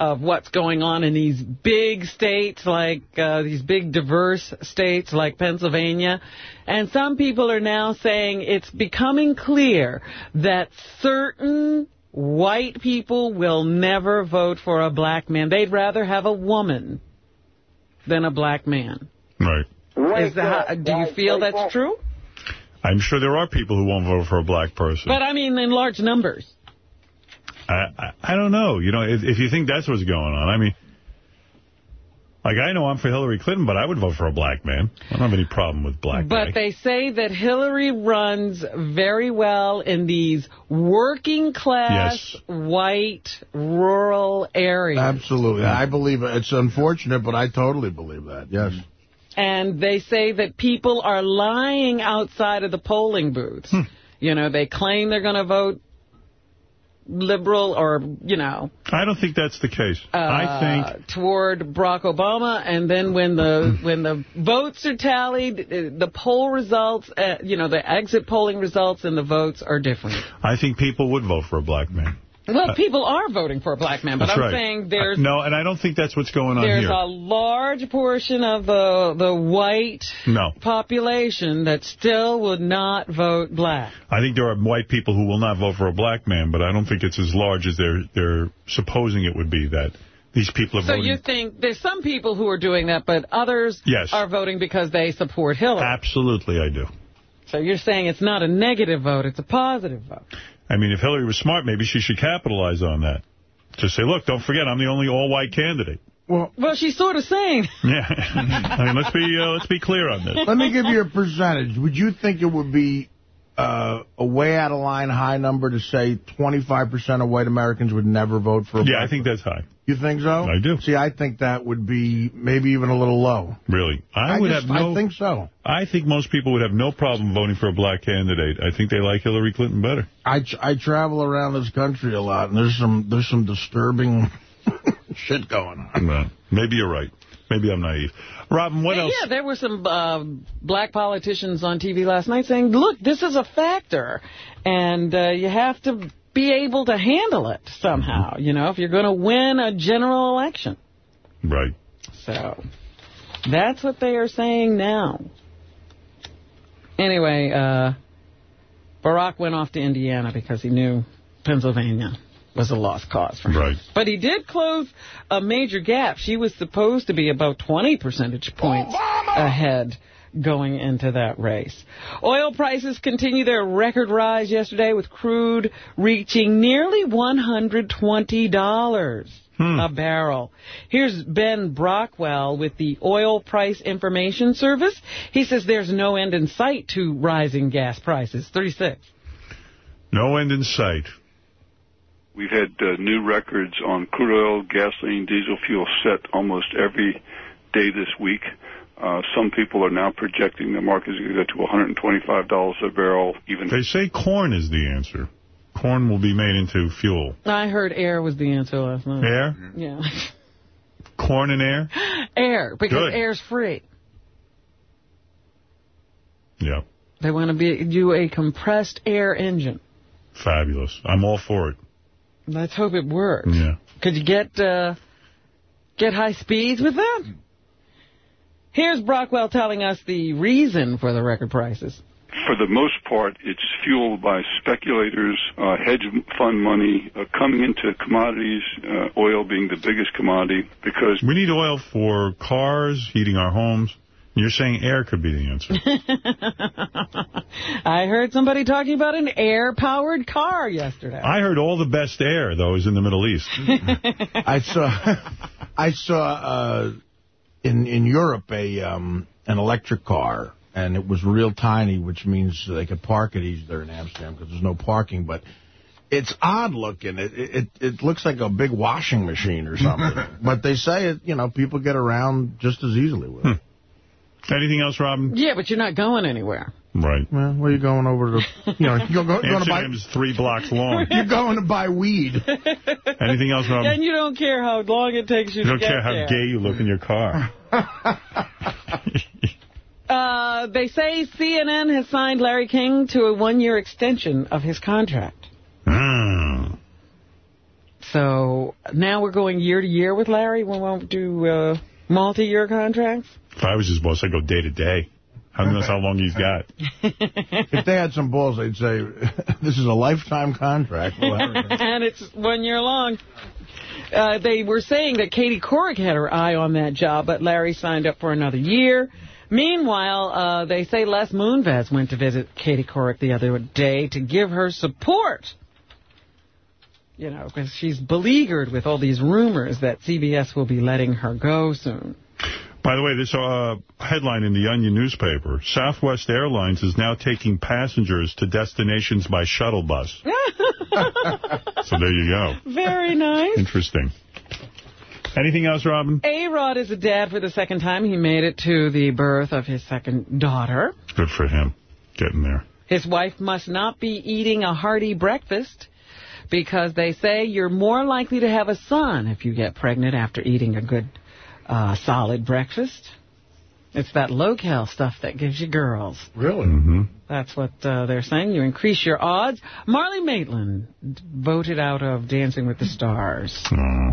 of what's going on in these big states, like uh, these big diverse states like Pennsylvania. And some people are now saying it's becoming clear that certain white people will never vote for a black man. They'd rather have a woman than a black man. Right. Is that, do you feel that's true? I'm sure there are people who won't vote for a black person. But I mean in large numbers. I, I, I don't know. You know, if, if you think that's what's going on, I mean, like I know I'm for Hillary Clinton, but I would vote for a black man. I don't have any problem with black But guy. they say that Hillary runs very well in these working class, white, rural areas. Absolutely. I believe it. It's unfortunate, but I totally believe that, yes. And they say that people are lying outside of the polling booths. Hmm. You know, they claim they're going to vote liberal or, you know, I don't think that's the case. uh, I think toward Barack Obama, and then when the [laughs] when the votes are tallied, uh, the poll results, uh, you know, the exit polling results and the votes are different. I think people would vote for a black man. Well, people are voting for a black man, but That's I'm right. saying there's no, and I don't think that's what's going on there's here. a large portion of the the white No. population that still would not vote black. I think there are white people who will not vote for a black man, but I don't think it's as large as they're they're supposing it would be that these people are So voting. you think there's some people who are doing that, but others Yes. are voting because they support Hillary. Absolutely, I do. So you're saying it's not a negative vote, it's a positive vote. I mean, if Hillary was smart, maybe she should capitalize on that. Just say, look, don't forget, I'm the only all-white candidate. Well, well, she's sort of saying. [laughs] Yeah. I mean, let's be uh, let's be clear on this. Let me give you a percentage. Would you think it would be uh, a way out of line high number to say 25% of white Americans would never vote for a Yeah, I think that's high. You think so? I do. See, I think that would be maybe even a little low. Really, I, I would just- have no. I think so. I think most people would have no problem voting for a black candidate. I think they like Hillary Clinton better. I tr- I travel around this country a lot, and there's some there's some disturbing [laughs] shit going on. Well, maybe you're right. Maybe I'm naive. Robin, what yeah, else? yeah, there were some uh, black politicians on TV last night saying, look, this is a factor, and uh, you have to be able to handle it somehow, you know, if you're going to win a general election. Right. So that's what they are saying now. Anyway, uh, Barack went off to Indiana because he knew Pennsylvania was a lost cause for him. Right. But he did close a major gap. She was supposed to be about 20 percentage points ahead going into that race. Oil prices continue their record rise yesterday with crude reaching nearly $120 a barrel. Here's Ben Brockwell with the Oil Price Information Service. He says there's no end in sight to rising gas prices. 36. No end in sight. We've had uh, new records on crude oil, gasoline, diesel fuel set almost every day this week. Uh, some people are now projecting the market is going to go to $125 a barrel. Even They say corn is the answer. Corn will be made into fuel. I heard air was the answer last night. Air? Yeah. [laughs] Corn and air? Air, because Good. air's free. Yeah. They want to be do a compressed air engine. Fabulous. I'm all for it. Let's hope it works. Yeah. Could you get uh, get high speeds with that? Here's Brockwell telling us the reason for the record prices. for the most part, it's fueled by speculators, uh, hedge fund money uh, coming into commodities, uh, oil being the biggest commodity, because We need oil for cars, heating our homes. You're saying air could be the answer. [laughs] I heard somebody talking about an air-powered car yesterday. I heard all the best air, though, is in the Middle East. [laughs] I saw [laughs] I saw uh, in in Europe a um, an electric car, and it was real tiny, which means they could park it easy there in Amsterdam because there's no parking. But it's odd looking. It, it it looks like a big washing machine or something. [laughs] but they say it, you know, people get around just as easily with it. Anything else, Robin? Yeah, but you're not going anywhere. Right. Well, where are you going over to, you know, you're go, going to buy, Amsterdam's three blocks long. [laughs] you're going to buy weed. Anything else, Robin? And you don't care how long it takes you, You don't care how there. gay you look in your car. [laughs] [laughs] Uh, they say CNN has signed Larry King to a one-year extension of his contract. Mm. So now we're going year to year with Larry. We won't do uh, multi-year contracts. If I was his boss, I'd go day to day. Who knows how long he's got? if they had some balls, they'd say, [laughs] this is a lifetime contract. [laughs] And it's one year long. Uh, they were saying that Katie Couric had her eye on that job, but Larry signed up for another year. Meanwhile, uh, they say Les Moonves went to visit Katie Couric the other day to give her support. You know, because she's beleaguered with all these rumors that CBS will be letting her go soon. By the way, this uh, headline in the Onion newspaper, Southwest Airlines is now taking passengers to destinations by shuttle bus. [laughs] so there you go. Very nice. Interesting. Anything else, Robin? A-Rod is a dad for the second time. He made it to the birth of his second daughter. Good for him. Getting there. His wife must not be eating a hearty breakfast because they say you're more likely to have a son if you get pregnant after eating a good, uh, solid breakfast. It's that low-cal stuff that gives you girls. Really? Mm-hmm. That's what uh, they're saying. You increase your odds. Marlee Matlin voted out of Dancing with the Stars. Oh.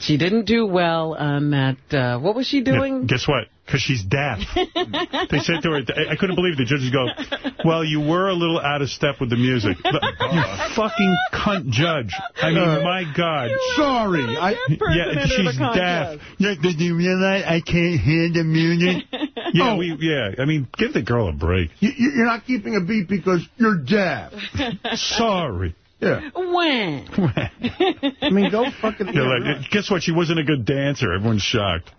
She didn't do well on that. Uh, what was she doing? Guess what? Because she's deaf. [laughs] they said to her, I I couldn't believe the judges go, well, you were a little out of step with the music. [laughs] But you fucking cunt judge. I mean, Uh, my God. Sorry. I, Yeah, she's deaf. Yeah, did you realize I can't hear the music? [laughs] Yeah, Oh. we, yeah. I mean, give the girl a break. You, you- you're not keeping a beat because you're deaf. Sorry. Yeah. when? [laughs] I mean, go fucking... Yeah, like, guess what? She wasn't a good dancer. Everyone's shocked.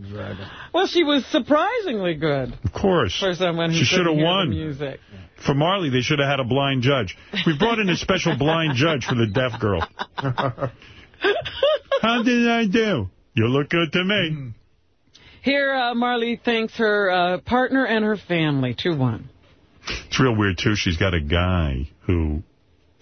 Exactly. Well, she was surprisingly good Of course. for someone who She should have won. music. For Marlee, they should have had a blind judge. We brought in a special blind judge for the deaf girl. [laughs] How did I do? You look good to me. Here, uh, Marlee thanks her uh, partner and her family. 2-1. It's real weird, too. She's got a guy who,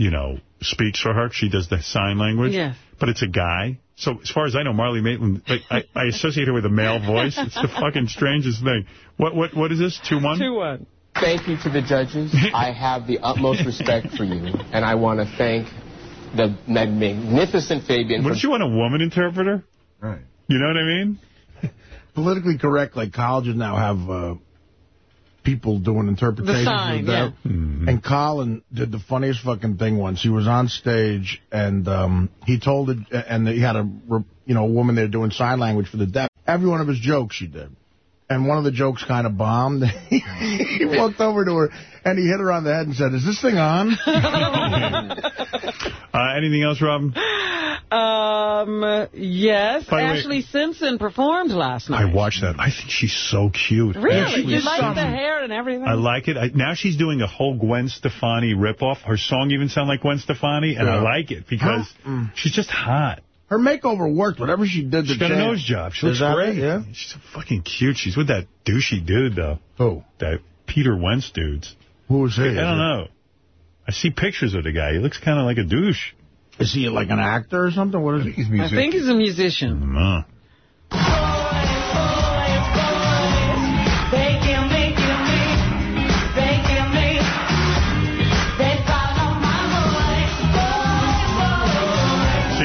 you know, speaks for her. She does the sign language. Yes. But it's a guy. So as far as I know, Marlee Matlin, like, I, I associate her with a male voice. It's the fucking strangest thing. What what What is this? 2-1? 2-1. Thank you to the judges. I have the utmost respect for you, and I want to thank the magnificent Fabian. Wouldn't you want a woman interpreter? Right. You know what I mean? [laughs] Politically correct, like colleges now have uh, people doing interpretations sign, of that. And Colin did the funniest fucking thing once. He was on stage, and um, he told it, and he had a, you know, a woman there doing sign language for the deaf. Every one of his jokes she did. And one of the jokes kind of bombed. [laughs] he walked over to her, and he hit her on the head and said, is this thing on? [laughs] [laughs] Uh, anything else, Robin? Um, yes, By the way- Ashlee Simpson performed last night. I watched that. I think she's so cute. Really? Ashlee You like Simpson. the hair and everything? I like it. I, now she's doing a whole Gwen Stefani ripoff. Her song even sounds like Gwen Stefani, and I like it because she's just hot. Her makeover worked. Whatever she did to She's got a nose job. She looks great. it? Yeah. She's fucking cute. She's with that douchey dude, though. Who? That Peter Wentz dudes. Who was he? I don't know. I see pictures of the guy. He looks kind of like a douche. Is he like an actor or something? What is he? He's I think he's a musician. See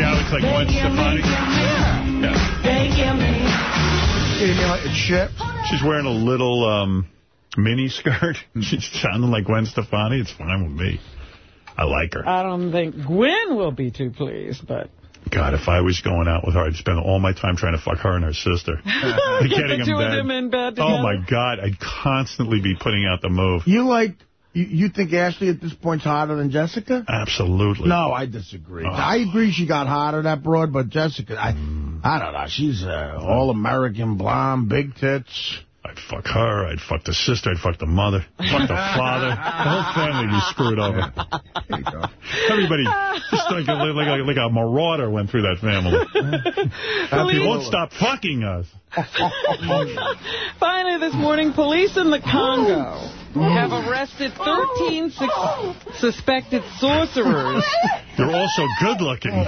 how it's like Gwen Stefani? You mean like it's shit? She's wearing a little um, mini skirt. [laughs] She's sounding like Gwen Stefani. It's fine with me. I like her. I don't think Gwen will be too pleased, but... God, if I was going out with her, I'd spend all my time trying to fuck her and her sister. [laughs] Get Getting the them two of them in bed Oh, my God. I'd constantly be putting out the move. You like, you, you think Ashlee at this point's hotter than Jessica? Absolutely. No, I disagree. Oh. I agree she got hotter, that broad, but Jessica, I, I don't know. She's uh, all-American blonde, big tits. I'd fuck her, I'd fuck the sister, I'd fuck the mother, fuck the father. The whole family be screwed over. Everybody, just like a, like, a, like a marauder went through that family. He won't stop fucking us. [laughs] Finally, this morning, police in the Congo have arrested 13 su suspected sorcerers. They're also good looking.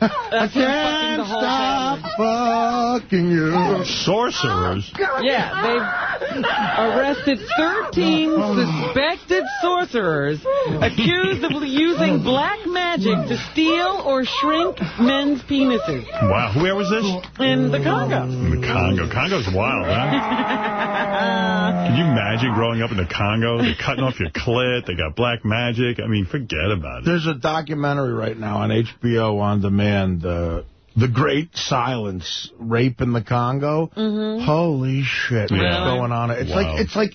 [laughs] That's can't whole family. fucking you. Sorcerers? Yeah, they've arrested 13 suspected sorcerers accused of using black magic to steal or shrink men's penises Wow, where was this? in the Congo. In the Congo. Congo's wild, huh? Can you imagine growing up in the Congo? They're cutting off your clit. They got black magic. I mean, forget about it. There's a documentary right now on HBO on demand, uh, The Great Silence, Rape in the Congo. Mm-hmm. Holy shit, what's Yeah. going on? It's Wow. like, it's like,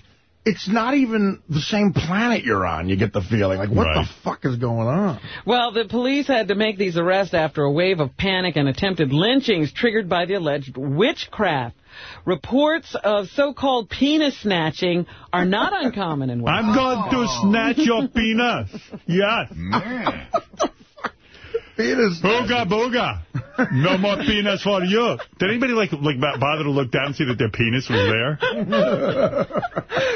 it's not even the same planet you're on, you get the feeling. Like, what Right. the fuck is going on? Well, the police had to make these arrests after a wave of panic and attempted lynchings triggered by the alleged witchcraft. Reports of so-called penis snatching are not uncommon in West I'm going to snatch your [laughs] penis. Yes. Penis. Booga, booga. No more [laughs] penis for you. Did anybody like like bother to look down and see that their penis was there?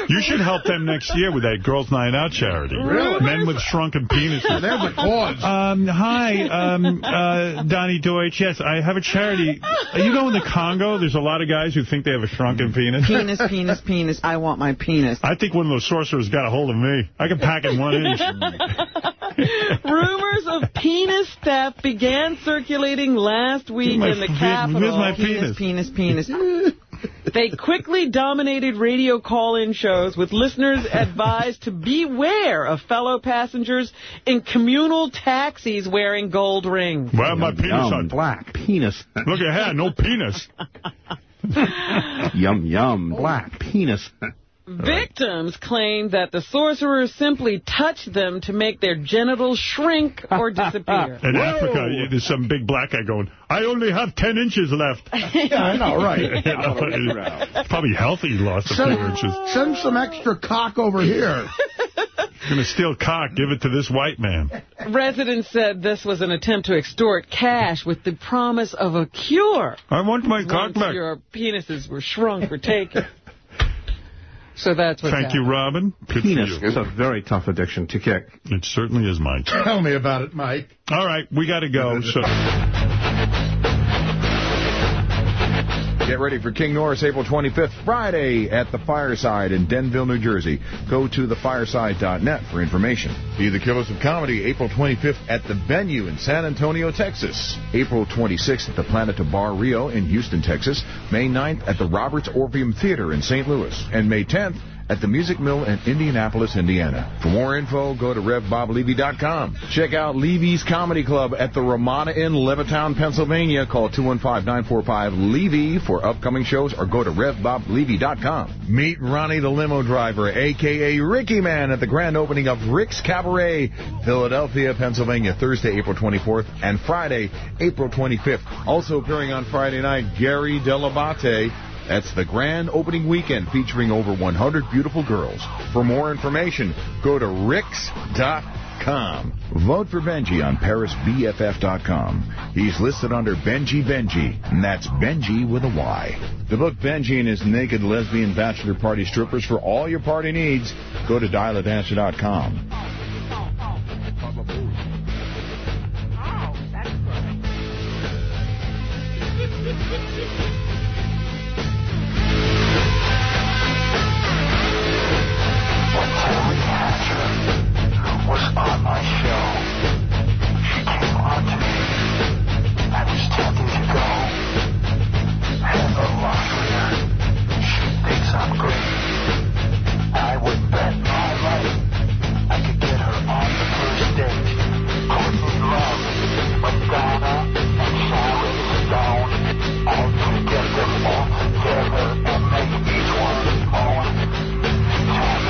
You should help them next year with that Girls Night Out charity. Really? Men with shrunken penises. There's a cause. Um, hi, um, uh, Donny Deutsch. Yes, I have a charity. Are you going to Congo? There's a lot of guys who think they have a shrunken penis. Penis, penis, penis. I want my penis. I think one of those sorcerers got a hold of me. I can pack in one inch. [laughs] Rumors of penis theft began circulating last week My in the fe- capital. where's my penis, penis, penis. [laughs] They quickly dominated radio call-in shows with listeners advised to beware of fellow passengers in communal taxis wearing gold rings. Well, my penis Yum, on black penis. Look at her, no penis. [laughs] [laughs] yum, yum, black oh. penis. Victims claim that the sorcerers simply touched them to make their genitals shrink or [laughs] disappear. In Africa, there's some big black guy going, I only have 10 inches left. [laughs] Yeah, I know, right. [laughs] You know, it's probably healthy he lost a few Send, inches. send some extra cock over here. Going to steal cock, give it to this white man. Residents said this was an attempt to extort cash with the promise of a cure. I want my cock back. your penises were shrunk or taken. So that's what's Thank you. Robin. Good Penis you. is a very tough addiction to kick. It certainly is, Mike. Tell me about it, Mike. All right, we got to go. So. Get ready for King Norris April 25th, Friday at the Fireside in Denville, New Jersey. Go to thefireside.net for information. Be the Killers of Comedy April 25th at the venue in San Antonio, Texas. April 26th at the Planet to Bar Rio in Houston, Texas. May 9th at the Roberts Orpheum Theater in St. Louis. And May 10th at the Music Mill in Indianapolis, Indiana. For more info, go to RevBobLevy.com. Check out Levy's Comedy Club at the Ramada Inn, Levittown, Pennsylvania. Call 215-945-LEVY for upcoming shows or go to RevBobLevy.com. Meet Ronnie the limo driver, a.k.a. Ricky Man, at the grand opening of Rick's Cabaret, Philadelphia, Pennsylvania, Thursday, April 24th and Friday, April 25th. Also appearing on Friday night, Gary Dell'Abate. That's the grand opening weekend featuring over 100 beautiful girls. For more information, go to ricks.com. Vote for Benjy on ParisBFF.com. He's listed under Benjy Benjy, and that's Benjy with a Y. The book Benji and his naked lesbian bachelor party strippers for all your party needs. Go to dialadancer.com. on my shit.